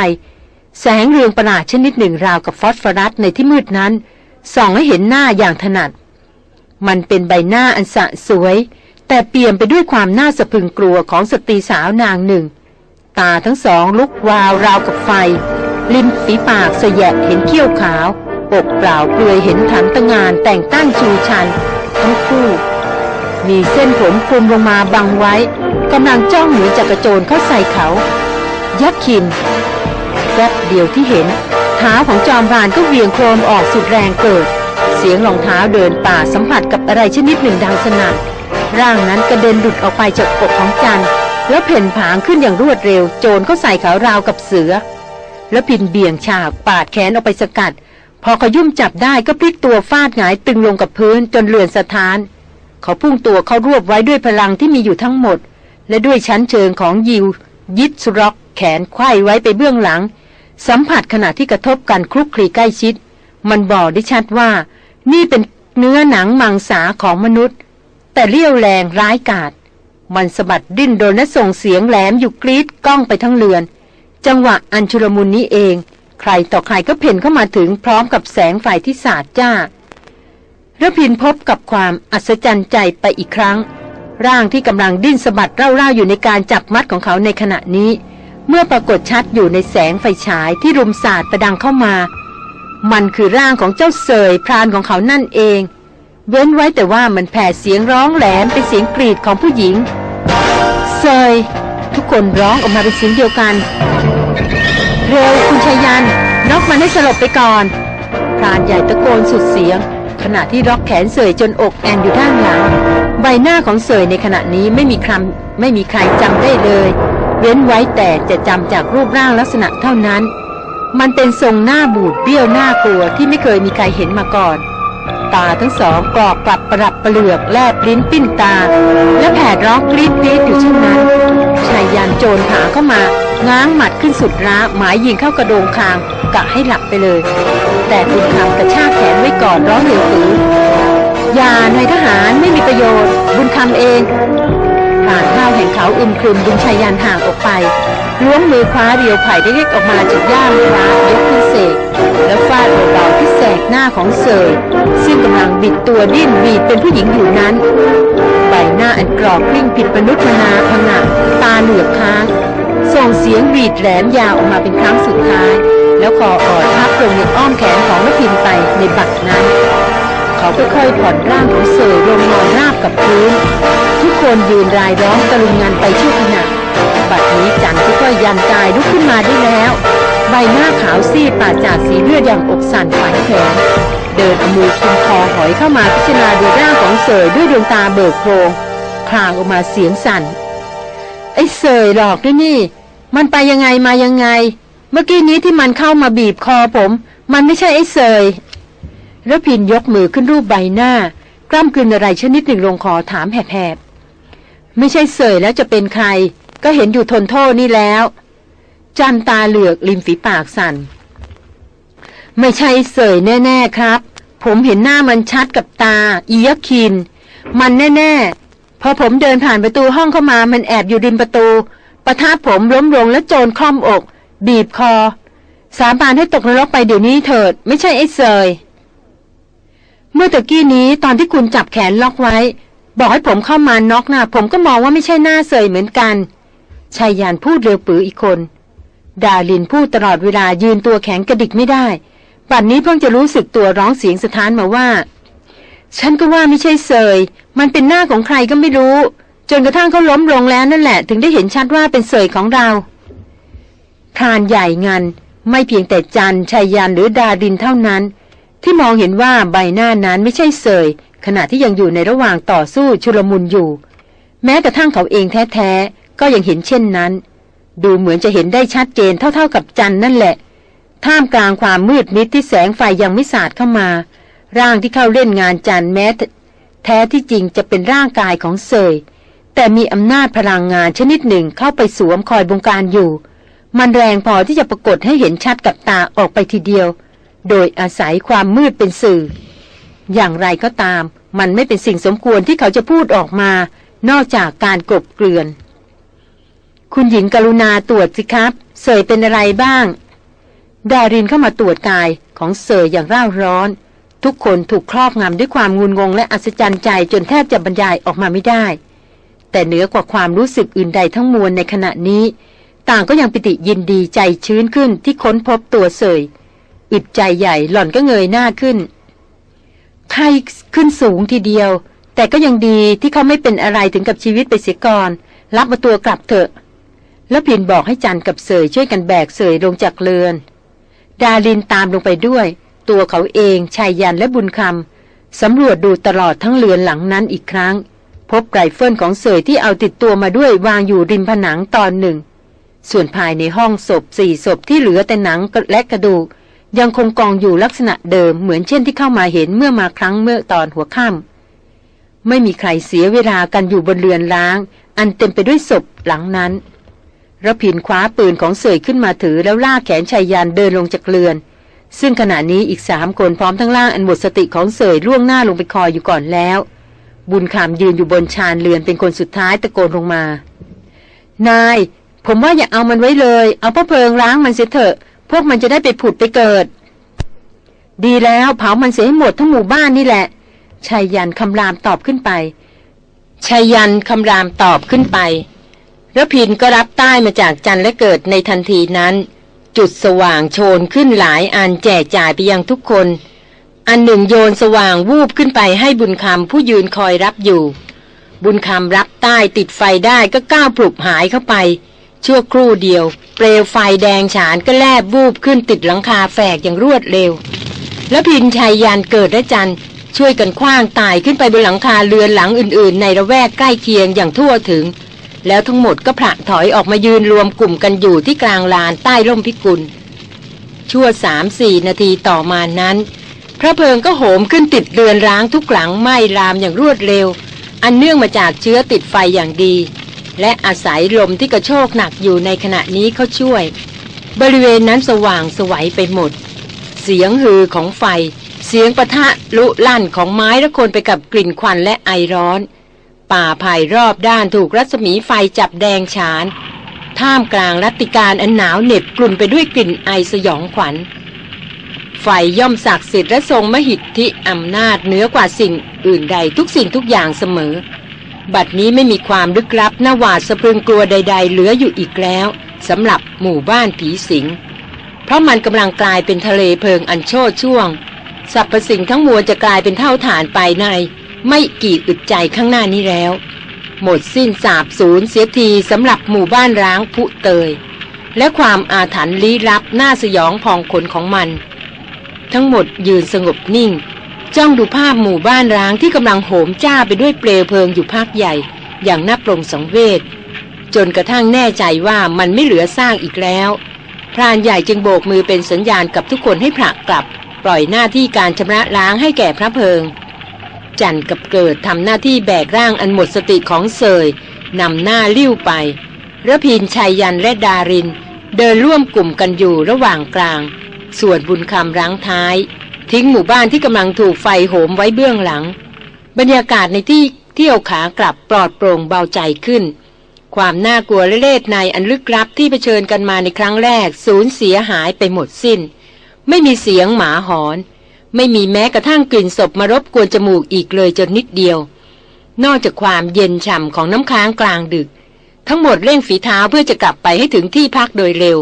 แสงเรืองประหลาดชนิดหนึ่งราวกับฟอสฟอรัสในที่มืดนั้น ส่องให้เห็นหน้าอย่างถนัด มันเป็นใบหน้าอันสะสวย แต่เปี่ยมไปด้วยความน่าสะพึงกลัวของสตรีสาวนางหนึ่ง ตาทั้งสองลุกวาวราวกับไฟริมฝีปากเสยะเห็นเขี้ยวขาว ปกเปล่าเปลือยเห็นถันตะงานแต่งตั้งชูชัน ทั้งคู่ มีเส้นผมคลุมลงมาบังไว้กำลังจ้องเหมือนจะกระโจนเข้าใส่เขา ยักษ์คินแวบเดียวที่เห็นเท้าของจอมพรานก็เวียงโครมออกสุดแรงเกิด เสียงรองเท้าเดินป่าสัมผัสกับอะไรชนิดหนึ่งดังสนั่นร่างนั้นกระเด็นหลุดออกไปจากอกของจันแล้วเพ่นผางขึ้นอย่างรวดเร็ว โจรเข้าใส่เขาราวกับเสือ แล้วพินเบี่ยงฉากปาดแขนออกไปสกัด พอขยุ่มจับได้ก็พลิกตัวฟาดหงายตึงลงกับพื้นจนเลือนสะท้าน เขาพุ่งตัวเขารวบไว้ด้วยพลังที่มีอยู่ทั้งหมด และด้วยชั้นเชิงของยิว ยิดสุร็อก แขนไขว้ไว้ไปเบื้องหลัง สัมผัสขณะที่กระทบกันคลุกคลีใกล้ชิด มันบอกได้ชัดว่า นี่เป็นเนื้อหนังมังสาของมนุษย์ แต่เรียวแรงร้ายกาจมันสะบัดดิ้นโดนและส่งเสียงแหลมอยู่กรีดก้องไปทั้งเรือน จังหวะอันชุลมุนนี้เอง ใครต่อใครก็เพ่นเข้ามาถึงพร้อมกับแสงไฟที่สาดจ้าระพินพบกับความอัศจรรย์ใจไปอีกครั้ง ร่างที่กำลังดิ้นสะบัดเร่าๆอยู่ในการจับมัดของเขาในขณะนี้ เมื่อปรากฏชัดอยู่ในแสงไฟฉายที่รุมสาดประดังเข้ามา มันคือร่างของเจ้าเสยพรานของเขานั่นเอง เว้นไว้แต่ว่ามันแผ่เสียงร้องแหลมเป็นเสียงกรีดของผู้หญิงเซยทุกคนร้องออกมาเป็นเสียงเดียวกัน เร็วคุณชายันน็อกมันให้สลบไปก่อนพรานใหญ่ตะโกนสุดเสียง ขณะที่ร็อกแขนเสยจนอกแอนอยู่ด้านหลัง ใบหน้าของเสยในขณะนี้ไม่มีคำไม่มีใครจำได้เลย เว้นไว้แต่จะจำจากรูปร่างลักษณะเท่านั้น มันเป็นทรงหน้าบูดเบี้ยวหน้ากลัวที่ไม่เคยมีใครเห็นมาก่อน ตาทั้งสองกรอกกลับประดับประเหลือกแลบลิ้นปิ้นตา และแผดร้องกรีดกรีดอยู่เช่นนั้นชายยานโจรผาเข้ามา ง้างหมัดขึ้นสุดร้าหมายยิงเข้ากระโดงคางกะให้หลับไปเลย แต่บุญคำกระชากแขนไว้ก่อนร้องเหลวปืออย่านายทหารไม่มีประโยชน์ บุญคำเองผ่านข้าวแห่งเขาอึมครึมดึงชายยานห่างออกไปล้วงมือคว้าเรียวไผ่ได้เล็กออกมาจากย่ามคว้ายกขึ้นเสกแล้วฟาดเบาๆที่แสกหน้าของเสยซึ่งกำลังบิดตัวดิ้นบีดเป็นผู้หญิงอยู่นั้น ใบหน้าอันกรอบกลิ้งผิดมนุษย์มนาพงะตาเหลือกค้าง ส่งเสียงบีดแหลมยาวออกมาเป็นครั้งสุดท้าย แล้วคออ่อนทับลงในอ้อมแขนของนพินไปในบัดนั้น เขาค่อยๆผ่อนร่างของเสยลงนอนราบกับพื้น ทุกคนยืนรายร้องตะลุมงานไปชั่วขณะบัดนี้จันทร์ค่อยๆยันกายลุกขึ้นมาได้แล้ว ใบหน้าขาวซีดปาดจากสีเลือดอย่างอกสั่นฝันแขนเดินเอามือคุมคอหอยเข้ามาพิจารณาดูร่างของเสยด้วยดวงตาเบิกโพรงคลางออกมาเสียงสั่นไอ้เสยหลอกด้วยนี่ มันไปยังไงมายังไง เมื่อกี้นี้ที่มันเข้ามาบีบคอผม มันไม่ใช่ไอ้เสยระพินยกมือขึ้นรูปใบหน้ากล้ำกลืนอะไรชนิดหนึ่งลงคอถามแหบๆ ไม่ใช่เสยแล้วจะเป็นใคร ก็เห็นอยู่ทนโทษนี่แล้ว จันตาเหลือกริมฝีปากสั่น ไม่ใช่เสยแน่ ๆครับ ผมเห็นหน้ามันชัดกับตา อียคิน มันแน่ ๆ พอผมเดินผ่านประตูห้องเข้ามามันแอบอยู่ริมประตู ประทับผมล้มลงและโจรคล่อมอก บีบคอ สาบานให้ตกนรกไปเดี๋ยวนี้เถิด ไม่ใช่ไอ้เสยเมื่อตะกี้นี้ตอนที่คุณจับแขนล็อกไว้ บอกให้ผมเข้ามาน็อกหน้าผมก็มองว่าไม่ใช่หน้าเสยเหมือนกันชายยานพูดเร็วปืออีกคน ดาลินพูดตลอดเวลายืนตัวแข็งกระดิกไม่ได้ปัดนนี้เพิ่งจะรู้สึกตัวร้องเสียงสะท้านมาว่า ฉันก็ว่าไม่ใช่เสยมันเป็นหน้าของใครก็ไม่รู้ จนกระทั่งเขาล้มลงแล้วนั่นแหละ ถึงได้เห็นชัดว่าเป็นเสยของเราพรานใหญ่งันไม่เพียงแต่จันชายยานหรือดาดินเท่านั้น ที่มองเห็นว่าใบหน้านั้นไม่ใช่เสย ขณะที่ยังอยู่ในระหว่างต่อสู้ชุลมุนอยู่ แม้กระทั่งเขาเองแท้ๆก็ยังเห็นเช่นนั้น ดูเหมือนจะเห็นได้ชัดเจนเท่าๆกับจันนั่นแหละ ท่ามกลางความมืดมิดที่แสงไฟยังไม่สาดเข้ามา ร่างที่เข้าเล่นงานจันแม้ แท้ที่จริงจะเป็นร่างกายของเสย แต่มีอำนาจพลังงานชนิดหนึ่งเข้าไปสวมคอยบงการอยู่ มันแรงพอที่จะปรากฏให้เห็นชัดกับตาออกไปทีเดียว โดยอาศัยความมืดเป็นสื่อ อย่างไรก็ตาม มันไม่เป็นสิ่งสมควรที่เขาจะพูดออกมา นอกจากการกลบเกลื่อน คุณหญิงกรุณาตรวจสิครับ เสยเป็นอะไรบ้าง ดารินเข้ามาตรวจกายของเสยอย่างร่าร้อน ทุกคนถูกครอบงำด้วยความงุนงงและอัศจรรย์ใจจนแทบจะบรรยายออกมาไม่ได้ แต่เหนือกว่าความรู้สึกอื่นใดทั้งมวลในขณะนี้ ต่างก็ยังปิติยินดีใจชื้นขึ้นที่ค้นพบตัวเสยอึดใจใหญ่หล่อนก็เงยหน้าขึ้นไข้ขึ้นสูงทีเดียว แต่ก็ยังดีที่เขาไม่เป็นอะไรถึงกับชีวิตไปเสียก่อน รับมาตัวกลับเถอะ แล้วพินบอกให้จันกับเสยช่วยกันแบกเสยลงจากเรือน ดาลินตามลงไปด้วย ตัวเขาเองชายยันและบุญคำสำรวจดูตลอดทั้งเรือนหลังนั้นอีกครั้ง พบไรเฟิลของเสยที่เอาติดตัวมาด้วยวางอยู่ริมผนังตอนหนึ่ง ส่วนภายในห้องศพสี่ศพที่เหลือแต่หนังและกระดูกยังคงกองอยู่ลักษณะเดิมเหมือนเช่นที่เข้ามาเห็นเมื่อมาครั้งเมื่อตอนหัวค่ำไม่มีใครเสียเวลากันอยู่บนเรือนล้าง อันเต็มไปด้วยศพหลังนั้นระพินคว้าปืนของเสยขึ้นมาถือแล้วลากแขนชายยานเดินลงจากเรือน ซึ่งขณะนี้อีกสามคนพร้อมทั้งล่างอันหมดสติของเสยล่วงหน้าลงไปคอยอยู่ก่อนแล้ว บุญคำยืนอยู่บนชานเรือนเป็นคนสุดท้ายตะโกนลงมา นาย ผมว่าอย่าเอามันไว้เลย เอาพ่อเพลิงล้างมันเสียเถอะ พวกมันจะได้ไปผุดไปเกิด ดีแล้วเผามันเสียให้หมดทั้งหมู่บ้านนี่แหละชายยันคำรามตอบขึ้นไปชายยันคำรามตอบขึ้นไประพินก็รับใต้มาจากจันและเกิดในทันทีนั้น จุดสว่างโชนขึ้นหลายอันแจกจ่ายไปยังทุกคน อันหนึ่งโยนสว่างวูบขึ้นไปให้บุญคำผู้ยืนคอยรับอยู่ บุญคำรับใต้ติดไฟได้ก็ก้าวปลุกหายเข้าไป ชั่วครู่เดียว เปลวไฟแดงฉานก็แลบวูบขึ้นติดหลังคาแฝกอย่างรวดเร็ว แล้วพินชัยยานเกิดและจันช่วยกันคว้างตายขึ้นไปบนหลังคาเรือนหลังอื่นๆ ในระแวกใกล้เคียงอย่างทั่วถึง แล้วทั้งหมดก็ผละถอยออกมายืนรวมกลุ่มกันอยู่ที่กลางลานใต้ร่มพิกุลชั่วสามสี่นาทีต่อมานั้น พระเพลิงก็โหมขึ้นติดเรือนร้างทุกหลังไหม้รามอย่างรวดเร็ว อันเนื่องมาจากเชื้อติดไฟอย่างดี และอาศัยลมที่กระโชกหนักอยู่ในขณะนี้เขาช่วย บริเวณนั้นสว่างสวัยไปหมด เสียงฮือของไฟ เสียงประทะลุลั่นของไม้ระคนไปกับกลิ่นควันและไอร้อน ป่าภายรอบด้านถูกรัศมีไฟจับแดงฉาน ท่ามกลางรัติการอันหนาวเหน็บกลุ่นไปด้วยกลิ่นไอสยองขวัญ ไฟย่อมศักดิ์สิทธิ์และทรงมหิทธิอำนาจเหนือกว่าสิ่งอื่นใดทุกสิ่งทุกอย่างเสมอ บัดนี้ไม่มีความลึกลับน่าหวาดสะพรึงกลัวใด ๆ เหลืออยู่อีกแล้วสำหรับหมู่บ้านผีสิง เพราะมันกำลังกลายเป็นทะเลเพลิงอันโชดช่วงสรรพสิ่งทั้งมวลจะกลายเป็นเท่าฐานไปใน ไม่กี่อึดใจข้างหน้านี้แล้ว หมดสิ้นสาบสูญเสียทีสำหรับหมู่บ้านร้างผุเตย และความอาถรรพ์ลี้ลับน่าสยองพองขนของมัน ทั้งหมดยืนสงบนิ่ง จ้องดูภาพหมู่บ้านร้างที่กำลังโหมจ้าไปด้วยเปลวเพลิงอยู่ภาคใหญ่ อย่างน่าปรงสังเวชจนกระทั่งแน่ใจว่ามันไม่เหลือสร้างอีกแล้วพรานใหญ่จึงโบกมือเป็นสัญญาณกับทุกคนให้ผลักกลับ ปล่อยหน้าที่การชำระล้างให้แก่พระเพลิง จันกับเกิดทำหน้าที่แบกร่างอันหมดสติของเสยนำหน้าลิ้วไประพินชัยยันและดาริน เดินร่วมกลุ่มกันอยู่ระหว่างกลาง ส่วนบุญคำรั้งท้าย ทิ้งหมู่บ้านที่กำลังถูกไฟโหมไว้เบื้องหลัง บรรยากาศในที่เที่ยวขากลับปลอดโปร่งเบาใจขึ้น ความน่ากลัวและเลดในอันลึกลับที่เผชิญกันมาในครั้งแรกสูญเสียหายไปหมดสิน้น ไม่มีเสียงหมาหอน ไม่มีแม้กระทั่งกลิ่นศพมารบกวนจมูกอีกเลยจนนิดเดียว นอกจากความเย็นฉ่ำของน้ำค้างกลางดึก ทั้งหมดเร่งฝีเท้าเพื่อจะกลับไปให้ถึงที่พักโดยเร็ว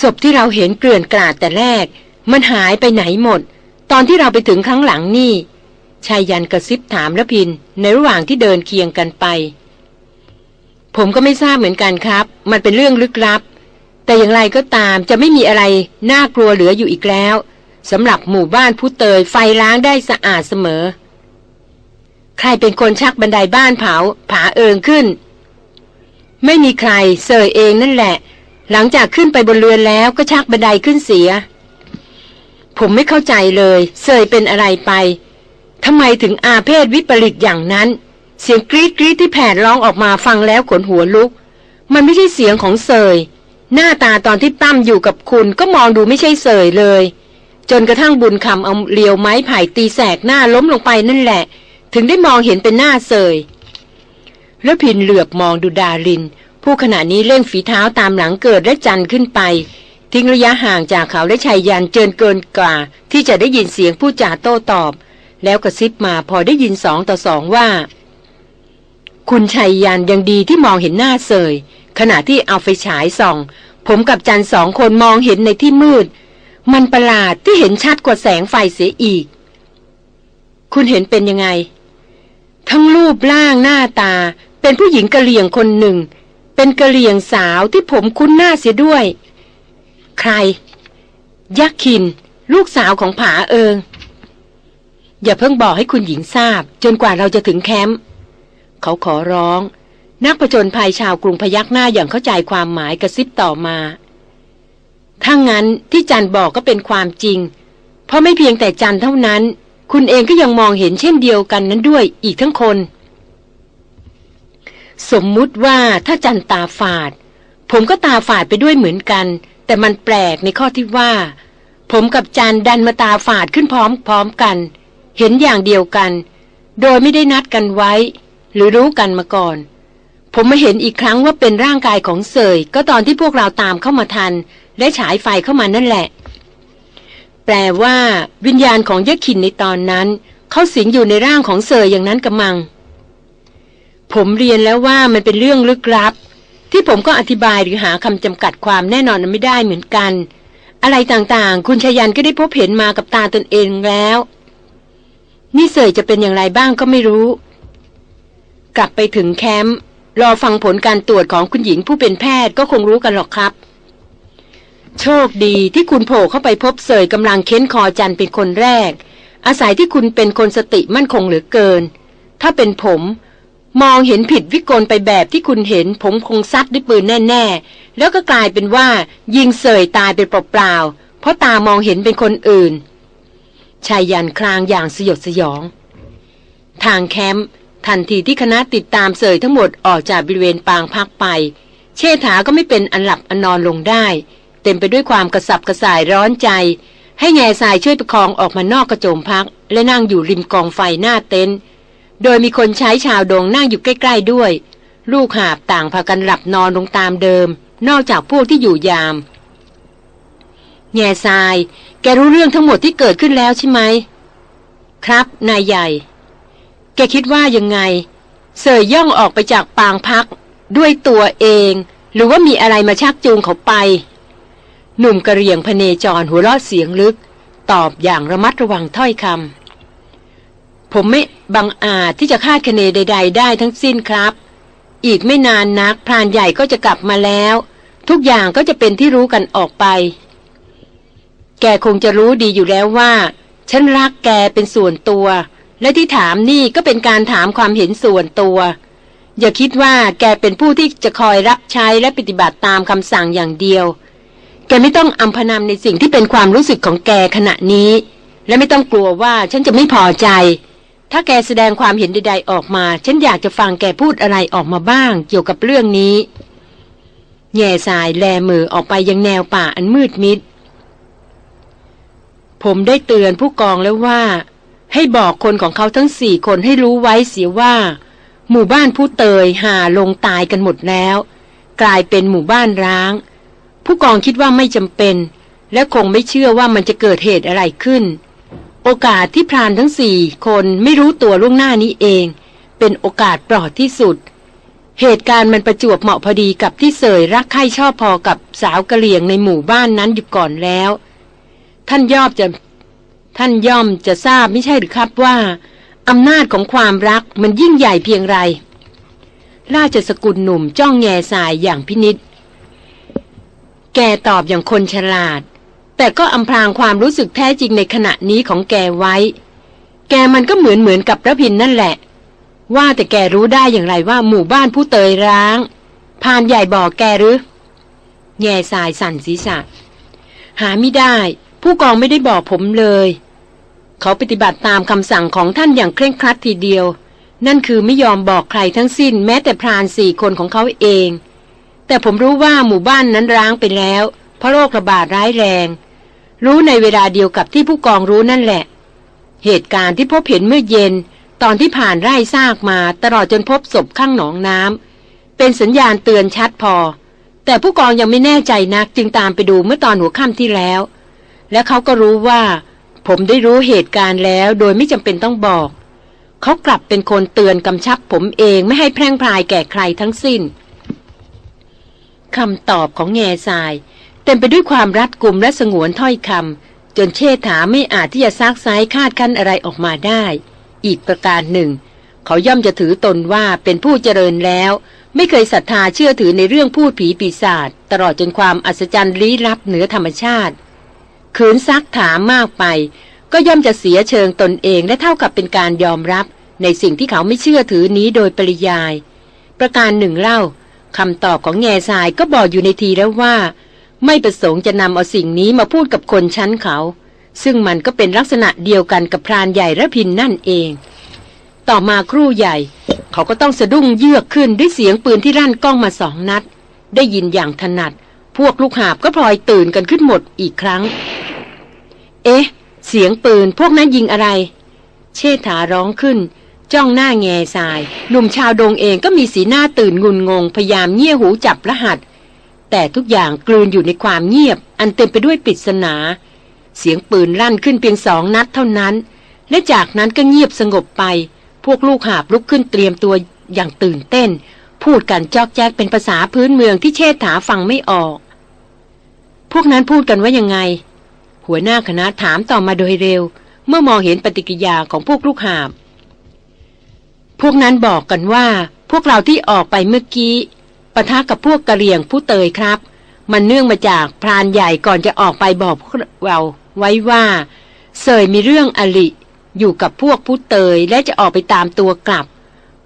ศพที่เราเห็นเกลื่อนกลาดแต่แรก มันหายไปไหนหมด ตอนที่เราไปถึงครั้งหลังนี่ชายยันกระซิบถามละพิน ในระหว่างที่เดินเคียงกันไป ผมก็ไม่ทราบเหมือนกันครับ มันเป็นเรื่องลึกลับ แต่อย่างไรก็ตามจะไม่มีอะไรน่ากลัวเหลืออยู่อีกแล้วสำหรับหมู่บ้านผู้เตยไฟล้างได้สะอาดเสมอ ใครเป็นคนชักบันไดบ้านเผา ผาเอิงขึ้น ไม่มีใครเสยเองนั่นแหละ หลังจากขึ้นไปบนเรือนแล้วก็ชักบันไดขึ้นเสีย ผมไม่เข้าใจเลยเสยเป็นอะไรไปทำไมถึงอาเพศวิปริตอย่างนั้น เสียงกรีดกรีดที่แผดร้องออกมาฟังแล้วขนหัวลุก มันไม่ใช่เสียงของเสยหน้าตาตอนที่ตั้มอยู่กับคุณก็มองดูไม่ใช่เสยเลย จนกระทั่งบุญคำเอาเลียวไม้ไผ่ตีแสกหน้าล้มลงไปนั่นแหละ ถึงได้มองเห็นเป็นหน้าเสยแล้วพินเหลือบมองดูดาริน ผู้ขณะนี้เล่งฝีเท้าตามหลังเกิดและจันขึ้นไป ทิ้งระยะห่างจากเขาและชายยันเจินเกินกว่า ที่จะได้ยินเสียงผู้จ่าโต้ตอบ แล้วกระซิบมาพอได้ยินสองต่อสองว่า คุณชัยยันยังดีที่มองเห็นหน้าเสย ขณะที่เอาไฟฉายส่อง ผมกับจันสองคนมองเห็นในที่มืด มันประหลาดที่เห็นชัดกว่าแสงไฟเสียอีก คุณเห็นเป็นยังไง ทั้งรูปร่างหน้าตาเป็นผู้หญิงกะเหลี่ยงคนหนึ่ง เป็นกะเหลี่ยงสาวที่ผมคุ้นหน้าเสียด้วย ใคร ยักษ์ขิน ลูกสาวของผาเอิง อย่าเพิ่งบอกให้คุณหญิงทราบ จนกว่าเราจะถึงแคมป์เขาขอร้อง นักผจญภัยชาวกรุงพยักหน้าอย่างเข้าใจความหมายกระซิบต่อมาถ้างั้นที่จันบอกก็เป็นความจริง เพราะไม่เพียงแต่จันเท่านั้น คุณเองก็ยังมองเห็นเช่นเดียวกันนั้นด้วยอีกทั้งคน สมมุติว่าถ้าจันตาฝาด ผมก็ตาฝาดไปด้วยเหมือนกัน แต่มันแปลกในข้อที่ว่า ผมกับจันดันมาตาฝาดขึ้นพร้อมๆกัน เห็นอย่างเดียวกัน โดยไม่ได้นัดกันไว้ หรือรู้กันมาก่อน ผมมาเห็นอีกครั้งว่าเป็นร่างกายของเสยก็ตอนที่พวกเราตามเข้ามาทัน และฉายไฟเข้ามานั่นแหละ แปลว่า วิญญาณของยักษ์ขินในตอนนั้น เขาสิงอยู่ในร่างของเสยอย่างนั้นกระมัง ผมเรียนแล้วว่ามันเป็นเรื่องลึกลับ ที่ผมก็อธิบายหรือหาคำจำกัดความแน่นอนไม่ได้เหมือนกัน อะไรต่างๆ คุณชายันก็ได้พบเห็นมากับตาตนเองแล้ว นี่เสยจะเป็นอย่างไรบ้างก็ไม่รู้ กลับไปถึงแคมป์รอฟังผลการตรวจของคุณหญิงผู้เป็นแพทย์ก็คงรู้กันหรอกครับ โชคดีที่คุณโผล่เข้าไปพบเสยกำลังเค้นคอจันเป็นคนแรก อาศัยที่คุณเป็นคนสติมั่นคงเหลือเกิน ถ้าเป็นผม มองเห็นผิดวิกลไปแบบที่คุณเห็น ผมคงซัดด้วยปืนแน่ ๆ แล้วก็กลายเป็นว่า ยิงเสยตายเป็นเปล่าๆเพราะตามองเห็นเป็นคนอื่นชายยันคลางอย่างสยดสยอง ทางแคมป์ทันทีที่คณะติดตามเสยทั้งหมดออกจากบริเวณปางพักไป เชษฐาก็ไม่เป็นอันหลับอันนอนลงได้ เต็มไปด้วยความกระสับกระส่ายร้อนใจ ให้แง่ทรายช่วยประคองออกมานอกกระโจมพัก และนั่งอยู่ริมกองไฟหน้าเต็นท์ โดยมีคนใช้ชาวดงนั่งอยู่ใกล้ ๆด้วย ลูกหาบต่างพากันหลับนอนลงตามเดิม นอกจากพวกที่อยู่ยาม แง่ทราย แกรู้เรื่องทั้งหมดที่เกิดขึ้นแล้วใช่ไหม ครับนายใหญ่ แกคิดว่ายังไง เสยย่องออกไปจากปางพัก ด้วยตัวเอง หรือว่ามีอะไรมาชักจูงเขาไป หนุ่มกระเรียงพเนจรหัวเราะเสียงลึก ตอบอย่างระมัดระวังถ้อยคำ ผมไม่บังอาจที่จะคาดคะเนใด ๆ ได้ทั้งสิ้นครับ อีกไม่นานนักพรานใหญ่ก็จะกลับมาแล้ว ทุกอย่างก็จะเป็นที่รู้กันออกไป แกคงจะรู้ดีอยู่แล้วว่า ฉันรักแกเป็นส่วนตัว และที่ถามนี่ก็เป็นการถามความเห็นส่วนตัว อย่าคิดว่าแกเป็นผู้ที่จะคอยรับใช้และปฏิบัติตามคำสั่งอย่างเดียว แกไม่ต้องอำพนำในสิ่งที่เป็นความรู้สึกของแกขณะนี้ และไม่ต้องกลัวว่าฉันจะไม่พอใจ ถ้าแกแสดงความเห็นใดๆออกมา ฉันอยากจะฟังแกพูดอะไรออกมาบ้าง เกี่ยวกับเรื่องนี้ แง่สายแลมือออกไปยังแนวป่าอันมืดมิด ผมได้เตือนผู้กองแล้วว่า ให้บอกคนของเขาทั้งสี่คนให้รู้ไว้เสียว่า หมู่บ้านผู้เตยหาลงตายกันหมดแล้ว กลายเป็นหมู่บ้านร้าง ผู้กองคิดว่าไม่จำเป็น และคงไม่เชื่อว่ามันจะเกิดเหตุอะไรขึ้น โอกาสที่พรานทั้งสี่คนไม่รู้ตัวล่วงหน้านี้เอง เป็นโอกาสปลอดที่สุด เหตุการณ์มันประจวบเหมาะพอดีกับที่เสยรักใคร่ชอบพอกับสาวกะเหลี่ยงในหมู่บ้านนั้นอยู่ก่อนแล้ว ท่านยอบจะท่านย่อมจะทราบไม่ใช่หรือครับว่าอำนาจของความรักมันยิ่งใหญ่เพียงไร ราชสกุลหนุ่มจ้องแง่สายอย่างพินิษแกตอบอย่างคนฉลาด แต่ก็อำพรางความรู้สึกแท้จริงในขณะนี้ของแกไว้ แกมันก็เหมือนเหมือนกับระพินนั่นแหละ ว่าแต่แกรู้ได้อย่างไรว่าหมู่บ้านผู้เตยร้างพานใหญ่บอกแกหรือ แง่สายสั่นศีรษะ หาไม่ได้ ผู้กองไม่ได้บอกผมเลย เขาปฏิบัติตามคำสั่งของท่านอย่างเคร่งครัดทีเดียว นั่นคือไม่ยอมบอกใครทั้งสิ้นแม้แต่พรานสี่คนของเขาเอง แต่ผมรู้ว่าหมู่บ้านนั้นร้างไปแล้ว ราะโรคระบาดร้ายแรง รู้ในเวลาเดียวกับที่ผู้กองรู้นั่นแหละ เหตุการณ์ที่พบเห็นเมื่อเย็น ตอนที่ผ่านไร่ซากมาตลอดจนพบศพข้างหนองน้ำเป็นสัญญาณเตือนชัดพอ แต่ผู้กองยังไม่แน่ใจนักจึงตามไปดูเมื่อตอนหัวค่ำที่แล้ว และเขาก็รู้ว่า ผมได้รู้เหตุการณ์แล้วโดยไม่จำเป็นต้องบอกเขากลับเป็นคนเตือนกำชับผมเองไม่ให้แพร่งพรายแก่ใครทั้งสิ้น คำตอบของแง่ทราย เต็มไปด้วยความรัดกุมและสงวนถ้อยคำจนเชษฐาไม่อาจที่จะซักไซคาดคั้นอะไรออกมาได้ อีกประการหนึ่ง เขาย่อมจะถือตนว่าเป็นผู้เจริญแล้ว ไม่เคยศรัทธาเชื่อถือในเรื่องพูดผีปีศาจตลอดจนความอัศจรรย์ลี้ลับเหนือธรรมชาติขืนซักถามมากไป ก็ย่อมจะเสียเชิงตนเองและเท่ากับเป็นการยอมรับในสิ่งที่เขาไม่เชื่อถือนี้โดยปริยาย ประการหนึ่งเล่าคำตอบของแง่ทรายก็บอกอยู่ในทีแล้วว่า ไม่ประสงค์จะนำเอาสิ่งนี้มาพูดกับคนชั้นเขา ซึ่งมันก็เป็นลักษณะเดียวกันกับพรานใหญ่ระพินนั่นเอง ต่อมาครู่ใหญ่ เขาก็ต้องสะดุ้งเยือกขึ้นด้วยเสียงปืนที่รั่นกล้องมาสองนัด ได้ยินอย่างถนัด พวกลูกหาบก็พลอยตื่นกันขึ้นหมดอีกครั้ง เอ๊ะ เสียงปืนพวกนั้นยิงอะไร เชษฐาร้องขึ้นจ้องหน้าแง่ทราย หนุ่มชาวดงเองก็มีสีหน้าตื่นงุนงง พยายามเงี่ยหูจับรหัส แต่ทุกอย่างกลืนอยู่ในความเงียบ อันเต็มไปด้วยปริศนา เสียงปืนลั่นขึ้นเพียงสองนัดเท่านั้น และจากนั้นก็เงียบสงบไป พวกลูกหาบลุกขึ้นเตรียมตัวอย่างตื่นเต้น พูดกันจอกแจ๊กเป็นภาษาพื้นเมืองที่เชษฐาฟังไม่ออก พวกนั้นพูดกันว่ายังไง หัวหน้าคณะถามต่อมาโดยเร็ว เมื่อมองเห็นปฏิกิริยาของพวกลูกหาบ พวกนั้นบอกกันว่า พวกเราที่ออกไปเมื่อกี้ ปะทะกับพวกกะเหรี่ยงผู้เตยครับ มันเนื่องมาจากพรานใหญ่ก่อนจะออกไปบอกพวกเราไว้ว่าเสยมีเรื่องอลิ อยู่กับพวกผู้เตยและจะออกไปตามตัวกลับ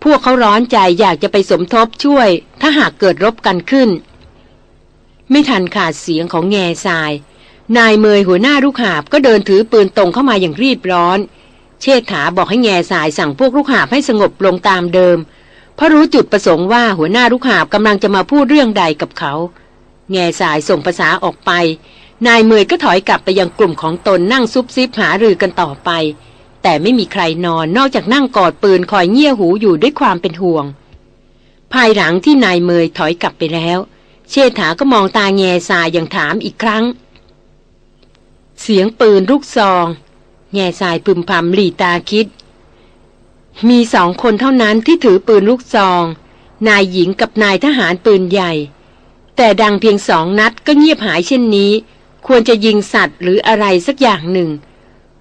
พวกเขาร้อนใจอยากจะไปสมทบช่วย ถ้าหากเกิดรบกันขึ้น ไม่ทันขาดเสียงของแง่ทราย นายเมยหัวหน้าลูกหาบก็เดินถือปืนตรงเข้ามาอย่างรีบร้อน เชษฐาบอกให้แง่สายสั่งพวกลูกหาบให้สงบลงตามเดิม เพราะรู้จุดประสงค์ว่าหัวหน้าลูกหาบกำลังจะมาพูดเรื่องใดกับเขา แง่สายส่งภาษาออกไป นายเมยก็ถอยกลับไปยังกลุ่มของตนนั่งซุบซิบหารือกันต่อไป แต่ไม่มีใครนอนนอกจากนั่งกอดปืนคอยเงี่ยหูอยู่ด้วยความเป็นห่วง ภายหลังที่นายเมยถอยกลับไปแล้ว เชษฐาก็มองตาแง่สายอย่างถามอีกครั้ง เสียงปืนลูกซอง แง่สายพึมพำหลีตาคิด มีสองคนเท่านั้นที่ถือปืนลูกซอง นายหญิงกับนายทหารปืนใหญ่ แต่ดังเพียงสองนัดก็เงียบหายเช่นนี้ ควรจะยิงสัตว์หรืออะไรสักอย่างหนึ่ง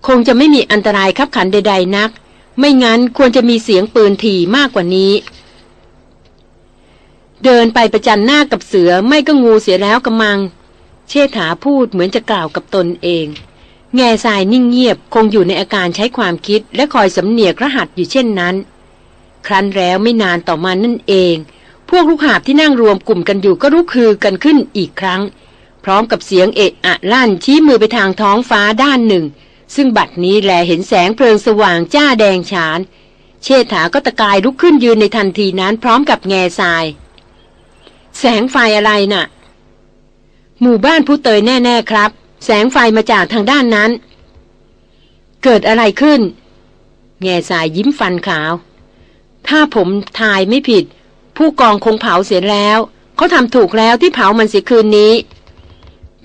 คงจะไม่มีอันตรายขับขันใด ๆ นัก ไม่งั้นควรจะมีเสียงปืนถี่มากกว่านี้ เดินไปประจันหน้ากับเสือไม่ก็งูเสียแล้วกระมัง เชษฐาพูดเหมือนจะกล่าวกับตนเอง แง่ทรายนิ่งเงียบคงอยู่ในอาการใช้ความคิดและคอยสำเนียกรหัสอยู่เช่นนั้น ครั้นแล้วไม่นานต่อมานั่นเอง พวกลูกหาบที่นั่งรวมกลุ่มกันอยู่ก็ลุกคือกันขึ้นอีกครั้ง พร้อมกับเสียงเอะอะลั่นชี้มือไปทางท้องฟ้าด้านหนึ่ง ซึ่งบัดนี้แลเห็นแสงเพลิงสว่างจ้าแดงฉาน เชษฐาก็ตะกายลุกขึ้นยืนในทันทีนั้นพร้อมกับแง่ทราย แสงไฟอะไรน่ะ หมู่บ้านผู้เตยแน่ ๆ ครับ แสงไฟมาจากทางด้านนั้น เกิดอะไรขึ้น แง่สายยิ้มฟันขาว ถ้าผมทายไม่ผิด ผู้กองคงเผาเสียแล้ว เขาทำถูกแล้วที่เผามันเสียคืนนี้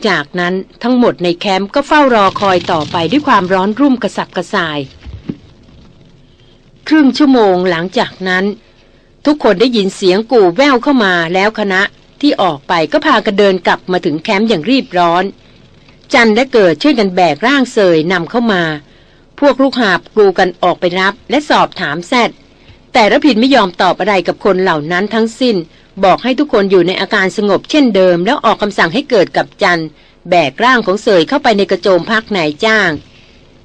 จากนั้นทั้งหมดในแคมป์ก็เฝ้ารอคอยต่อไปด้วยความร้อนรุ่มกระสับกระส่าย ครึ่งชั่วโมงหลังจากนั้น ทุกคนได้ยินเสียงกู่แว่วเข้ามาแล้วคณะที่ออกไปก็พากันเดินกลับมาถึงแคมป์อย่างรีบร้อน จันและเกิดช่วยกันแบกร่างเสยนำเข้ามา พวกลูกหาบกลูกันออกไปรับและสอบถามแซดแต่ระพินไม่ยอมตอบอะไรกับคนเหล่านั้นทั้งสิ้น บอกให้ทุกคนอยู่ในอาการสงบเช่นเดิม แล้วออกคำสั่งให้เกิดกับจันแบกร่างของเสยเข้าไปในกระโจมพักนายจ้าง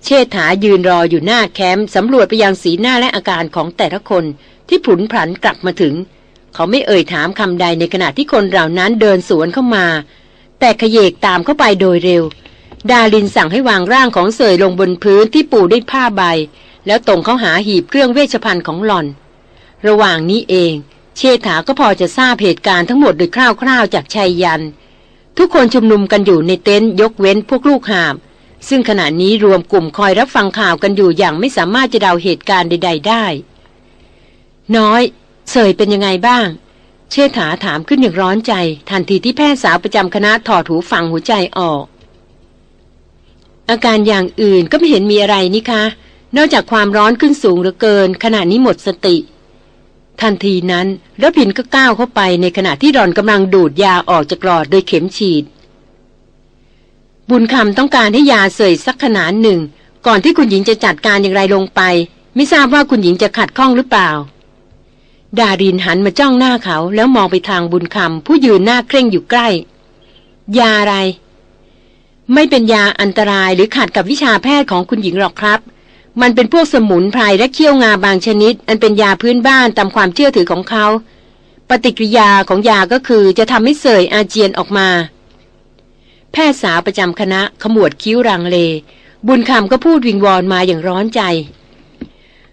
เชษฐายืนรออยู่หน้าแคมป์สำรวจไปยังสีหน้าและอาการของแต่ละคนที่ผุนผันกลับมาถึง เขาไม่เอ่ยถามคำใดในขณะที่คนเหล่านั้นเดินสวนเข้ามา แต่ขยเยกตามเข้าไปโดยเร็ว ดาลินสั่งให้วางร่างของเสยลงบนพื้นที่ปูด้วยผ้าใบ แล้วตรงเข้าหาหีบเครื่องเวชภัณฑ์ของหล่อน ระหว่างนี้เอง เชษฐาก็พอจะทราบเหตุการณ์ทั้งหมดโดยคร่าวๆจากชัยยัน ทุกคนชุมนุมกันอยู่ในเต็นท์ยกเว้นพวกลูกหาบซึ่งขณะนี้รวมกลุ่มคอยรับฟังข่าวกันอยู่อย่างไม่สามารถจะเดาเหตุการณ์ใด ๆ ได้ น้อย เสยเป็นยังไงบ้าง เชษฐาถามขึ้นอย่างร้อนใจ ทันทีที่แพทย์สาวประจำคณะถอดหูฟังหัวใจออก อาการอย่างอื่นก็ไม่เห็นมีอะไรนี่คะ นอกจากความร้อนขึ้นสูงเหลือเกิน ขณะนี้หมดสติ ทันทีนั้นรพินก็ก้าวเข้าไปในขณะที่รอนกำลังดูดยาออกจากหลอดโดยเข็มฉีด บุญคำต้องการให้ยาเสยสักขนาดหนึ่ง ก่อนที่คุณหญิงจะจัดการอย่างไรลงไป ไม่ทราบว่าคุณหญิงจะขัดข้องหรือเปล่า ดารินหันมาจ้องหน้าเขา แล้วมองไปทางบุญคำผู้ยืนหน้าเคร่งอยู่ใกล้ ยาอะไร ไม่เป็นยาอันตรายหรือขัดกับวิชาแพทย์ของคุณหญิงหรอกครับ มันเป็นพวกสมุนไพรและเคี่ยวงาบางชนิด อันเป็นยาพื้นบ้านตามความเชื่อถือของเขา ปฏิกิริยาของยาก็คือจะทำให้เสยอาเจียนออกมา แพทย์สาวประจำคณะขมวดคิ้วรังเล บุญคำก็พูดวิงวอนมาอย่างร้อนใจ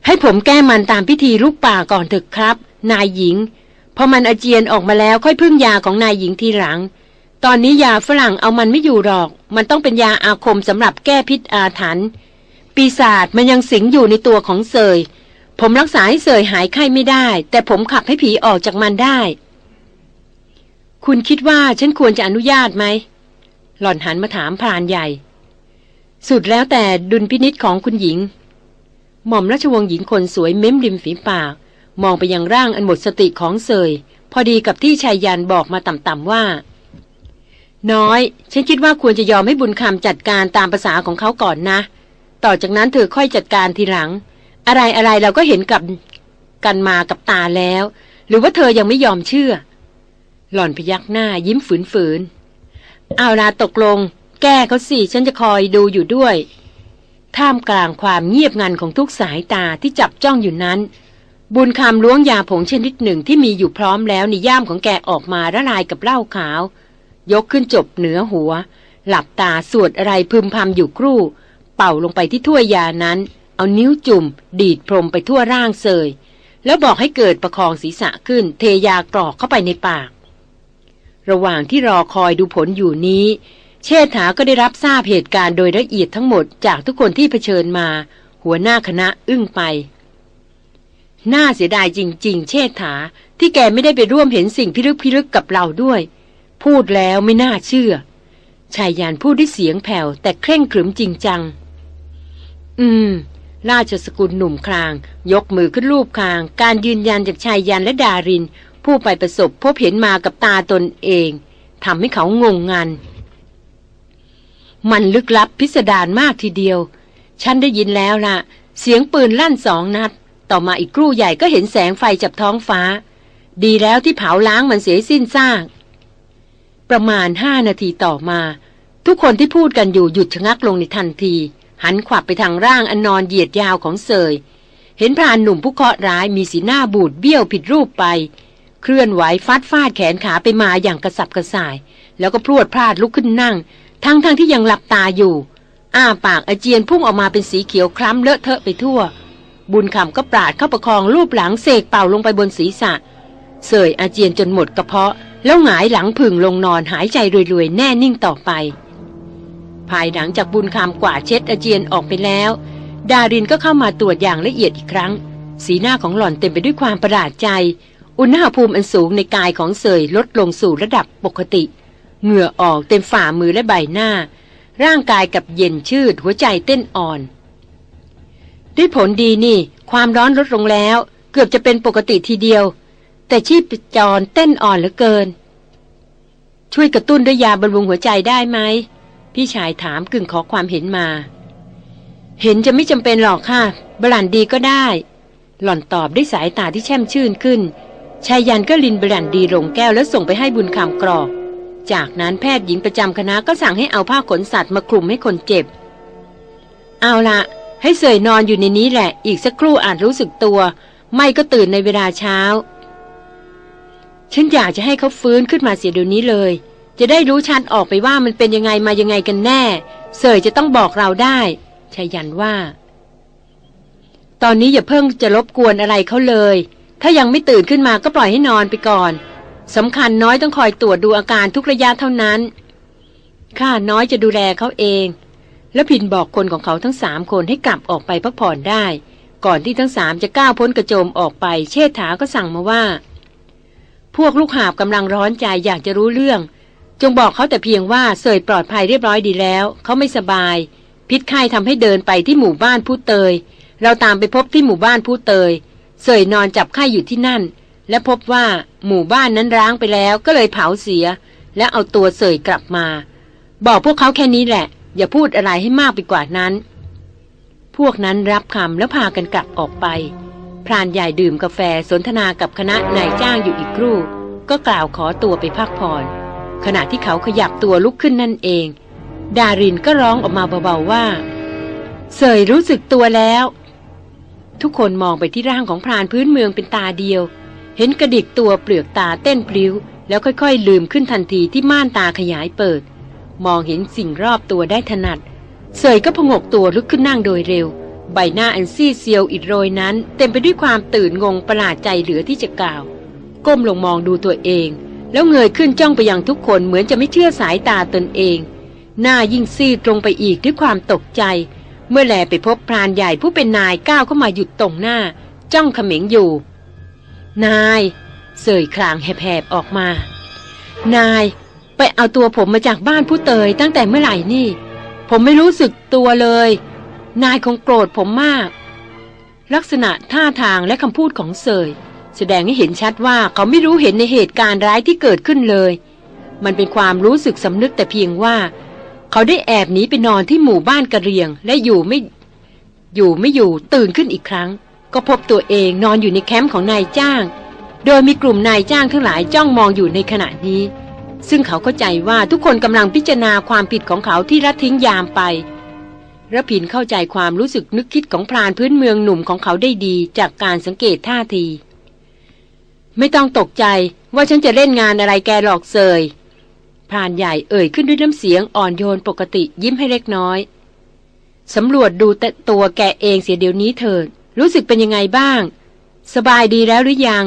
ให้ผมแก้มันตามพิธีลูกป่าก่อนเถอะครับ นายหญิง พอมันอาเจียนออกมาแล้วค่อยพึ่งยาของนายหญิงทีหลัง ตอนนี้ยาฝรั่งเอามันไม่อยู่หรอก มันต้องเป็นยาอาคมสำหรับแก้พิษอาถรรพ์ปีศาจมันยังสิงอยู่ในตัวของเสย ผมรักษาให้เสยหายไข้ไม่ได้ แต่ผมขับให้ผีออกจากมันได้ คุณคิดว่าฉันควรจะอนุญาตไหม หล่อนหันมาถามพรานใหญ่ สุดแล้วแต่ดุลพินิษของคุณหญิง หม่อมราชวงศ์หญิงคนสวยเม้มริมฝีปาก มองไปยังร่างอันหมดสติของเสยพอดีกับที่ชายยันบอกมาต่ำๆว่า น้อย ฉันคิดว่าควรจะยอมให้บุญคำจัดการตามภาษาของเขาก่อนนะ ต่อจากนั้นเธอค่อยจัดการทีหลัง อะไรอะไรเราก็เห็นกับกันมากับตาแล้ว หรือว่าเธอยังไม่ยอมเชื่อ หล่อนพยักหน้ายิ้มฝืนๆเอาลาตกลง แก้เขาสิฉันจะคอยดูอยู่ด้วย ท่ามกลางความเงียบงันของทุกสายตาที่จับจ้องอยู่นั้น บุญคำล้วงยาผงชนิดหนึ่งที่มีอยู่พร้อมแล้วในย่ามของแกออกมาละลายกับเหล้าขาว ยกขึ้นจบเหนือหัว หลับตาสวดอะไรพึมพำอยู่ครู่ เป่าลงไปที่ถ้วยยานั้น เอานิ้วจุ่ม ดีดพรมไปทั่วร่างเสยแล้วบอกให้เกิดประคองศีรษะขึ้น เทยากรอกเข้าไปในปาก ระหว่างที่รอคอยดูผลอยู่นี้ เชษฐาก็ได้รับทราบเหตุการณ์โดยละเอียดทั้งหมดจากทุกคนที่เผชิญมา หัวหน้าคณะอึ้งไป น่าเสียดายจริง ๆ เชษฐาที่แกไม่ได้ไปร่วมเห็นสิ่งพิลึกพิลึกกับเราด้วย พูดแล้วไม่น่าเชื่อ ชายยานพูดด้วยเสียงแผ่วแต่เคร่งขรึมจริงจัง อืม ราชสกุลหนุ่มคราง ยกมือขึ้นรูปคาง การยืนยันจากชายยันและดาริน ผู้ไปประสบพบเห็นมากับตาตนเองทำให้เขางงงัน มันลึกลับพิสดารมากทีเดียว ฉันได้ยินแล้วล่ะ เสียงปืนลั่นสองนัด ต่อมาอีกครู่ใหญ่ก็เห็นแสงไฟจับท้องฟ้า ดีแล้วที่เผาล้างมันเสียสิ้นซาก ประมาณห้านาทีต่อมา ทุกคนที่พูดกันอยู่หยุดชะงักลงในทันที หันขวับไปทางร่างอันนอนเหยียดยาวของเสยเห็นพรานหนุ่มผู้เคราะห์ร้ายมีสีหน้าบูดเบี้ยวผิดรูปไป เคลื่อนไหวฟัดฟาดแขนขาไปมาอย่างกระสับกระส่าย แล้วก็พรวดพลาดลุกขึ้นนั่ง ทั้งทั้งที่ยังหลับตาอยู่ อ้าปากอาเจียนพุ่งออกมาเป็นสีเขียวคล้ำเลอะเทอะไปทั่ว บุญคำก็ปราดเข้าประคองรูปหลังเสกเป่าลงไปบนศีรษะ เสยอาเจียนจนหมดกระเพาะ แล้วหงายหลังผึ่งลงนอนหายใจรวยๆ แน่นิ่งต่อไป ภายหลังจากบุญคำกวาดเช็ดอาเจียนออกไปแล้ว ดารินก็เข้ามาตรวจอย่างละเอียดอีกครั้ง สีหน้าของหล่อนเต็มไปด้วยความประหลาดใจ อุณหภูมิอันสูงในกายของเสยลดลงสู่ระดับปกติเเหงื่อออกเต็มฝ่ามือและใบหน้า ร่างกายกับเย็นชืดหัวใจเต้นอ่อนได้ผลดีนี่ ความร้อนลดลงแล้ว เกือบจะเป็นปกติทีเดียว แต่ชีพจรเต้นอ่อนเหลือเกิน ช่วยกระตุ้นด้วยยาบำรุงหัวใจได้ไหม พี่ชายถามกึ่งขอความเห็นมา เห็นจะไม่จำเป็นหรอกค่ะบรันดีก็ได้ หล่อนตอบด้วยสายตาที่แช่มชื่นขึ้นชายยันก็ลินบรันดีลงแก้วแล้วส่งไปให้บุญคำกรอก จากนั้นแพทย์หญิงประจำคณะก็สั่งให้เอาผ้าขนสัตว์มาคลุมให้คนเจ็บ เอาละให้เสยนอนอยู่ในนี้แหละ อีกสักครู่อาจรู้สึกตัว ไม่ก็ตื่นในเวลาเช้า ฉันอยากจะให้เขาฟื้นขึ้นมาเสียเดี๋ยวนี้เลย จะได้รู้ชัดออกไปว่ามันเป็นยังไงมายังไงกันแน่ เสยจะต้องบอกเราได้ชายันว่า ตอนนี้อย่าเพิ่งจะรบกวนอะไรเขาเลย ถ้ายังไม่ตื่นขึ้นมาก็ปล่อยให้นอนไปก่อน สำคัญน้อยต้องคอยตรวจดูอาการทุกระยะเท่านั้น ข้าน้อยจะดูแลเขาเอง แล้วพินบอกคนของเขาทั้งสามคนให้กลับออกไปพักผ่อนได้ ก่อนที่ทั้งสามจะก้าวพ้นกระโจมออกไป เชษฐาก็สั่งมาว่า พวกลูกหาบกำลังร้อนใจอยากจะรู้เรื่อง จงบอกเขาแต่เพียงว่าเสยปลอดภัยเรียบร้อยดีแล้ว เขาไม่สบาย พิษไข้ทำให้เดินไปที่หมู่บ้านผู้เตย เราตามไปพบที่หมู่บ้านผู้เตย เสยนอนจับไข้อยู่ที่นั่น และพบว่าหมู่บ้านนั้นร้างไปแล้วก็เลยเผาเสีย และเอาตัวเสยกลับมา บอกพวกเขาแค่นี้แหละ อย่าพูดอะไรให้มากไปกว่านั้น พวกนั้นรับคำแล้วพากันกลับออกไป พรานใหญ่ดื่มกาแฟสนทนากับคณะนายจ้างอยู่อีกครู่ ก็กล่าวขอตัวไปพักผ่อน ขณะที่เขาขยับตัวลุกขึ้นนั่นเอง ดารินก็ร้องออกมาเบาๆว่าเสยรู้สึกตัวแล้ว ทุกคนมองไปที่ร่างของพรานพื้นเมืองเป็นตาเดียว เห็นกระดิกตัวเปลือกตาเต้นพลิ้ว แล้วค่อยๆ ลืมขึ้นทันทีที่ม่านตาขยายเปิด มองเห็นสิ่งรอบตัวได้ถนัด เสยก็พงกตัวลุกขึ้นนั่งโดยเร็ว ใบหน้าอันซีเซียวอิดโรยนั้น เต็มไปด้วยความตื่นงงประหลาดใจเหลือที่จะกล่าว ก้มลงมองดูตัวเอง แล้วเงยขึ้นจ้องไปยังทุกคนเหมือนจะไม่เชื่อสายตาตนเอง หน้ายิ่งซีดตรงไปอีกด้วยความตกใจ เมื่อแลไปพบพรานใหญ่ผู้เป็นนายก้าวเข้ามาหยุดตรงหน้า จ้องเขม็งอยู่ นายเสยคลางแหบๆออกมา นายไปเอาตัวผมมาจากบ้านผู้เตยตั้งแต่เมื่อไหร่นี่ ผมไม่รู้สึกตัวเลย นายคงโกรธผมมาก ลักษณะท่าทางและคำพูดของเสย แสดงให้เห็นชัดว่าเขาไม่รู้เห็นในเหตุการณ์ร้ายที่เกิดขึ้นเลย มันเป็นความรู้สึกสำนึกแต่เพียงว่า เขาได้แอบหนีไปนอนที่หมู่บ้านกระเรียง และอยู่ไม่ อยู่ไม่อยู่ตื่นขึ้นอีกครั้ง ก็พบตัวเองนอนอยู่ในแคมป์ของนายจ้าง โดยมีกลุ่มนายจ้างทั้งหลายจ้องมองอยู่ในขณะนี้ ซึ่งเขาเข้าใจว่าทุกคนกำลังพิจารณาความผิดของเขาที่รัดทิ้งยามไประพินเข้าใจความรู้สึกนึกคิดของพรานพื้นเมืองหนุ่มของเขาได้ดีจากการสังเกตท่าที ไม่ต้องตกใจว่าฉันจะเล่นงานอะไรแกหลอกเสยพรานใหญ่เอ่ยขึ้นด้วยน้ำเสียงอ่อนโยนปกติยิ้มให้เล็กน้อยสำรวจดูแต่ตัวแกเองเสียเดี๋ยวนี้เถิด รู้สึกเป็นยังไงบ้าง สบายดีแล้วหรือยัง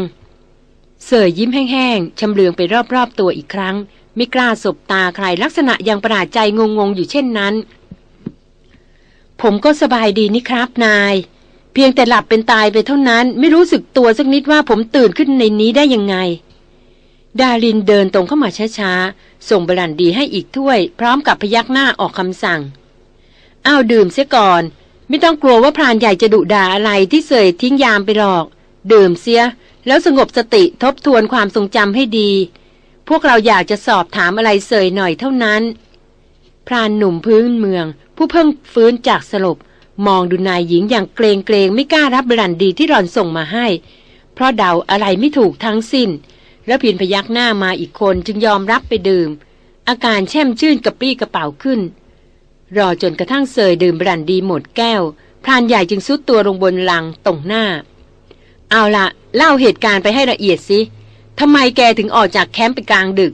เสยยิ้มแห้งๆชำเลืองไปรอบๆตัวอีกครั้ง ไม่กล้าสบตาใครลักษณะยังประหลาดใจงงๆอยู่เช่นนั้น ผมก็สบายดีนี่ครับนาย เพียงแต่หลับเป็นตายไปเท่านั้น ไม่รู้สึกตัวสักนิดว่าผมตื่นขึ้นในนี้ได้ยังไง ดารินเดินตรงเข้ามาช้าๆ ส่งบรันดีให้อีกถ้วย พร้อมกับพยักหน้าออกคำสั่ง อ้าวดื่มเสียก่อน ไม่ต้องกลัวว่าพรานใหญ่จะดุด่าอะไรที่เสยทิ้งยามไปหรอก ดื่มเสีย แล้วสงบสติทบทวนความทรงจำให้ดี พวกเราอยากจะสอบถามอะไรเสยหน่อยเท่านั้น พรานหนุ่มพื้นเมือง ผู้เพิ่งฟื้นจากสลบ มองดูนายหญิงอย่างเกรงเกรงไม่กล้ารับบรันดีที่หล่อนส่งมาให้ เพราะเดาอะไรไม่ถูกทั้งสิ้น แล้วพินพยักหน้ามาอีกคนจึงยอมรับไปดื่ม อาการแช่มชื่นกระปรี้กระเป๋าขึ้น รอจนกระทั่งเสยดื่มบรันดีหมดแก้ว พรานใหญ่จึงซุดตัวลงบนลังตรงหน้า เอาละเล่าเหตุการณ์ไปให้ละเอียดสิทำไมแกถึงออกจากแคมป์ไปกลางดึก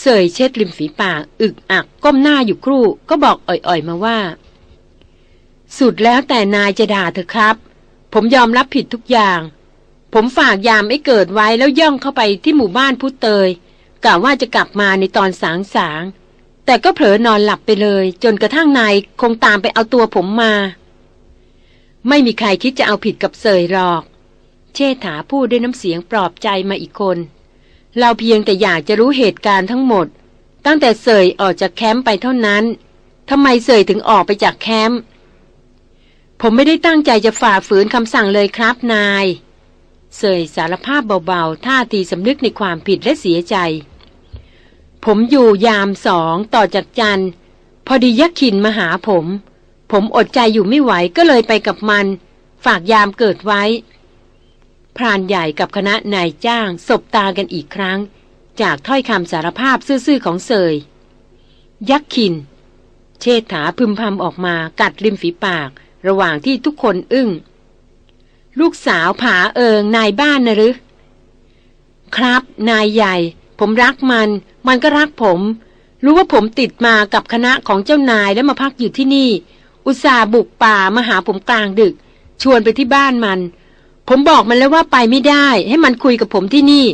เสยเช็ดริมฝีปาก อึกอัก ก้มหน้าอยู่ครู่ ก็บอกอ่อยๆมาว่า สุดแล้วแต่นายจะด่าเถอครับ ผมยอมรับผิดทุกอย่าง ผมฝากยามไอ้เกิดไว้แล้วย่องเข้าไปที่หมู่บ้านพุเตยกะว่าจะกลับมาในตอนสางสาง แต่ก็เผลอนอนหลับไปเลย จนกระทั่งนายคงตามไปเอาตัวผมมา ไม่มีใครคิดจะเอาผิดกับเสยหรอก เชษฐาพูดด้วยน้ำเสียงปลอบใจมาอีกคน เราเพียงแต่อยากจะรู้เหตุการณ์ทั้งหมด ตั้งแต่เสยออกจากแคมป์ไปเท่านั้นทำไมเสยถึงออกไปจากแคมป์ผมไม่ได้ตั้งใจจะฝ่าฝืนคำสั่งเลยครับนาย เสยสารภาพเบาๆ ท่าทีสำนึกในความผิดและเสียใจ ผมอยู่ยามสองต่อจากจันพอดียักษ์ขินมาหาผม ผมอดใจอยู่ไม่ไหวก็เลยไปกับมัน ฝากยามเกิดไว้ พรานใหญ่กับคณะนายจ้างสบตากันอีกครั้ง จากถ้อยคำสารภาพซื่อๆของเสย ยักษ์ขิน เชษฐาพึมพำออกมากัดริมฝีปาก ระหว่างที่ทุกคนอึง้ง ลูกสาวผาเอิงนายบ้านนะหรือ ครับ นายใหญ่ ผมรักมัน มันก็รักผม รู้ว่าผมติดมากับคณะของเจ้านายแล้วมาพักอยู่ที่นี่ อุตส่าห์บุกป่ามาหาผมกลางดึก ชวนไปที่บ้านมัน ผมบอกมันแล้วว่าไปไม่ได้ ให้มันคุยกับผมที่นี่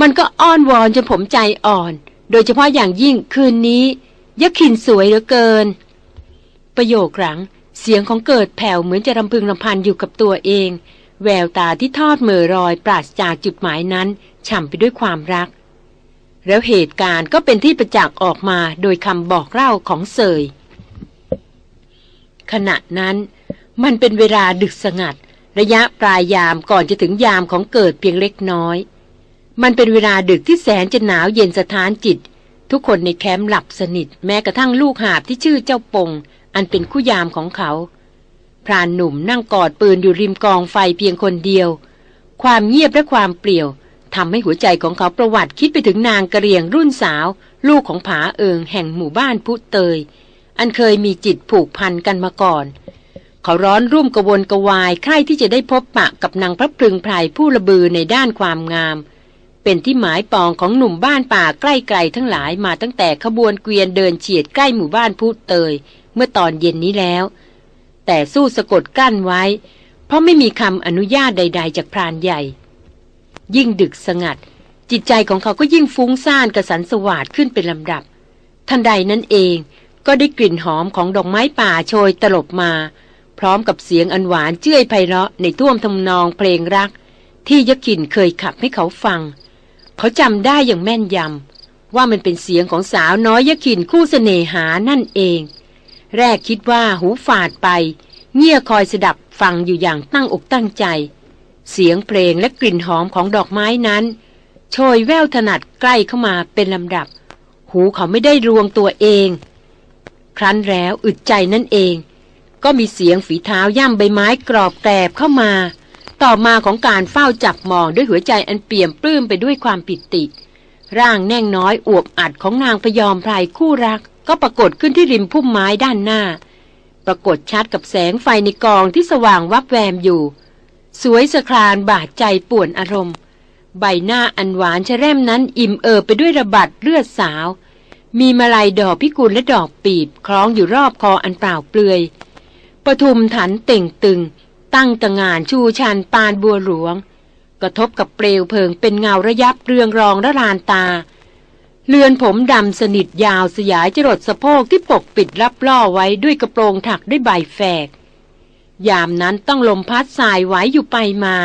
มันก็อ้อนวอนจนผมใจอ่อน โดยเฉพาะอย่างยิ่งคืนนี้ยักษ์ขินสวยเหลือเกิน ประโยคหลังเสียงของเกิดแผ่วเหมือนจะรำพึงรำพันอยู่กับตัวเอง แววตาที่ทอดเมอรอยปราศจากจุดหมายนั้น ฉ่ำไปด้วยความรัก แล้วเหตุการณ์ก็เป็นที่ประจักษ์ออกมาโดยคำบอกเล่าของเสยขณะนั้น มันเป็นเวลาดึกสงัด ระยะปลายยามก่อนจะถึงยามของเกิดเพียงเล็กน้อย มันเป็นเวลาดึกที่แสนจะหนาวเย็นสถานจิต ทุกคนในแคมป์หลับสนิท แม้กระทั่งลูกหาบที่ชื่อเจ้าปง อันเป็นคู่ยามของเขา พรานหนุ่มนั่งกอดปืนอยู่ริมกองไฟเพียงคนเดียว ความเงียบและความเปลี่ยว ทำให้หัวใจของเขาประวัติคิดไปถึงนางกระเรียงรุ่นสาว ลูกของผาเอิงแห่งหมู่บ้านพุเตย อันเคยมีจิตผูกพันกันมาก่อน เขาร้อนรุ่มกระวนกระวายใคร่ที่จะได้พบปะกับนางพระพรึงไพรผู้ระบือในด้านความงาม เป็นที่หมายปองของหนุ่มบ้านป่าใกล้ไกลทั้งหลายมาตั้งแต่ขบวนเกวียนเดินเฉียดใกล้หมู่บ้านพุเตย เมื่อตอนเย็นนี้แล้ว แต่สู้สะกดกั้นไว้ เพราะไม่มีคำอนุญาตใด ๆ จากพรานใหญ่ ยิ่งดึกสงัด จิตใจของเขาก็ยิ่งฟุ้งซ่านกระสันสวาดขึ้นเป็นลำดับ ทันใดนั้นเองก็ได้กลิ่นหอมของดอกไม้ป่าโชยตลบมา พร้อมกับเสียงอันหวานเจื้อยไพเราะในท่วมทำนองเพลงรัก ที่ยกินเคยขับให้เขาฟัง เขาจำได้อย่างแม่นยำว่ามันเป็นเสียงของสาวน้อยยกินคู่เสน่หานั่นเอง แรกคิดว่าหูฝาดไป เงี่ยคอยสดับฟังอยู่อย่างตั้งอกตั้งใจ เสียงเพลงและกลิ่นหอมของดอกไม้นั้น โชยแววถนัดใกล้เข้ามาเป็นลำดับ หูเขาไม่ได้รวงตัวเอง ครั้นแล้วอึดใจนั่นเอง ก็มีเสียงฝีเท้าย่ำใบไม้กรอบแกรบเข้ามา ต่อมาของการเฝ้าจับมองด้วยหัวใจอันเปี่ยมปลื้มไปด้วยความปิติ ร่างแน่งน้อยอวบอัดของนางพยอมไพรคู่รัก ก็ปรากฏขึ้นที่ริมพุ่มไม้ด้านหน้า ปรากฏชัดกับแสงไฟในกองที่สว่างวับแวมอยู่ สวยสครานบาดใจป่วนอารมณ์ ใบหน้าอันหวานชะแรมนั้นอิ่มเอิบไปด้วยระบัดเลือดสาว มีมาลัยดอกพิกุลและดอกปีบคล้องอยู่รอบคออันเปล่าเปลือยปทุมถันเต่งตึง ตั้งตงานชูชันปานบัวหลวง กระทบกับเปลวเพลิงเป็นเงาระยับเรืองรองระรานตา เลือนผมดำสนิทยาวสยายจรดสะโพกที่ปกปิดรับล่อไว้ด้วยกระโปรงถักด้วยใบแฝก ยามนั้นต้องลมพัดสายไหวอยู่ไปมา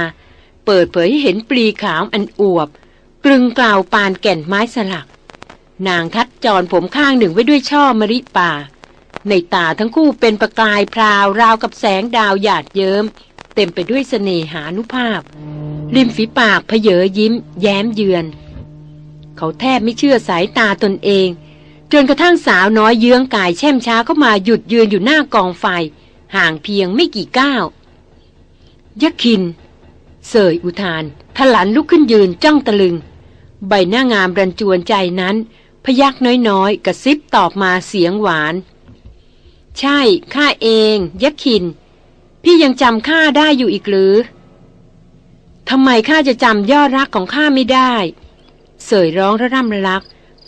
เปิดเผยให้เห็นปลีขาวอันอวบ กลึงกล่าวปานแก่นไม้สลัก นางทัดจรผมข้างหนึ่งไว้ด้วยช่อมะริป่า ในตาทั้งคู่เป็นประกายพราวราวกับแสงดาวหยาดเยิม้ม เต็มไปด้วยเสน่หานุภาพ ริมฝีปากเพเยอยิ้ม แย้มเยือน เขาแทบไม่เชื่อสายตาตนเอง จนกระทั่งสาวน้อยเยื้องกายแช่มช้าเข้ามาหยุดยืนอยู่หน้ากองไฟ ห่างเพียงไม่กี่ก้าวยักษิน เสยอุทานทลันลุกขึ้นยืนจ้องตะลึง ใบหน้างามรันจวนใจนั้น พยักน้อยๆ กระซิบตอบมาเสียงหวาน ใช่ ข้าเอง ยักษิน พี่ยังจำข้าได้อยู่อีกหรือทำไมข้าจะจำยอดรักของข้าไม่ได้ เสยร้องระร่ำระลัก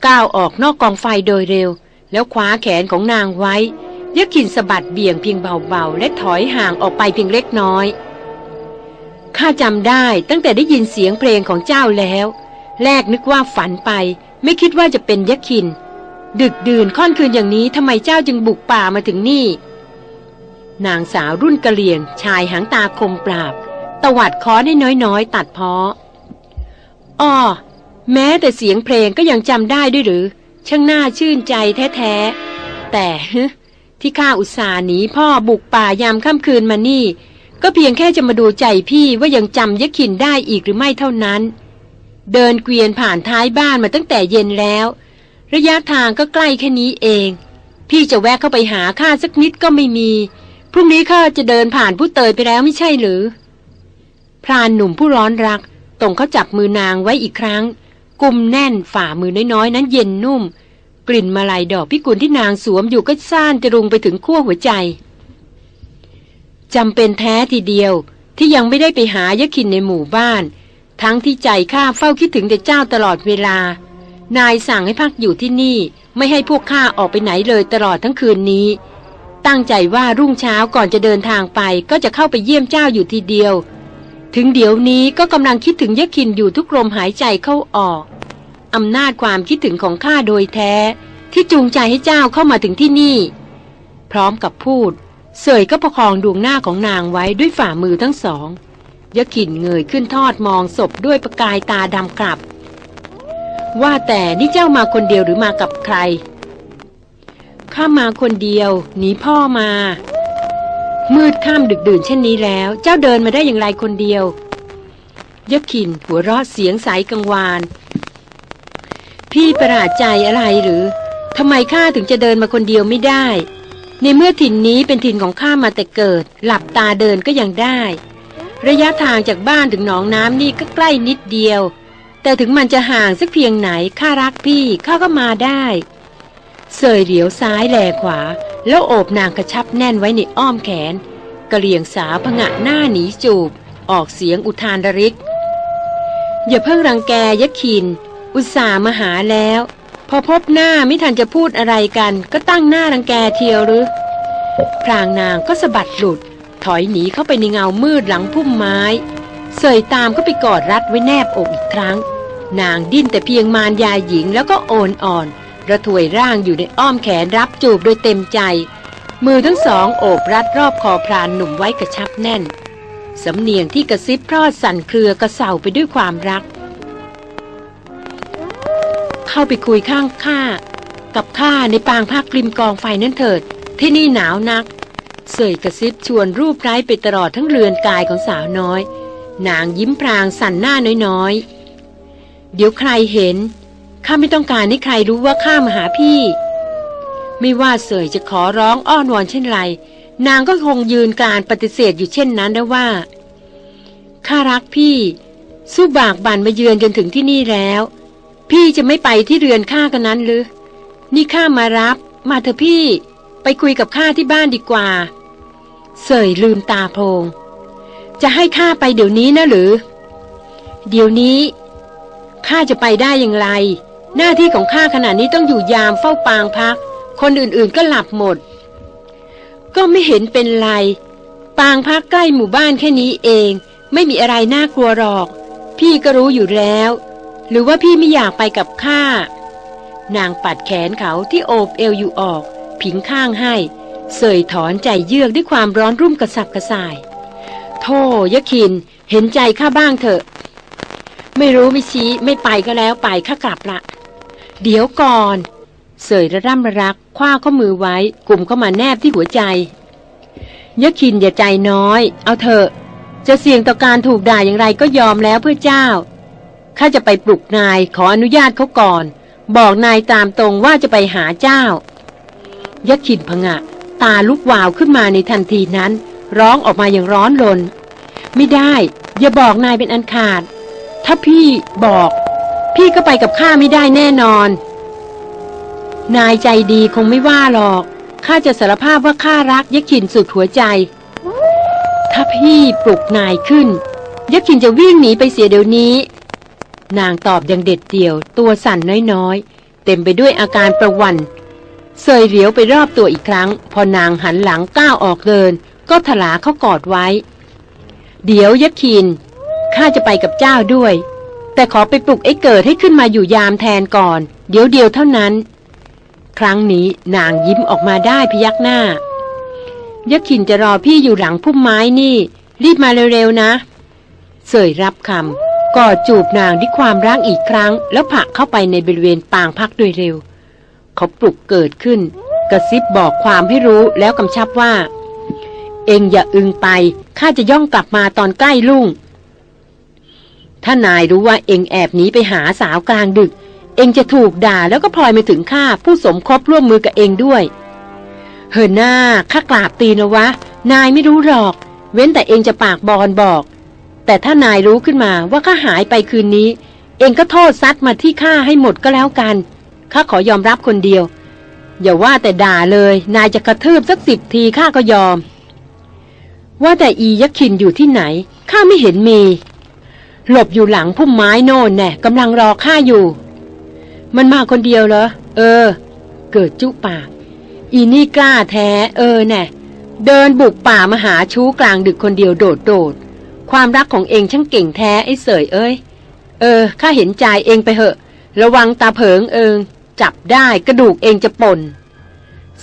ก้าวออกนอกกองไฟโดยเร็ว แล้วคว้าแขนของนางไว้ ยักษินสะบัดเบี่ยงเพียงเบาๆ และถอยห่างออกไปเพียงเล็กน้อย ข้าจำได้ตั้งแต่ได้ยินเสียงเพลงของเจ้าแล้ว แรกนึกว่าฝันไป ไม่คิดว่าจะเป็นยักษิน ดึกดื่นค่อนคืนอย่างนี้ทำไมเจ้าจึงบุกป่ามาถึงนี่ นางสาวรุ่นกะเหลี่ยง ชายหางตาคมปราบ ตวัดค้อนให้น้อยๆ ตัดเพาะอ้อแม้แต่เสียงเพลงก็ยังจำได้ด้วยหรือ ช่างน่าชื่นใจแท้ๆแต่ ที่ข้าอุตส่าห์หนีพ่อบุกป่ายามค่ำคืนมานี่ ก็เพียงแค่จะมาดูใจพี่ว่ายังจำยักษินได้อีกหรือไม่เท่านั้น เดินเกวียนผ่านท้ายบ้านมาตั้งแต่เย็นแล้ว ระยะทางก็ใกล้แค่นี้เอง พี่จะแวะเข้าไปหาข้าสักนิดก็ไม่มี พรุ่งนี้ข้าจะเดินผ่านผู้เตยไปแล้วไม่ใช่หรือ พรานหนุ่มผู้ร้อนรักตรงเขาจับมือนางไว้อีกครั้ง กุมแน่นฝ่ามือน้อยๆนั้นเย็นนุ่ม กลิ่นมาลายดอกพิกุลที่นางสวมอยู่ก็ซ่านจะรุงไปถึงขั้วหัวใจจำเป็นแท้ทีเดียวที่ยังไม่ได้ไปหายะขินในหมู่บ้าน ทั้งที่ใจข้าเฝ้าคิดถึงแต่เจ้าตลอดเวลา นายสั่งให้พักอยู่ที่นี่ ไม่ให้พวกข้าออกไปไหนเลยตลอดทั้งคืนนี้ ตั้งใจว่ารุ่งเช้าก่อนจะเดินทางไปก็จะเข้าไปเยี่ยมเจ้าอยู่ทีเดียว ถึงเดี๋ยวนี้ก็กำลังคิดถึงยะขินอยู่ทุกลมหายใจเข้าออก อำนาจความคิดถึงของข้าโดยแท้ ที่จูงใจให้เจ้าเข้ามาถึงที่นี่ พร้อมกับพูด เสยก็ประคองดวงหน้าของนางไว้ด้วยฝ่ามือทั้งสองยะขินเงยขึ้นทอดมองศพด้วยประกายตาดำกลับ ว่าแต่นี่เจ้ามาคนเดียวหรือมากับใครข้ามาคนเดียวหนีพ่อมา มืดค่ำดึกดื่นเช่นนี้แล้ว เจ้าเดินมาได้อย่างไรคนเดียวยะขินหัวเราะเสียงใสกังวาน พี่ประหลาดใจอะไรหรือทำไมข้าถึงจะเดินมาคนเดียวไม่ได้ ในเมื่อถิ่นนี้เป็นถิ่นของข้ามาแต่เกิด หลับตาเดินก็ยังได้ ระยะทางจากบ้านถึงหนองน้ำนี่ก็ใกล้นิดเดียว แต่ถึงมันจะห่างสักเพียงไหนข้ารักพี่ข้าก็มาได้เสยเหลียวซ้ายแลขวา แล้วโอบนางกระชับแน่นไว้ในอ้อมแขนกระเหลี่ยงสาผงะหน้าหนีจูบ ออกเสียงอุทานระริก อย่าเพิ่งรังแกยะขิน อุตส่าห์มาหาแล้ว พอพบหน้าไม่ทันจะพูดอะไรกัน ก็ตั้งหน้ารังแกเทียวหรือพรางนางก็สะบัดหลุด ถอยหนีเข้าไปในเงามืดหลังพุ่มไม้ เสยตามก็ไปกอดรัดไว้แนบอกอีกครั้ง นางดิ้นแต่เพียงมารยาหญิงแล้วก็โอนอ่อนระถวยร่างอยู่ในอ้อมแขนรับจูบโดยเต็มใจ มือทั้งสองโอบรัดรอบคอพรานหนุ่มไว้กระชับแน่น สำเนียงที่กระซิบพรอดสั่นเครือกระเสาไปด้วยความรัก เข้าไปคุยข้างข้ากับข้าในปางพักริมกองไฟนั่นเถิด ที่นี่หนาวนัก เสยกระซิบชวนรูปไร้ไปตลอดทั้งเรือนกายของสาวน้อย นางยิ้มพรางสั่นหน้าน้อยๆ เดี๋ยวใครเห็นข้าไม่ต้องการให้ใครรู้ว่าข้ามาหาพี่ ไม่ว่าเสยจะขอร้องอ้อนวอนเช่นไร นางก็คงยืนกรานปฏิเสธอยู่เช่นนั้นนะว่าข้ารักพี่ สู้บากบั่นมาเยือนจนถึงที่นี่แล้ว พี่จะไม่ไปที่เรือนข้ากันนั้นหรือ นี่ข้ามารับ มาเถอะพี่ ไปคุยกับข้าที่บ้านดีกว่า เสยลืมตาโพลงจะให้ข้าไปเดี๋ยวนี้นะหรือ เดี๋ยวนี้ข้าจะไปได้อย่างไร หน้าที่ของข้าขณะนี้ต้องอยู่ยามเฝ้าปางพัก คนอื่นๆก็หลับหมด ก็ไม่เห็นเป็นไร ปางพักใกล้หมู่บ้านแค่นี้เอง ไม่มีอะไรน่ากลัวหรอก พี่ก็รู้อยู่แล้ว หรือว่าพี่ไม่อยากไปกับข้า นางปัดแขนเขาที่โอบเอวอยู่ออก ผิงข้างให้ เสยถอนใจเยือกด้วยความร้อนรุ่มกระสับกระส่าย โธ่ยะขิน เห็นใจข้าบ้างเถอะ ไม่รู้ไม่ชี้ไม่ไปก็แล้วไปข้ากลับละ เดี๋ยวก่อน เสยระร่ำระรักคว้าข้อมือไว้กลุ่มเข้ามาแนบที่หัวใจยะขินอย่าใจน้อย เอาเถอะ จะเสี่ยงต่อการถูกด่าอย่างไรก็ยอมแล้วเพื่อเจ้า ข้าจะไปปลุกนายขออนุญาตเขาก่อน บอกนายตามตรงว่าจะไปหาเจ้ายะขินพงะ ตาลุกวาวขึ้นมาในทันทีนั้น ร้องออกมาอย่างร้อนรน ไม่ได้ อย่าบอกนายเป็นอันขาด ถ้าพี่บอก พี่ก็ไปกับข้าไม่ได้แน่นอน นายใจดีคงไม่ว่าหรอกข้าจะสารภาพว่าข้ารักยะขินสุดหัวใจ ถ้าพี่ปลุกนายขึ้นยะขินจะวิ่งหนีไปเสียเดี๋ยวนี้ นางตอบอย่างเด็ดเดี่ยว ตัวสั่นน้อยๆ เต็มไปด้วยอาการประวันเสยเหลียวไปรอบตัวอีกครั้ง พอนางหันหลังก้าวออกเดิน ก็ถลาเข้ากอดไว้ เดี๋ยวยะขินข้าจะไปกับเจ้าด้วย แต่ขอไปปลุกไอ้เกิดให้ขึ้นมาอยู่ยามแทนก่อน เดี๋ยวเดียวเท่านั้น ครั้งนี้นางยิ้มออกมาได้พยักหน้ายะขินจะรอพี่อยู่หลังพุ่มไม้นี่ รีบมาเร็วๆนะ เสยรับคำ กอดจูบนางด้วยความรักอีกครั้ง แล้วผลักเข้าไปในบริเวณปางพักโดยเร็ว เขาปลุกเกิดขึ้น กระซิบบอกความให้รู้แล้วกำชับว่า เองอย่าอึงไปข้าจะย่องกลับมาตอนใกล้ลุ่ง ถ้านายรู้ว่าเองแอบหนีไปหาสาวกลางดึก เองจะถูกด่าแล้วก็พลอยมาถึงข้าผู้สมคบร่วมมือกับเองด้วย เฮินหน้าข้ากราบตีนะวะ นายไม่รู้หรอก เว้นแต่เองจะปากบอลบอก แต่ถ้านายรู้ขึ้นมาว่าข้าหายไปคืนนี้ เองก็โทษซัดมาที่ข้าให้หมดก็แล้วกันข้าขอยอมรับคนเดียว อย่าว่าแต่ด่าเลย นายจะกระทืบสักสิบทีข้าก็ยอม ว่าแต่อียักษ์ขินอยู่ที่ไหนข้าไม่เห็นมี หลบอยู่หลังพุ่มไม้โน่นแน่กำลังรอข้าอยู่ มันมาคนเดียวเหรอเออ เกิดจุปาก อีนี่กล้าแท้ เออแน่เดินบุกป่ามาหาชู้กลางดึกคนเดียวโดดโดด ความรักของเองช่างเก่งแท้ไอ้เสยเอ้ย เออข้าเห็นใจเองไปเหอะ ระวังตาเผิงเอิงจับได้กระดูกเองจะป่น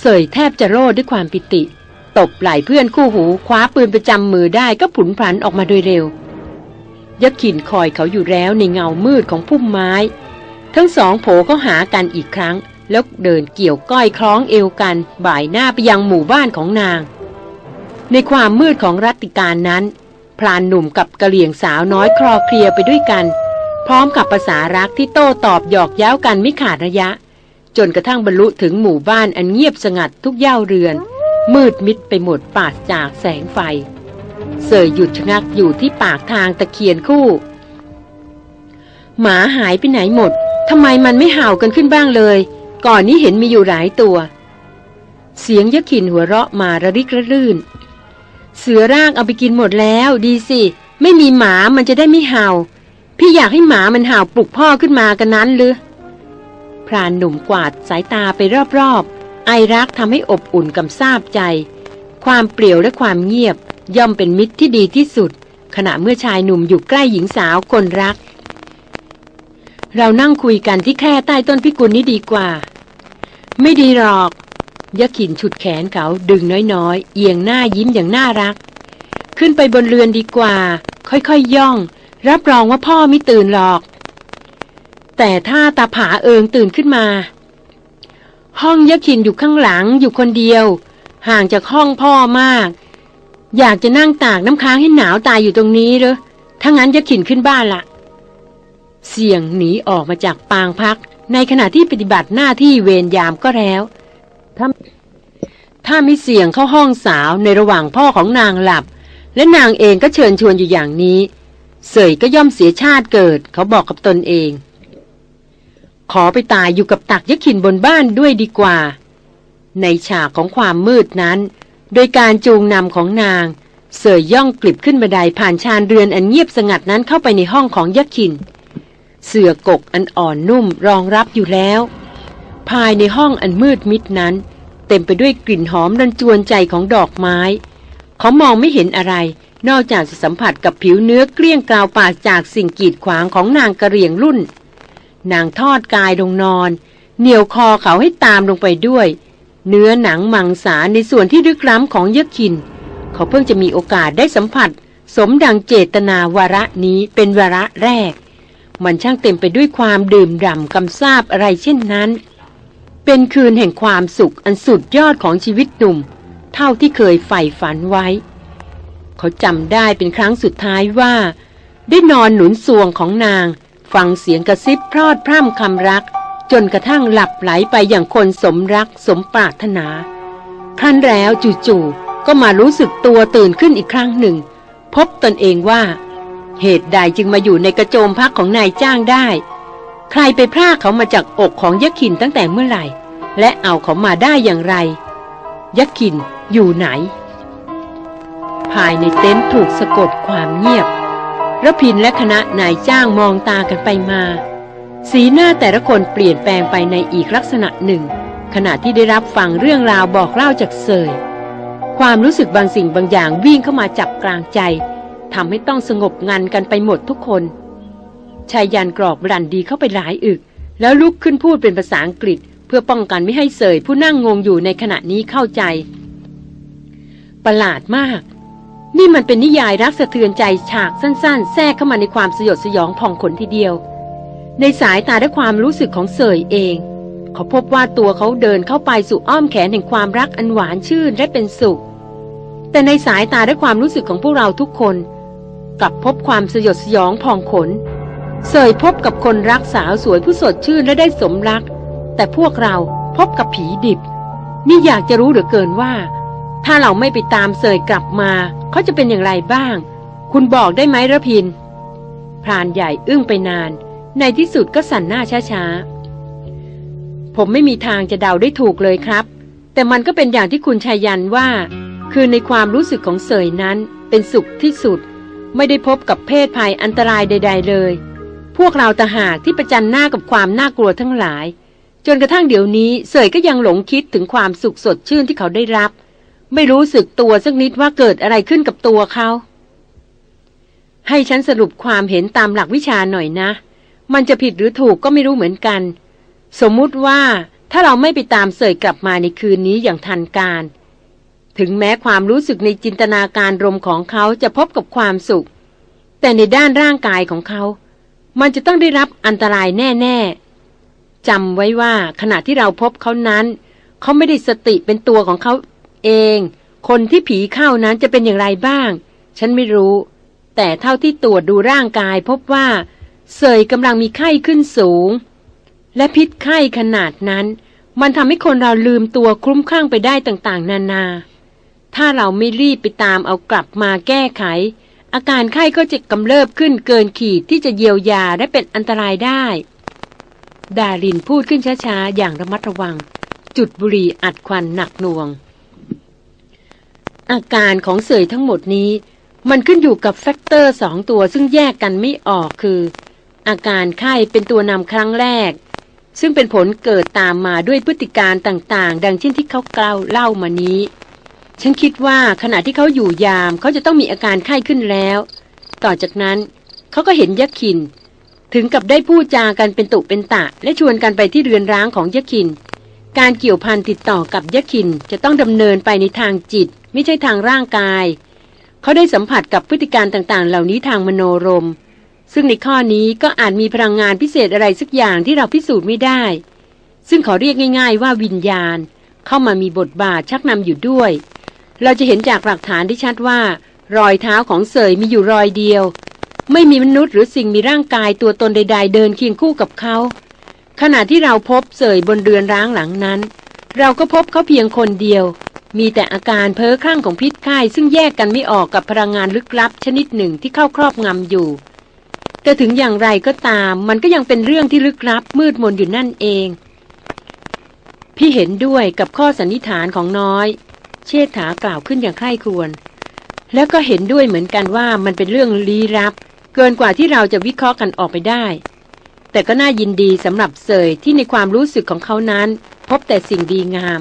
เสยแทบจะโรดด้วยความปิติ ตบไหล่เพื่อนคู่หูคว้าปืนประจำมือได้ก็ผุนพลันออกมาโดยเร็วยักษ์ขินคอยเขาอยู่แล้วในเงามืดของพุ่มไม้ ทั้งสองโผก็หากันอีกครั้ง แล้วเดินเกี่ยวก้อยคล้องเอวกัน บ่ายหน้าไปยังหมู่บ้านของนาง ในความมืดของรัติการนั้น พรานหนุ่มกับกะเหลี่ยงสาวน้อยคลอเคลียไปด้วยกัน พร้อมกับภาษารักที่โต้ตอบหยอกเย้ากันไม่ขาดระยะ จนกระทั่งบรรลุถึงหมู่บ้านอันเงียบสงัดทุกย่าเรือน มืดมิดไปหมดปาศจากแสงไฟ เสยหยุดชะงักอยู่ที่ปากทางตะเคียนคู่ หมาหายไปไหนหมดทำไมมันไม่เห่ากันขึ้นบ้างเลย ก่อนนี้เห็นมีอยู่หลายตัว เสียงยะขินหัวเราะมาระริกระรื่น เสือรางเอาไปกินหมดแล้ว ดีสิ ไม่มีหมามันจะได้ไม่เห่า พี่อยากให้หมามันเห่าปลุกพ่อขึ้นมากันนั้นหรือพรานหนุ่มกวาดสายตาไปรอบๆ ไอรักทำให้อบอุ่นกำซาบใจ ความเปลี่ยวและความเงียบ ย่อมเป็นมิตรที่ดีที่สุด ขณะเมื่อชายหนุ่มอยู่ใกล้หญิงสาวคนรัก เรานั่งคุยกันที่แค่ใต้ต้นพิกุลนี้ดีกว่า ไม่ดีหรอก ยะขินฉุดแขนเขาดึงน้อยๆ เอียงหน้ายิ้มอย่างน่ารัก ขึ้นไปบนเรือนดีกว่า ค่อยๆยย่อง รับรองว่าพ่อไม่ตื่นหรอก แต่ถ้าตาผาเอิงตื่นขึ้นมา ห้องยะขินอยู่ข้างหลังอยู่คนเดียว ห่างจากห้องพ่อมาก อยากจะนั่งตากน้ำค้างให้หนาวตายอยู่ตรงนี้เหรอถ้างั้นยะขินขึ้นบ้านละเสียงหนีออกมาจากปางพัก ในขณะที่ปฏิบัติหน้าที่เวรยามก็แล้ว ถ้าถ้าม่เสียงเข้าห้องสาวในระหว่างพ่อของนางหลับ และนางเองก็เชิญชวนอยู่อย่างนี้ เสยก็ย่อมเสียชาติเกิด เขาบอกกับตนเอง ขอไปตายอยู่กับตักยะขินบนบ้านด้วยดีกว่า ในฉากของความมืดนั้น โดยการจูงนำของนาง เสยย่องกลิบขึ้นบันไดผ่านชานเรือนอันเงียบสงัดนั้นเข้าไปในห้องของยะขิน เสือกกอันอ่อนนุ่มรองรับอยู่แล้ว ภายในห้องอันมืดมิดนั้น เต็มไปด้วยกลิ่นหอมรันจวนใจของดอกไม้ เขามองไม่เห็นอะไรนอกจากจะสัมผัสกับผิวเนื้อเกลี้ยงกลาวปราจากสิ่งกีดขวางของนางกระเรียงรุ่น นางทอดกายลงนอน เหนี่ยวคอเขาให้ตามลงไปด้วย เนื้อหนังมังสาในส่วนที่ลึกล้ำของยะคิน เขาเพิ่งจะมีโอกาสได้สัมผัส สมดังเจตนาวาระนี้เป็นวาระแรก มันช่างเต็มไปด้วยความดื่มด่ำกำซาบอะไรเช่นนั้น เป็นคืนแห่งความสุขอันสุดยอดของชีวิตหนุ่ม เท่าที่เคยใฝ่ฝันไว้ เขาจำได้เป็นครั้งสุดท้ายว่า ได้นอนหนุนสวงของนาง ฟังเสียงกระซิบพรอดพร่ำคำรัก จนกระทั่งหลับไหลไปอย่างคนสมรักสมปรารถนา ครั้นแล้วจู่ๆก็มารู้สึกตัวตื่นขึ้นอีกครั้งหนึ่ง พบตนเองว่า เหตุใดจึงมาอยู่ในกระโจมพักของนายจ้างได้ ใครไปพรากเขามาจากอกของยักษ์ขินตั้งแต่เมื่อไหร่ และเอาเขามาได้อย่างไร ยักษ์ขินอยู่ไหน ภายในเต็นท์ถูกสะกดความเงียบระพินและคณะนายจ้างมองตากันไปมา สีหน้าแต่ละคนเปลี่ยนแปลงไปในอีกลักษณะหนึ่ง ขณะที่ได้รับฟังเรื่องราวบอกเล่าจากเสยความรู้สึกบางสิ่งบางอย่างวิ่งเข้ามาจับกลางใจทำให้ต้องสงบงันกันไปหมดทุกคน ชายยันกรอกบรันดีเข้าไปหลายอึก แล้วลุกขึ้นพูดเป็นภาษาอังกฤษ เพื่อป้องกันไม่ให้เสยผู้นั่งงงอยู่ในขณะนี้เข้าใจ ประหลาดมาก นี่มันเป็นนิยายรักสะเทือนใจฉากสั้น ๆ แทรกเข้ามาในความสยดสยองผ่องขนทีเดียว ในสายตาและความรู้สึกของเสยเองเขาพบว่าตัวเขาเดินเข้าไปสู่อ้อมแขนแห่งความรักอันหวานชื่นและเป็นสุข แต่ในสายตาและความรู้สึกของพวกเราทุกคนกลับพบความสยดสยองผ่องขน เสยพบกับคนรักสาวสวยผู้สดชื่นและได้สมรัก แต่พวกเราพบกับผีดิบนี่อยากจะรู้เหลือเกินว่า ถ้าเราไม่ไปตามเสยกลับมา เขาจะเป็นอย่างไรบ้าง คุณบอกได้ไหมระพิน พรานใหญ่อึ้งไปนาน ในที่สุดก็สั่นหน้าช้าๆ ผมไม่มีทางจะเดาได้ถูกเลยครับ แต่มันก็เป็นอย่างที่คุณชายยันว่า คือในความรู้สึกของเสยนั้นเป็นสุขที่สุด ไม่ได้พบกับเพศภัยอันตรายใด ๆ เลย พวกเราตะหากที่ประจันหน้ากับความน่ากลัวทั้งหลาย จนกระทั่งเดี๋ยวนี้เสยก็ยังหลงคิดถึงความสุขสดชื่นที่เขาได้รับ ไม่รู้สึกตัวสักนิดว่าเกิดอะไรขึ้นกับตัวเขา ให้ฉันสรุปความเห็นตามหลักวิชาหน่อยนะ มันจะผิดหรือถูกก็ไม่รู้เหมือนกัน สมมุติว่าถ้าเราไม่ไปตามเสยกลับมาในคืนนี้อย่างทันการ ถึงแม้ความรู้สึกในจินตนาการรมของเขาจะพบกับความสุขแแต่ในด้านร่างกายของเขา มันจะต้องได้รับอันตรายแน่ๆจำไว้ว่าขณะที่เราพบเขานั้น เขาไม่ได้สติเป็นตัวของเขาเอง คนที่ผีเข้านั้นจะเป็นอย่างไรบ้าง ฉันไม่รู้ แต่เท่าที่ตรวจดูร่างกายพบว่า เสยกำลังมีไข้ขึ้นสูง และพิษไข้ขนาดนั้น มันทำให้คนเราลืมตัวคลุ้มคลั่งไปได้ต่างๆ นานา ถ้าเราไม่รีบไปตามเอากลับมาแก้ไข อาการไข้ก็จะกำเริบขึ้นเกินขีดที่จะเยียวยาและเป็นอันตรายได้ ดารินพูดขึ้นช้าๆ อย่างระมัดระวัง จุดบุหรี่อัดควันหนักหน่วง อาการของเสยทั้งหมดนี้ มันขึ้นอยู่กับ factor สองตัวซึ่งแยกกันไม่ออกคือ อาการไข้เป็นตัวนำครั้งแรก ซึ่งเป็นผลเกิดตามมาด้วยพฤติการณ์่างๆ ดังเช่นที่เขากล่าวเล่ามานี้ ฉันคิดว่าขณะที่เขาอยู่ยามเขาจะต้องมีอาการไข้ขึ้นแล้ว ต่อจากนั้นเขาก็เห็นยักษ์ขิน ถึงกับได้พูดจากันเป็นตุเป็นตะ และชวนกันไปที่เรือนร้างของยักษ์ขิน การเกี่ยวพันติดต่อกับยักษ์ขินจะต้องดำเนินไปในทางจิต ไม่ใช่ทางร่างกาย เขาได้สัมผัสกับพฤติการต่างๆ เหล่านี้ทางมโนรม ซึ่งในข้อนี้ก็อาจมีพลังงานพิเศษอะไรสักอย่างที่เราพิสูจน์ไม่ได้ ซึ่งขอเรียกง่าย ๆ ว่าวิญญาณ เข้ามามีบทบาทชักนำอยู่ด้วย เราจะเห็นจากหลักฐานที่ชัดว่า รอยเท้าของเสยมีอยู่รอยเดียว ไม่มีมนุษย์หรือสิ่งมีร่างกายตัวตนใด ๆ เดินเคียงคู่กับเขา ขณะที่เราพบเสยบนเรือนร้างหลังนั้น เราก็พบเขาเพียงคนเดียว มีแต่อาการเพ้อคลั่งของพิษไข้ซึ่งแยกกันไม่ออกกับพลังงานลึกลับชนิดหนึ่งที่เข้าครอบงำอยู่ แต่ถึงอย่างไรก็ตาม มันก็ยังเป็นเรื่องที่ลึกลับมืดมนอยู่นั่นเอง พี่เห็นด้วยกับข้อสันนิษฐานของน้อย เชษฐากล่าวขึ้นอย่างใคร่ครวญแล้วก็เห็นด้วยเหมือนกันว่ามันเป็นเรื่องลี้ลับ เกินกว่าที่เราจะวิเคราะห์กันออกไปได้ แต่ก็น่ายินดีสำหรับเสยที่ในความรู้สึกของเขานั้น พบแต่สิ่งดีงาม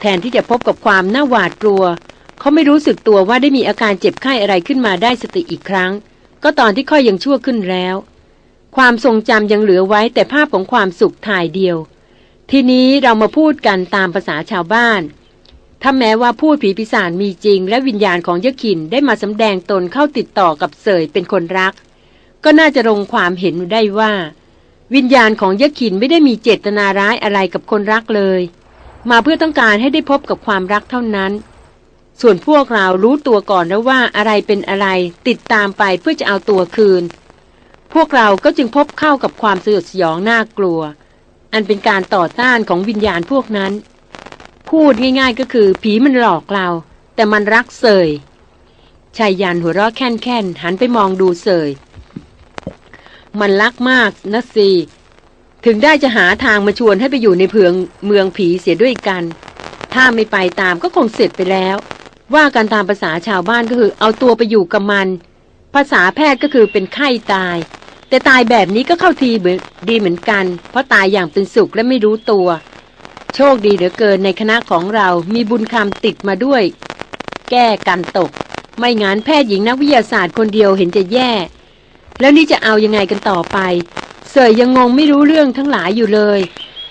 แทนที่จะพบกับความน่าหวาดกลัว เขาไม่รู้สึกตัวว่าได้มีอาการเจ็บไข้อะไรขึ้นมาได้สติอีกครั้ง ก็ตอนที่ค่อยยังชั่วขึ้นแล้ว ความทรงจำยังเหลือไว้แต่ภาพของความสุขถ่ายเดียว ทีนี้เรามาพูดกันตามภาษาชาวบ้าน ถ้าแม้ว่าพูดผีปีศาจมีจริง และวิญญาณของยะขินได้มาสำแดงตนเข้าติดต่อกับเสยเป็นคนรัก ก็น่าจะลงความเห็นได้ว่า วิญญาณของยะขินไม่ได้มีเจตนาร้ายอะไรกับคนรักเลย มาเพื่อต้องการให้ได้พบกับความรักเท่านั้น ส่วนพวกเรารู้ตัวก่อนแล้วว่าอะไรเป็นอะไรติดตามไปเพื่อจะเอาตัวคืน พวกเราก็จึงพบเข้ากับความสยดสยองน่ากลัว อันเป็นการต่อต้านของวิญญาณพวกนั้น พูดง่ายๆก็คือ ผีมันหลอกเรา แต่มันรักเสยชายยันหัวเราะแค่นๆหันไปมองดูเสย มันรักมากนะสิถึงได้จะหาทางมาชวนให้ไปอยู่ในเพืองเมืองผีเสียด้วยกัน ถ้าไม่ไปตามก็คงเสร็จไปแล้ว ว่ากันตามภาษาชาวบ้านก็คือ เอาตัวไปอยู่กับมัน ภาษาแพทย์ก็คือเป็นไข้ตาย แต่ตายแบบนี้ก็เข้าทีดีเหมือนกัน เพราะตายอย่างเป็นสุขและไม่รู้ตัว โชคดีเหลือเกินในคณะของเรามีบุญคำติดมาด้วย แก้กันตก ไม่งั้นแพทย์หญิงนักวิทยาศาสตร์คนเดียวเห็นจะแย่ แล้วนี่จะเอายังไงกันต่อไป เสยยังงงไม่รู้เรื่องทั้งหลายอยู่เลย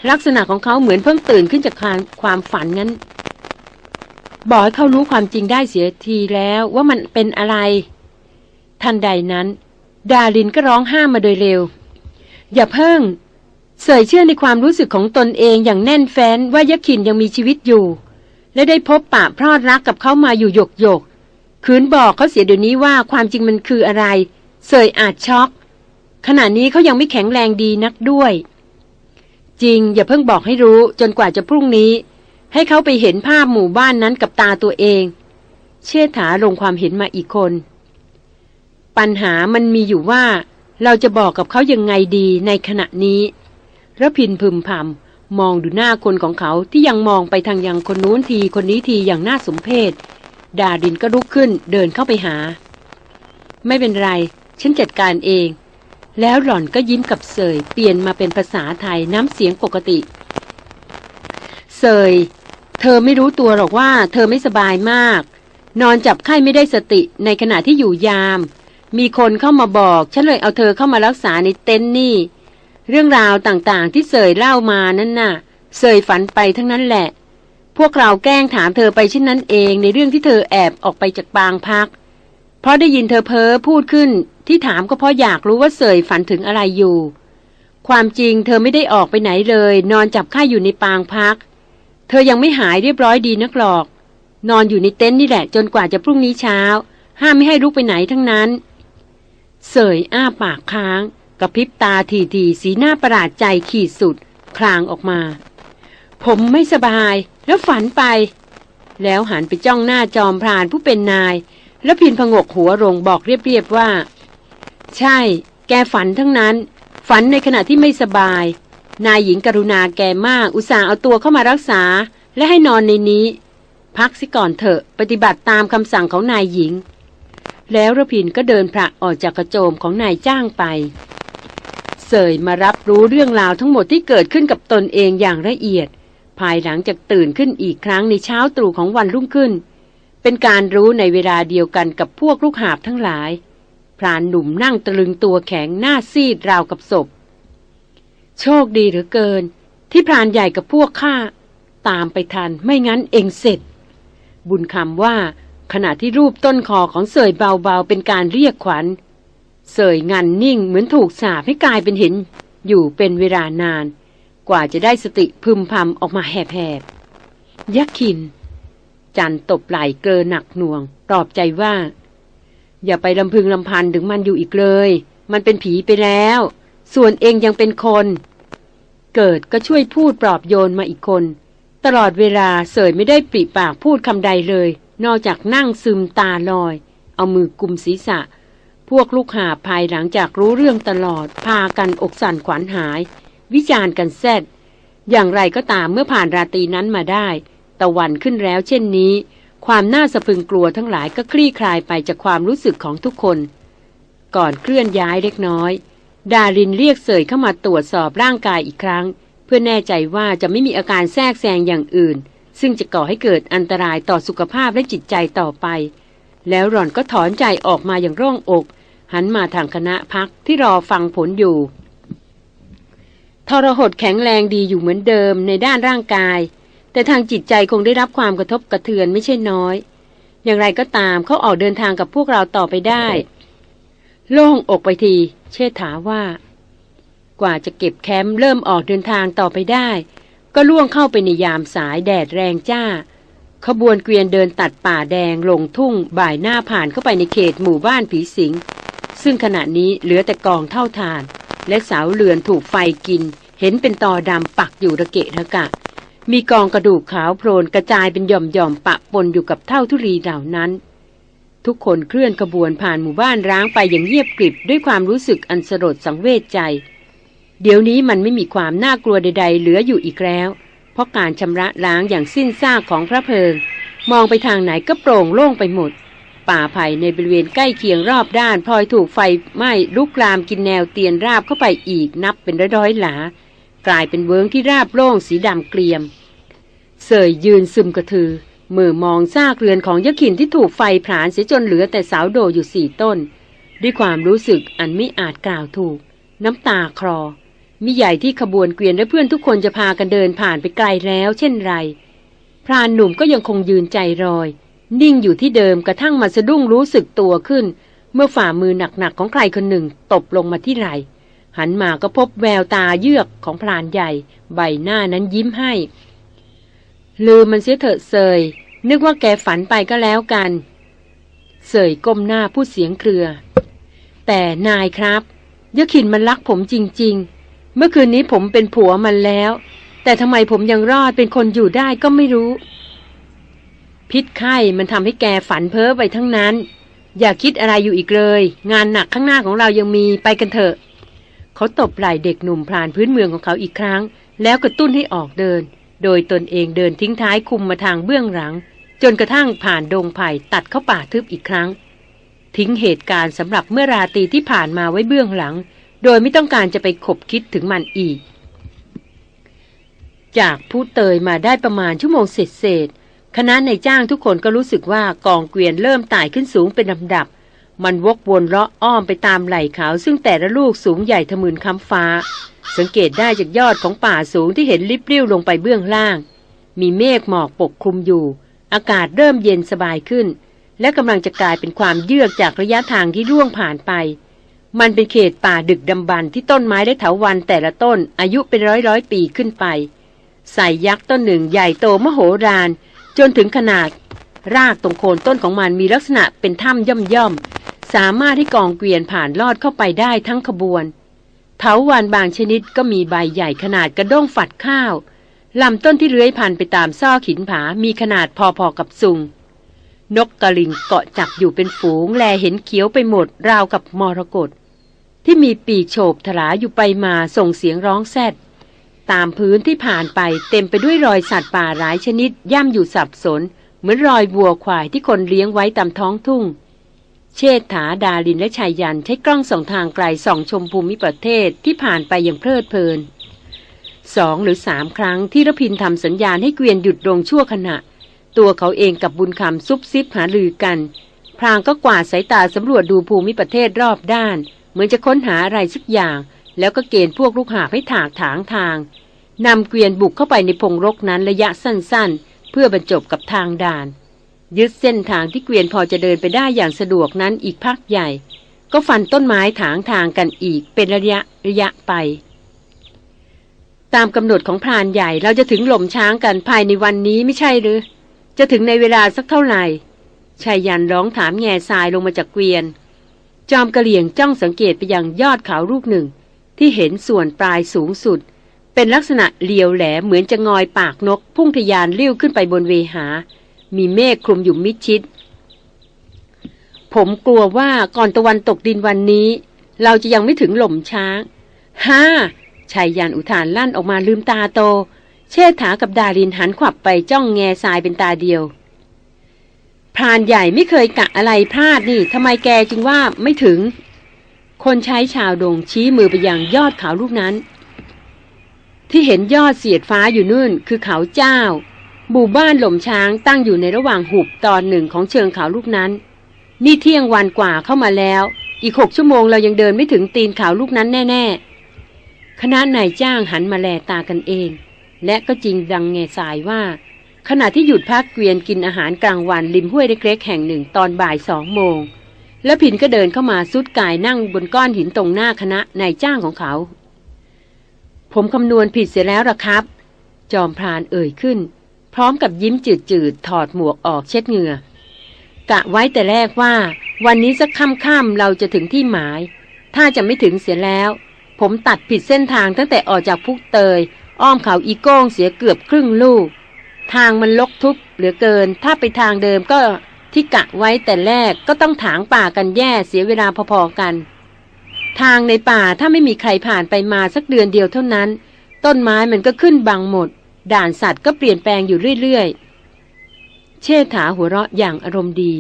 ลักษณะของเขาเหมือนเพิ่งตื่นขึ้นจากความฝันงั้น บอกให้เขารู้ความจริงได้เสียทีแล้วว่ามันเป็นอะไร ทันใดนั้น ดารินก็ร้องห้ามมาโดยเร็ว อย่าเพิ่ง เสยเชื่อในความรู้สึกของตนเองอย่างแน่นแฟ้นว่ายักษ์ขินยังมีชีวิตอยู่ และได้พบปะพรอดรักกับเขามาอยู่หยกหยกคืนบอกเขาเสียเดี๋ยวนี้ว่าความจริงมันคืออะไร เสยอาจช็อก ขณะนี้เขายังไม่แข็งแรงดีนักด้วย จริงอย่าเพิ่งบอกให้รู้จนกว่าจะพรุ่งนี้ ให้เขาไปเห็นภาพหมู่บ้านนั้นกับตาตัวเอง เชื่อถาลงความเห็นมาอีกคน ปัญหามันมีอยู่ว่า เราจะบอกกับเขายังไงดีในขณะนี้ ระพินพึมพำมองดูหน้าคนของเขาที่ยังมองไปทางยังคนนู้นทีคนนี้ทีอย่างน่าสมเพชดาดินก็ลุกขึ้นเดินเข้าไปหา ไม่เป็นไร ฉันจัดการเอง แล้วหล่อนก็ยิ้มกับเสยเปลี่ยนมาเป็นภาษาไทยน้ำเสียงปกติ เสย เธอไม่รู้ตัวหรอกว่า เธอไม่สบายมาก นอนจับไข้ไม่ได้สติในขณะที่อยู่ยาม มีคนเข้ามาบอก ฉันเลยเอาเธอเข้ามารักษาในเต็นท์นี่ เรื่องราวต่างๆ ที่เสยเล่ามานั่นน่ะ เสยฝันไปทั้งนั้นแหละ พวกเราแกล้งถามเธอไปเช่นนั้นเองในเรื่องที่เธอแอบออกไปจากบางพัก เพราะได้ยินเธอเพ้อพูดขึ้นที่ถามก็เพราะอยากรู้ว่าเสยฝันถึงอะไรอยู่ ความจริงเธอไม่ได้ออกไปไหนเลย นอนจับข้อยู่ในปางพัก เธอยังไม่หายเรียบร้อยดีนักหรอก นอนอยู่ในเต็นท์นี่แหละจนกว่าจะพรุ่งนี้เช้า ห้ามไม่ให้ลุกไปไหนทั้งนั้น เสยอ้าปากค้าง ระพริบตาทีทีๆสีหน้าประหลาดใจขีดสุด คลางออกมา ผมไม่สบาย แล้วฝันไป แล้วหันไปจ้องหน้าจอมพรานผู้เป็นนาย แล้วพินพงกหัวลงบอกเรียบๆว่า ใช่ แกฝันทั้งนั้น ฝันในขณะที่ไม่สบาย นายหญิงกรุณาแกมากอุตส่าห์เอาตัวเข้ามารักษา และให้นอนในนี้ พักสิก่อนเถอะ ปฏิบัติตามคำสั่งของนายหญิงแล้วระพินก็เดินพระออกจากกระโจมของนายจ้างไป เสยมารับรู้เรื่องราวทั้งหมดที่เกิดขึ้นกับตนเองอย่างละเอียด ภายหลังจากตื่นขึ้นอีกครั้งในเช้าตรู่ของวันรุ่งขึ้น เป็นการรู้ในเวลาเดียวกันกับพวกลูกหาบทั้งหลาย พรานหนุ่มนั่งตะลึงตัวแข็งหน้าซีดราวกับศพ โชคดีเหลือเกิน ที่พรานใหญ่กับพวกข้าตามไปทันไม่งั้นเองเสร็จ บุญคำว่าขณะที่รูปต้นคอของเสยเบาๆ เป็นการเรียกขวัญ เสยงันนิ่งเหมือนถูกสาให้กลายเป็นห็นอยู่เป็นเวลานาน กว่าจะได้สติพึมพำออกมาแหบๆยักษิน จันตบไหล่เกลอหนักหน่วงปลอบใจว่า อย่าไปลำพึงลำพันถึงมันอยู่อีกเลย มันเป็นผีไปแล้ว ส่วนเองยังเป็นคน เกิดก็ช่วยพูดปลอบโยนมาอีกคน ตลอดเวลาเสยไม่ได้ปริปากพูดคำใดเลย นอกจากนั่งซึมตาลอย เอามือกุมศีรษะ วกลูกหาภายหลังจากรู้เรื่องตลอด พากันอกสั่นขวัญหาย วิจารณ์กันแซดอย่างไรก็ตามเมื่อผ่านราตรีนั้นมาได้ ตะวันขึ้นแล้วเช่นนี้ ความน่าสะพึงกลัวทั้งหลายก็คลี่คลายไปจากความรู้สึกของทุกคน ก่อนเคลื่อนย้ายเล็กน้อย ดารินเรียกเสยเข้ามาตรวจสอบร่างกายอีกครั้ง เพื่อแน่ใจว่าจะไม่มีอาการแทรกแซงอย่างอื่น ซึ่งจะก่อให้เกิดอันตรายต่อสุขภาพและจิตใจต่อไป แล้วหล่อนก็ถอนใจออกมาอย่างร่องอก หันมาทางคณะพักที่รอฟังผลอยู่ ทรหดแข็งแรงดีอยู่เหมือนเดิมในด้านร่างกาย แต่ทางจิตใจคงได้รับความกระทบกระเทือนไม่ใช่น้อย อย่างไรก็ตามเขาออกเดินทางกับพวกเราต่อไปได้ โล่งอกไปที เชษฐาว่า กว่าจะเก็บแคมป์เริ่มออกเดินทางต่อไปได้ ก็ล่วงเข้าไปในยามสายแดดแรงจ้าขบวนเกวียนเดินตัดป่าแดงลงทุ่งบ่ายหน้าผ่านเข้าไปในเขตหมู่บ้านผีสิง ซึ่งขณะนี้เหลือแต่กองเท่าทาน และเสาเรือนถูกไฟกิน เห็นเป็นตอดำปักอยู่ระเกะระกะ มีกองกระดูกขาวโพลนกระจายเป็นหย่อมๆปะปนอยู่กับเท่าทุรีเหล่านั้น ทุกคนเคลื่อนขบวนผ่านหมู่บ้านร้างไปอย่างเงียบกริบด้วยความรู้สึกอันสลดสังเวชใจ เดี๋ยวนี้มันไม่มีความน่ากลัวใด ๆ เหลืออยู่อีกแล้ว เพราะการชำระล้างอย่างสิ้นซากของพระเพลิง มองไปทางไหนก็โปร่งโล่งไปหมด ป่าไผ่ในบริเวณใกล้เคียงรอบด้านพลอยถูกไฟไหม้ลุกลามกินแนวเตียนราบเข้าไปอีกนับเป็นร้อยๆหลา กลายเป็นเวิงที่ราบโล่งสีดำเกรียม เสยยืนซึมกระทือมือมองซากเรือนของยะขินที่ถูกไฟผลาญเสียจนเหลือแต่เสาโดอยู่สี่ต้น ด้วยความรู้สึกอันไม่อาจกล่าวถูก น้ำตาคลอมิใหญ่ที่ขบวนเกวียนและเพื่อนทุกคนจะพากันเดินผ่านไปไกลแล้ว เช่นไร พรานหนุ่มก็ยังคงยืนใจรอย นิ่งอยู่ที่เดิมกระทั่งมาสะดุ้งรู้สึกตัวขึ้น เมื่อฝ่ามือหนักๆของใครคนหนึ่งตบลงมาที่ไหล่หันมาก็พบแววตาเยือกของพรานใหญ่ ใบหน้านั้นยิ้มให้ ลืมมันเสียเถอะเสยนึกว่าแกฝันไปก็แล้วกัน เสยก้มหน้าพูดเสียงเครือ แต่นายครับยะขินมันรักผมจริง ๆ เมื่อคืนนี้ผมเป็นผัวมันแล้ว แต่ทำไมผมยังรอดเป็นคนอยู่ได้ก็ไม่รู้ พิษไข้มันทำให้แกฝันเพ้อไปทั้งนั้น อย่าคิดอะไรอยู่อีกเลย งานหนักข้างหน้าของเรายังมีไปกันเถอะ เขาตบไหล่เด็กหนุ่มพลานพื้นเมืองของเขาอีกครั้ง แล้วกระตุ้นให้ออกเดิน โดยตนเองเดินทิ้งท้ายคุมมาทางเบื้องหลัง จนกระทั่งผ่านดงไผ่ตัดเข้าป่าทึบอีกครั้ง ทิ้งเหตุการณ์สำหรับเมื่อราตรีที่ผ่านมาไว้เบื้องหลัง โดยไม่ต้องการจะไปขบคิดถึงมันอีก จากผู้เตยมาได้ประมาณชั่วโมงเศษเศษ คณะในจ้างทุกคนก็รู้สึกว่ากองเกวียนเริ่มไต่ขึ้นสูงเป็นลำดับ มันวกวนเลาะอ้อมไปตามไหล่เขา ซึ่งแต่ละลูกสูงใหญ่ทะมึนค้ำฟ้า สังเกตได้จากยอดของป่าสูงที่เห็นลิบลิ้วลงไปเบื้องล่าง มีเมฆหมอกปกคลุมอยู่ อากาศเริ่มเย็นสบายขึ้น และกำลังจะกลายเป็นความเยือกจากระยะทางที่ร่วงผ่านไป มันเป็นเขตป่าดึกดำบรรที่ต้นไม้และเถาวันแต่ละต้นอายุเป็นร้อยร้อยปีขึ้นไปใส่ยักษ์ต้นหนึ่งใหญ่โตมโหฬาร จนถึงขนาด รากตรงโคนต้นของมันมีลักษณะเป็นถ้ำย่อมๆ สามารถให้กองเกวียนผ่านลอดเข้าไปได้ทั้งขบวนเถาวันบางชนิดก็มีใบใหญ่ขนาดกระด้งฝัดข้าวลำต้นที่เลื้อยพันไปตามซอกหินผา มีขนาดพอๆกับซุง นกกระลิงเกาะจับอยู่เป็นฝูง แลเห็นเขียวไปหมดราวกับมรกตที่มีปีกโฉบถลาอยู่ไปมาส่งเสียงร้องแซด ตามพื้นที่ผ่านไปเต็มไปด้วยรอยสัตว์ป่าหลายชนิด ย่ำอยู่สับสน เหมือนรอยวัวควายที่คนเลี้ยงไว้ตามท้องทุ่ง เชษฐาดาลินและชายยันใช้กล้องส่องทางไกลส่องชมภูมิประเทศที่ผ่านไปอย่างเพลิดเพลินสองหรือสามครั้งที่รพินทำสัญญาณให้เกวียนหยุดลงชั่วขณะ ตัวเขาเองกับบุญคำซุบซิบหาลือกัน พรางก็กวาดสายตาสำรวจดูภูมิประเทศรอบด้าน เหมือนจะค้นหาอะไรสักอย่าง แล้วก็เกณฑ์พวกลูกหาให้ถากถางทางนำเกวียนบุกเข้าไปในพงรกนั้นระยะสั้นๆ เพื่อบรรจบกับทางด่าน ยึดเส้นทางที่เกวียนพอจะเดินไปได้อย่างสะดวกนั้นอีกพักใหญ่ ก็ฟันต้นไม้ถางทางกันอีกเป็นระยะระยะไป ตามกำหนดของพรานใหญ่เราจะถึงหล่มช้างกันภายในวันนี้ไม่ใช่หรือ จะถึงในเวลาสักเท่าไหร่ชายยันร้องถามแง่ทรายลงมาจากเกวียน จอมกระเหลี่ยงจ้องสังเกตไปยังยอดเขาลูกหนึ่ง ที่เห็นส่วนปลายสูงสุด เป็นลักษณะเลียวแหลมเหมือนจะงอยปากนก พุ่งทะยานเลี้ยวขึ้นไปบนเวหา มีเมฆคลุมอยู่มิดชิด ผมกลัวว่าก่อนตะวันตกดินวันนี้ เราจะยังไม่ถึงหล่มช้างฮ่าชายยันอุทานลั่นออกมาลืมตาโต เชษฐากับดารินหันขวับไปจ้องแง่ทรายเป็นตาเดียวพรานใหญ่ไม่เคยกะอะไรพลาดนี่ทำไมแกจึงว่าไม่ถึง คนใช้ชาวดงชี้มือไปยังยอดเขาลูกนั้น ที่เห็นยอดเสียดฟ้าอยู่นู่นคือเขาเจ้าหมู่บ้านหล่มช้างตั้งอยู่ในระหว่างหุบตอนหนึ่งของเชิงเขาลูกนั้น นี่เที่ยงวันกว่าเข้ามาแล้ว อีกหกชั่วโมงเรายังเดินไม่ถึงตีนเขาลูกนั้นแน่ ๆ คณะนายจ้างหันมาแลตากันเอง และก็จริงดังแง่สายว่า ขณะที่หยุดพักเกวียนกินอาหารกลางวันริมห้วยเล็กๆแห่งหนึ่งตอนบ่ายสองโมง แล้วผินก็เดินเข้ามาซุดกายนั่งบนก้อนหินตรงหน้าคณะนายจ้างของเขา ผมคำนวณผิดเสียแล้วละครับ จอมพรานเอ่ยขึ้น พร้อมกับยิ้มจืดๆถอดหมวกออกเช็ดเหงื่อ กะไว้แต่แรกว่า วันนี้สักค่ำๆเราจะถึงที่หมาย ถ้าจะไม่ถึงเสียแล้ว ผมตัดผิดเส้นทางตั้งแต่ออกจากพุกเตย อ้อมเขาอีโก้งเสียเกือบครึ่งลูก ทางมันลกทุบเหลือเกิน ถ้าไปทางเดิมก็ ที่กะไว้แต่แรกก็ต้องถางป่ากันแย่เสียเวลาพอๆกัน ทางในป่าถ้าไม่มีใครผ่านไปมาสักเดือนเดียวเท่านั้น ต้นไม้มันก็ขึ้นบังหมด ด่านสัตว์ก็เปลี่ยนแปลงอยู่เรื่อยๆ เชษฐาหัวเราะอย่างอารมณ์ดี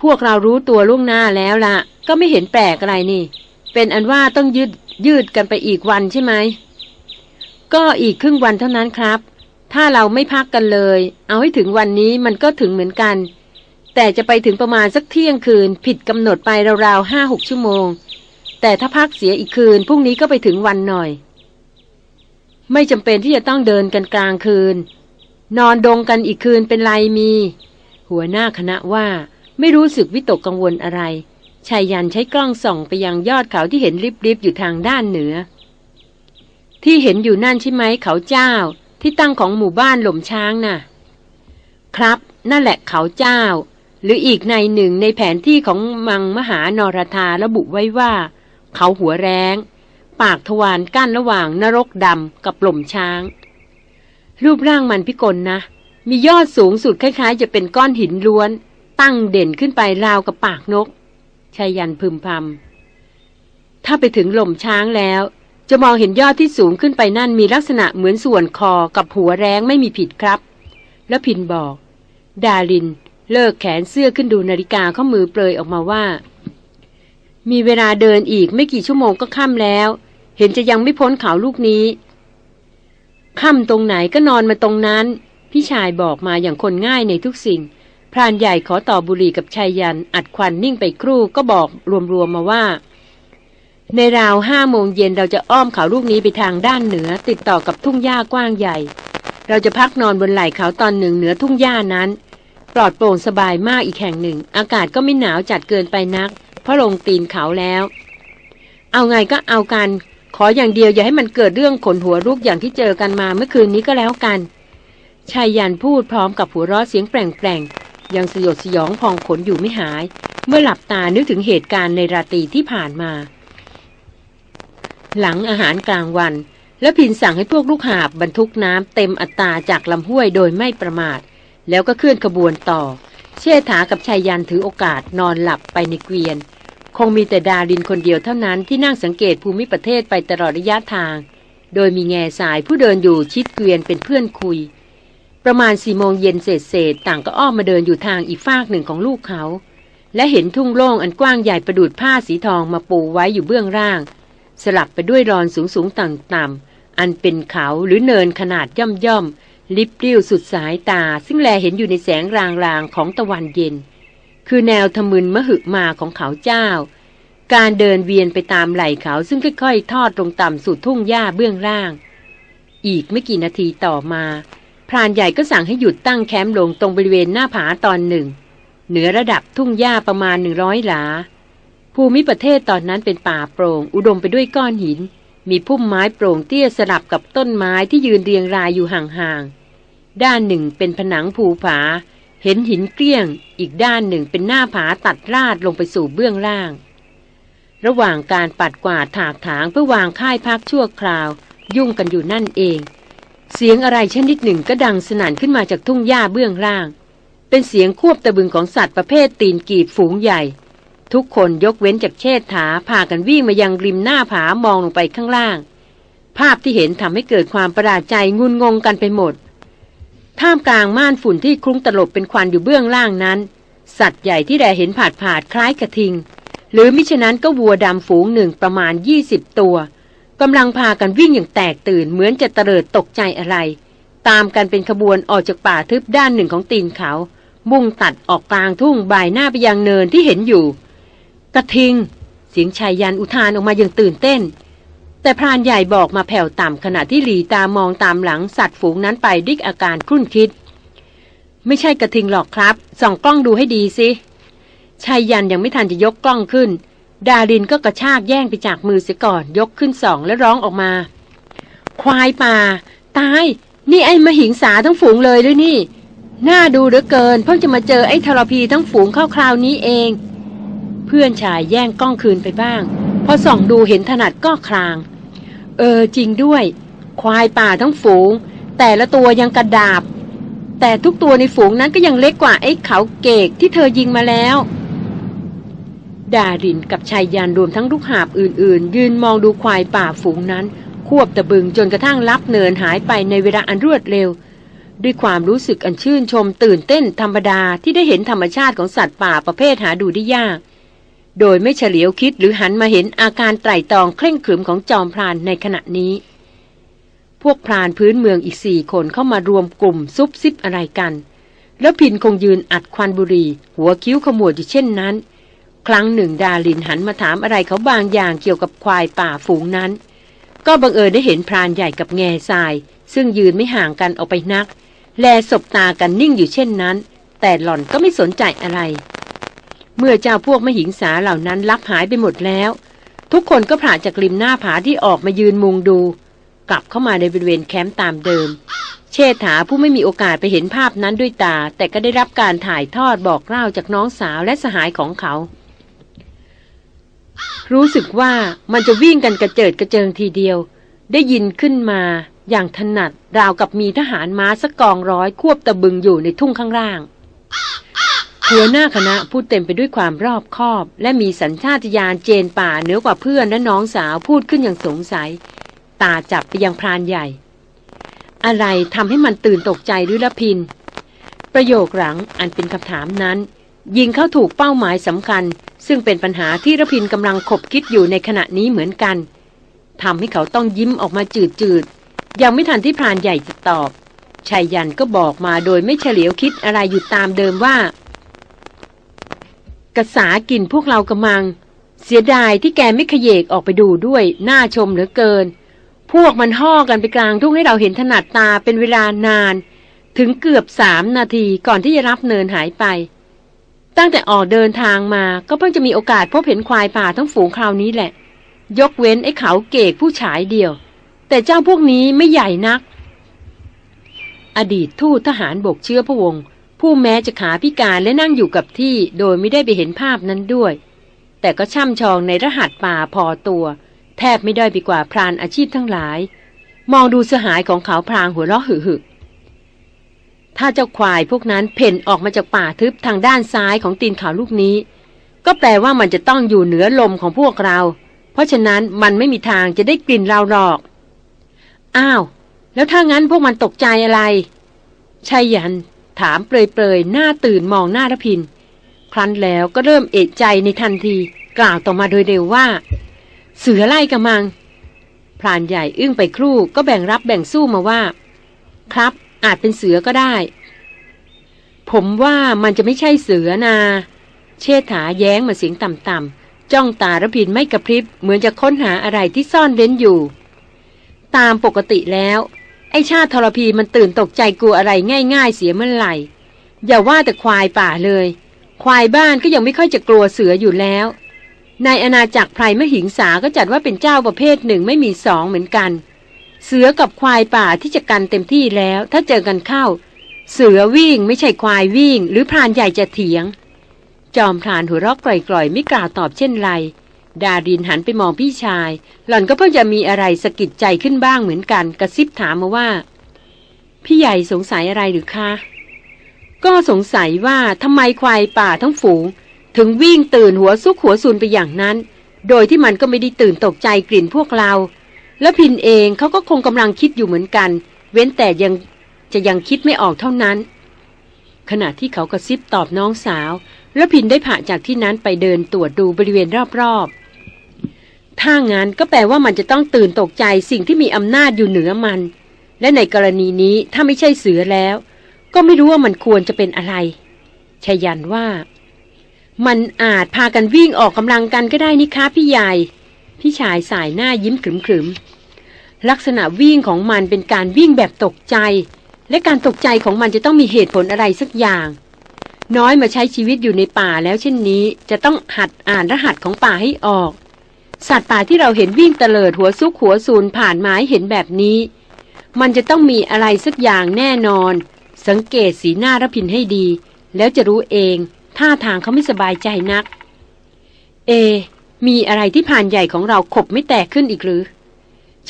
พวกเรารู้ตัวล่วงหน้าแล้วละก็ไม่เห็นแปลกอะไรนี่ เป็นอันว่าต้องยืดยืดกันไปอีกวันใช่ไหมก็อีกครึ่งวันเท่านั้นครับ ถ้าเราไม่พักกันเลย เอาให้ถึงวันนี้มันก็ถึงเหมือนกัน แต่จะไปถึงประมาณสักเที่ยงคืน ผิดกำหนดไปราวๆห้าหกชั่วโมง แต่ถ้าพักเสียอีกคืนพรุ่งนี้ก็ไปถึงวันหน่อย ไม่จำเป็นที่จะต้องเดินกันกลางคืน นอนดงกันอีกคืนเป็นไรมี หัวหน้าคณะว่าไม่รู้สึกวิตกกังวลอะไรชายยันใช้กล้องส่องไปยังยอดเขาที่เห็นริบๆอยู่ทางด้านเหนือ ที่เห็นอยู่นั่นใช่ไหมเขาเจ้า ที่ตั้งของหมู่บ้านหล่มช้างน่ะ ครับ นั่นแหละเขาเจ้า หรืออีกในหนึ่งในแผนที่ของมังมหานรธาระบุไว้ว่า เขาหัวแรงปากทวารกั้นระหว่างนรกดำกับหล่มช้าง รูปร่างมันพิกลนะ มียอดสูงสุดคล้าย ๆ จะเป็นก้อนหินล้วน ตั้งเด่นขึ้นไปราวกับปากนกชายันพึมพำถ้าไปถึงหล่มช้างแล้ว จะมองเห็นยอดที่สูงขึ้นไปนั่นมีลักษณะเหมือนส่วนคอกับหัวแรงไม่มีผิดครับ แล้วพินบอก ดาริน เลิกแขนเสื้อขึ้นดูนาฬิกาข้อมือเปลยออกมาว่า มีเวลาเดินอีกไม่กี่ชั่วโมงก็ค่ำแล้ว เห็นจะยังไม่พ้นเขาลูกนี้ค่ำตรงไหนก็นอนมาตรงนั้น พี่ชายบอกมาอย่างคนง่ายในทุกสิ่ง พรานใหญ่ขอต่อบุหรี่กับชายยัน อัดควันนิ่งไปครู่ก็บอกรวมๆมาว่า ในราวห้าโมงเย็นเราจะอ้อมเขาลูกนี้ไปทางด้านเหนือ ติดต่อกับทุ่งหญ้ากว้างใหญ่ เราจะพักนอนบนไหล่เขาตอนหนึ่งเหนือทุ่งหญ้านั้น ปลอดโปร่งสบายมากอีกแห่งหนึ่ง อากาศก็ไม่หนาวจัดเกินไปนัก เพราะลงตีนเขาแล้ว เอาไงก็เอากัน ขออย่างเดียวอย่าให้มันเกิดเรื่องขนหัวลุกอย่างที่เจอกันมาเมื่อคืนนี้ก็แล้วกันชายยันพูดพร้อมกับหัวเราะเสียงแปลงๆยังสยดสยองพองขนอยู่ไม่หาย เมื่อหลับตานึกถึงเหตุการณ์ในราตรีที่ผ่านมา หลังอาหารกลางวัน แล้วพินสั่งให้พวกลูกหาบบรรทุกน้ำเต็มอัตราจากลำห้วยโดยไม่ประมาท แล้วก็เคลื่อนขบวนต่อ เชษฐากับชายยันถือโอกาสนอนหลับไปในเกวียน คงมีแต่ดารินคนเดียวเท่านั้นที่นั่งสังเกตภูมิประเทศไปตลอดระยะทาง โดยมีแง่สายผู้เดินอยู่ชิดเกวียนเป็นเพื่อนคุย ประมาณสี่โมงเย็นเศษเศษต่างก็อ้อมมาเดินอยู่ทางอีกฟากหนึ่งของลูกเขา และเห็นทุ่งโล่งอันกว้างใหญ่ประดุดผ้าสีทองมาปูไว้อยู่เบื้องล่าง สลับไปด้วยรอนสูงสูงต่ำต่ำอันเป็นเขาหรือเนินขนาดย่อมย่อม ลิบเลี้วสุดสายตา ซึ่งแลเห็นอยู่ในแสงรางๆของตะวันเย็น คือแนวทมึนมหึมาของเขาเจ้า การเดินเวียนไปตามไหล่เขาซึ่งค่อยๆ ทอดตรงต่ำสู่ทุ่งหญ้าเบื้องล่าง อีกไม่กี่นาทีต่อมาพรานใหญ่ก็สั่งให้หยุดตั้งแคมป์ลงตรงบริเวณหน้าผาตอนหนึ่ง เหนือระดับทุ่งหญ้าประมาณหนึ่งร้อยหลา ภูมิประเทศตอนนั้นเป็นป่าโปร่ง อุดมไปด้วยก้อนหินมีพุ่มไม้โปร่งเตี้ยสลับกับต้นไม้ที่ยืนเรียงรายอยู่ห่างๆ ด้านหนึ่งเป็นผนังภูผา เห็นหินเกลี้ยง อีกด้านหนึ่งเป็นหน้าผาตัดราดลงไปสู่เบื้องล่าง ระหว่างการปัดกวาดถากถางเพื่อวางค่ายพักชั่วคราว ยุ่งกันอยู่นั่นเอง เสียงอะไรชนิดหนึ่งก็ดังสนั่นขึ้นมาจากทุ่งหญ้าเบื้องล่าง เป็นเสียงควบตะบึงของสัตว์ประเภทตีนกีบฝูงใหญ่ ทุกคนยกเว้นจากเชษฐาพากันวิ่งมายังริมหน้าผามองลงไปข้างล่าง ภาพที่เห็นทำให้เกิดความประหลาดใจงุนงงกันไปหมด ท่ามกลางม่านฝุ่นที่คลุ้งตลบเป็นควันอยู่เบื้องล่างนั้น สัตว์ใหญ่ที่แดเห็นผาดผาดคล้ายกระทิง หรือมิฉะนั้นก็วัวดำฝูงหนึ่งประมาณ 20 ตัวกำลังพากันวิ่งอย่างแตกตื่นเหมือนจะเตลิดตกใจอะไร ตามกันเป็นขบวนออกจากป่าทึบด้านหนึ่งของตีนเขา มุ่งตัดออกกลางทุ่งบ่ายหน้าไปยังเนินที่เห็นอยู่ กระทิง เสียงชายยันอุทานออกมาอย่างตื่นเต้น แต่พรานใหญ่บอกมาแผ่วต่ำขณะที่หลีตามองตามหลังสัตว์ฝูงนั้นไปด้วยอาการครุ่นคิด ไม่ใช่กระทิงหรอกครับ ส่องกล้องดูให้ดีสิชายยันยังไม่ทันจะยกกล้องขึ้น ดารินก็กระชากแย่งไปจากมือเสียก่อน ยกขึ้นสองแล้วร้องออกมา ควายป่า ตาย นี่ไอ้มหิงสาทั้งฝูงเลยด้วยนี่ น่าดูเหลือเกิน เพิ่งจะมาเจอไอ้ทรพีทั้งฝูงเข้าคราวนี้เอง เพื่อนชายแย่งกล้องคืนไปบ้าง พอส่องดูเห็นถนัดก็คลาง ออจริงด้วย ควายป่าทั้งฝูง แต่ละตัวยังกระดาบ แต่ทุกตัวในฝูงนั้นก็ยังเล็กกว่าไอ้เขาเกกที่เธอยิงมาแล้วดารินกับชายยานรวมทั้งลูกหาบอื่นๆ ยืนมองดูควายป่าฝูงนั้น ควบตะบึงจนกระทั่งลับเนินหายไปในเวลาอันรวดเร็ว ด้วยความรู้สึกอันชื่นชมตื่นเต้นธรรมดาที่ได้เห็นธรรมชาติของสัตว์ป่าประเภทหาดูได้ยาก โดยไม่เฉลียวคิดหรือหันมาเห็นอาการไตร่ตรองเคร่งขรึมของจอมพรานในขณะนี้ พวกพรานพื้นเมืองอีกสี่คนเข้ามารวมกลุ่มซุบซิบอะไรกัน แล้วพินคงยืนอัดควันบุหรี่ หัวคิ้วขมวดอยู่เช่นนั้น ครั้งหนึ่งดาลินหันมาถามอะไรเขาบางอย่างเกี่ยวกับควายป่าฝูงนั้น ก็บังเอิญได้เห็นพรานใหญ่กับแง่ทราย ซึ่งยืนไม่ห่างกันออกไปนัก แลสบตากันนิ่งอยู่เช่นนั้น แต่หล่อนก็ไม่สนใจอะไร เมื่อเจ้าพวกมหิงสาเหล่านั้นลับหายไปหมดแล้ว ทุกคนก็ผ่าจากริมหน้าผาที่ออกมายืนมุงดู กลับเข้ามาในบริเวณแคมป์ตามเดิม เชษฐาผู้ไม่มีโอกาสไปเห็นภาพนั้นด้วยตา แต่ก็ได้รับการถ่ายทอดบอกเล่าจากน้องสาวและสหายของเขา รู้สึกว่ามันจะวิ่งกันกระเจิดกระเจิงทีเดียว ได้ยินขึ้นมาอย่างถนัดราวกับมีทหารม้าสักกองร้อยควบตะบึงอยู่ในทุ่งข้างล่าง หัวหน้าคณะพูดเต็มไปด้วยความรอบคอบ และมีสัญชาตญาณเจนป่าเหนือกว่าเพื่อนและน้องสาวพูดขึ้นอย่างสงสัย ตาจับไปยังพรานใหญ่ อะไรทำให้มันตื่นตกใจหรือละพิน ประโยคหลังอันเป็นคำถามนั้น ยิงเข้าถูกเป้าหมายสำคัญ ซึ่งเป็นปัญหาที่ระพินกำลังขบคิดอยู่ในขณะนี้เหมือนกันทำให้เขาต้องยิ้มออกมาจืดๆยังไม่ทันที่พรานใหญ่จะตอบชายยันก็บอกมาโดยไม่เฉลียวคิดอะไรอยู่ตามเดิมว่า กระสากินพวกเรากระมัง เสียดายที่แกไม่ขยเยกออกไปดูด้วยน่าชมเหลือเกิน พวกมันห่อกันไปกลางทุ่งให้เราเห็นถนัดตาเป็นเวลานาน ถึงเกือบสามนาทีก่อนที่จะรับเนินหายไป ตั้งแต่ออกเดินทางมาก็เพิ่งจะมีโอกาสพบเห็นควายป่าทั้งฝูงคราวนี้แหละ ยกเว้นไอ้เขาเกกผู้ชายเดียว แต่เจ้าพวกนี้ไม่ใหญ่นัก อดีตทูตทหารบกเชื้อพระวงศ์ ผู้แม้จะขาพิการและนั่งอยู่กับที่โดยไม่ได้ไปเห็นภาพนั้นด้วย แต่ก็ช่ำชองในรหัสป่าพอตัว แทบไม่ได้ไปกว่าพรานอาชีพทั้งหลาย มองดูสหายของเขาพรางหัวเราะหึหึถ้าเจ้าควายพวกนั้นเพ่นออกมาจากป่าทึบทางด้านซ้ายของตีนเขาลูกนี้ ก็แปลว่ามันจะต้องอยู่เหนือลมของพวกเรา เพราะฉะนั้นมันไม่มีทางจะได้กลิ่นเราหรอก อ้าว แล้วถ้างั้นพวกมันตกใจอะไรชายยัน ถามเปรยๆ หน้าตื่นมองหน้ารพิน ครั้นแล้วก็เริ่มเอะใจในทันที กล่าวต่อมาโดยเร็วว่า เสือไล่กระมัง พรานใหญ่อึ้งไปครู่ก็แบ่งรับแบ่งสู้มาว่า ครับอาจเป็นเสือก็ได้ ผมว่ามันจะไม่ใช่เสือนา เชษฐาแย้งมาเสียงต่ำๆจ้องตาระพินไม่กระพริบ เหมือนจะค้นหาอะไรที่ซ่อนเร้นอยู่ ตามปกติแล้ว ไอชาติทรพีมันตื่นตกใจกลัวอะไรง่าย ๆ เสียเมื่อไหร่ อย่าว่าแต่ควายป่าเลย ควายบ้านก็ยังไม่ค่อยจะกลัวเสืออยู่แล้ว ในอาณาจักรไพรมหิงสาก็จัดว่าเป็นเจ้าประเภทหนึ่งไม่มีสองเหมือนกัน เสือกับควายป่าที่จะกันเต็มที่แล้ว ถ้าเจอกันเข้า เสือวิ่งไม่ใช่ควายวิ่ง หรือพรานใหญ่จะเถียง จอมพรานหัวราะกร่อยๆไม่กล่าวตอบเช่นไร ดารินหันไปมองพี่ชาย หล่อนก็เพิ่งจะมีอะไรสะกิดใจขึ้นบ้างเหมือนกันกระซิบถามมาว่า พี่ใหญ่สงสัยอะไรหรือคะ ก็สงสัยว่าทำไมควายป่าทั้งฝูง ถึงวิ่งตื่นหัวซุกหัวซุนไปอย่างนั้น โดยที่มันก็ไม่ได้ตื่นตกใจกลิ่นพวกเรา แล้วพินเองเขาก็คงกำลังคิดอยู่เหมือนกัน เว้นแต่ยังจะยังคิดไม่ออกเท่านั้น ขณะที่เขากระซิบตอบน้องสาว แล้วพินได้ผ่าจากที่นั้นไปเดินตรวจดูบริเวณรอบๆ ถ้างั้นก็แปลว่ามันจะต้องตื่นตกใจสิ่งที่มีอำนาจอยู่เหนือมัน และในกรณีนี้ถ้าไม่ใช่เสือแล้ว ก็ไม่รู้ว่ามันควรจะเป็นอะไรชายันว่า มันอาจพากันวิ่งออกกำลังกันก็ได้นี่คะพี่ใหญ่พี่ชายสายหน้ายิ้มขรึมๆลักษณะวิ่งของมันเป็นการวิ่งแบบตกใจ และการตกใจของมันจะต้องมีเหตุผลอะไรสักอย่างน้อยมาใช้ชีวิตอยู่ในป่าแล้วเช่นนี้ จะต้องหัดอ่านรหัสของป่าให้ออก สัตว์ป่าที่เราเห็นวิ่งเตลิดหัวซุกหัวซูนผ่านไม้เห็นแบบนี้ มันจะต้องมีอะไรสักอย่างแน่นอน สังเกตสีหน้ารพินให้ดี แล้วจะรู้เองท่าทางเขาไม่สบายใจนัก เอ มีอะไรที่ผ่านใหญ่ของเราขบไม่แตกขึ้นอีกหรือ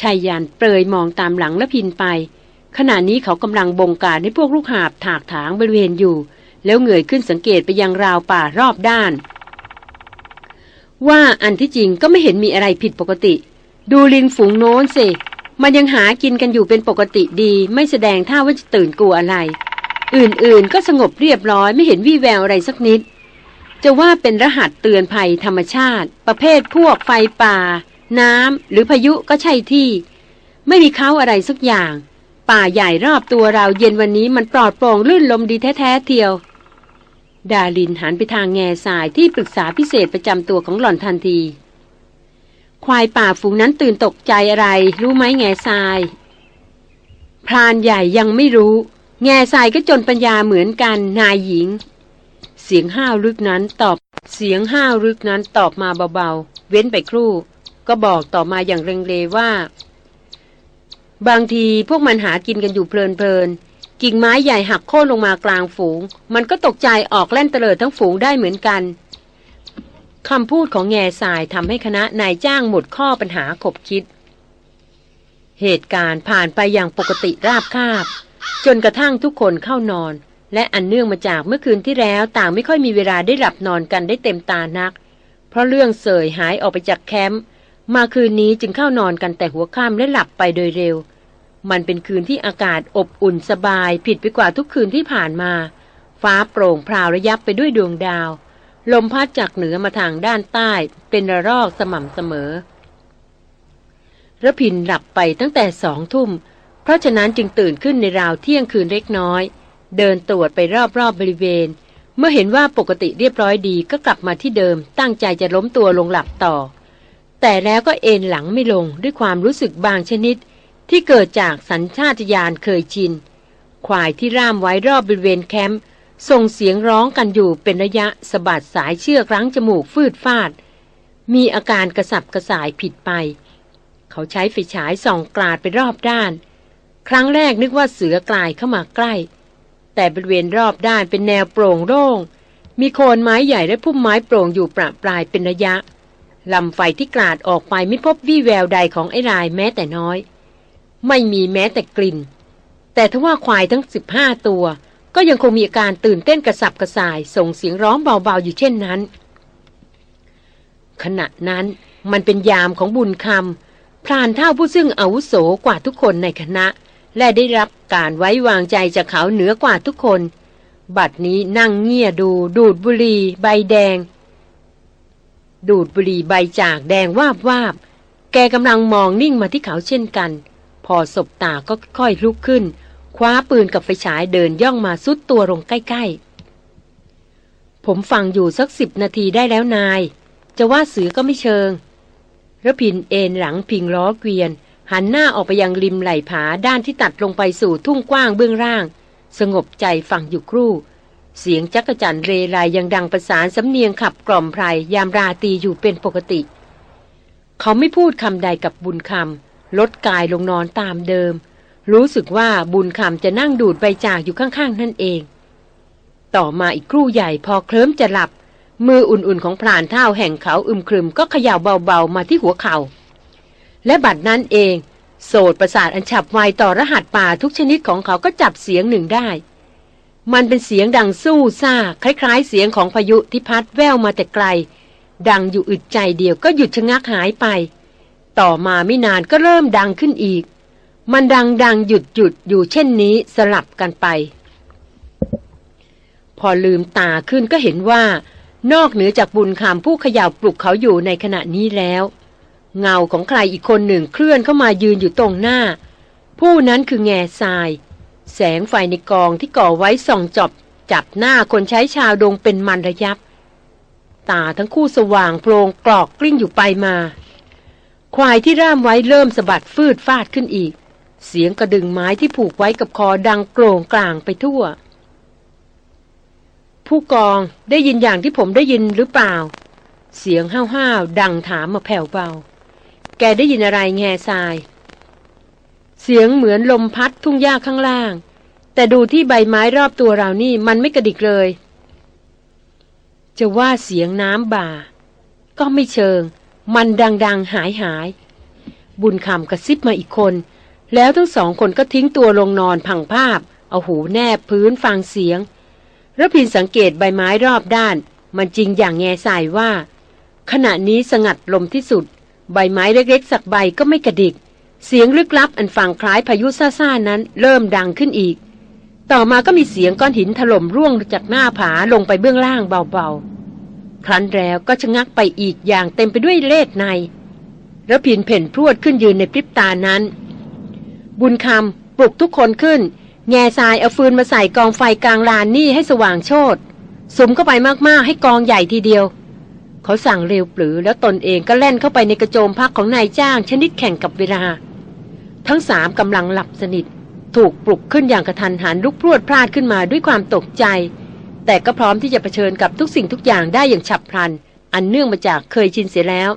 ชายยานเปรยมองตามหลังและพินไป ขณะนี้เขากำลังบงการให้พวกลูกหาบถากถางบริเวณอยู่ แล้วเงยขึ้นสังเกตไปยังราวป่ารอบด้าน ว่าอันที่จริงก็ไม่เห็นมีอะไรผิดปกติ ดูลิงฝูงโน้นสิ มันยังหากินกันอยู่เป็นปกติดี ไม่แสดงท่าว่าจะตื่นกลัวอะไร อื่นๆก็สงบเรียบร้อยไม่เห็นวี่แววอะไรสักนิด จะว่าเป็นรหัสเตือนภัยธรรมชาติ ประเภทพวกไฟป่า น้ำหรือพายุก็ใช่ที่ ไม่มีเขาอะไรสักอย่าง ป่าใหญ่รอบตัวเราเย็นวันนี้มันปลอดโปร่งลื่นลมดีแท้ๆเทียว ดาลินหันไปทางแง่สายที่ปรึกษาพิเศษประจำตัวของหล่อนทันที ควายป่าฝูงนั้นตื่นตกใจอะไร รู้ไหมแง่ทราย พรานใหญ่ยังไม่รู้ แง่ทรายก็จนปัญญาเหมือนกันนายหญิง เสียงห้าวลึกนั้นตอบ เสียงห้าวลึกนั้นตอบมาเบาๆ เว้นไปครู่ ก็บอกต่อมาอย่างเรงเลว่า บางทีพวกมันหากินกันอยู่เพลินๆ กิ่งไม้ใหญ่หักโค่นลงมากลางฝูง มันก็ตกใจออกแล่นเตลิดทั้งฝูงได้เหมือนกันคำพูดของแง่สายทำให้คณะนายจ้างหมดข้อปัญหาขบคิด เหตุการณ์ผ่านไปอย่างปกติราบคาบ จนกระทั่งทุกคนเข้านอน และอันเนื่องมาจากเมื่อคืนที่แล้วต่างไม่ค่อยมีเวลาได้หลับนอนกันได้เต็มตานัก เพราะเรื่องเสยหายออกไปจากแคมป์มาคืนนี้จึงเข้านอนกันแต่หัวค่ำและหลับไปโดยเร็ว มันเป็นคืนที่อากาศอบอุ่นสบายผิดไปกว่าทุกคืนที่ผ่านมา ฟ้าโปร่งพราวระยับไปด้วยดวงดาว ลมพัดจากเหนือมาทางด้านใต้เป็นระลอกสม่ำเสมอระพินหลับไปตั้งแต่สองทุ่ม เพราะฉะนั้นจึงตื่นขึ้นในราวเที่ยงคืนเล็กน้อย เดินตรวจไปรอบๆบบริเวณ เมื่อเห็นว่าปกติเรียบร้อยดีก็กลับมาที่เดิม ตั้งใจจะล้มตัวลงหลับต่อ แต่แล้วก็เอนหลังไม่ลงด้วยความรู้สึกบางชนิด ที่เกิดจากสัญชาตญาณเคยชิน ควายที่ร่ามไว้รอบบริเวณแคมป์ส่งเสียงร้องกันอยู่เป็นระยะสะบัดสายเชือกรั้งจมูกฟืดฟาด มีอาการกระสับกระส่ายผิดไป เขาใช้ไฟฉายส่องกลาดไปรอบด้าน ครั้งแรกนึกว่าเสือกลายเข้ามาใกล้ แต่บริเวณรอบด้านเป็นแนวโปร่งโล่งมีโคนไม้ใหญ่และพุ่มไม้โปร่งอยู่ประปรายเป็นระยะลำไฟที่กลาดออกไปไม่พบวี่แววใดของไอ้รายแม้แต่น้อย ไม่มีแม้แต่กลิ่น แต่ทว่าควายทั้งสิบห้าตัว ก็ยังคงมีอาการตื่นเต้นกระสับกระส่าย ส่งเสียงร้องเบาๆอยู่เช่นนั้น ขณะนั้นมันเป็นยามของบุญคำพรานเท่าผู้ซึ่งอาวุโสกว่าทุกคนในคณะ และได้รับการไว้วางใจจากเขาเหนือกว่าทุกคน บัดนี้นั่งเงี่ยดู ดูดบุหรี่ใบแดง ดูดบุหรี่ใบจากแดงวาบวาบแกกำลังมองนิ่งมาที่เขาเช่นกัน พอสบตาก็ค่อยลุกขึ้น คว้าปืนกับไฟฉายเดินย่องมาซุดตัวลงใกล้ๆ ผมฟังอยู่สักสิบนาทีได้แล้วนาย จะว่าเสือก็ไม่เชิงระพินเอนหลังพิงล้อเกวียน หันหน้าออกไปยังริมไหล่ผาด้านที่ตัดลงไปสู่ทุ่งกว้างเบื้องล่าง สงบใจฟังอยู่ครู่ เสียงจักจั่นเรไรยังดังประสานสำเนียงขับกล่อมไพรยามราตีอยู่เป็นปกติ เขาไม่พูดคำใดกับบุญคำ ลดกายลงนอนตามเดิม รู้สึกว่าบุญคำจะนั่งดูดใบจากอยู่ข้างๆนั่นเอง ต่อมาอีกครู่ใหญ่พอเคลิ้มจะหลับ มืออุ่นๆของพรานเท่าแห่งเขาอึมครึมก็เขย่าเบาๆมาที่หัวเขา่าและบัดนั้นเองโสดประสาทอันฉับไวต่อรหัสป่าทุกชนิดของเขาก็จับเสียงหนึ่งได้ มันเป็นเสียงดังสู้ซ่า คล้าย ๆ เสียงของพายุที่พัดแว่วมาแต่ไกล ดังอยู่อึดใจเดียวก็หยุดชะงักหายไป ต่อมาไม่นานก็เริ่มดังขึ้นอีก มันดังดังหยุดหยุดอยู่เช่นนี้สลับกันไป พอลืมตาขึ้นก็เห็นว่า นอกเหนือจากบุญคำผู้ขย่าปลุกเขาอยู่ในขณะนี้แล้ว เงาของใครอีกคนหนึ่งเคลื่อนเข้ามายืนอยู่ตรงหน้า ผู้นั้นคือแง่ทราย แสงไฟในกองที่ก่อไว้ส่องจอบจับหน้าคนใช้ชาวดงเป็นมันระยับ ตาทั้งคู่สว่างโพลงกรอกกลิ้งอยู่ไปมา ควายที่ร่ามไว้เริ่มสะบัดฟืดฟาดขึ้นอีก เสียงกระดึงไม้ที่ผูกไว้กับคอดังโกร่งกลางไปทั่ว ผู้กองได้ยินอย่างที่ผมได้ยินหรือเปล่า เสียงห้าวๆดังถามมาแผ่วเบา แกได้ยินอะไรแง่ทราย เสียงเหมือนลมพัดทุ่งหญ้าข้างล่าง แต่ดูที่ใบไม้รอบตัวเรานี่มันไม่กระดิกเลย จะว่าเสียงน้ำบ่า ก็ไม่เชิง มันดังๆหายหาย บุญคำกระซิบมาอีกคน แล้วทั้งสองคนก็ทิ้งตัวลงนอนพังภาพ เอาหูแนบพื้นฟังเสียงระพินสังเกตใบไม้รอบด้าน มันจริงอย่างแง่ใสว่า ขณะนี้สงัดลมที่สุด ใบไม้เล็กๆสักใบก็ไม่กระดิก เสียงลึกลับอันฟังคล้ายพายุซ่าๆนั้นเริ่มดังขึ้นอีก ต่อมาก็มีเสียงก้อนหินถล่มร่วงจากหน้าผาลงไปเบื้องล่างเบาๆ ครั้นแล้วก็ชะงักไปอีกอย่างเต็มไปด้วยเลดในระพินเพ่นพรวดขึ้นยืนในพริบตานั้น บุญคำปลุกทุกคนขึ้น แง่ทรายเอาฟืนมาใส่กองไฟกลางลานนี่ให้สว่างโชดสุมเข้าไปมากๆ ให้กองใหญ่ทีเดียว เขาสั่งเร็วปรือแล้วตนเองก็แล่นเข้าไปในกระโจมพักของนายจ้างชนิดแข่งกับเวลา ทั้งสามกำลังหลับสนิท ถูกปลุกขึ้นอย่างกระทันหันลุกพรวดพลาดขึ้นมาด้วยความตกใจ แต่ก็พร้อมที่จะเผชิญกับทุกสิ่งทุกอย่างได้อย่างฉับพลัน อันเนื่องมาจากเคยชินเสียแล้ว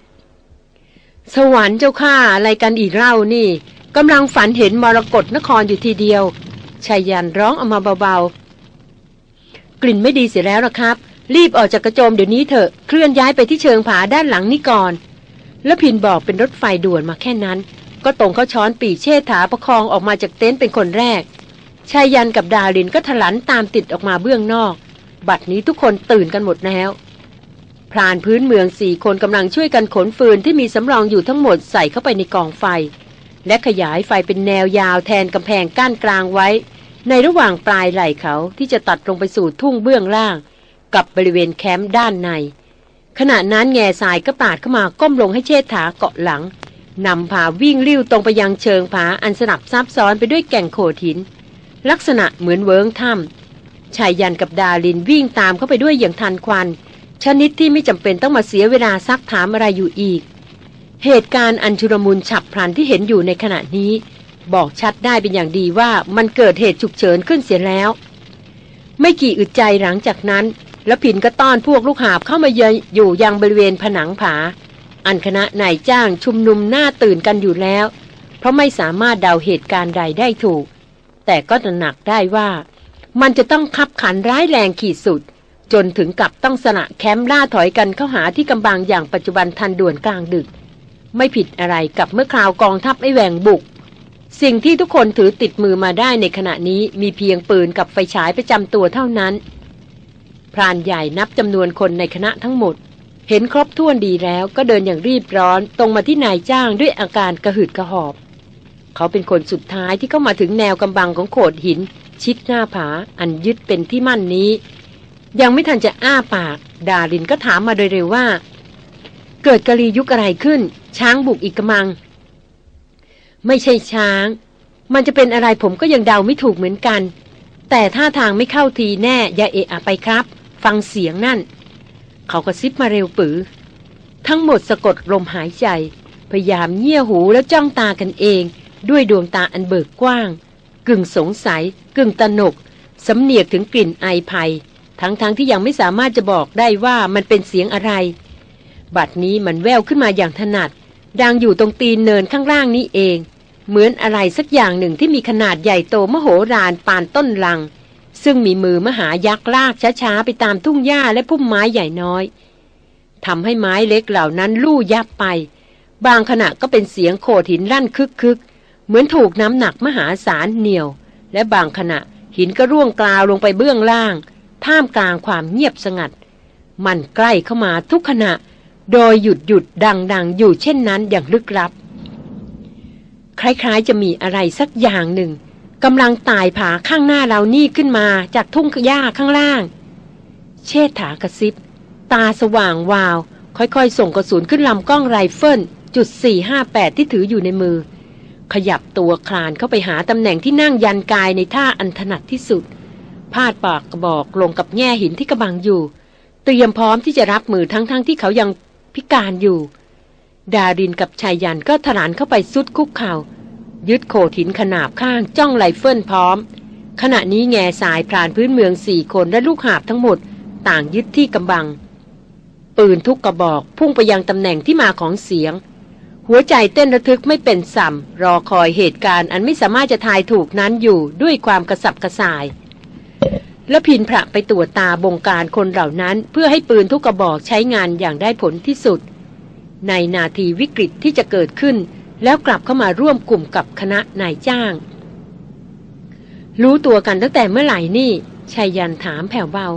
สวรรค์เจ้าข้าอะไรกันอีกเล่านี่กำลังฝันเห็นมรกรนครอยู่ทีเดียวชายันร้องออกมาเบาๆ กลิ่นไม่ดีเสียแล้วนะครับ รีบออกจากกระโจมเดี๋ยวนี้เถอะเคลื่อนย้ายไปที่เชิงผาด้านหลังนี่ก่อนแล้วพินบอกเป็นรถไฟด่วนมาแค่นั้น ก็ตรงเข้าช้อนปีเชษฐาประคองออกมาจากเต็นท์เป็นคนแรกชายยันกับดาลินก็ถลันตามติดออกมาเบื้องนอก บัดนี้ทุกคนตื่นกันหมดแล้วพรานพื้นเมืองสี่คนกำลังช่วยกันขนฟืนที่มีสำรองอยู่ทั้งหมดใส่เข้าไปในกองไฟ และขยายไฟเป็นแนวยาวแทนกำแพงกั้นกลางไว้ ในระหว่างปลายไหล่เขาที่จะตัดลงไปสู่ทุ่งเบื้องล่าง กับบริเวณแคมป์ด้านใน ขณะนั้นแง่ทรายก็ปาดเข้ามาก้มลงให้เชษฐาเกาะหลังนำผาวิ่งลิ้วตรงไปยังเชิงผาอันสนับซับซ้อนไปด้วยแก่งโขดหิน ลักษณะเหมือนเวิงถ้ำ ชายยันกับดาลินวิ่งตามเข้าไปด้วยอย่างทันควัน ชนิดที่ไม่จำเป็นต้องมาเสียเวลาซักถามอะไรอยู่อีก เหตุการณ์อันชุลมุนฉับพลันที่เห็นอยู่ในขณะนี้ บอกชัดได้เป็นอย่างดีว่ามันเกิดเหตุฉุกเฉินขึ้นเสียแล้ว ไม่กี่อึดใจหลังจากนั้น แล้วผินก็ต้อนพวกลูกหาบเข้ามาเยอยู่ยังบริเวณผนังผา อันคณะนายจ้างชุมนุมหน้าตื่นกันอยู่แล้ว เพราะไม่สามารถเดาเหตุการณ์ใดได้ถูก แต่ก็ตระหนักได้ว่า มันจะต้องขับขันร้ายแรงขีดสุด จนถึงกับต้องสละแคมป์ล่าถอยกันเข้าหาที่กำบังอย่างปัจจุบันทันด่วนกลางดึก ไม่ผิดอะไรกับเมื่อคราวกองทัพไอแหวงบุก สิ่งที่ทุกคนถือติดมือมาได้ในขณะนี้มีเพียงปืนกับไฟฉายประจำตัวเท่านั้น พรานใหญ่นับจำนวนคนในคณะทั้งหมด เห็นครบถ้วนดีแล้วก็เดินอย่างรีบร้อนตรงมาที่นายจ้างด้วยอาการกระหืดกระหอบ เขาเป็นคนสุดท้ายที่เข้ามาถึงแนวกำบังของโขดหิน ชิดหน้าผาอันยึดเป็นที่มั่นนี้ ยังไม่ทันจะอ้าปาก ดารินก็ถามมาโดยเร็วว่า เกิดกะลียุกอะไรขึ้น ช้างบุกอีกกมัง ไม่ใช่ช้าง มันจะเป็นอะไรผมก็ยังเดาไม่ถูกเหมือนกัน แต่ท่าทางไม่เข้าทีแน่อย่าเอะอะไปครับ ฟังเสียงนั่น เขาก็ซิบมาเร็วปือ ทั้งหมดสะกดลมหายใจ พยายามเงี่ยหูแล้วจ้องตากันเอง ด้วยดวงตาอันเบิกกว้าง กึ่งสงสัย กึ่งตนกสำเนียกถึงกลิ่นไอภัย ทั้งๆทที่ยังไม่สามารถจะบอกได้ว่ามันเป็นเสียงอะไร บัดนี้มันแววขึ้นมาอย่างถนัด ดังอยู่ตรงตีนเนินข้างล่างนี้เอง เหมือนอะไรสักอย่างหนึ่งที่มีขนาดใหญ่โตมโหฬารปานต้นลัง ซึ่งมีมือมหายักษ์ลากช้าๆไปตามทุ่งหญ้าและพุ่มไม้ใหญ่น้อยทำให้ไม้เล็กเหล่านั้นลู่ยับไป บางขณะก็เป็นเสียงโขดหินลั่นคึกๆ เหมือนถูกน้ำหนักมหาศาลเหนียว และบางขณะหินก็ร่วงกลาวลงไปเบื้องล่าง ท่ามกลางความเงียบสงัด มันใกล้เข้ามาทุกขณะ โดยหยุดหยุดดังๆ อยู่เช่นนั้นอย่างลึกลับ คล้ายๆจะมีอะไรสักอย่างหนึ่งกำลังตายผาข้างหน้าเรานี่ขึ้นมาจากทุ่งหญ้าข้างล่าง เชษฐากระซิบ ตาสว่างวาว ค่อยๆ ส่งกระสุนขึ้นลำกล้องไรเฟิลจุด458ที่ถืออยู่ในมือ ขยับตัวคลานเข้าไปหาตำแหน่งที่นั่งยันกายในท่าอันถนัดที่สุด พาดปากกระบอกลงกับแง่หินที่กระบังอยู่ เตรียมพร้อมที่จะรับมือทั้งๆที่เขายังพิการอยู่ ดารินกับไชยยันต์ก็ถลันเข้าไปทรุดคุกเข่ายึดโขดหินขนาบข้างจ้องไรเฟิลพร้อม ขณะนี้แง่ทรายพรานพื้นเมืองสี่คนและลูกหาบทั้งหมด ต่างยึดที่กำบัง ปืนทุกกระบอกพุ่งไปยังตำแหน่งที่มาของเสียง หัวใจเต้นระทึกไม่เป็นสัมรอคอยเหตุการณ์อันไม่สามารถจะทายถูกนั้นอยู่ด้วยความกระสับกระส่าย และพินพระไปตรวจตาบงการคนเหล่านั้นเพื่อให้ปืนทุกกระบอกใช้งานอย่างได้ผลที่สุด ในนาทีวิกฤตที่จะเกิดขึ้น แล้วกลับเข้ามาร่วมกลุ่มกับคณะนายจ้าง รู้ตัวกันตั้งแต่เมื่อไหร่นี่ชายยันถามแผ่วเบา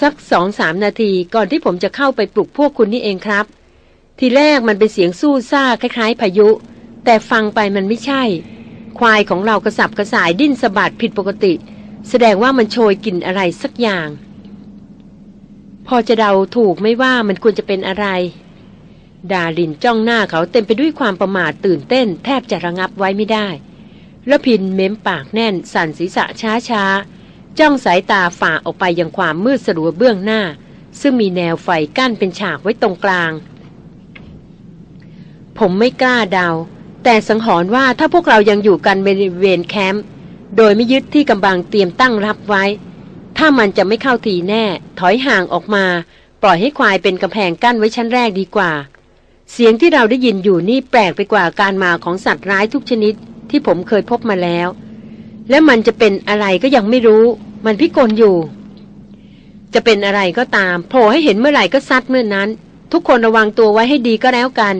สักสองสามนาทีก่อนที่ผมจะเข้าไปปลุกพวกคุณนี่เองครับ ทีแรกมันเป็นเสียงสู้ซ่าคล้าย ๆ พายุ แต่ฟังไปมันไม่ใช่ ควายของเรากระสับกระส่ายดิ้นสะบัดผิดปกติ แสดงว่ามันโชยกลิ่นอะไรสักอย่าง พอจะเดาถูกไม่ว่ามันควรจะเป็นอะไรดาลินจ้องหน้าเขาเต็มไปด้วยความประมาทตื่นเต้น แทบจะระงับไว้ไม่ได้แล้วพินเม้มปากแน่น สั่นศีรษะช้าช้าๆจ้องสายตาฝ่าออกไปยังความมืดสลัวเบื้องหน้า ซึ่งมีแนวไฟกั้นเป็นฉากไว้ตรงกลาง ผมไม่กล้าเดา แต่สังหรณ์ว่าถ้าพวกเรายังอยู่กันบริเวณแคมป์โดยไม่ยึดที่กำบังเตรียมตั้งรับไว้ ถ้ามันจะไม่เข้าทีแน่ ถอยห่างออกมา ปล่อยให้ควายเป็นกำแพงกั้นไว้ชั้นแรกดีกว่า เสียงที่เราได้ยินอยู่นี่แปลกไปกว่าการมาของสัตว์ร้ายทุกชนิดที่ผมเคยพบมาแล้ว และมันจะเป็นอะไรก็ยังไม่รู้ มันพิกลอยู่ จะเป็นอะไรก็ตามโผล่ให้เห็นเมื่อไหร่ก็ซัดเมื่อนั้น ทุกคนระวังตัวไว้ให้ดีก็แล้วกัน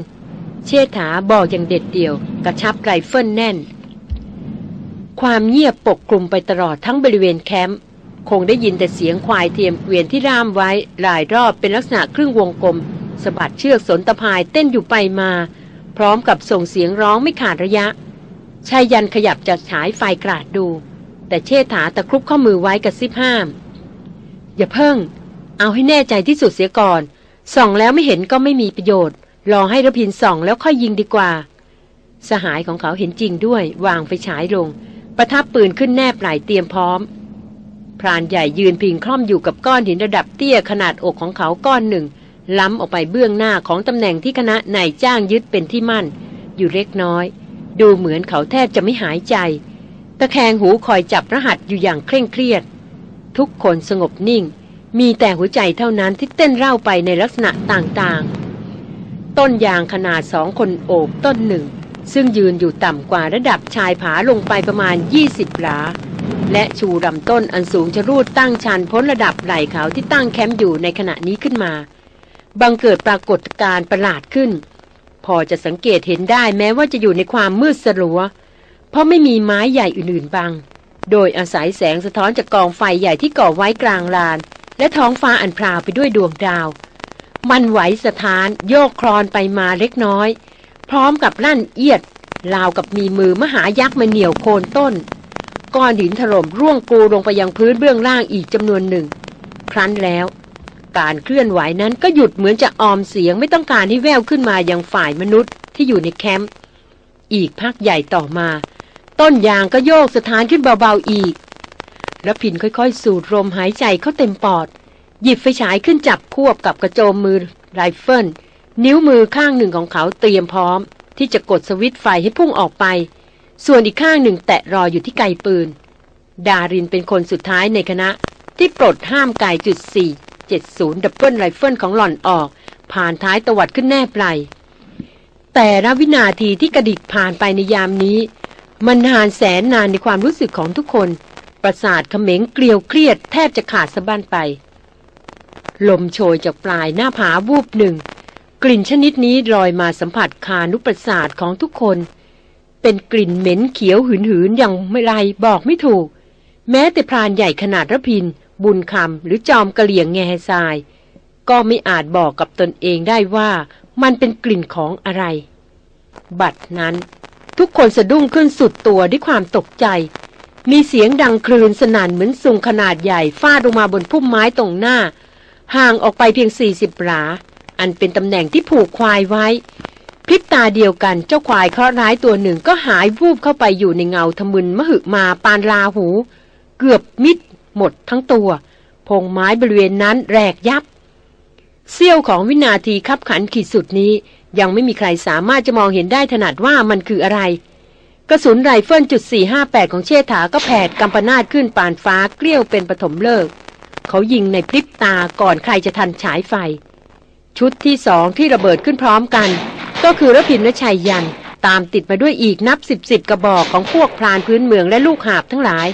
เชษฐาบอกอย่างเด็ดเดี่ยว กระชับไรเฟิลแน่น ความเงียบปกคลุมไปตลอดทั้งบริเวณแคมป์คงได้ยินแต่เสียงควายเทียมเกวียนที่ร่ามไว้หลายรอบเป็นลักษณะครึ่งวงกลมสะบัดเชือกสนตะพายเต้นอยู่ไปมา พร้อมกับส่งเสียงร้องไม่ขาดระยะชายยันขยับจากฉายไฟกราดดู แต่เชษฐาตะครุบข้อมือไว้กับซิบห้าม อย่าเพิ่ง เอาให้แน่ใจที่สุดเสียก่อน ส่องแล้วไม่เห็นก็ไม่มีประโยชน์ รอให้ระพินส่องแล้วค่อยยิงดีกว่า สหายของเขาเห็นจริงด้วย วางไฟฉายลง ประทับปืนขึ้นแนบไหลเตรียมพร้อม พรานใหญ่ยืนพิงคล่อมอยู่กับก้อนหินระดับเตี้ยขนาดอกของเขาก้อนหนึ่ง ล้ำออกไปเบื้องหน้าของตำแหน่งที่คณะนายจ้างยึดเป็นที่มั่น อยู่เล็กน้อย ดูเหมือนเขาแทบจะไม่หายใจ ตะแคงหูคอยจับรหัสอยู่อย่างเคร่งเครียด ทุกคนสงบนิ่งมีแต่หัวใจเท่านั้นที่เต้นเร่าไปในลักษณะต่างๆ ต้นยางขนาดสองคนโอบต้นหนึ่ง ซึ่งยืนอยู่ต่ำกว่าระดับชายผาลงไปประมาณ 20หลา และชูลำต้นอันสูงจะรูดตั้งชันพ้นระดับไหล่เขาที่ตั้งแคมป์อยู่ในขณะนี้ขึ้นมา บังเกิดปรากฏการณ์ประหลาดขึ้น พอจะสังเกตเห็นได้แม้ว่าจะอยู่ในความมืดสลัว เพราะไม่มีไม้ใหญ่อื่นๆบัง โดยอาศัยแสงสะท้อนจากกองไฟใหญ่ที่ก่อไว้กลางลาน และท้องฟ้าอันพราวไปด้วยดวงดาว มันไหวสถานโยกคลอนไปมาเล็กน้อย พร้อมกับลั่นเอียดราวกับมีมือมหายักษ์มาเหนี่ยวโคนต้น ก้อนหินถล่มร่วงกูลงไปยังพื้นเบื้องล่างอีกจำนวนหนึ่ง ครั้นแล้ว การเคลื่อนไหวนั้นก็หยุดเหมือนจะออมเสียงไม่ต้องการให้แววขึ้นมายังฝ่ายมนุษย์ที่อยู่ในแคมป์อีกพักใหญ่ต่อมา ต้นยางก็โยกสถานขึ้นเบาๆอีก แล้วพินค่อยๆ สูดลมหายใจเข้าเต็มปอด หยิบไฟฉายขึ้นจับควบกับกระโจมมือไรเฟิลนิ้วมือข้างหนึ่งของเขาเตรียมพร้อม ที่จะกดสวิตช์ไฟให้พุ่งออกไป ส่วนอีกข้างหนึ่งแตะรออยู่ที่ไกปืน ดารินเป็นคนสุดท้ายในคณะ ที่ปลดห้ามไกจุด470 double rifle ของหล่อนออก พานท้ายตวัดขึ้นแนบไหล่แต่ละวินาทีที่กระดิกผ่านไปในยามนี้ มันนานแสนนานในความรู้สึกของทุกคน ประสาทเขม็งเกลียวเครียดแทบจะขาดสะบั้นไป ลมโชยจากปลายหน้าผาวูบหนึ่ง กลิ่นชนิดนี้ลอยมาสัมผัสคานุประสาทของทุกคน เป็นกลิ่นเหม็นเขียวหืนหืนอย่างไม่ไรบอกไม่ถูก แม้แต่พรานใหญ่ขนาดระพิน บุญคำหรือจอมกระเหลี่ยงแง่ทราย ก็ไม่อาจบอกกับตนเองได้ว่ามันเป็นกลิ่นของอะไร บัดนั้น ทุกคนสะดุ้งขึ้นสุดตัวด้วยความตกใจ มีเสียงดังคลืนสนั่นเหมือนสุงขนาดใหญ่ฟาดลงมาบนพุ่มไม้ตรงหน้า ห่างออกไปเพียง 40หลา อันเป็นตำแหน่งที่ผูกควายไว้ พริบตาเดียวกันเจ้าควายเคราะห์ร้ายตัวหนึ่งก็หายวูบเข้าไปอยู่ในเงาทะมึนมหึมาปานราหู เกือบมิด หมดทั้งตัว พงไม้บริเวณนั้นแหลกยับ เสี้ยวของวินาทีคับขันขีดสุดนี้ ยังไม่มีใครสามารถจะมองเห็นได้ถนัดว่ามันคืออะไรกระสุนไรเฟิลจุด458 ของเชษฐาก็แผดกัมปนาทขึ้นปานฟ้าเกรี้ยวเป็นปฐมฤกษ์ เขายิงในพริบตาก่อนใครจะทันฉายไฟ ชุดที่สองที่ระเบิดขึ้นพร้อมกัน ก็คือรพินและชัยยัน ตามติดมาด้วยอีกนับสิบสิบกระบอกของพวกพรานพื้นเมืองและลูกหาบทั้งหลาย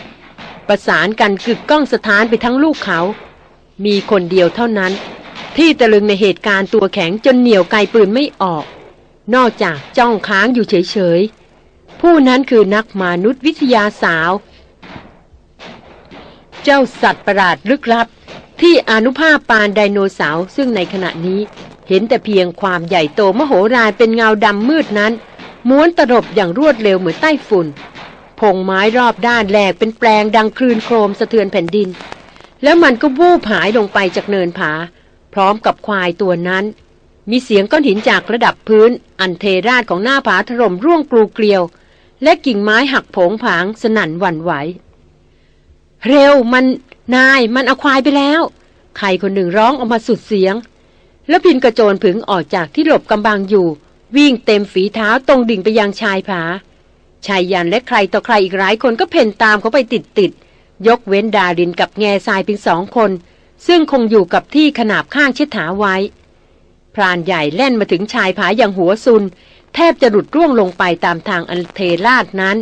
ประสานกันกึกก้องสถานไปทั้งลูกเขา มีคนเดียวเท่านั้น ที่ตะลึงในเหตุการณ์ตัวแข็งจนเหนียวไกปืนไม่ออก นอกจากจ้องค้างอยู่เฉยๆผู้นั้นคือนักมนุษยวิทยาสาว เจ้าสัตว์ประหลาดลึกลับ ที่อนุภาพปานไดโนเสาร์ซึ่งในขณะนี้เห็นแต่เพียงความใหญ่โตมโหฬารเป็นเงาดำมืดนั้น ม้วนตรบอย่างรวดเร็วเหมือนใต้ฝุ่นพงไม้รอบด้านแหลกเป็นแปลงดังคลืนโครมสะเทือนแผ่นดิน แล้วมันก็วูบหายลงไปจากเนินผา พร้อมกับควายตัวนั้น มีเสียงก้อนหินจากระดับพื้น อันเทราดของหน้าผาถล่มร่วงกลูเกลียว และกิ่งไม้หักผงผางสนั่นหวั่นไหว เร็วมันนายมันเอาควายไปแล้ว ใครคนหนึ่งร้องออกมาสุดเสียง แล้วพินกระโจนผึงออกจากที่หลบกำบังอยู่ วิ่งเต็มฝีเท้าตรงดิ่งไปยังชายผา ชายยันและใครต่อใครอีกหลายคนก็เพ่นตามเขาไปติดติดยกเว้นดารินกับแง่ทรายเพียงสองคน ซึ่งคงอยู่กับที่ขนาบข้างเชิดถาไว้ พรานใหญ่แล่นมาถึงชายผาอย่างหัวซุน แทบจะหลุดร่วงลงไปตามทางอันเทลาดนั้น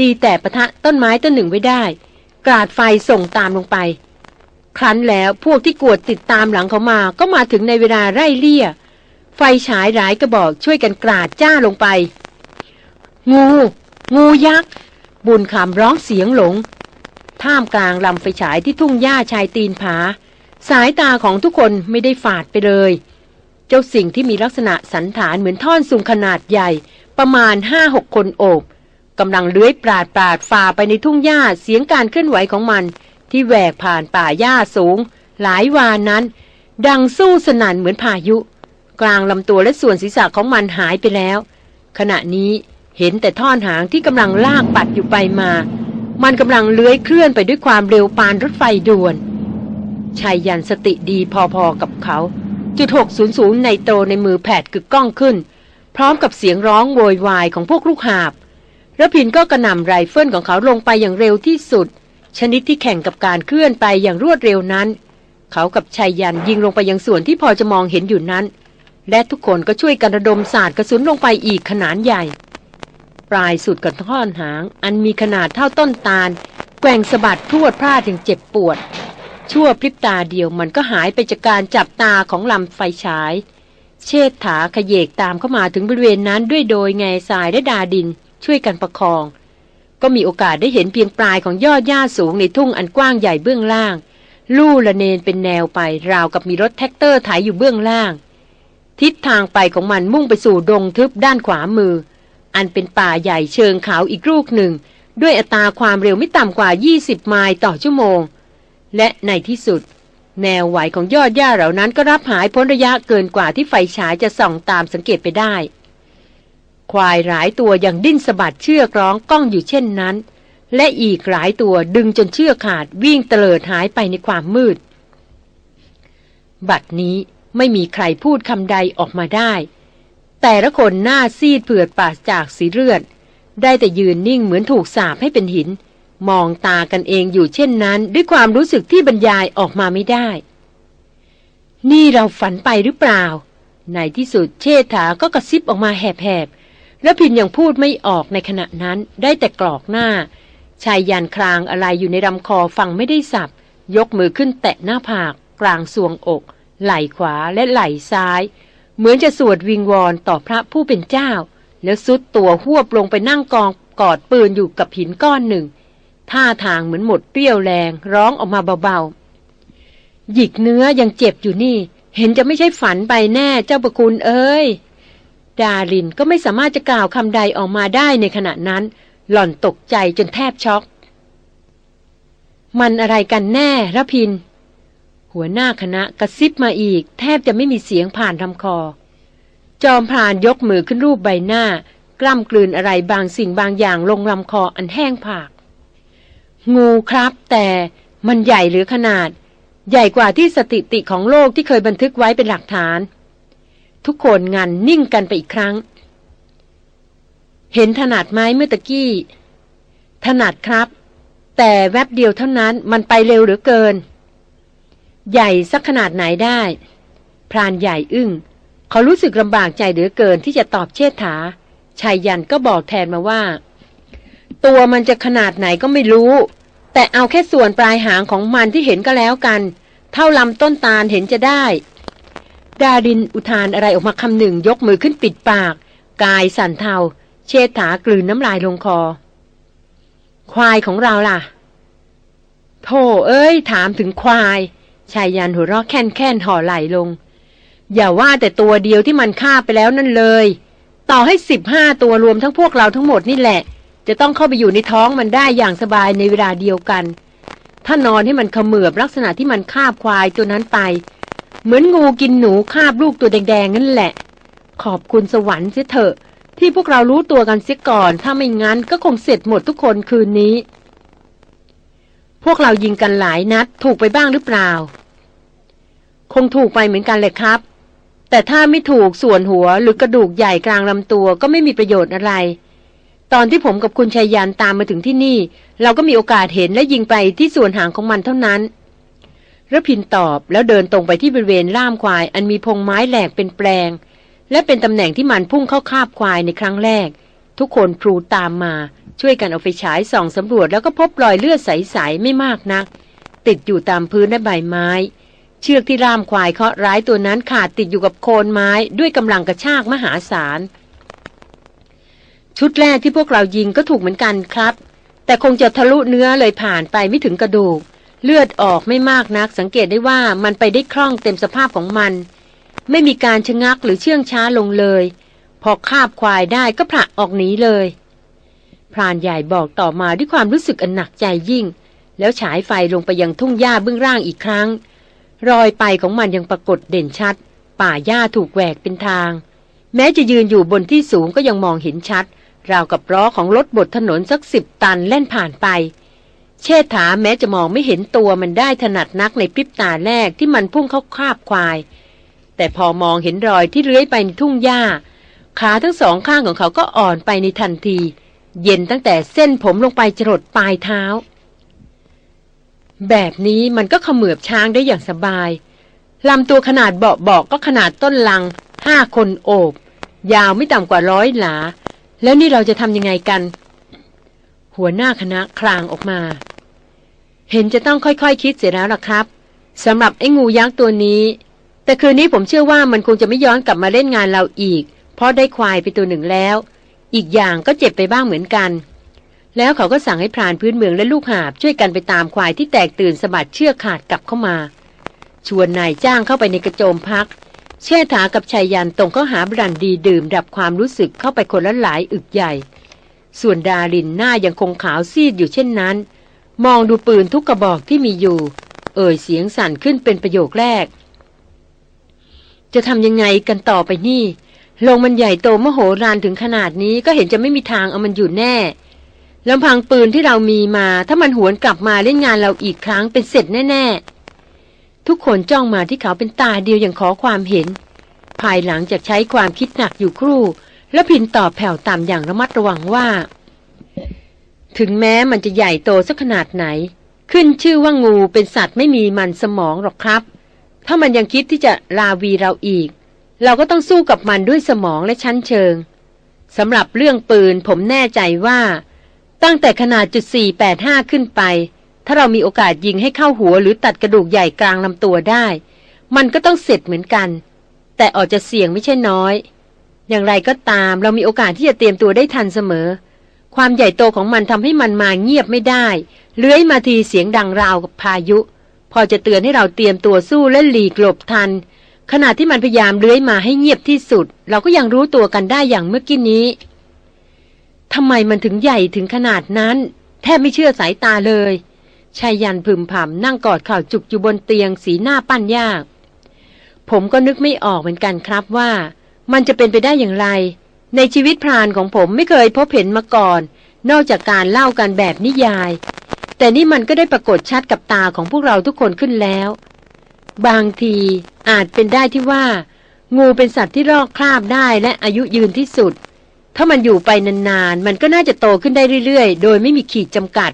ดีแต่ประทะต้นไม้ต้นหนึ่งไว้ได้ กราดไฟส่งตามลงไป ครั้นแล้วพวกที่กวดติดตามหลังเขามาก็มาถึงในเวลาไร่เลี่ย ไฟฉายหลายกระบอกช่วยกันกราดจ้าลงไป งู งูยักษ์ บุญคำร้องเสียงหลง ท่ามกลางลำไฟฉายที่ทุ่งหญ้าชายตีนผา สายตาของทุกคนไม่ได้ฝาดไปเลย เจ้าสิ่งที่มีลักษณะสันฐานเหมือนท่อนสูงขนาดใหญ่ประมาณห้าหกคนโอบ กำลังเลื้อยปราดปราดฝ่าไปในทุ่งหญ้าเสียงการเคลื่อนไหวของมัน ที่แหวกผ่านป่าหญ้าสูง หลายวานนั้น ดังสู้สนั่นเหมือนพายุ กลางลำตัวและส่วนศีรษะของมันหายไปแล้ว ขณะนี้เห็นแต่ท่อนหางที่กำลังลากปัดอยู่ไปมา มันกำลังเลื้อยเคลื่อนไปด้วยความเร็วปานรถไฟด่วนชายยันสติดีพอๆกับเขา จุดหกศูนย์ศูนย์ในโตในมือแผดกึกก้องขึ้น พร้อมกับเสียงร้องโวยวายของพวกลูกหาบ ระพินก็กระหน่ำไรเฟิลของเขาลงไปอย่างเร็วที่สุด ชนิดที่แข่งกับการเคลื่อนไปอย่างรวดเร็วนั้น เขากับชายยันยิงลงไปยังส่วนที่พอจะมองเห็นอยู่นั้น และทุกคนก็ช่วยกันระดมศาสตร์กระสุนลงไปอีกขนาดใหญ่ ปลายสุดกับท่อนหาง อันมีขนาดเท่าต้นตาล แกว่งสะบัดพรวดพลาดอย่างเจ็บปวด ชั่วพริบตาเดียวมันก็หายไปจากการจับตาของลำไฟฉาย เชษฐาเขยกตามเข้ามาถึงบริเวณนั้นด้วยโดยแง่ทรายและดาดิน ช่วยกันประคอง ก็มีโอกาสได้เห็นเพียงปลายของยอดหญ้าสูงในทุ่งอันกว้างใหญ่เบื้องล่าง ลู่ระเนนเป็นแนวไปราวกับมีรถแทรกเตอร์ไถอยู่เบื้องล่าง ทิศทางไปของมันมุ่งไปสู่ดงทึบด้านขวามือ อันเป็นป่าใหญ่เชิงเขาอีกลูกหนึ่ง ด้วยอัตราความเร็วไม่ต่ำกว่า 20 ไมล์ต่อชั่วโมง และในที่สุดแนวไหวของยอดหญ้าเหล่านั้นก็รับหายพ้นระยะเกินกว่าที่ไฟฉายจะส่องตามสังเกตไปได้ ควายหลายตัวยังดิ้นสะบัดเชือกร้องก้องอยู่เช่นนั้น และอีกหลายตัวดึงจนเชือกขาดวิ่งเตลิดหายไปในความมืด บัดนี้ไม่มีใครพูดคำใดออกมาได้ แต่ละคนหน้าซีดเผือดปาจากสีเลือด ได้แต่ยืนนิ่งเหมือนถูกสาบให้เป็นหิน มองตากันเองอยู่เช่นนั้น ด้วยความรู้สึกที่บรรยายออกมาไม่ได้ นี่เราฝันไปหรือเปล่า ในที่สุดเชษฐาก็กระซิบออกมาแหบ ๆแล้วพินยังพูดไม่ออกในขณะนั้นได้แต่กรอกหน้า ชายยันครางอะไรอยู่ในลำคอฟังไม่ได้สับ ยกมือขึ้นแตะหน้าผาก กลางสวงอก ไหล่ขวาและไหล่ซ้าย เหมือนจะสวดวิงวอนต่อพระผู้เป็นเจ้า แล้วซุดตัวหวบลงไปนั่งกองกอดปืนอยู่กับหินก้อนหนึ่ง ท่าทางเหมือนหมดเปรี้ยวแรงร้องออกมาเบาๆ หยิกเนื้อยังเจ็บอยู่นี่ เห็นจะไม่ใช่ฝันไปแน่เจ้าประคุณเอ้ย ดารินก็ไม่สามารถจะกล่าวคำใดออกมาได้ในขณะนั้น หล่อนตกใจจนแทบช็อก มันอะไรกันแน่ระพิน หัวหน้าคณะกระซิบมาอีก แทบจะไม่มีเสียงผ่านลำคอ จอมพรานยกมือขึ้นรูปใบหน้ากล้ำกลืนอะไรบางสิ่งบางอย่างลงลำคออันแห้งผาก งูครับ แต่มันใหญ่หรือขนาด ใหญ่กว่าที่สถิติของโลกที่เคยบันทึกไว้เป็นหลักฐาน ทุกคนงันนิ่งกันไปอีกครั้ง เห็นถนัดไหมเมื่อตะกี้ ถนัดครับ แต่แวบเดียวเท่านั้นมันไปเร็วเหลือเกิน ใหญ่สักขนาดไหนได้ พรานใหญ่อึ้ง เขารู้สึกลำบากใจเหลือเกินที่จะตอบเชษฐาชายยันก็บอกแทนมาว่า ตัวมันจะขนาดไหนก็ไม่รู้ แต่เอาแค่ส่วนปลายหางของมันที่เห็นก็แล้วกัน เท่าลำต้นตาลเห็นจะได้ ดาดินอุทานอะไรออกมาคำหนึ่งยกมือขึ้นปิดปาก กายสั่นเทา เชษฐากลืนน้ำลายลงคอ ควายของเราล่ะโธ่เอ้ย ถามถึงควาย ชายยันหัวเราะแค่นแค่นห่อไหลลง อย่าว่าแต่ตัวเดียวที่มันฆ่าไปแล้วนั่นเลย ต่อให้สิบห้าตัวรวมทั้งพวกเราทั้งหมดนี่แหละ จะต้องเข้าไปอยู่ในท้องมันได้อย่างสบายในเวลาเดียวกัน ถ้านอนให้มันเขมือบลักษณะที่มันคาบควายตัวนั้นไป เหมือนงูกินหนูคาบลูกตัวแดงๆนั่นแหละ ขอบคุณสวรรค์เสียเถอะ ที่พวกเรารู้ตัวกันเสียก่อน ถ้าไม่งั้นก็คงเสร็จหมดทุกคนคืนนี้ พวกเรายิงกันหลายนัด ถูกไปบ้างหรือเปล่า คงถูกไปเหมือนกันเลยครับ แต่ถ้าไม่ถูกส่วนหัวหรือกระดูกใหญ่กลางลำตัวก็ไม่มีประโยชน์อะไร ตอนที่ผมกับคุณชายยันตามมาถึงที่นี่ เราก็มีโอกาสเห็นและยิงไปที่ส่วนหางของมันเท่านั้น ระพินตอบแล้วเดินตรงไปที่บริเวณล่ามควาย อันมีพงไม้แหลกเป็นแปลง และเป็นตำแหน่งที่มันพุ่งเข้าคาบควายในครั้งแรก ทุกคนพลูตามมา ช่วยกันเอาไฟฉายส่องสำรวจแล้วก็พบรอยเลือดใสๆไม่มากนัก ติดอยู่ตามพื้นและใบไม้ เชือกที่ล่ามควายเคาะร้ายตัวนั้นขาดติดอยู่กับโคนไม้ด้วยกำลังกระชากมหาศาลชุดแรกที่พวกเรายิงก็ถูกเหมือนกันครับ แต่คงจะทะลุเนื้อเลยผ่านไปไม่ถึงกระดูก เลือดออกไม่มากนักสังเกตได้ว่ามันไปได้คล่องเต็มสภาพของมัน ไม่มีการชะงักหรือเชื่องช้าลงเลย พอคาบควายได้ก็ผละออกหนีเลยพรานใหญ่บอกต่อมาด้วยความรู้สึกอันหนักใจยิ่ง แล้วฉายไฟลงไปยังทุ่งหญ้าเบื้องล่างอีกครั้ง รอยไปของมันยังปรากฏเด่นชัด ป่าหญ้าถูกแหวกเป็นทาง แม้จะยืนอยู่บนที่สูงก็ยังมองเห็นชัด ราวกับล้อของรถบดถนนสักสิบตันแล่นผ่านไป เชษฐาแม้จะมองไม่เห็นตัวมันได้ถนัดนักในพริบตาแรกที่มันพุ่งเข้าคาบควาย แต่พอมองเห็นรอยที่เลื้อยไปในทุ่งหญ้า ขาทั้งสองข้างของเขาก็อ่อนไปในทันที เย็นตั้งแต่เส้นผมลงไปจรดปลายเท้า แบบนี้มันก็ขมือบช้างได้อย่างสบายลำตัวขนาดเบาๆก็ขนาดต้นลังห้าคนโอบ ยาวไม่ต่ำกว่าร้อยหลา แล้วนี่เราจะทำยังไงกัน หัวหน้าคณะคลางออกมา เห็นจะต้องค่อยๆคคิดเสียแล้วล่ะครับสำหรับไอ้งูยักษ์ตัวนี้ แต่คืนนี้ผมเชื่อว่ามันคงจะไม่ย้อนกลับมาเล่นงานเราอีก เพราะได้ควายไปตัวหนึ่งแล้ว อีกอย่างก็เจ็บไปบ้างเหมือนกัน แล้วเขาก็สั่งให้พรานพื้นเมืองและลูกหาบช่วยกันไปตามควายที่แตกตื่นสะบัดเชือกขาดกลับเข้ามา ชวนนายจ้างเข้าไปในกระโจมพัก เช่ถากับชายยันตรงเข้าหาบรันดีดื่มดับความรู้สึกเข้าไปคนละหลายอึกใหญ่ ส่วนดารินหน้ายังคงขาวซีดอยู่เช่นนั้น มองดูปืนทุกกระบอกที่มีอยู่ เอ่ยเสียงสั่นขึ้นเป็นประโยคแรก จะทำยังไงกันต่อไปนี่ลงมันใหญ่โตมโหฬารถึงขนาดนี้ก็เห็นจะไม่มีทางเอามันอยู่แน่ลำพังปืนที่เรามีมา ถ้ามันหวนกลับมาเล่นงานเราอีกครั้งเป็นเสร็จแน่ ๆ ทุกคนจ้องมาที่เขาเป็นตาเดียวอย่างขอความเห็น ภายหลังจากใช้ความคิดหนักอยู่ครู่ แล้วพินตอบแผ่วต่ำอย่างระมัดระวังว่า ถึงแม้มันจะใหญ่โตสักขนาดไหน ขึ้นชื่อว่างูเป็นสัตว์ไม่มีมันสมองหรอกครับ ถ้ามันยังคิดที่จะลาวีเราอีก เราก็ต้องสู้กับมันด้วยสมองและชั้นเชิงสำหรับเรื่องปืนผมแน่ใจว่า ตั้งแต่ขนาดจุด485 ขึ้นไป ถ้าเรามีโอกาสยิงให้เข้าหัวหรือตัดกระดูกใหญ่กลางลำตัวได้ มันก็ต้องเสร็จเหมือนกัน แต่ออกจะเสี่ยงไม่ใช่น้อย อย่างไรก็ตามเรามีโอกาสที่จะเตรียมตัวได้ทันเสมอ ความใหญ่โตของมันทำให้มันมาเงียบไม่ได้ เลื้อยมาทีเสียงดังราวกับพายุ พอจะเตือนให้เราเตรียมตัวสู้และหลีกหลบทัน ขณะที่มันพยายามเลื้อยมาให้เงียบที่สุด เราก็ยังรู้ตัวกันได้อย่างเมื่อกี้นี้ทำไมมันถึงใหญ่ถึงขนาดนั้น แทบไม่เชื่อสายตาเลยชายยันพึมพำนั่งกอดข่าวจุกอยู่บนเตียงสีหน้าปั้นยาก ผมก็นึกไม่ออกเหมือนกันครับว่า มันจะเป็นไปได้อย่างไร ในชีวิตพรานของผมไม่เคยพบเห็นมาก่อน นอกจากการเล่ากันแบบนิยาย แต่นี่มันก็ได้ปรากฏชัดกับตาของพวกเราทุกคนขึ้นแล้ว บางทีอาจเป็นได้ที่ว่า งูเป็นสัตว์ที่ลอกคราบได้และอายุยืนที่สุด ถ้ามันอยู่ไปนานๆ มันก็น่าจะโตขึ้นได้เรื่อยๆ โดยไม่มีขีดจำกัด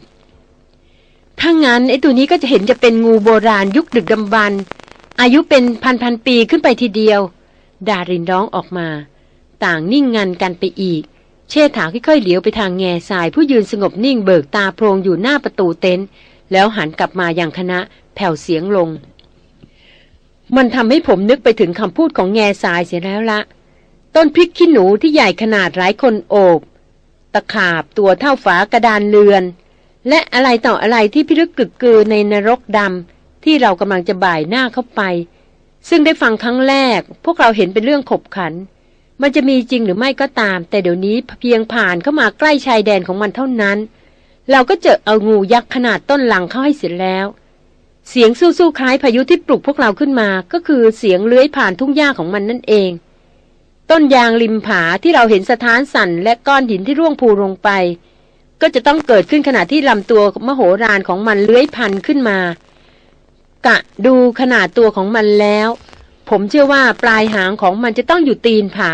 ถ้างั้นไอ้ตัวนี้ก็จะเห็นจะเป็นงูโบราณยุคดึกดำบรรพ์อายุเป็นพันๆปีขึ้นไปทีเดียว ดารินร้องออกมา ต่างนิ่งงันกันไปอีก เชษฐาค่อยๆเหลียวไปทางแง่ทรายผู้ยืนสงบนิ่งเบิกตาโพรงอยู่หน้าประตูเต็นท์แล้วหันกลับมาอย่างคณะแผ่วเสียงลง มันทำให้ผมนึกไปถึงคำพูดของแง่ทรายเสียแล้วละต้นพริกขี้หนูที่ใหญ่ขนาดหลายคนโอบ ตะขาบตัวเท่าฝากระดานเรือน และอะไรต่ออะไรที่พิรึกกึกกือในนรกดำที่เรากำลังจะบ่ายหน้าเข้าไป ซึ่งได้ฟังครั้งแรก พวกเราเห็นเป็นเรื่องขบขัน มันจะมีจริงหรือไม่ก็ตาม แต่เดี๋ยวนี้เพียงผ่านเข้ามาใกล้ชายแดนของมันเท่านั้น เราก็เจอเอางูยักษ์ขนาดต้นหลังเข้าให้เสร็จแล้ว เสียงสู้ๆคล้ายพายุที่ปลุกพวกเราขึ้นมา ก็คือเสียงเลื้อยผ่านทุ่งหญ้าของมันนั่นเอง ต้นยางริมผาที่เราเห็นสถานสั่นและก้อนหินที่ร่วงพูลงไป ก็จะต้องเกิดขึ้นขณะที่ลำตัวมโหฬารของมันเลื้อยพันขึ้นมา กะดูขนาดตัวของมันแล้ว ผมเชื่อว่าปลายหางของมันจะต้องอยู่ตีนผา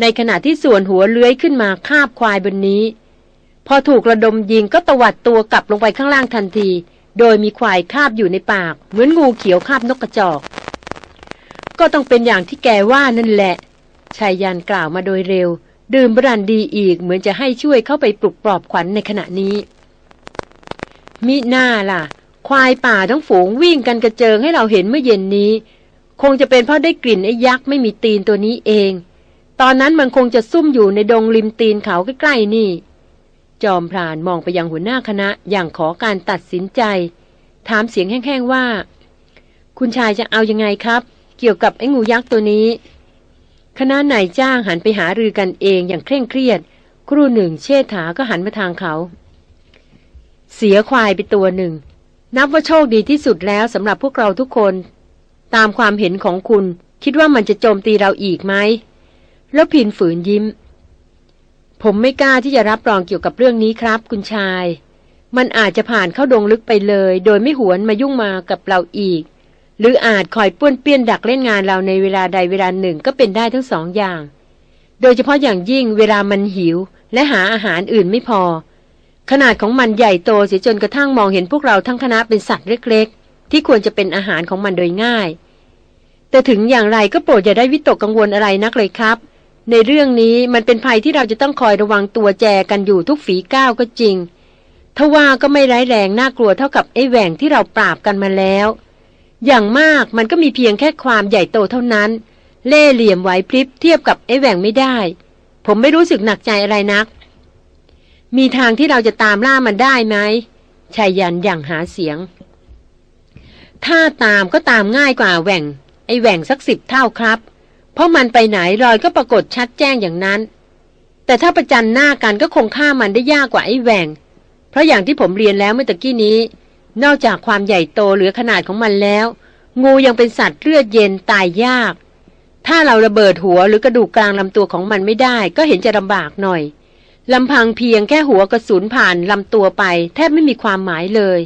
ในขณะที่ส่วนหัวเลื้อยขึ้นมาคาบควายบนนี้ พอถูกระดมยิงก็ตวัดตัวกลับลงไปข้างล่างทันที โดยมีควายคาบอยู่ในปาก เหมือนงูเขียวคาบนกกระจอก ก็ต้องเป็นอย่างที่แกว่านั่นแหละชายยันกล่าวมาโดยเร็ว ดื่มบรันดีอีกเหมือนจะให้ช่วยเข้าไปปลุกปลอบขวัญในขณะนี้ มิหน้าล่ะ ควายป่าทั้งฝูงวิ่งกันกระเจิงให้เราเห็นเมื่อเย็นนี้ คงจะเป็นเพราะได้กลิ่นไอ้ยักษ์ไม่มีตีนตัวนี้เอง ตอนนั้นมันคงจะซุ่มอยู่ในดงริมตีนเขาใกล้ๆนี่ จอมพรานมองไปยังหัวหน้าคณะอย่างขอการตัดสินใจ ถามเสียงแห้งๆว่า คุณชายจะเอายังไงครับ เกี่ยวกับไอ้งูยักษ์ตัวนี้ คณะนายจ้างหันไปหารือกันเองอย่างเคร่งเครียด ครู่หนึ่งเชษฐาก็หันมาทางเขา เสียควายไปตัวหนึ่งนับว่าโชคดีที่สุดแล้วสำหรับพวกเราทุกคน ตามความเห็นของคุณ คิดว่ามันจะโจมตีเราอีกไหม แล้วพินฝืนยิ้ม ผมไม่กล้าที่จะรับรองเกี่ยวกับเรื่องนี้ครับ คุณชาย มันอาจจะผ่านเข้าดงลึกไปเลย โดยไม่หวนมายุ่งมากับเราอีก หรืออาจคอยป้วนเปี้ยนดักเล่นงานเราในเวลาใดเวลาหนึ่งก็เป็นได้ทั้งสองอย่าง โดยเฉพาะอย่างยิ่งเวลามันหิว และหาอาหารอื่นไม่พอ ขนาดของมันใหญ่โตเสียจนกระทั่งมองเห็นพวกเราทั้งคณะเป็นสัตว์เล็ก ๆที่ควรจะเป็นอาหารของมันโดยง่าย แต่ถึงอย่างไรก็โปรดอย่าได้วิตกกังวลอะไรนักเลยครับ ในเรื่องนี้มันเป็นภัยที่เราจะต้องคอยระวังตัวแจกันอยู่ทุกฝีก้าวก็จริงทว่าก็ไม่ร้ายแรงน่ากลัวเท่ากับไอ้แหว่งที่เราปราบกันมาแล้ว อย่างมากมันก็มีเพียงแค่ความใหญ่โตเท่านั้น เล่เหลี่ยมไหวพริบเทียบกับไอ้แหว่งไม่ได้ ผมไม่รู้สึกหนักใจอะไรนัก มีทางที่เราจะตามล่ามันได้ไหมชายยันอย่างหาเสียง ถ้าตามก็ตามง่ายกว่าแหว่ง ไอแหว่งสักสิบเท่าครับ เพราะมันไปไหนรอยก็ปรากฏชัดแจ้งอย่างนั้น แต่ถ้าประจันหน้ากันก็คงฆ่ามันได้ยากกว่าไอแหว่ง เพราะอย่างที่ผมเรียนแล้วเมื่อตะกี้นี้ นอกจากความใหญ่โตเหลือขนาดของมันแล้ว งูยังเป็นสัตว์เลือดเย็นตายยาก ถ้าเราระเบิดหัวหรือกระดูกกลางลำตัวของมันไม่ได้ ก็เห็นจะลำบากหน่อยลำพังเพียงแค่หัวกระสุนผ่านลำตัวไป แทบไม่มีความหมายเลย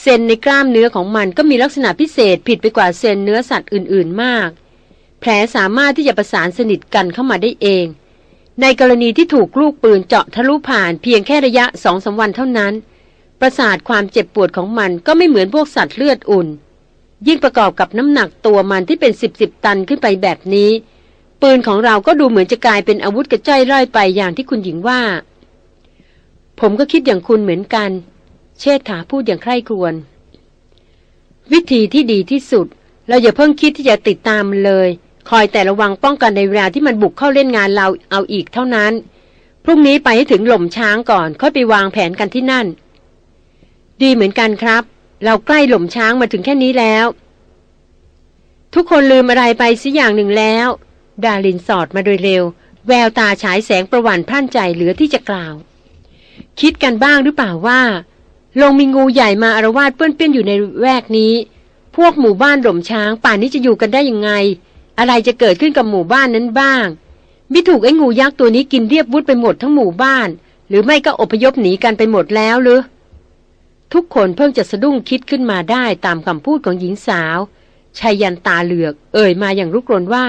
เซนในกล้ามเนื้อของมันก็มีลักษณะพิเศษผิดไปกว่าเซนเนื้อสัตว์อื่น ๆ มาก แผลสามารถที่จะประสานสนิทกันเข้ามาได้เอง ในกรณีที่ถูกลูกปืนเจาะทะลุผ่านเพียงแค่ระยะสองสาวันเท่านั้น ประสาทความเจ็บปวดของมันก็ไม่เหมือนพวกสัตว์เลือดอุ่น ยิ่งประกอบกับน้ำหนักตัวมันที่เป็นสิบสิบตันขึ้นไปแบบนี้ ปืนของเราก็ดูเหมือนจะกลายเป็นอาวุธกระจ้อยร่อยไปอย่างที่คุณหญิงว่า ผมก็คิดอย่างคุณเหมือนกัน เชษฐาพูดอย่างใคร่ครวญวิธีที่ดีที่สุด เราอย่าเพิ่งคิดที่จะติดตามมันเลย คอยแต่ระวังป้องกันในเวลาที่มันบุกเข้าเล่นงานเราเอาอีกเท่านั้นพรุ่งนี้ไปให้ถึงหล่มช้างก่อน ค่อยไปวางแผนกันที่นั่น ดีเหมือนกันครับ เราใกล้หล่มช้างมาถึงแค่นี้แล้ว ทุกคนลืมอะไรไปสิอย่างหนึ่งแล้ว ดาลินสอดมาโดยเร็ว แววตาฉายแสงประวันพรั่นใจเหลือที่จะกล่าว คิดกันบ้างหรือเปล่าว่า ลงมีงูใหญ่มาอารวาสเปื้อนๆอยู่ในแวกนี้ พวกหมู่บ้านหล่มช้าง ป่านนี้จะอยู่กันได้ยังไง อะไรจะเกิดขึ้นกับหมู่บ้านนั้นบ้างมิถูกไอ้งูยักษ์ตัวนี้กินเรียบวุฒไปหมดทั้งหมู่บ้าน หรือไม่ก็อพยพหนีกันไปหมดแล้วหรือทุกคนเพิ่งจะสะดุ้งคิดขึ้นมาได้ตามคำพูดของหญิงสาวชายยันตาเหลือก เอ่ยมาอย่างรุกรนว่า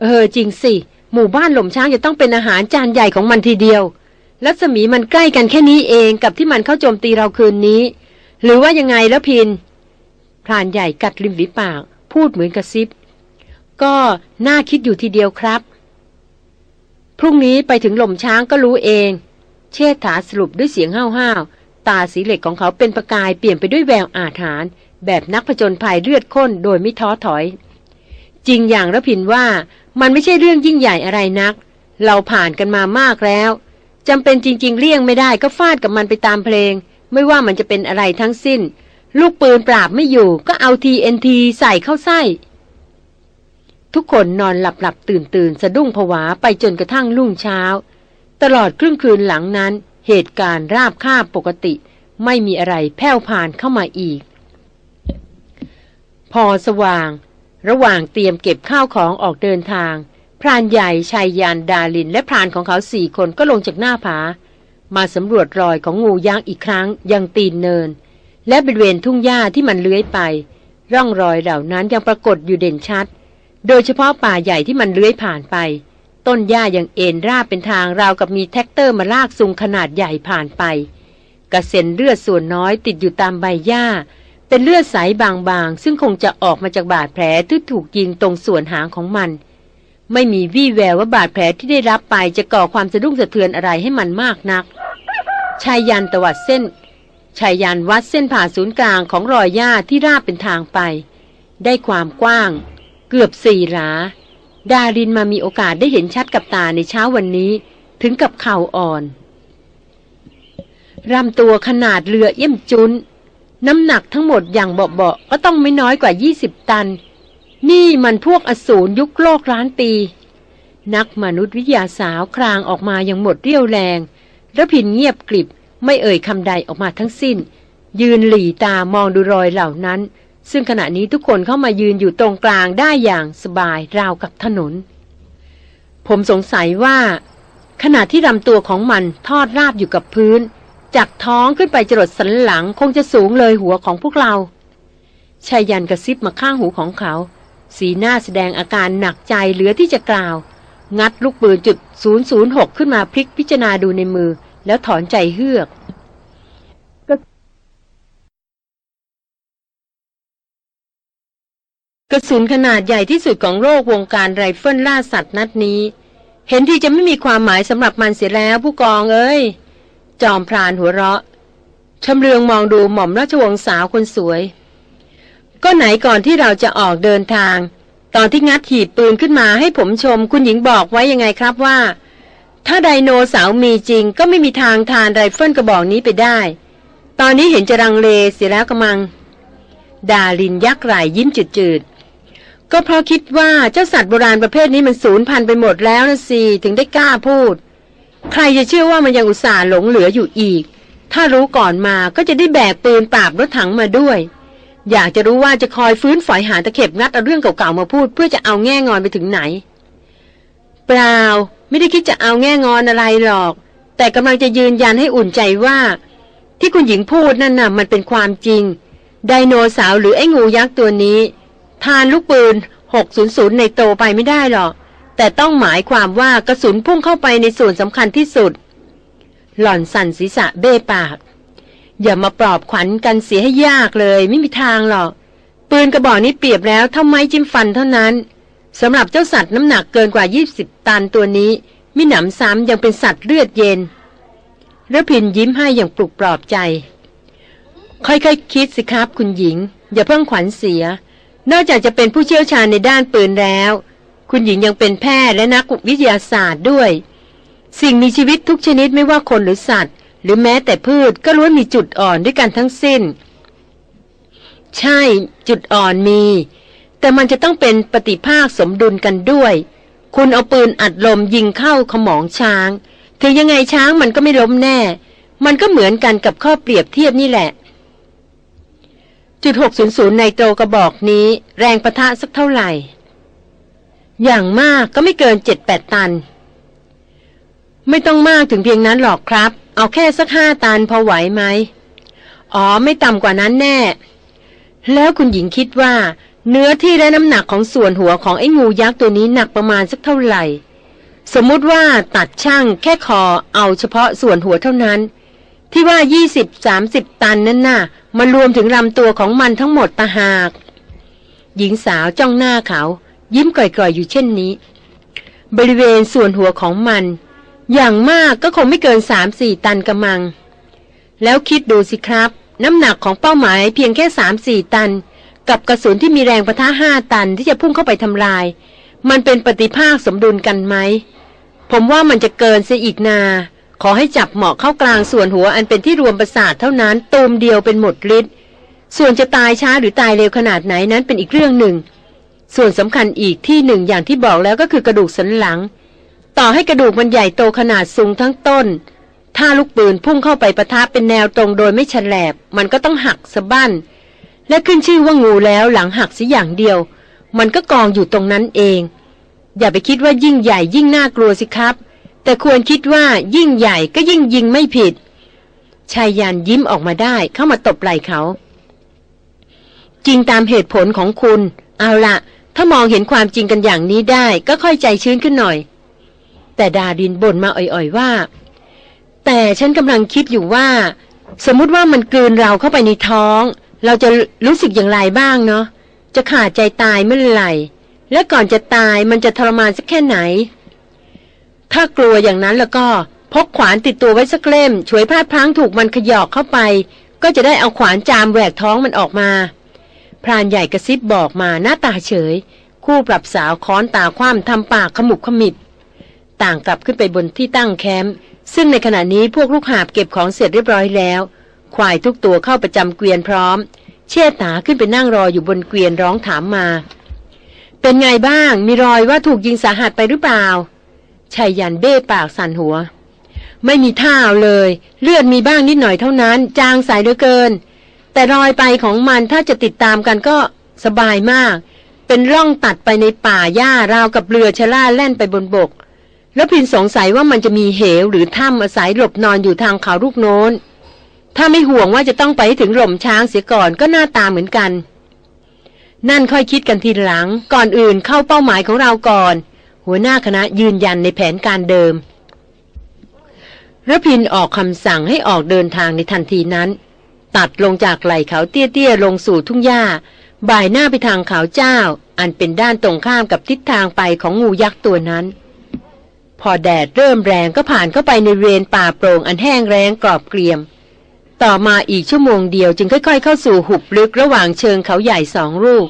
เออจริงสิ หมู่บ้านหล่มช้างจะต้องเป็นอาหารจานใหญ่ของมันทีเดียว รัศมีมันใกล้กันแค่นี้เองกับที่มันเข้าโจมตีเราคืนนี้ หรือว่ายังไงแล้วพินพรานใหญ่กัดริมฝีปาก พูดเหมือนกระซิบ ก็น่าคิดอยู่ทีเดียวครับ พรุ่งนี้ไปถึงหล่มช้างก็รู้เอง เชษฐาสรุปด้วยเสียงห้าวๆตาสีเหล็กของเขาเป็นประกายเปลี่ยนไปด้วยแววอาถรรพ์แบบนักผจญภัยเลือดข้นโดยไม่ท้อถอย จริงอย่างระพินว่ามันไม่ใช่เรื่องยิ่งใหญ่อะไรนัก เราผ่านกันมามากแล้ว จำเป็นจริง ๆ เลี่ยงไม่ได้ก็ฟาดกับมันไปตามเพลง ไม่ว่ามันจะเป็นอะไรทั้งสิ้น ลูกปืนปราบไม่อยู่ก็เอาทีเอ็นทีใส่เข้าไส้ ทุกคนนอนหลับหลับตื่นตื่นสะดุ้งผวาไปจนกระทั่งรุ่งเช้า ตลอดครึ่งคืนหลังนั้น เหตุการณ์ราบคาบปกติ ไม่มีอะไรแผ่วผ่านเข้ามาอีก พอสว่าง ระหว่างเตรียมเก็บข้าวของออกเดินทาง พรานใหญ่ชายยานดาลินและพรานของเขาสี่คนก็ลงจากหน้าผา มาสำรวจรอยของงูยักษ์อีกครั้งยังตีนเนิน และบริเวณทุ่งหญ้าที่มันเลื้อยไป ร่องรอยเหล่านั้นยังปรากฏอยู่เด่นชัด โดยเฉพาะป่าใหญ่ที่มันเลื้อยผ่านไป ต้นหญ้ายังเอนราบเป็นทางราวกับมีแทรกเตอร์มาลากซุงขนาดใหญ่ผ่านไป กระเซ็นเลือดส่วนน้อยติดอยู่ตามใบหญ้า เป็นเลือดใสบางๆซึ่งคงจะออกมาจากบาดแผลที่ถูกยิงตรงส่วนหางของมัน ไม่มีวี่แววว่าบาดแผลที่ได้รับไปจะก่อความสะดุ้งสะเทือนอะไรให้มันมากนัก ไชยยันต์ตวัดเส้น ชายยันวัดเส้นผ่าศูนย์กลางของรอยหญ้าที่ราบเป็นทางไป ได้ความกว้าง เกือบสี่หลา ดารินมามีโอกาสได้เห็นชัดกับตาในเช้าวันนี้ ถึงกับเข่าอ่อนรำตัวขนาดเรือเยี่ยมจุน น้ำหนักทั้งหมดอย่างเบาๆก็ต้องไม่น้อยกว่า 20 ตัน นี่มันพวกอสูรยุคโลกล้านปีนักมนุษยวิทยาสาวครางออกมาอย่างหมดเรี่ยวแรงระพินเงียบกริบไม่เอ่ยคำใดออกมาทั้งสิ้น ยืนหลีตามองดูรอยเหล่านั้น ซึ่งขณะนี้ทุกคนเข้ามายืนอยู่ตรงกลางได้อย่างสบายราวกับถนน ผมสงสัยว่า ขณะที่ลำตัวของมันทอดราบอยู่กับพื้น จากท้องขึ้นไปจรดสันหลังคงจะสูงเลยหัวของพวกเราชายยันกระซิบมาข้างหูของเขา สีหน้าแสดงอาการหนักใจเหลือที่จะกล่าว งัดลูกปืนจุด 006 ขึ้นมาพลิกพิจารณาดูในมือ แล้วถอนใจเฮือกกระสุนขนาดใหญ่ที่สุดของโลกวงการไรเฟิลล่าสัตว์นัดนี้ เห็นที่จะไม่มีความหมายสำหรับมันเสียแล้วผู้กองเอ้ย จอมพรานหัวเราะชำเลืองมองดูหม่อมราชวงศ์สาวคนสวย ก็ไหนก่อนที่เราจะออกเดินทาง ตอนที่งัดหีบปืนขึ้นมาให้ผมชม คุณหญิงบอกไว้ยังไงครับว่า ถ้าไดโนเสาร์มีจริง ก็ไม่มีทางทานไรเฟิลกระบอกนี้ไปได้ ตอนนี้เห็นจะรังเลเสียแล้วกระมัง ดาลินยักไหลยิ้มจืดๆ ก็เพราะคิดว่าเจ้าสัตว์โบราณประเภทนี้มันสูญพันธุ์ไปหมดแล้วนะสิถึงได้กล้าพูด ใครจะเชื่อว่ามันยังอุตส่าห์หลงเหลืออยู่อีก ถ้ารู้ก่อนมาก็จะได้แบกปืนปราบรถถังมาด้วย อยากจะรู้ว่าจะคอยฟื้นฝอยหาตะเข็บงัดเอาเรื่องเก่าๆมาพูด เพื่อจะเอาแง่งอนไปถึงไหน เปล่า ไม่ได้คิดจะเอาแง่งอนอะไรหรอก แต่กำลังจะยืนยันให้อุ่นใจว่า ที่คุณหญิงพูดนั่นน่ะมันเป็นความจริง ไดโนเสาร์หรือไอ้งูยักษ์ตัวนี้ ทานลูกปืน 600 ในโตไปไม่ได้หรอก แต่ต้องหมายความว่ากระสุนพุ่งเข้าไปในส่วนสำคัญที่สุด หล่อนสั่นศีรษะเบ้ปาก อย่ามาปลอบขวัญกันเสียให้ยากเลย ไม่มีทางหรอก ปืนกระบอกนี้เปรียบแล้วเท่าไม้จิ้มฟันเท่านั้นสำหรับเจ้าสัตว์น้ำหนักเกินกว่า 20 ตันตัวนี้ มิหนำซ้ำยังเป็นสัตว์เลือดเย็นระพินยิ้มให้อย่างปลุกปลอบใจ ค่อยๆคคิดสิครับคุณหญิง อย่าเพิ่งขวัญเสีย นอกจากจะเป็นผู้เชี่ยวชาญในด้านปืนแล้ว คุณหญิงยังเป็นแพทย์และนักวิทยาศาสตร์ด้วย สิ่งมีชีวิตทุกชนิดไม่ว่าคนหรือสัตว์ หรือแม้แต่พืชก็ล้วนมีจุดอ่อนด้วยกันทั้งสิ้น ใช่จุดอ่อนมี แต่มันจะต้องเป็นปฏิภาคสมดุลกันด้วย คุณเอาปืนอัดลมยิงเข้าขมองช้าง ถึงยังไงช้างมันก็ไม่ล้มแน่ มันก็เหมือนกันกับข้อเปรียบเทียบนี่แหละ จุด600ในโตกระบอกนี้ แรงประทะสักเท่าไหร่ อย่างมากก็ไม่เกินเจ็ดแปดตัน ไม่ต้องมากถึงเพียงนั้นหรอกครับ เอาแค่สักห้าตันพอไหวไหม อ๋อไม่ต่ำกว่านั้นแน่ แล้วคุณหญิงคิดว่า เนื้อที่และน้ำหนักของส่วนหัวของไอ้งูยักษ์ตัวนี้หนักประมาณสักเท่าไหร่ สมมุติว่าตัดช่างแค่คอเอาเฉพาะส่วนหัวเท่านั้น ที่ว่า20-30ตันนั่นน่ะมารวมถึงลำตัวของมันทั้งหมดตาหาก หญิงสาวจ้องหน้าเขา ยิ้มก่อยๆอยู่เช่นนี้ บริเวณส่วนหัวของมัน อย่างมากก็คงไม่เกิน3-4ตันกระมัง แล้วคิดดูสิครับ น้ำหนักของเป้าหมายเพียงแค่3-4ตัน กับกระสุนที่มีแรงประทะ5ตันที่จะพุ่งเข้าไปทำลาย มันเป็นปฏิภาคสมดุลกันไหม ผมว่ามันจะเกินเสียอีกนา ขอให้จับเหมาะเข้ากลางส่วนหัวอันเป็นที่รวมประสาทเท่านั้นตูมเดียวเป็นหมดฤทธิ์ส่วนจะตายช้าหรือตายเร็วขนาดไหนนั้นเป็นอีกเรื่องหนึ่ง ส่วนสำคัญอีกที่หนึ่งอย่างที่บอกแล้วก็คือกระดูกสันหลัง ต่อให้กระดูกมันใหญ่โตขนาดสูงทั้งต้น ถ้าลูกปืนพุ่งเข้าไปประทะเป็นแนวตรงโดยไม่ฉลบมันก็ต้องหักสะบั้น และขึ้นชื่อว่างูแล้วหลังหักสิอย่างเดียว มันก็กองอยู่ตรงนั้นเอง อย่าไปคิดว่ายิ่งใหญ่ยิ่งน่ากลัวสิครับ แต่ควรคิดว่ายิ่งใหญ่ก็ยิ่งยิงไม่ผิดชายยันยิ้มออกมาได้เข้ามาตบไหล่เขา จริงตามเหตุผลของคุณ เอาละถ้ามองเห็นความจริงกันอย่างนี้ได้ ก็ค่อยใจชื้นขึ้นหน่อย แต่ดาดินบ่นมาอ่อยๆว่า แต่ฉันกำลังคิดอยู่ว่า สมมุติว่ามันกลืนเราเข้าไปในท้อง เราจะรู้สึกอย่างไรบ้างเนาะจะขาดใจตายเมื่อไหร่และก่อนจะตายมันจะทรมานสักแค่ไหน ถ้ากลัวอย่างนั้นแล้วก็พกขวานติดตัวไว้สักเล่ม ช่วยพลาดพลั้งถูกมันขยอกเข้าไป ก็จะได้เอาขวานจามแหวกท้องมันออกมา พรานใหญ่กระซิบบอกมาหน้าตาเฉย คู่ปรับสาวค้อนตาคว่ำทำปากขมุบขมิบ ต่างกลับขึ้นไปบนที่ตั้งแคมป์ซึ่งในขณะนี้พวกลูกหาบเก็บของเสร็จเรียบร้อยแล้ว ควายทุกตัวเข้าประจำเกวียนพร้อม เชี่ยตาขึ้นไปนั่งรออยู่บนเกวียนร้องถามมา เป็นไงบ้าง มีรอยว่าถูกยิงสาหัสไปหรือเปล่าชายยันเบ้ปากสั่นหัว ไม่มีท่าเลย เลือดมีบ้างนิดหน่อยเท่านั้น จางใสเหลือเกิน แต่รอยไปของมันถ้าจะติดตามกันก็สบายมาก เป็นร่องตัดไปในป่าหญ้าราวกับเรือชะล่าแล่นไปบนบก แล้วพินสงสัยว่ามันจะมีเหวหรือถ้ำอาศัยหลบนอนอยู่ทางเขาลูกโน้น ถ้าไม่ห่วงว่าจะต้องไปถึงหล่มช้างเสียก่อนก็หน้าตาเหมือนกัน นั่นค่อยคิดกันทีหลัง ก่อนอื่นเข้าเป้าหมายของเราก่อน หัวหน้าคณะยืนยันในแผนการเดิมระพินออกคำสั่งให้ออกเดินทางในทันทีนั้น ตัดลงจากไหล่เขาเตี้ยๆลงสู่ทุ่งหญ้า บ่ายหน้าไปทางเขาเจ้า อันเป็นด้านตรงข้ามกับทิศทางไปของงูยักษ์ตัวนั้น พอแดดเริ่มแรงก็ผ่านเข้าไปในเวรป่าโปร่งอันแห้งแรงกรอบเกรียม ต่อมาอีกชั่วโมงเดียวจึงค่อย ๆ เข้าสู่หุบลึกระหว่างเชิงเขาใหญ่สองลูก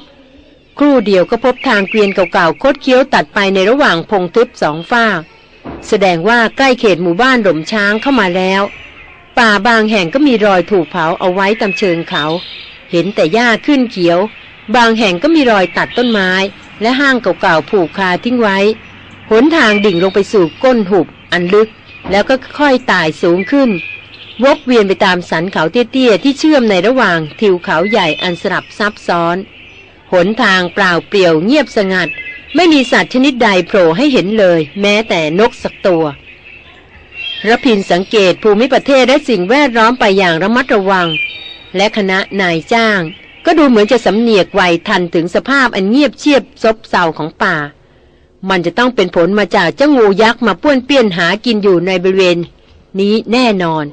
ครู่เดียวก็พบทางเกวียนเก่าๆ คดเคี้ยวตัดไปในระหว่างพงทึบสองฝ้ากแสดงว่าใกล้เขตหมู่บ้านหล่มช้างเข้ามาแล้ว ป่าบางแห่งก็มีรอยถูกเผาเอาไว้ตามเชิงเขา เห็นแต่หญ้าขึ้นเขียว บางแห่งก็มีรอยตัดต้นไม้ และห้างเก่าๆผูกคาทิ้งไว้ หนทางดิ่งลงไปสู่ก้นหุบอันลึก แล้วก็ค่อยไต่สูงขึ้น วกเวียนไปตามสันเขาเตี้ยๆที่เชื่อมในระหว่างทิวเขาใหญ่อันสลับซับซ้อน หนทางเปล่าเปลี่ยวเงียบสงัด ไม่มีสัตว์ชนิดใดโผล่ให้เห็นเลย แม้แต่นกสักตัวระพินสังเกตภูมิประเทศและสิ่งแวดล้อมไปอย่างระมัดระวัง และคณะนายจ้าง ก็ดูเหมือนจะสำเนียกไวทันถึงสภาพอันเงียบเชียบซบเซาของป่า มันจะต้องเป็นผลมาจากเจ้างูยักษ์มาป้วนเปี้ยนหากินอยู่ในบริเวณ นี้แน่นอน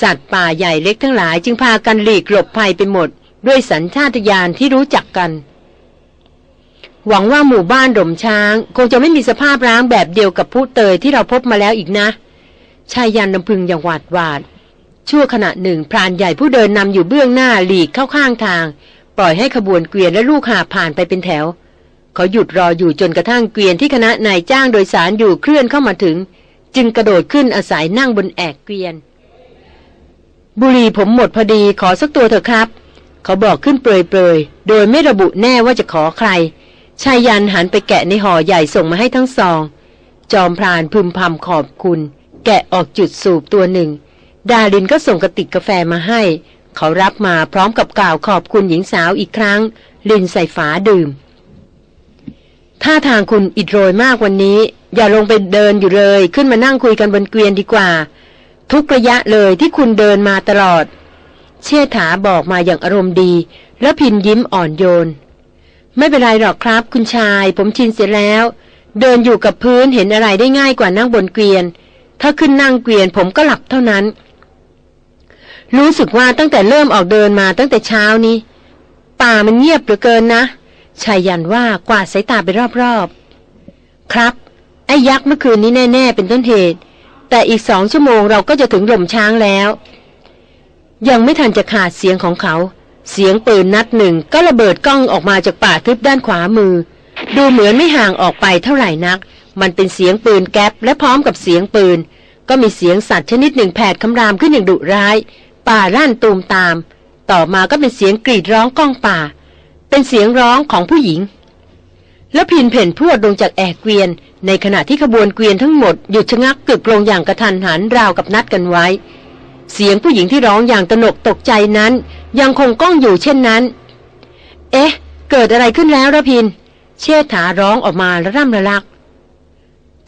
สัตว์ป่าใหญ่เล็กทั้งหลายจึงพากันหลีกหลบภัยไปหมด ด้วยสัญชาตญาณที่รู้จักกัน หวังว่าหมู่บ้านดมช้าง คงจะไม่มีสภาพร้างแบบเดียวกับผู้เตยที่เราพบมาแล้วอีกนะชายยันลำพึงอย่างหวาดหวาดชั่วขณะหนึ่งพรานใหญ่ผู้เดินนำอยู่เบื้องหน้าหลีกเข้าข้างทาง ปล่อยให้ขบวนเกวียนและลูกหาผ่านไปเป็นแถว เขาหยุดรออยู่จนกระทั่งเกวียนที่คณะนายจ้างโดยสารอยู่เคลื่อนเข้ามาถึง จึงกระโดดขึ้นอาศัยนั่งบนแอกเกวียน บุรีผมหมดพอดีขอสักตัวเถอะครับ เขาบอกขึ้นเปรยๆ โดยไม่ระบุแน่ว่าจะขอใครชายยันหันไปแกะในห่อใหญ่ส่งมาให้ทั้งสอง จอมพรานพึมพำขอบคุณ แกะออกจุดสูบตัวหนึ่ง ดาลินก็ส่งกระติกกาแฟมาให้ เขารับมาพร้อมกับกล่าวขอบคุณหญิงสาวอีกครั้ง ลินใส่ฝาดื่ม ท่าทางคุณอิดโรยมากวันนี้ อย่าลงไปเดินอยู่เลย ขึ้นมานั่งคุยกันบนเกวียนดีกว่า ทุกระยะเลยที่คุณเดินมาตลอด เชษฐาบอกมาอย่างอารมณ์ดี แล้วพินยิ้มอ่อนโยน ไม่เป็นไรหรอกครับ คุณชาย ผมชินเสียแล้ว เดินอยู่กับพื้นเห็นอะไรได้ง่ายกว่านั่งบนเกวียน ถ้าขึ้นนั่งเกวียนผมก็หลับเท่านั้น รู้สึกว่าตั้งแต่เริ่มออกเดินมาตั้งแต่เช้านี้ ป่ามันเงียบเหลือเกินนะ ชายยันว่ากวาดสายตาไปรอบๆ ครับ ไอ้ยักษ์เมื่อคืนนี้แน่ ๆ เป็นต้นเหตุ แต่อีกสองชั่วโมงเราก็จะถึงหล่มช้างแล้ว ยังไม่ทันจะขาดเสียงของเขา เสียงปืนนัดหนึ่งก็ระเบิดกล้องออกมาจากป่าทึบด้านขวามือ ดูเหมือนไม่ห่างออกไปเท่าไหร่นัก มันเป็นเสียงปืนแก๊ปและพร้อมกับเสียงปืน ก็มีเสียงสัตว์ชนิดหนึ่งแผดคำรามขึ้นอย่างดุร้าย ป่าร่านตูมตาม ต่อมาก็เป็นเสียงกรีดร้องก้องป่า เป็นเสียงร้องของผู้หญิง แล้วพินเพ่นพรวดลงจากแอกเกวียน ในขณะที่ขบวนเกวียนทั้งหมดหยุดชะงักกึกลงอย่างกระทันหันราวกับนัดกันไว้ เสียงผู้หญิงที่ร้องอย่างตนกตกใจนั้น ยังคงก้องอยู่เช่นนั้น เอ๊ะ เกิดอะไรขึ้นแล้วระพิน เชษฐาร้องออกมาระร่ำระลัก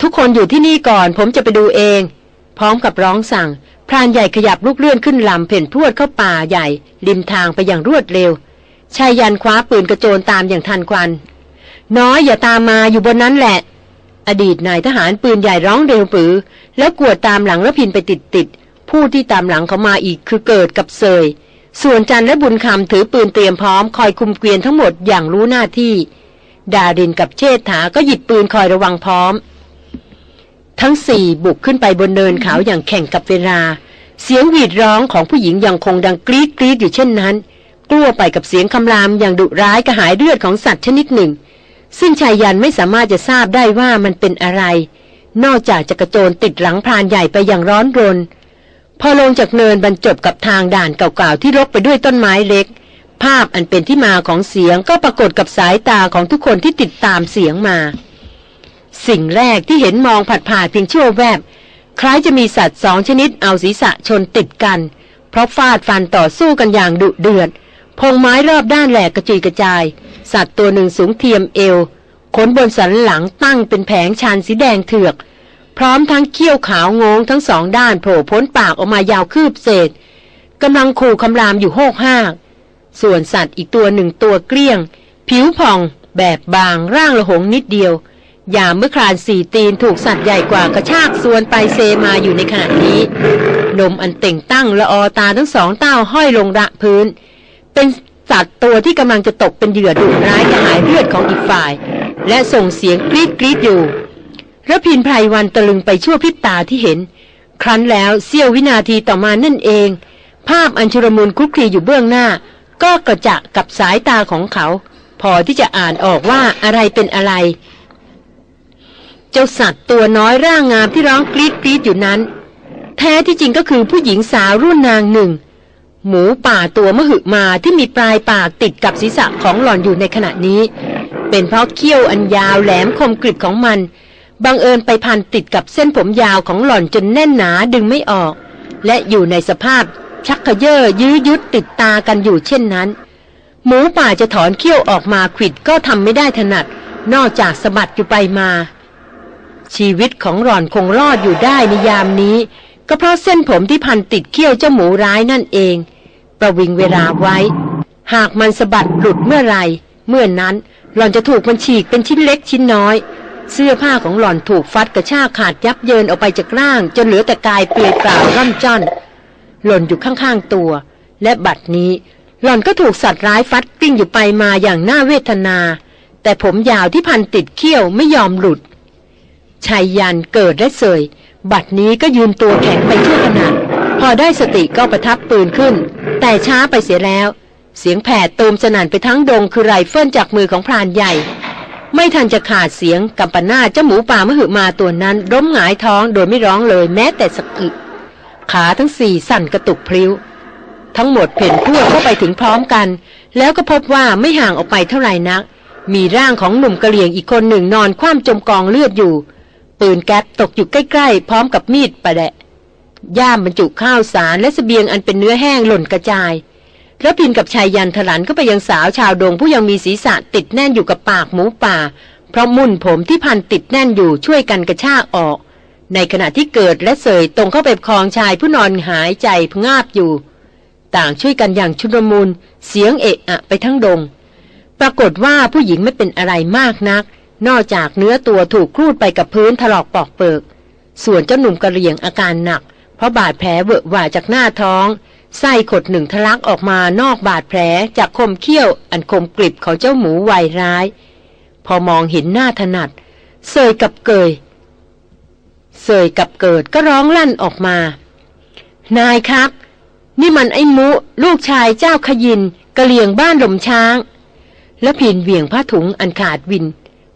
ทุกคนอยู่ที่นี่ก่อนผมจะไปดูเอง พร้อมกับร้องสั่งพรานใหญ่ขยับลูกเลื่อนขึ้นลำเพ่นพรวดเข้าป่าใหญ่ริมทางไปอย่างรวดเร็ว ชายยันคว้าปืนกระโจนตามอย่างทันควัน น้อยอย่าตามมาอยู่บนนั้นแหละ อดีตนายทหารปืนใหญ่ร้องเร็วปือ แล้วกวดตามหลังระพินไปติดติดผู้ที่ตามหลังเขามาอีกคือเกิดกับเซย ส่วนจันและบุญคำถือปืนเตรียมพร้อมคอยคุมเกวียนทั้งหมดอย่างรู้หน้าที่ ดารินกับเชษฐาก็หยิบปืนคอยระวังพร้อม ทั้งสี่บุกขึ้นไปบนเนินเขาอย่างแข่งกับเวลา เสียงหวีดร้องของผู้หญิงยังคงดังกรี๊ดกรี๊ดอยู่เช่นนั้น กลัวไปกับเสียงคำรามอย่างดุร้ายกระหายเลือดของสัตว์ชนิดหนึ่ง ซึ่งชายยันไม่สามารถจะทราบได้ว่ามันเป็นอะไร นอกจากจะกระโจนติดหลังพรานใหญ่ไปอย่างร้อนรน พอลงจากเนินบรรจบกับทางด่านเก่าๆที่รกไปด้วยต้นไม้เล็ก ภาพอันเป็นที่มาของเสียงก็ปรากฏกับสายตาของทุกคนที่ติดตามเสียงมา สิ่งแรกที่เห็นมองผัดผ่านเพียงชั่วแวบ คล้ายจะมีสัตว์สองชนิดเอาศีรษะชนติดกัน เพราะฟาดฟันต่อสู้กันอย่างดุเดือด พงไม้รอบด้านแหลกกระจุยกระจาย สัตว์ตัวหนึ่งสูงเทียมเอว ขนบนสันหลังตั้งเป็นแผงชานสีแดงเถือก พร้อมทั้งเขี้ยวขาวงงทั้งสองด้านโผล่พ้นปากออกมายาวคืบเศษกำลังขู่คำรามอยู่โหกห้าส่วนสัตว์อีกตัวหนึ่งตัวเกลี้ยง ผิวผ่อง แบบบางร่างละหงนิดเดียว ยามเมื่อคลานสี่ตีนถูกสัตว์ใหญ่กว่ากระชากส่วนไปเซมาอยู่ในขณะนี้ นมอันเต่งตั้งละออตาทั้งสองเต้าห้อยลงระพื้น เป็นสัตว์ตัวที่กำลังจะตกเป็นเหยื่อดุร้ายกระหายเลือดของอีกฝ่าย และส่งเสียงกรีดกรีดอยู่ระพินไพรวันตะลึงไปชั่วพริบตาที่เห็น ครั้นแล้วเสี้ยววินาทีต่อมานั่นเอง ภาพอัญชรมุนคลุกคลีอยู่เบื้องหน้า ก็กระจะกับสายตาของเขา พอที่จะอ่านออกว่าอะไรเป็นอะไร เจ้าสัตว์ตัวน้อยร่างงามที่ร้องกรีดกรีดอยู่นั้น แท้ที่จริงก็คือผู้หญิงสาวรุ่นนางหนึ่ง หมูป่าตัวมหึมาที่มีปลายปากติดกับศีรษะของหล่อนอยู่ในขณะนี้ เป็นเพราะเขี้ยวอันยาวแหลมคมกริบของมันบังเอิญไปพันติดกับเส้นผมยาวของหล่อนจนแน่นหนาดึงไม่ออก และอยู่ในสภาพชักขยเยอยื้อยุดติดตากันอยู่เช่นนั้น หมูป่าจะถอนเขี้ยวออกมาขิดก็ทำไม่ได้ถนัด นอกจากสะบัดอยู่ไปมา ชีวิตของหล่อนคงรอดอยู่ได้ในยามนี้ ก็เพราะเส้นผมที่พันติดเขี้ยวเจ้าหมูร้ายนั่นเอง ประวิงเวลาไว้ หากมันสะบัดหลุดเมื่อไรเมื่อนนั้นหล่อนจะถูกมันฉีกเป็นชิ้นเล็กชิ้นน้อย เสื้อผ้าของหล่อนถูกฟัดกระชากขาดยับเยินออกไปจากร่าง จนเหลือแต่กายเปลือยเปล่าร่ำจ้อน หล่นอยู่ข้างๆตัว และบัดนี้หล่อนก็ถูกสัตว์ร้ายฟัดกลิ้งอยู่ไปมาอย่างน่าเวทนา แต่ผมยาวที่พันติดเขี้ยวไม่ยอมหลุดชายยันเกิดและเสย บัดนี้ก็ยืนตัวแข็งไปชั่วขณะ พอได้สติก็ประทับปืนขึ้น แต่ช้าไปเสียแล้ว เสียงแผดตูมสนั่นไปทั้งดงคือไรเฟิลจากมือของพรานใหญ่ ไม่ทันจะขาดเสียงกัมปนาเจ้าหมูป่ามหึมาตัวนั้นล้มหงายท้องโดยไม่ร้องเลยแม้แต่สักอึขาทั้งสี่สั่นกระตุกพลิ้ว ทั้งหมดเพ่นพวเข้าไปถึงพร้อมกัน แล้วก็พบว่าไม่ห่างออกไปเท่าไหร่นัก มีร่างของหนุ่มกะเหลี่ยงอีกคนหนึ่งนอนคว่ำจมกองเลือดอยู่ ปืนแก๊ปตกอยู่ใกล้ๆ พร้อมกับมีดประแดะ ย่ามบรรจุข้าวสารและสเสบียงอันเป็นเนื้อแห้งหล่นกระจายแล้วพินกับชายยันถลันก็ไปยังสาวชาวดงผู้ยังมีศีรษะติดแน่นอยู่กับปากหมูป่า เพราะมุ่นผมที่พันติดแน่นอยู่ช่วยกันกระชากออก ในขณะที่เกิดและเสยตรงเข้าไปคลองชายผู้นอนหายใจพงาบอยู่ ต่างช่วยกันอย่างชุลมุนเสียงเอะอะไปทั้งดง ปรากฏว่าผู้หญิงไม่เป็นอะไรมากนัก นอกจากเนื้อตัวถูกครูดไปกับพื้นถลอกปอกเปิก ส่วนเจ้าหนุ่มกระเหรี่ยงอาการหนัก เพราะบาดแผลเวอะหวาจากหน้าท้องไส้ขดหนึ่งทะลักออกมานอกบาดแผลจากคมเขี้ยวอันคมกริบของเจ้าหมูวัยร้าย พอมองเห็นหน้าถนัด เสยกับเกย เสยกับเกิดก็ร้องลั่นออกมา นายครับ นี่มันไอ้มุ ลูกชายเจ้าขยินกะเลียงบ้านหลมช้าง แล้วพินเหวี่ยงผ้าถุงอันขาดวิน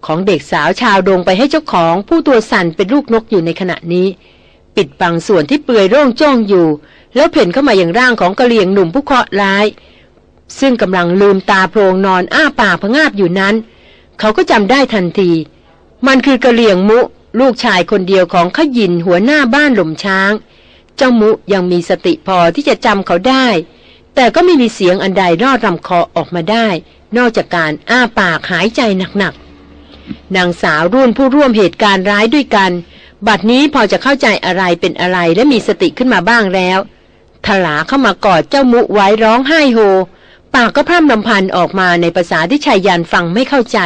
ของเด็กสาวชาวดงไปให้เจ้าของผู้ตัวสั่นเป็นลูกนกอยู่ในขณะนี้ ปิดบังส่วนที่เปื่อยโร่งจ้องอยู่ แล้วเพ่นเข้ามาอย่างร่างของกะเหลี่ยงหนุ่มผู้เคราะห์ร้าย ซึ่งกำลังลืมตาโพลงนอนอ้าปากพงาบอยู่นั้น เขาก็จำได้ทันที มันคือกะเหลี่ยงมุ ลูกชายคนเดียวของขยินหัวหน้าบ้านหล่มช้าง เจ้ามุยังมีสติพอที่จะจำเขาได้ แต่ก็ไม่มีเสียงอันใดรอดลำคอออกมาได้ นอกจากการอ้าปากหายใจหนักๆ นางสาวรุ่นผู้ร่วมเหตุการณ์ร้ายด้วยกัน บัดนี้พอจะเข้าใจอะไรเป็นอะไรและมีสติขึ้นมาบ้างแล้วถลาเข้ามากอดเจ้ามุไว้ร้องไห้โฮ ปากก็พร่ำลำพันออกมาในภาษาที่ชายยันฟังไม่เข้าใจ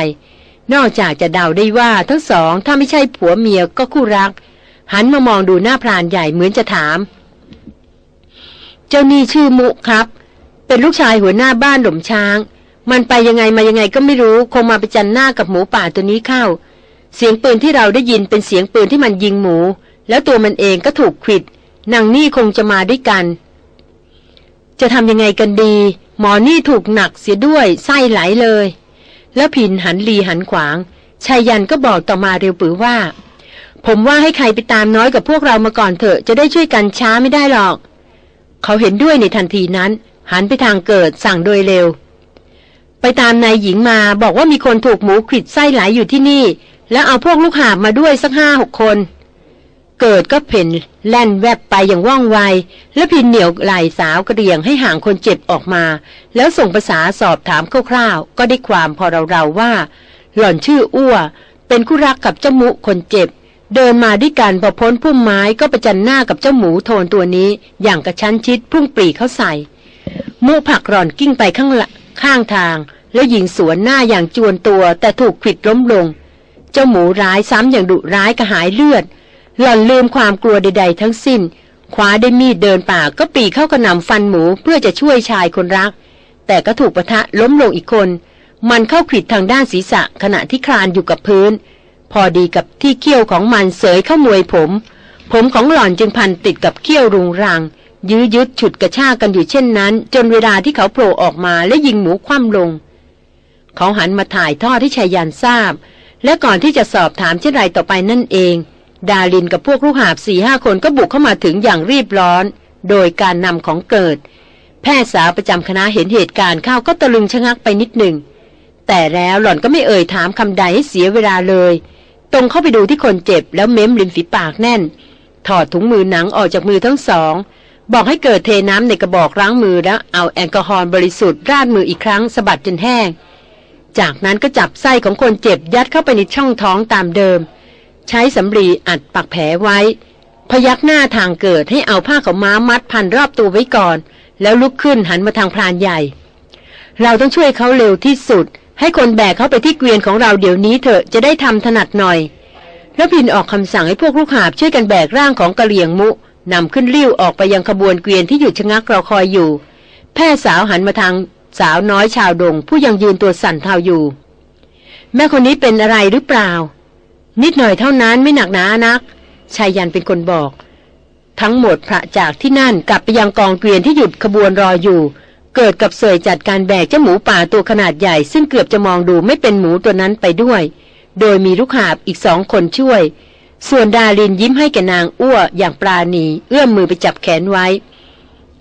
นอกจากจะเดาได้ว่าทั้งสองถ้าไม่ใช่ผัวเมียก็คู่รัก หันมามองดูหน้าพรานใหญ่เหมือนจะถาม เจ้านี่ชื่อมุครับ เป็นลูกชายหัวหน้าบ้านหล่มช้าง มันไปยังไงมายังไงก็ไม่รู้ คงมาไปจันหน้ากับหมูป่าตัวนี้เข้า เสียงปืนที่เราได้ยินเป็นเสียงปืนที่มันยิงหมู แล้วตัวมันเองก็ถูกขิดนางนี่คงจะมาด้วยกัน จะทำยังไงกันดี หมอนี่ถูกหนักเสียด้วยไส้ไหลเลย แล้วผินหันลีหันขวางชายยันก็บอกต่อมาเร็วปือว่า ผมว่าให้ใครไปตามน้อยกับพวกเรามาก่อนเถอะจะได้ช่วยกันช้าไม่ได้หรอก เขาเห็นด้วยในทันทีนั้น หันไปทางเกิดสั่งโดยเร็ว ไปตามนายหญิงมาบอกว่ามีคนถูกหมูขิดไส้ไหลอยู่ที่นี่ แล้วเอาพวกลูกหาบมาด้วยสักห้าหกคน เกิดก็เพ่นแล่นแวบไปอย่างว่องไว แล้วพินเหนียวไหล่สาวกระเดียงให้ห่างคนเจ็บออกมา แล้วส่งภาษาสอบถามคร่าวๆ ก็ได้ความพอเราๆว่า หล่อนชื่ออ้ว เป็นคู่รักกับเจ้ามุคนเจ็บ เดินมาด้วยกันพอพ้นพุ่มไม้ก็ประจันหน้ากับเจ้าหมูโทนตัวนี้ อย่างกระชั้นชิดพุ่งปรีเข้าใส่ มุผักหล่อนกิ้งไปข้างละ ข้างทาง แล้วยิงสวนหน้าอย่างจวนตัวแต่ถูกขิดล้มลง เจ้าหมูร้ายซ้ำอย่างดุร้ายกระหายเลือด หล่อนลืมความกลัวใด ๆ ทั้งสิ้นคว้าได้มีดเดินป่าก็ปีเข้ากระหน่ำฟันหมูเพื่อจะช่วยชายคนรัก แต่ก็ถูกปะทะล้มลงอีกคน มันเข้าขิดทางด้านศีรษะขณะที่คลานอยู่กับพื้น พอดีกับที่เขี้ยวของมันเสยเข้ามวยผม ผมของหล่อนจึงพันติดกับเขี้ยวรุงรัง ยื้อยึดฉุดกระชากกันอยู่เช่นนั้น จนเวลาที่เขาโผล่ออกมาและยิงหมูคว่ำลง เขาหันมาถ่ายทอดที่ชายยันทราบ และก่อนที่จะสอบถามเช่นไรต่อไปนั่นเอง ดาลินกับพวกลูกหาบสี่ห้าคนก็บุกเข้ามาถึงอย่างรีบร้อน โดยการนำของเกิด แพทย์สาวประจำคณะเห็นเหตุการณ์เข้าก็ตะลึงชะงักไปนิดหนึ่งแต่แล้วหล่อนก็ไม่เอ่ยถามคำใดให้เสียเวลาเลย ตรงเข้าไปดูที่คนเจ็บแล้วเม้มริมฝีปากแน่น ถอดถุงมือหนังออกจากมือทั้งสอง บอกให้เกิดเทน้ำในกระบอกล้างมือแล้วเอาแอลกอฮอล์บริสุทธิ์ราดมืออีกครั้งสะบัดจนแห้ง จากนั้นก็จับไส้ของคนเจ็บยัดเข้าไปในช่องท้องตามเดิม ใช้สำลีอัดปักแผลไว้ พยักหน้าทางเกิดให้เอาผ้าขาวม้ามัดพันรอบตัวไว้ก่อน แล้วลุกขึ้นหันมาทางพรานใหญ่ เราต้องช่วยเขาเร็วที่สุด ให้คนแบกเขาไปที่เกวียนของเราเดี๋ยวนี้เถอะจะได้ทำถนัดหน่อยแล้วพินออกคำสั่งให้พวกลูกหาบช่วยกันแบกร่างของกะเหลี่ยงมุ นำขึ้นริ้วออกไปยังขบวนเกวียนที่หยุดชะงักรอคอยอยู่ แพทย์สาวหันมาทางสาวน้อยชาวดง ผู้ยังยืนตัวสั่นเทาอยู่ แม่คนนี้เป็นอะไรหรือเปล่า นิดหน่อยเท่านั้นไม่หนักหนานักชายยันเป็นคนบอก ทั้งหมดพระจากที่นั่นกลับไปยังกองเกวียนที่หยุดขบวนรออยู่ เกิดกับเสยจัดการแบกเจ้าหมูป่าตัวขนาดใหญ่ ซึ่งเกือบจะมองดูไม่เป็นหมูตัวนั้นไปด้วย โดยมีลูกหาบอีกสองคนช่วย ส่วนดารินยิ้มให้แกนางอ้วอย่างปราณีเอื้อมมือไปจับแขนไว้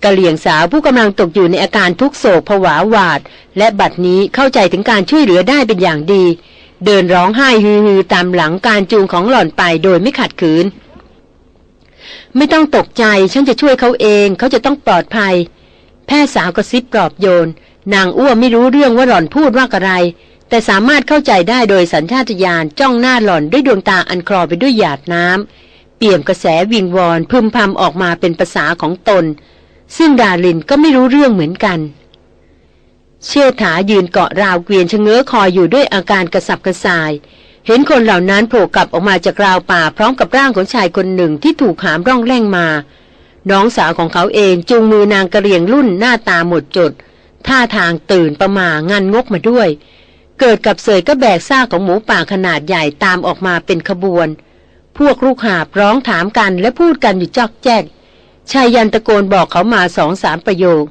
กะเหลี่ยงสาวผู้กำลังตกอยู่ในอาการทุกโศกผวาหวาด และบัดนี้เข้าใจถึงการช่วยเหลือได้เป็นอย่างดี เดินร้องไห้ฮือๆตามหลังการจูงของหล่อนไปโดยไม่ขัดขืน ไม่ต้องตกใจฉันจะช่วยเขาเองเขาจะต้องปลอดภัย แพทย์สาวกระซิบปลอบโยน นางอ้วไม่รู้เรื่องว่าหล่อนพูดว่าอะไร แต่สามารถเข้าใจได้โดยสัญชาตญาณจ้องหน้าหล่อนด้วยดวงตาอันคลอไปด้วยหยาดน้ำเปี่ยมกระแสวิงวอนพึมพำออกมาเป็นภาษาของตน ซึ่งดาลินก็ไม่รู้เรื่องเหมือนกัน เชี่ยถายืนเกาะราวเกวียนชะเง้อคอยอยู่ด้วยอาการกระสับกระส่าย เห็นคนเหล่านั้นโผล่กลับออกมาจากราวป่าพร้อมกับร่างของชายคนหนึ่งที่ถูกหามร่องแร่งมา น้องสาวของเขาเองจูงมือนางกระเรียงรุ่นหน้าตาหมดจดท่าทางตื่นประมางันงกมาด้วย เกิดกับเสยก็แบกซากของหมูป่าขนาดใหญ่ตามออกมาเป็นขบวน พวกลูกหาบร้องถามกันและพูดกันอยู่จอกแจ๊กชายยันตะโกนบอกเขามาสองสามประโยค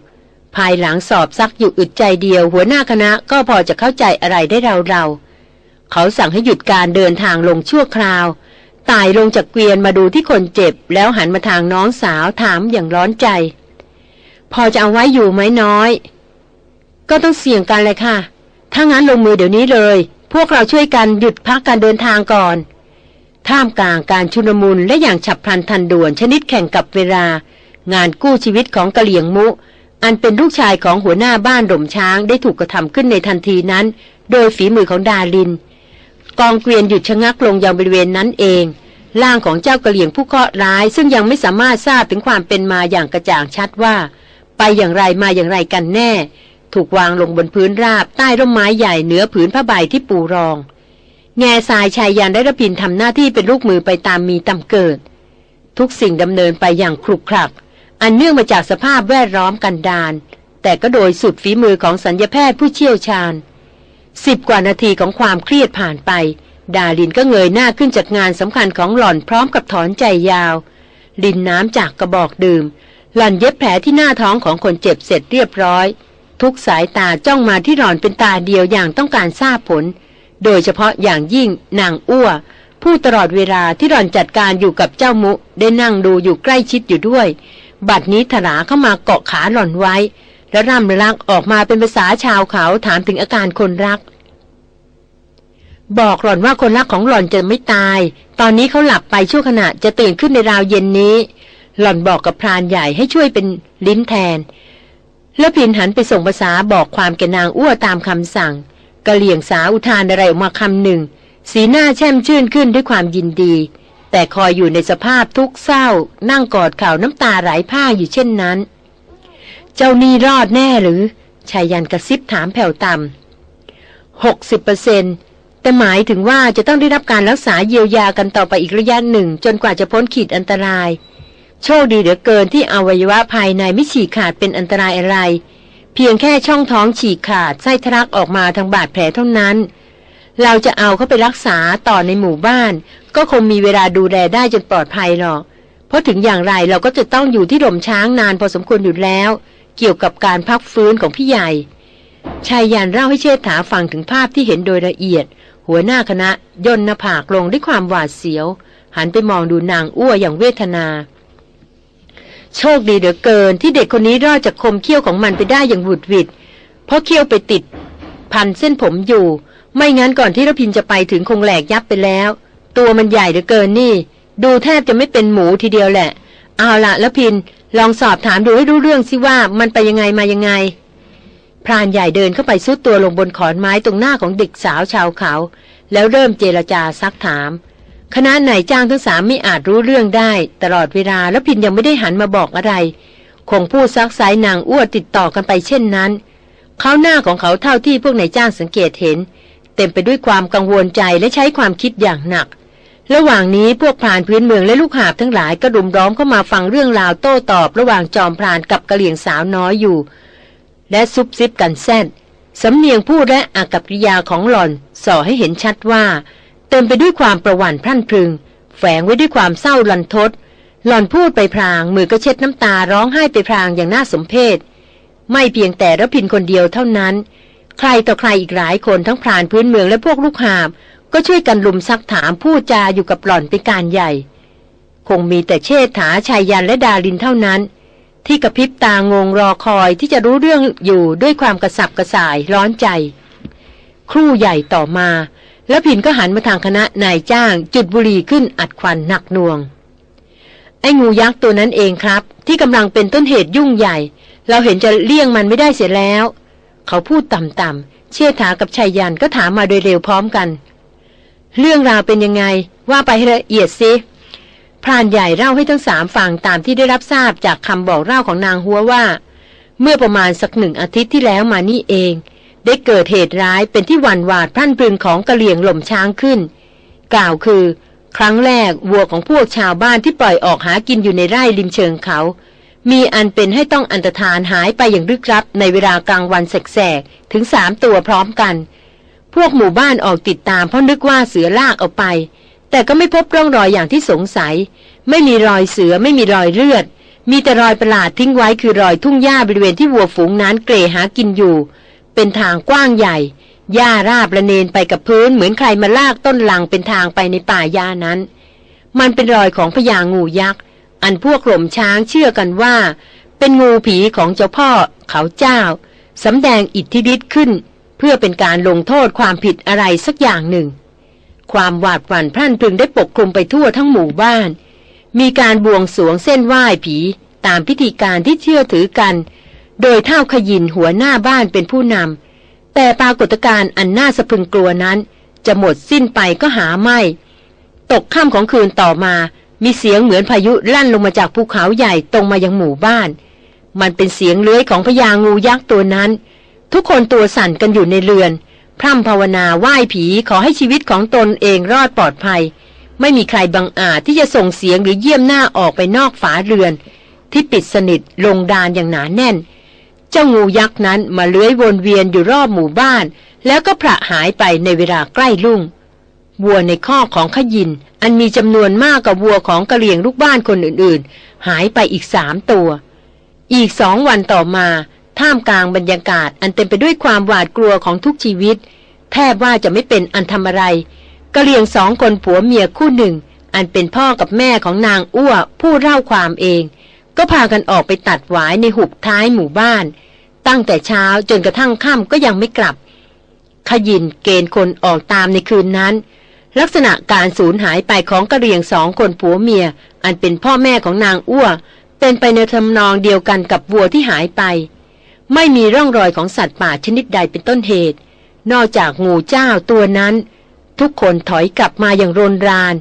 ภายหลังสอบซักอยู่อึดใจเดียว หัวหน้าคณะก็พอจะเข้าใจอะไรได้เราเราเขาสั่งให้หยุดการเดินทางลงชั่วคราวตายลงจากเกวียนมาดูที่คนเจ็บ แล้วหันมาทางน้องสาวถามอย่างร้อนใจ พอจะเอาไว้อยู่ไหมน้อย ก็ต้องเสี่ยงกันเลยค่ะ ถ้างั้นลงมือเดี๋ยวนี้เลย พวกเราช่วยกันหยุดพักการเดินทางก่อน ท่ามกลางการชุนมุนและอย่างฉับพลันทันด่วนชนิดแข่งกับเวลา งานกู้ชีวิตของกะเหลี่ยงมุ อันเป็นลูกชายของหัวหน้าบ้านหล่มช้างได้ถูกกระทำขึ้นในทันทีนั้น โดยฝีมือของดาลิน กองเกวียนหยุดชะงักลงยังบริเวณนั้นเองร่างของเจ้ากระเหลี่ยงผู้เคราะห์ร้าย ซึ่งยังไม่สามารถทราบถึงความเป็นมาอย่างกระจ่างชัดว่า ไปอย่างไรมาอย่างไรกันแน่ ถูกวางลงบนพื้นราบใต้ร่มไม้ใหญ่เหนือผืนผ้าใบที่ปูรอง แง่ทรายชายยันได้ระพินทำหน้าที่เป็นลูกมือไปตามมีตามเกิด ทุกสิ่งดำเนินไปอย่างคลุกคลัก อันเนื่องมาจากสภาพแวดล้อมกันดานแต่ก็โดยสุดฝีมือของสัญญาแพทย์ผู้เชี่ยวชาญสิบกว่านาทีของความเครียดผ่านไป ดาลินก็เงยหน้าขึ้นจากงานสำคัญของหล่อนพร้อมกับถอนใจยาว ลินน้ำจากกระบอกดื่ม หล่อนเย็บแผลที่หน้าท้องของคนเจ็บเสร็จเรียบร้อย ทุกสายตาจ้องมาที่หล่อนเป็นตาเดียวอย่างต้องการทราบผล โดยเฉพาะอย่างยิ่งนางอ้วผู้ตลอดเวลาที่หล่อนจัดการอยู่กับเจ้ามุ ได้นั่งดูอยู่ใกล้ชิดอยู่ด้วย บัดนี้ถลาเข้ามาเกาะขาหล่อนไว้ แล้วร่ำรักออกมาเป็นภาษาชาวเขาถามถึงอาการคนรัก บอกหล่อนว่าคนรักของหล่อนจะไม่ตาย ตอนนี้เขาหลับไปชั่วขณะจะตื่นขึ้นในราวเย็นนี้ หล่อนบอกกับพรานใหญ่ให้ช่วยเป็นลิ้นแทน แล้วพินหันไปส่งภาษาบอกความแกนางอ้วตามคำสั่งกะเหลี่ยงสาวอุทานอะไรออกมาคำหนึ่ง สีหน้าแช่มชื่นขึ้นด้วยความยินดี แต่คอยอยู่ในสภาพทุกข์เศร้า นั่งกอดเข่าน้ำตาไหลผ้าอยู่เช่นนั้น เจ้านี่รอดแน่หรือชายยันกระซิบถามแผ่วต่ำหกสิบเปอร์เซ็นต์แต่หมายถึงว่าจะต้องได้รับการรักษาเยียวยากันต่อไปอีกระยะหนึ่ง จนกว่าจะพ้นขีดอันตราย โชคดีเหลือเกินที่อวัยวะภายในไม่ฉีกขาดเป็นอันตรายอะไร เพียงแค่ช่องท้องฉีกขาดไส้ทะลักออกมาทางบาดแผลเท่านั้น เราจะเอาเขาไปรักษาต่อในหมู่บ้าน ก็คงมีเวลาดูแลได้จนปลอดภัยหรอก เพราะถึงอย่างไรเราก็จะต้องอยู่ที่หล่มช้างนานพอสมควรอยู่แล้ว เกี่ยวกับการพักฟื้นของพี่ใหญ่ชายยันเล่าให้เชษฐาฟังถึงภาพที่เห็นโดยละเอียด หัวหน้าคณะย่นหน้าผากลงด้วยความหวาดเสียว หันไปมองดูนางอ้วอย่างเวทนา โชคดีเหลือเกินที่เด็กคนนี้รอดจากคมเขี้ยวของมันไปได้อย่างหวุดหวิด เพราะเขี้ยวไปติด พันเส้นผมอยู่ ไม่งั้นก่อนที่รพินจะไปถึงคงแหลกยับไปแล้ว ตัวมันใหญ่เหลือเกินนี่ ดูแทบจะไม่เป็นหมูทีเดียวแหละ เอาละแล้วพินลองสอบถามดูให้รู้เรื่องสิว่ามันไปยังไงมายังไง พรานใหญ่เดินเข้าไปซุดตัวลงบนขอนไม้ตรงหน้าของเด็กสาวชาวเขา แล้วเริ่มเจรจาซักถาม คณะนายจ้างทั้งสามไม่อาจรู้เรื่องได้ ตลอดเวลาแล้วพินยังไม่ได้หันมาบอกอะไร คงพูดซักไซนางอ้วติดต่อกันไปเช่นนั้นเขาหน้าของเขาเท่าที่พวกนายจ้างสังเกตเห็น เต็มไปด้วยความกังวลใจและใช้ความคิดอย่างหนัก ระหว่างนี้พวกพรานพื้นเมืองและลูกหาบทั้งหลายก็รุมล้อมเข้ามาฟังเรื่องราวโต้ตอบ ระหว่างจอมพรานกับกะเหลี่ยงสาวน้อยอยู่ และซุบซิบกันแซดสำเนียงพูดและอากับกิริยาของหล่อนส่อให้เห็นชัดว่า เต็มไปด้วยความประหวั่นพรั่นพรึง แฝงไว้ด้วยความเศร้าลันทด หล่อนพูดไปพราง มือก็เช็ดน้ำตาร้องไห้ไปพรางอย่างน่าสมเพชไม่เพียงแต่ระพินคนเดียวเท่านั้น ใครต่อใครอีกหลายคนทั้งพรานพื้นเมืองและพวกลูกหาบ ก็ช่วยกันลุมซักถามพูดจาอยู่กับหล่อนเป็นการใหญ่ คงมีแต่เชษฐาชายยันและดารินเท่านั้น ที่กระพริบตางงรอคอยที่จะรู้เรื่องอยู่ด้วยความกระสับกระส่ายร้อนใจ ครู่ใหญ่ต่อมา แล้วผินก็หันมาทางคณะนายจ้าง จุดบุหรี่ขึ้นอัดควันหนักหน่วง ไอ้งูยักษ์ตัวนั้นเองครับ ที่กำลังเป็นต้นเหตุยุ่งใหญ่ เราเห็นจะเลี่ยงมันไม่ได้เสียแล้ว เขาพูดต่ำๆเชี่ยถากับชายยันก็ถามมาโดยเร็วพร้อมกัน เรื่องราวเป็นยังไงว่าไปละเอียดสิพรานใหญ่เล่าให้ทั้งสามฟังตามที่ได้รับทราบจากคำบอกเล่าของนางหัวว่า เมื่อประมาณสักหนึ่งอาทิตย์ที่แล้วมานี่เอง ได้เกิดเหตุร้ายเป็นที่หวั่นหวาดพรั่นพรึงของกะเหลี่ยงหล่มช้างขึ้น กล่าวคือ ครั้งแรกวัวของพวกชาวบ้านที่ปล่อยออกหากินอยู่ในไร่ริมเชิงเขา มีอันเป็นให้ต้องอันตรธานหายไปอย่างลึกลับในเวลากลางวันแสกๆถึงสามตัวพร้อมกัน พวกหมู่บ้านออกติดตามเพราะนึกว่าเสือลากเอาไป แต่ก็ไม่พบร่องรอยอย่างที่สงสัย ไม่มีรอยเสือไม่มีรอยเลือดมีแต่รอยประหลาดทิ้งไว้คือรอยทุ่งหญ้าบริเวณที่วัวฝูงนั้นเกรหากินอยู่ เป็นทางกว้างใหญ่ หญ้าราบระเนนไปกับพื้นเหมือนใครมาลากต้นลังเป็นทางไปในป่าหญ้านั้น มันเป็นรอยของพญางูยักษ์ อันพวกหล่มช้างเชื่อกันว่า เป็นงูผีของเจ้าพ่อเขาเจ้าสำแดงอิทธิฤทธิ์ขึ้น เพื่อเป็นการลงโทษความผิดอะไรสักอย่างหนึ่ง ความหวาดหวั่นพรั่นพรึงได้ปกคลุมไปทั่วทั้งหมู่บ้าน มีการบวงสรวงเส้นไหว้ผี ตามพิธีการที่เชื่อถือกัน โดยเท่าขยินหัวหน้าบ้านเป็นผู้นำแต่ปรากฏการณ์อันน่าสะพึงกลัวนั้น จะหมดสิ้นไปก็หาไม่ ตกค่ำของคืนต่อมา มีเสียงเหมือนพายุลั่นลงมาจากภูเขาใหญ่ตรงมายังหมู่บ้าน มันเป็นเสียงเลื้อยของพญางูยักษ์ตัวนั้น ทุกคนตัวสั่นกันอยู่ในเรือน พร่ำภาวนาไหว้ผีขอให้ชีวิตของตนเองรอดปลอดภัย ไม่มีใครบังอาจที่จะส่งเสียงหรือเยี่ยมหน้าออกไปนอกฝาเรือน ที่ปิดสนิทลงดานอย่างหนาแน่น เจ้างูยักษ์นั้นมาเลื้อยวนเวียนอยู่รอบหมู่บ้าน แล้วก็พระหายไปในเวลาใกล้รุ่งวัวในข้อของขยิน อันมีจำนวนมากกว่าวัวของกะเหลี่ยงลูกบ้านคนอื่นๆ หายไปอีกสามตัว อีกสองวันต่อมา ท่ามกลางบรรยากาศอันเต็มไปด้วยความหวาดกลัวของทุกชีวิต แทบว่าจะไม่เป็นอันทำอะไรกะเหลี่ยงสองคนผัวเมียคู่หนึ่ง อันเป็นพ่อกับแม่ของนางอ้วผู้เล่าความเอง ก็พากันออกไปตัดหวายในหุบท้ายหมู่บ้าน ตั้งแต่เช้าจนกระทั่งค่ำก็ยังไม่กลับ ขยินเกณฑ์คนออกตามในคืนนั้น ลักษณะการสูญหายไปของกระเรียงสองคนผัวเมีย อันเป็นพ่อแม่ของนางอ้วเป็นไปในทำนองเดียวกันกับวัวที่หายไป ไม่มีร่องรอยของสัตว์ป่าชนิดใดเป็นต้นเหตุ นอกจากงูเจ้าตัวนั้น ทุกคนถอยกลับมาอย่างโรนราน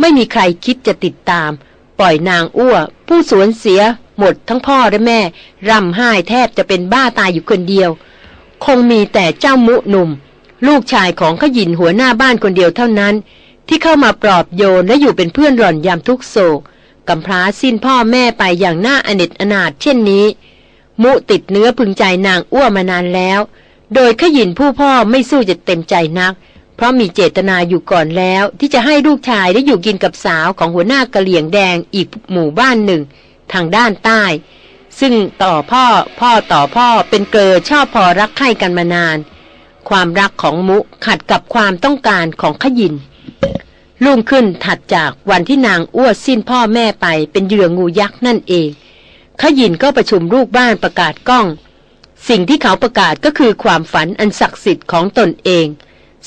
ไม่มีใครคิดจะติดตาม ปล่อยนางอ้ว ผู้สวนเสีย หมดทั้งพ่อและแม่ ร่ำไห้แทบจะเป็นบ้าตายอยู่คนเดียว คงมีแต่เจ้ามุหนุ่ม ลูกชายของขยินหัวหน้าบ้านคนเดียวเท่านั้น ที่เข้ามาปลอบโยนและอยู่เป็นเพื่อนหล่อนยามทุกโศกกำพร้าสิ้นพ่อแม่ไปอย่างน่าอเนจอนาถเช่นนี้ มุติดเนื้อพึงใจนางอ้วมานานแล้ว โดยขยินผู้พ่อไม่สู้จะเต็มใจนัก เพราะมีเจตนาอยู่ก่อนแล้ว ที่จะให้ลูกชายได้อยู่กินกับสาวของหัวหน้ากะเหลี่ยงแดงอีกหมู่บ้านหนึ่ง ทางด้านใต้ ซึ่งต่อพ่อพ่อต่อพ่อเป็นเกลอชอบพอรักใคร่กันมานาน ความรักของมุขัดกับความต้องการของขยินลุ่งขึ้นถัดจากวันที่นางอ้วสิ้นพ่อแม่ไปเป็นเหยื่องูยักษ์นั่นเองขยินก็ประชุมลูกบ้านประกาศกล้อง สิ่งที่เขาประกาศก็คือความฝันอันศักดิ์สิทธิ์ของตนเอง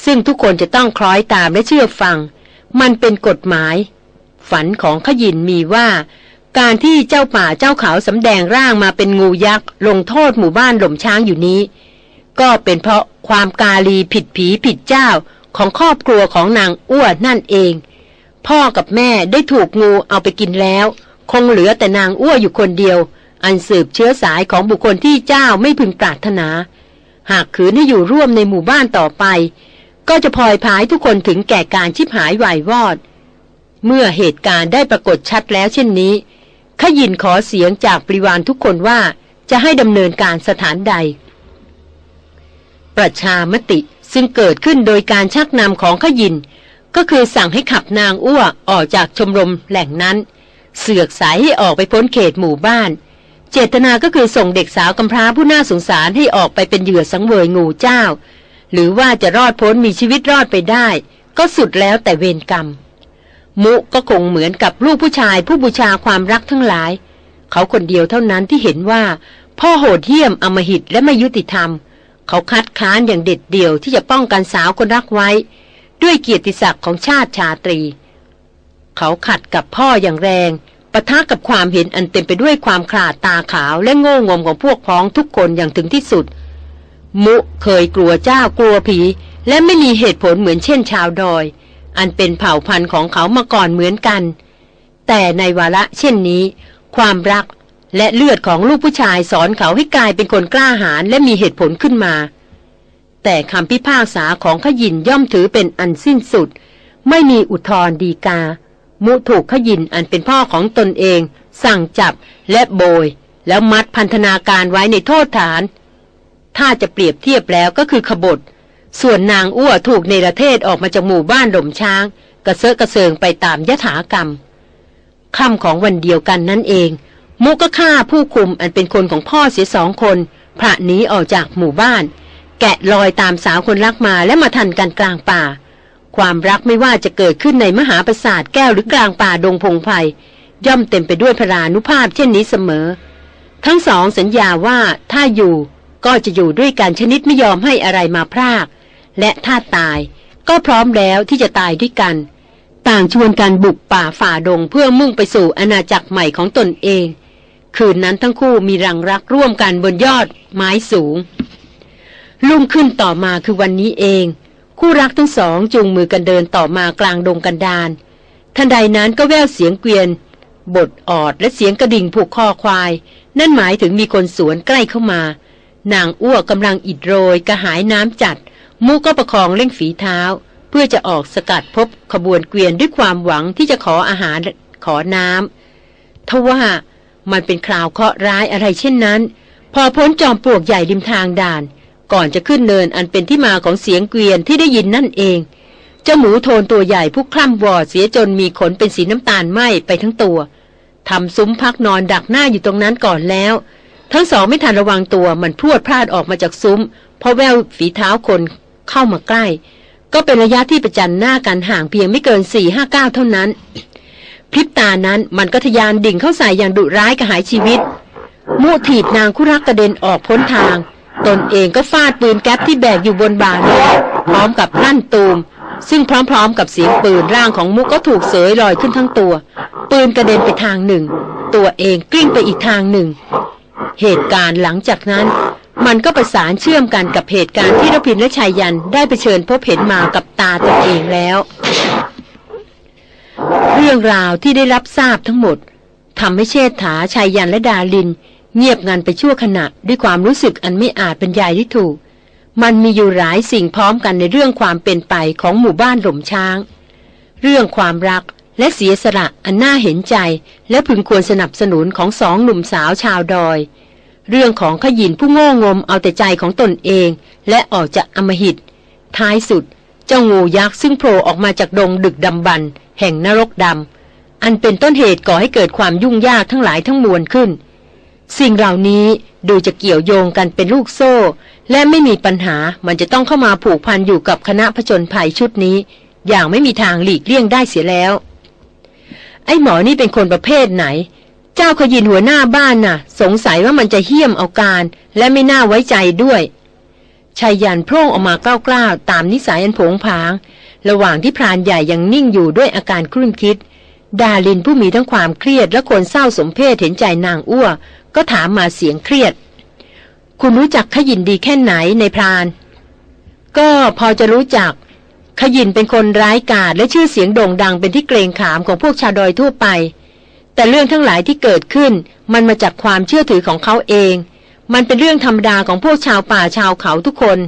ซึ่งทุกคนจะต้องคล้อยตามและเชื่อฟัง มันเป็นกฎหมาย ฝันของขยินมีว่า การที่เจ้าป่าเจ้าเขาสำแดงร่างมาเป็นงูยักษ์ลงโทษหมู่บ้านหล่มช้างอยู่นี้ ก็เป็นเพราะความกาลีผิดผีผิดเจ้าของครอบครัวของนางอ้วนนั่นเอง พ่อกับแม่ได้ถูกงูเอาไปกินแล้ว คงเหลือแต่นางอ้วอยู่คนเดียว อันสืบเชื้อสายของบุคคลที่เจ้าไม่พึงปรารถนา หากขืนให้อยู่ร่วมในหมู่บ้านต่อไป ก็จะพลอยพายทุกคนถึงแก่การชิบหายวายวอด เมื่อเหตุการณ์ได้ปรากฏชัดแล้วเช่นนี้ขยินขอเสียงจากปริวานทุกคนว่าจะให้ดำเนินการสถานใด ประชามติซึ่งเกิดขึ้นโดยการชักนำของขยิน ก็คือสั่งให้ขับนางอ้วออกจากชมรมแหล่งนั้น เสือกสายให้ออกไปพ้นเขตหมู่บ้าน เจตนาก็คือส่งเด็กสาวกำพร้าผู้น่าสงสารให้ออกไปเป็นเหยื่อสังเวยงูเจ้า หรือว่าจะรอดพ้นมีชีวิตรอดไปได้ ก็สุดแล้วแต่เวรกรรม มุก็คงเหมือนกับลูกผู้ชายผู้บูชาความรักทั้งหลาย เขาคนเดียวเท่านั้นที่เห็นว่า พ่อโหดเหี้ยมอมหิตและไม่ยุติธรรม เขาคัดค้านอย่างเด็ดเดี่ยวที่จะป้องกันสาวคนรักไว้ ด้วยเกียรติศักดิ์ของชาติชาตรี เขาขัดกับพ่ออย่างแรงปะทะกับความเห็นอันเต็มไปด้วยความขาดตาขาวและโง่งมของพวกพ้องทุกคนอย่างถึงที่สุด มุเคยกลัวเจ้ากลัวผี และไม่มีเหตุผลเหมือนเช่นชาวดอย อันเป็นเผ่าพันธุ์ของเขามาก่อนเหมือนกัน แต่ในวาระเช่นนี้ ความรักและเลือดของลูกผู้ชายสอนเขาให้กลายเป็นคนกล้าหาญและมีเหตุผลขึ้นมา แต่คำพิพากษาของขยินย่อมถือเป็นอันสิ้นสุด ไม่มีอุทธรดีกา มุถูกขยินอันเป็นพ่อของตนเอง สั่งจับและโบย แล้วมัดพันธนาการไว้ในโทษฐาน ถ้าจะเปรียบเทียบแล้วก็คือขบฏ ส่วนนางอ้วถูกในประเทศออกมาจากหมู่บ้านหล่มช้าง กระเซาะกระเซิงไปตามยถากรรมค่ำของวันเดียวกันนั่นเอง มุกก็ฆ่าผู้คุมอันเป็นคนของพ่อเสียสองคนพระหนีออกจากหมู่บ้าน แกะรอยตามสาวคนรักมาและมาทันกันกลางป่า ความรักไม่ว่าจะเกิดขึ้นในมหาปราสาทแก้วหรือกลางป่าดงพงไพย่อมเต็มไปด้วยพรานุภาพเช่นนี้เสมอ ทั้งสองสัญญาว่าถ้าอยู่ ก็จะอยู่ด้วยกันชนิดไม่ยอมให้อะไรมาพราก และถ้าตายก็พร้อมแล้วที่จะตายด้วยกัน ต่างชวนกันบุกป่าฝ่าดงเพื่อมุ่งไปสู่อาณาจักรใหม่ของตนเอง คืนนั้นทั้งคู่มีรังรักร่วมกันบนยอดไม้สูง ลุ่งขึ้นต่อมาคือวันนี้เอง คู่รักทั้งสองจูงมือกันเดินต่อมากลางดงกันดานทันใดนั้นก็แววเสียงเกวียนบทออดและเสียงกระดิ่งผูกคอควาย นั่นหมายถึงมีคนสวนใกล้เข้ามา นางอ้วกกำลังอิดโรยกระหายน้ำจัด มูก็ประคองเล่งฝีเท้า เพื่อจะออกสกัดพบขบวนเกวียนด้วยความหวังที่จะขออาหารขอน้ำทว่ามันเป็นคราวเคราะห์ร้ายอะไรเช่นนั้น พอพ้นจอมปลวกใหญ่ริมทางด่าน ก่อนจะขึ้นเนินอันเป็นที่มาของเสียงเกวียนที่ได้ยินนั่นเอง เจ้าหมูโทนตัวใหญ่ผู้คล่ำวอดเสียจนมีขนเป็นสีน้ำตาลไหมไปทั้งตัวทำซุ้มพักนอนดักหน้าอยู่ตรงนั้นก่อนแล้ว ทั้งสองไม่ทันระวังตัวมันพรวดพลาดออกมาจากซุ้มเพราะแววฝีเท้าคนเข้ามาใกล้ ก็เป็นระยะที่ประจันหน้ากันห่างเพียงไม่เกินสี่ห้าก้าเท่านั้นพริบตานั้นมันก็ทะยานดิ่งเข้าใส่อย่างดุร้ายกระหายชีวิตมูถีบนางคุรักกระเด็นออกพ้นทาง ตนเองก็ฟาดปืนแก๊ปที่แบกอยู่บนบ่าแล้วพร้อมกับลั่นตูม ซึ่งพร้อมๆกับเสียงปืนร่างของมุกก็ถูกเสยลอยขึ้นทั้งตัว ปืนกระเด็นไปทางหนึ่ง ตัวเองกลิ้งไปอีกทางหนึ่ง เหตุการณ์หลังจากนั้น มันก็ประสานเชื่อมกันกับเหตุการณ์ที่รพินและชายยันได้ไปเชิญพบเห็นมากับตาตนเองแล้ว เรื่องราวที่ได้รับทราบทั้งหมดทำให้เชษฐาชายยันและดาลิน เงียบงันไปชั่วขณะด้วยความรู้สึกอันไม่อาจบรรยายที่ถูก มันมีอยู่หลายสิ่งพร้อมกันในเรื่องความเป็นไปของหมู่บ้านหล่มช้าง เรื่องความรัก และเสียสละอันน่าเห็นใจและพึงควรสนับสนุนของสองหนุ่มสาวชาวดอย เรื่องของขยินผู้โง่งมเอาแต่ใจของตนเอง และออกจากอมหิต ท้ายสุด เจ้างูยักษ์ซึ่งโผล่ออกมาจากดงดึกดำบรรแห่งนรกดำอันเป็นต้นเหตุก่อให้เกิดความยุ่งยากทั้งหลายทั้งมวลขึ้น สิ่งเหล่านี้ดูจะเกี่ยวโยงกันเป็นลูกโซ่ และไม่มีปัญหามันจะต้องเข้ามาผูกพันอยู่กับคณะผจญภัยชุดนี้ อย่างไม่มีทางหลีกเลี่ยงได้เสียแล้ว ไอ้หมอนี่เป็นคนประเภทไหน เจ้าขยินหัวหน้าบ้านน่ะ สงสัยว่ามันจะเหี้ยมเอาการ และไม่น่าไว้ใจด้วยชายยันโพร่งออกมากล้าวๆตามนิสัยอันผงผาง ระหว่างที่พรานใหญ่ยังนิ่งอยู่ด้วยอาการครุ่นคิด ดาลินผู้มีทั้งความเครียดและคนเศร้าสมเพศเห็นใจนางอ้วก็ถามมาเสียงเครียด คุณรู้จักขยินดีแค่ไหนในพราน ก็พอจะรู้จัก ขยินเป็นคนร้ายกาจและชื่อเสียงโด่งดังเป็นที่เกรงขามของพวกชาวดอยทั่วไป แต่เรื่องทั้งหลายที่เกิดขึ้น มันมาจากความเชื่อถือของเขาเอง มันเป็นเรื่องธรรมดาของพวกชาวป่าชาวเขาทุกคน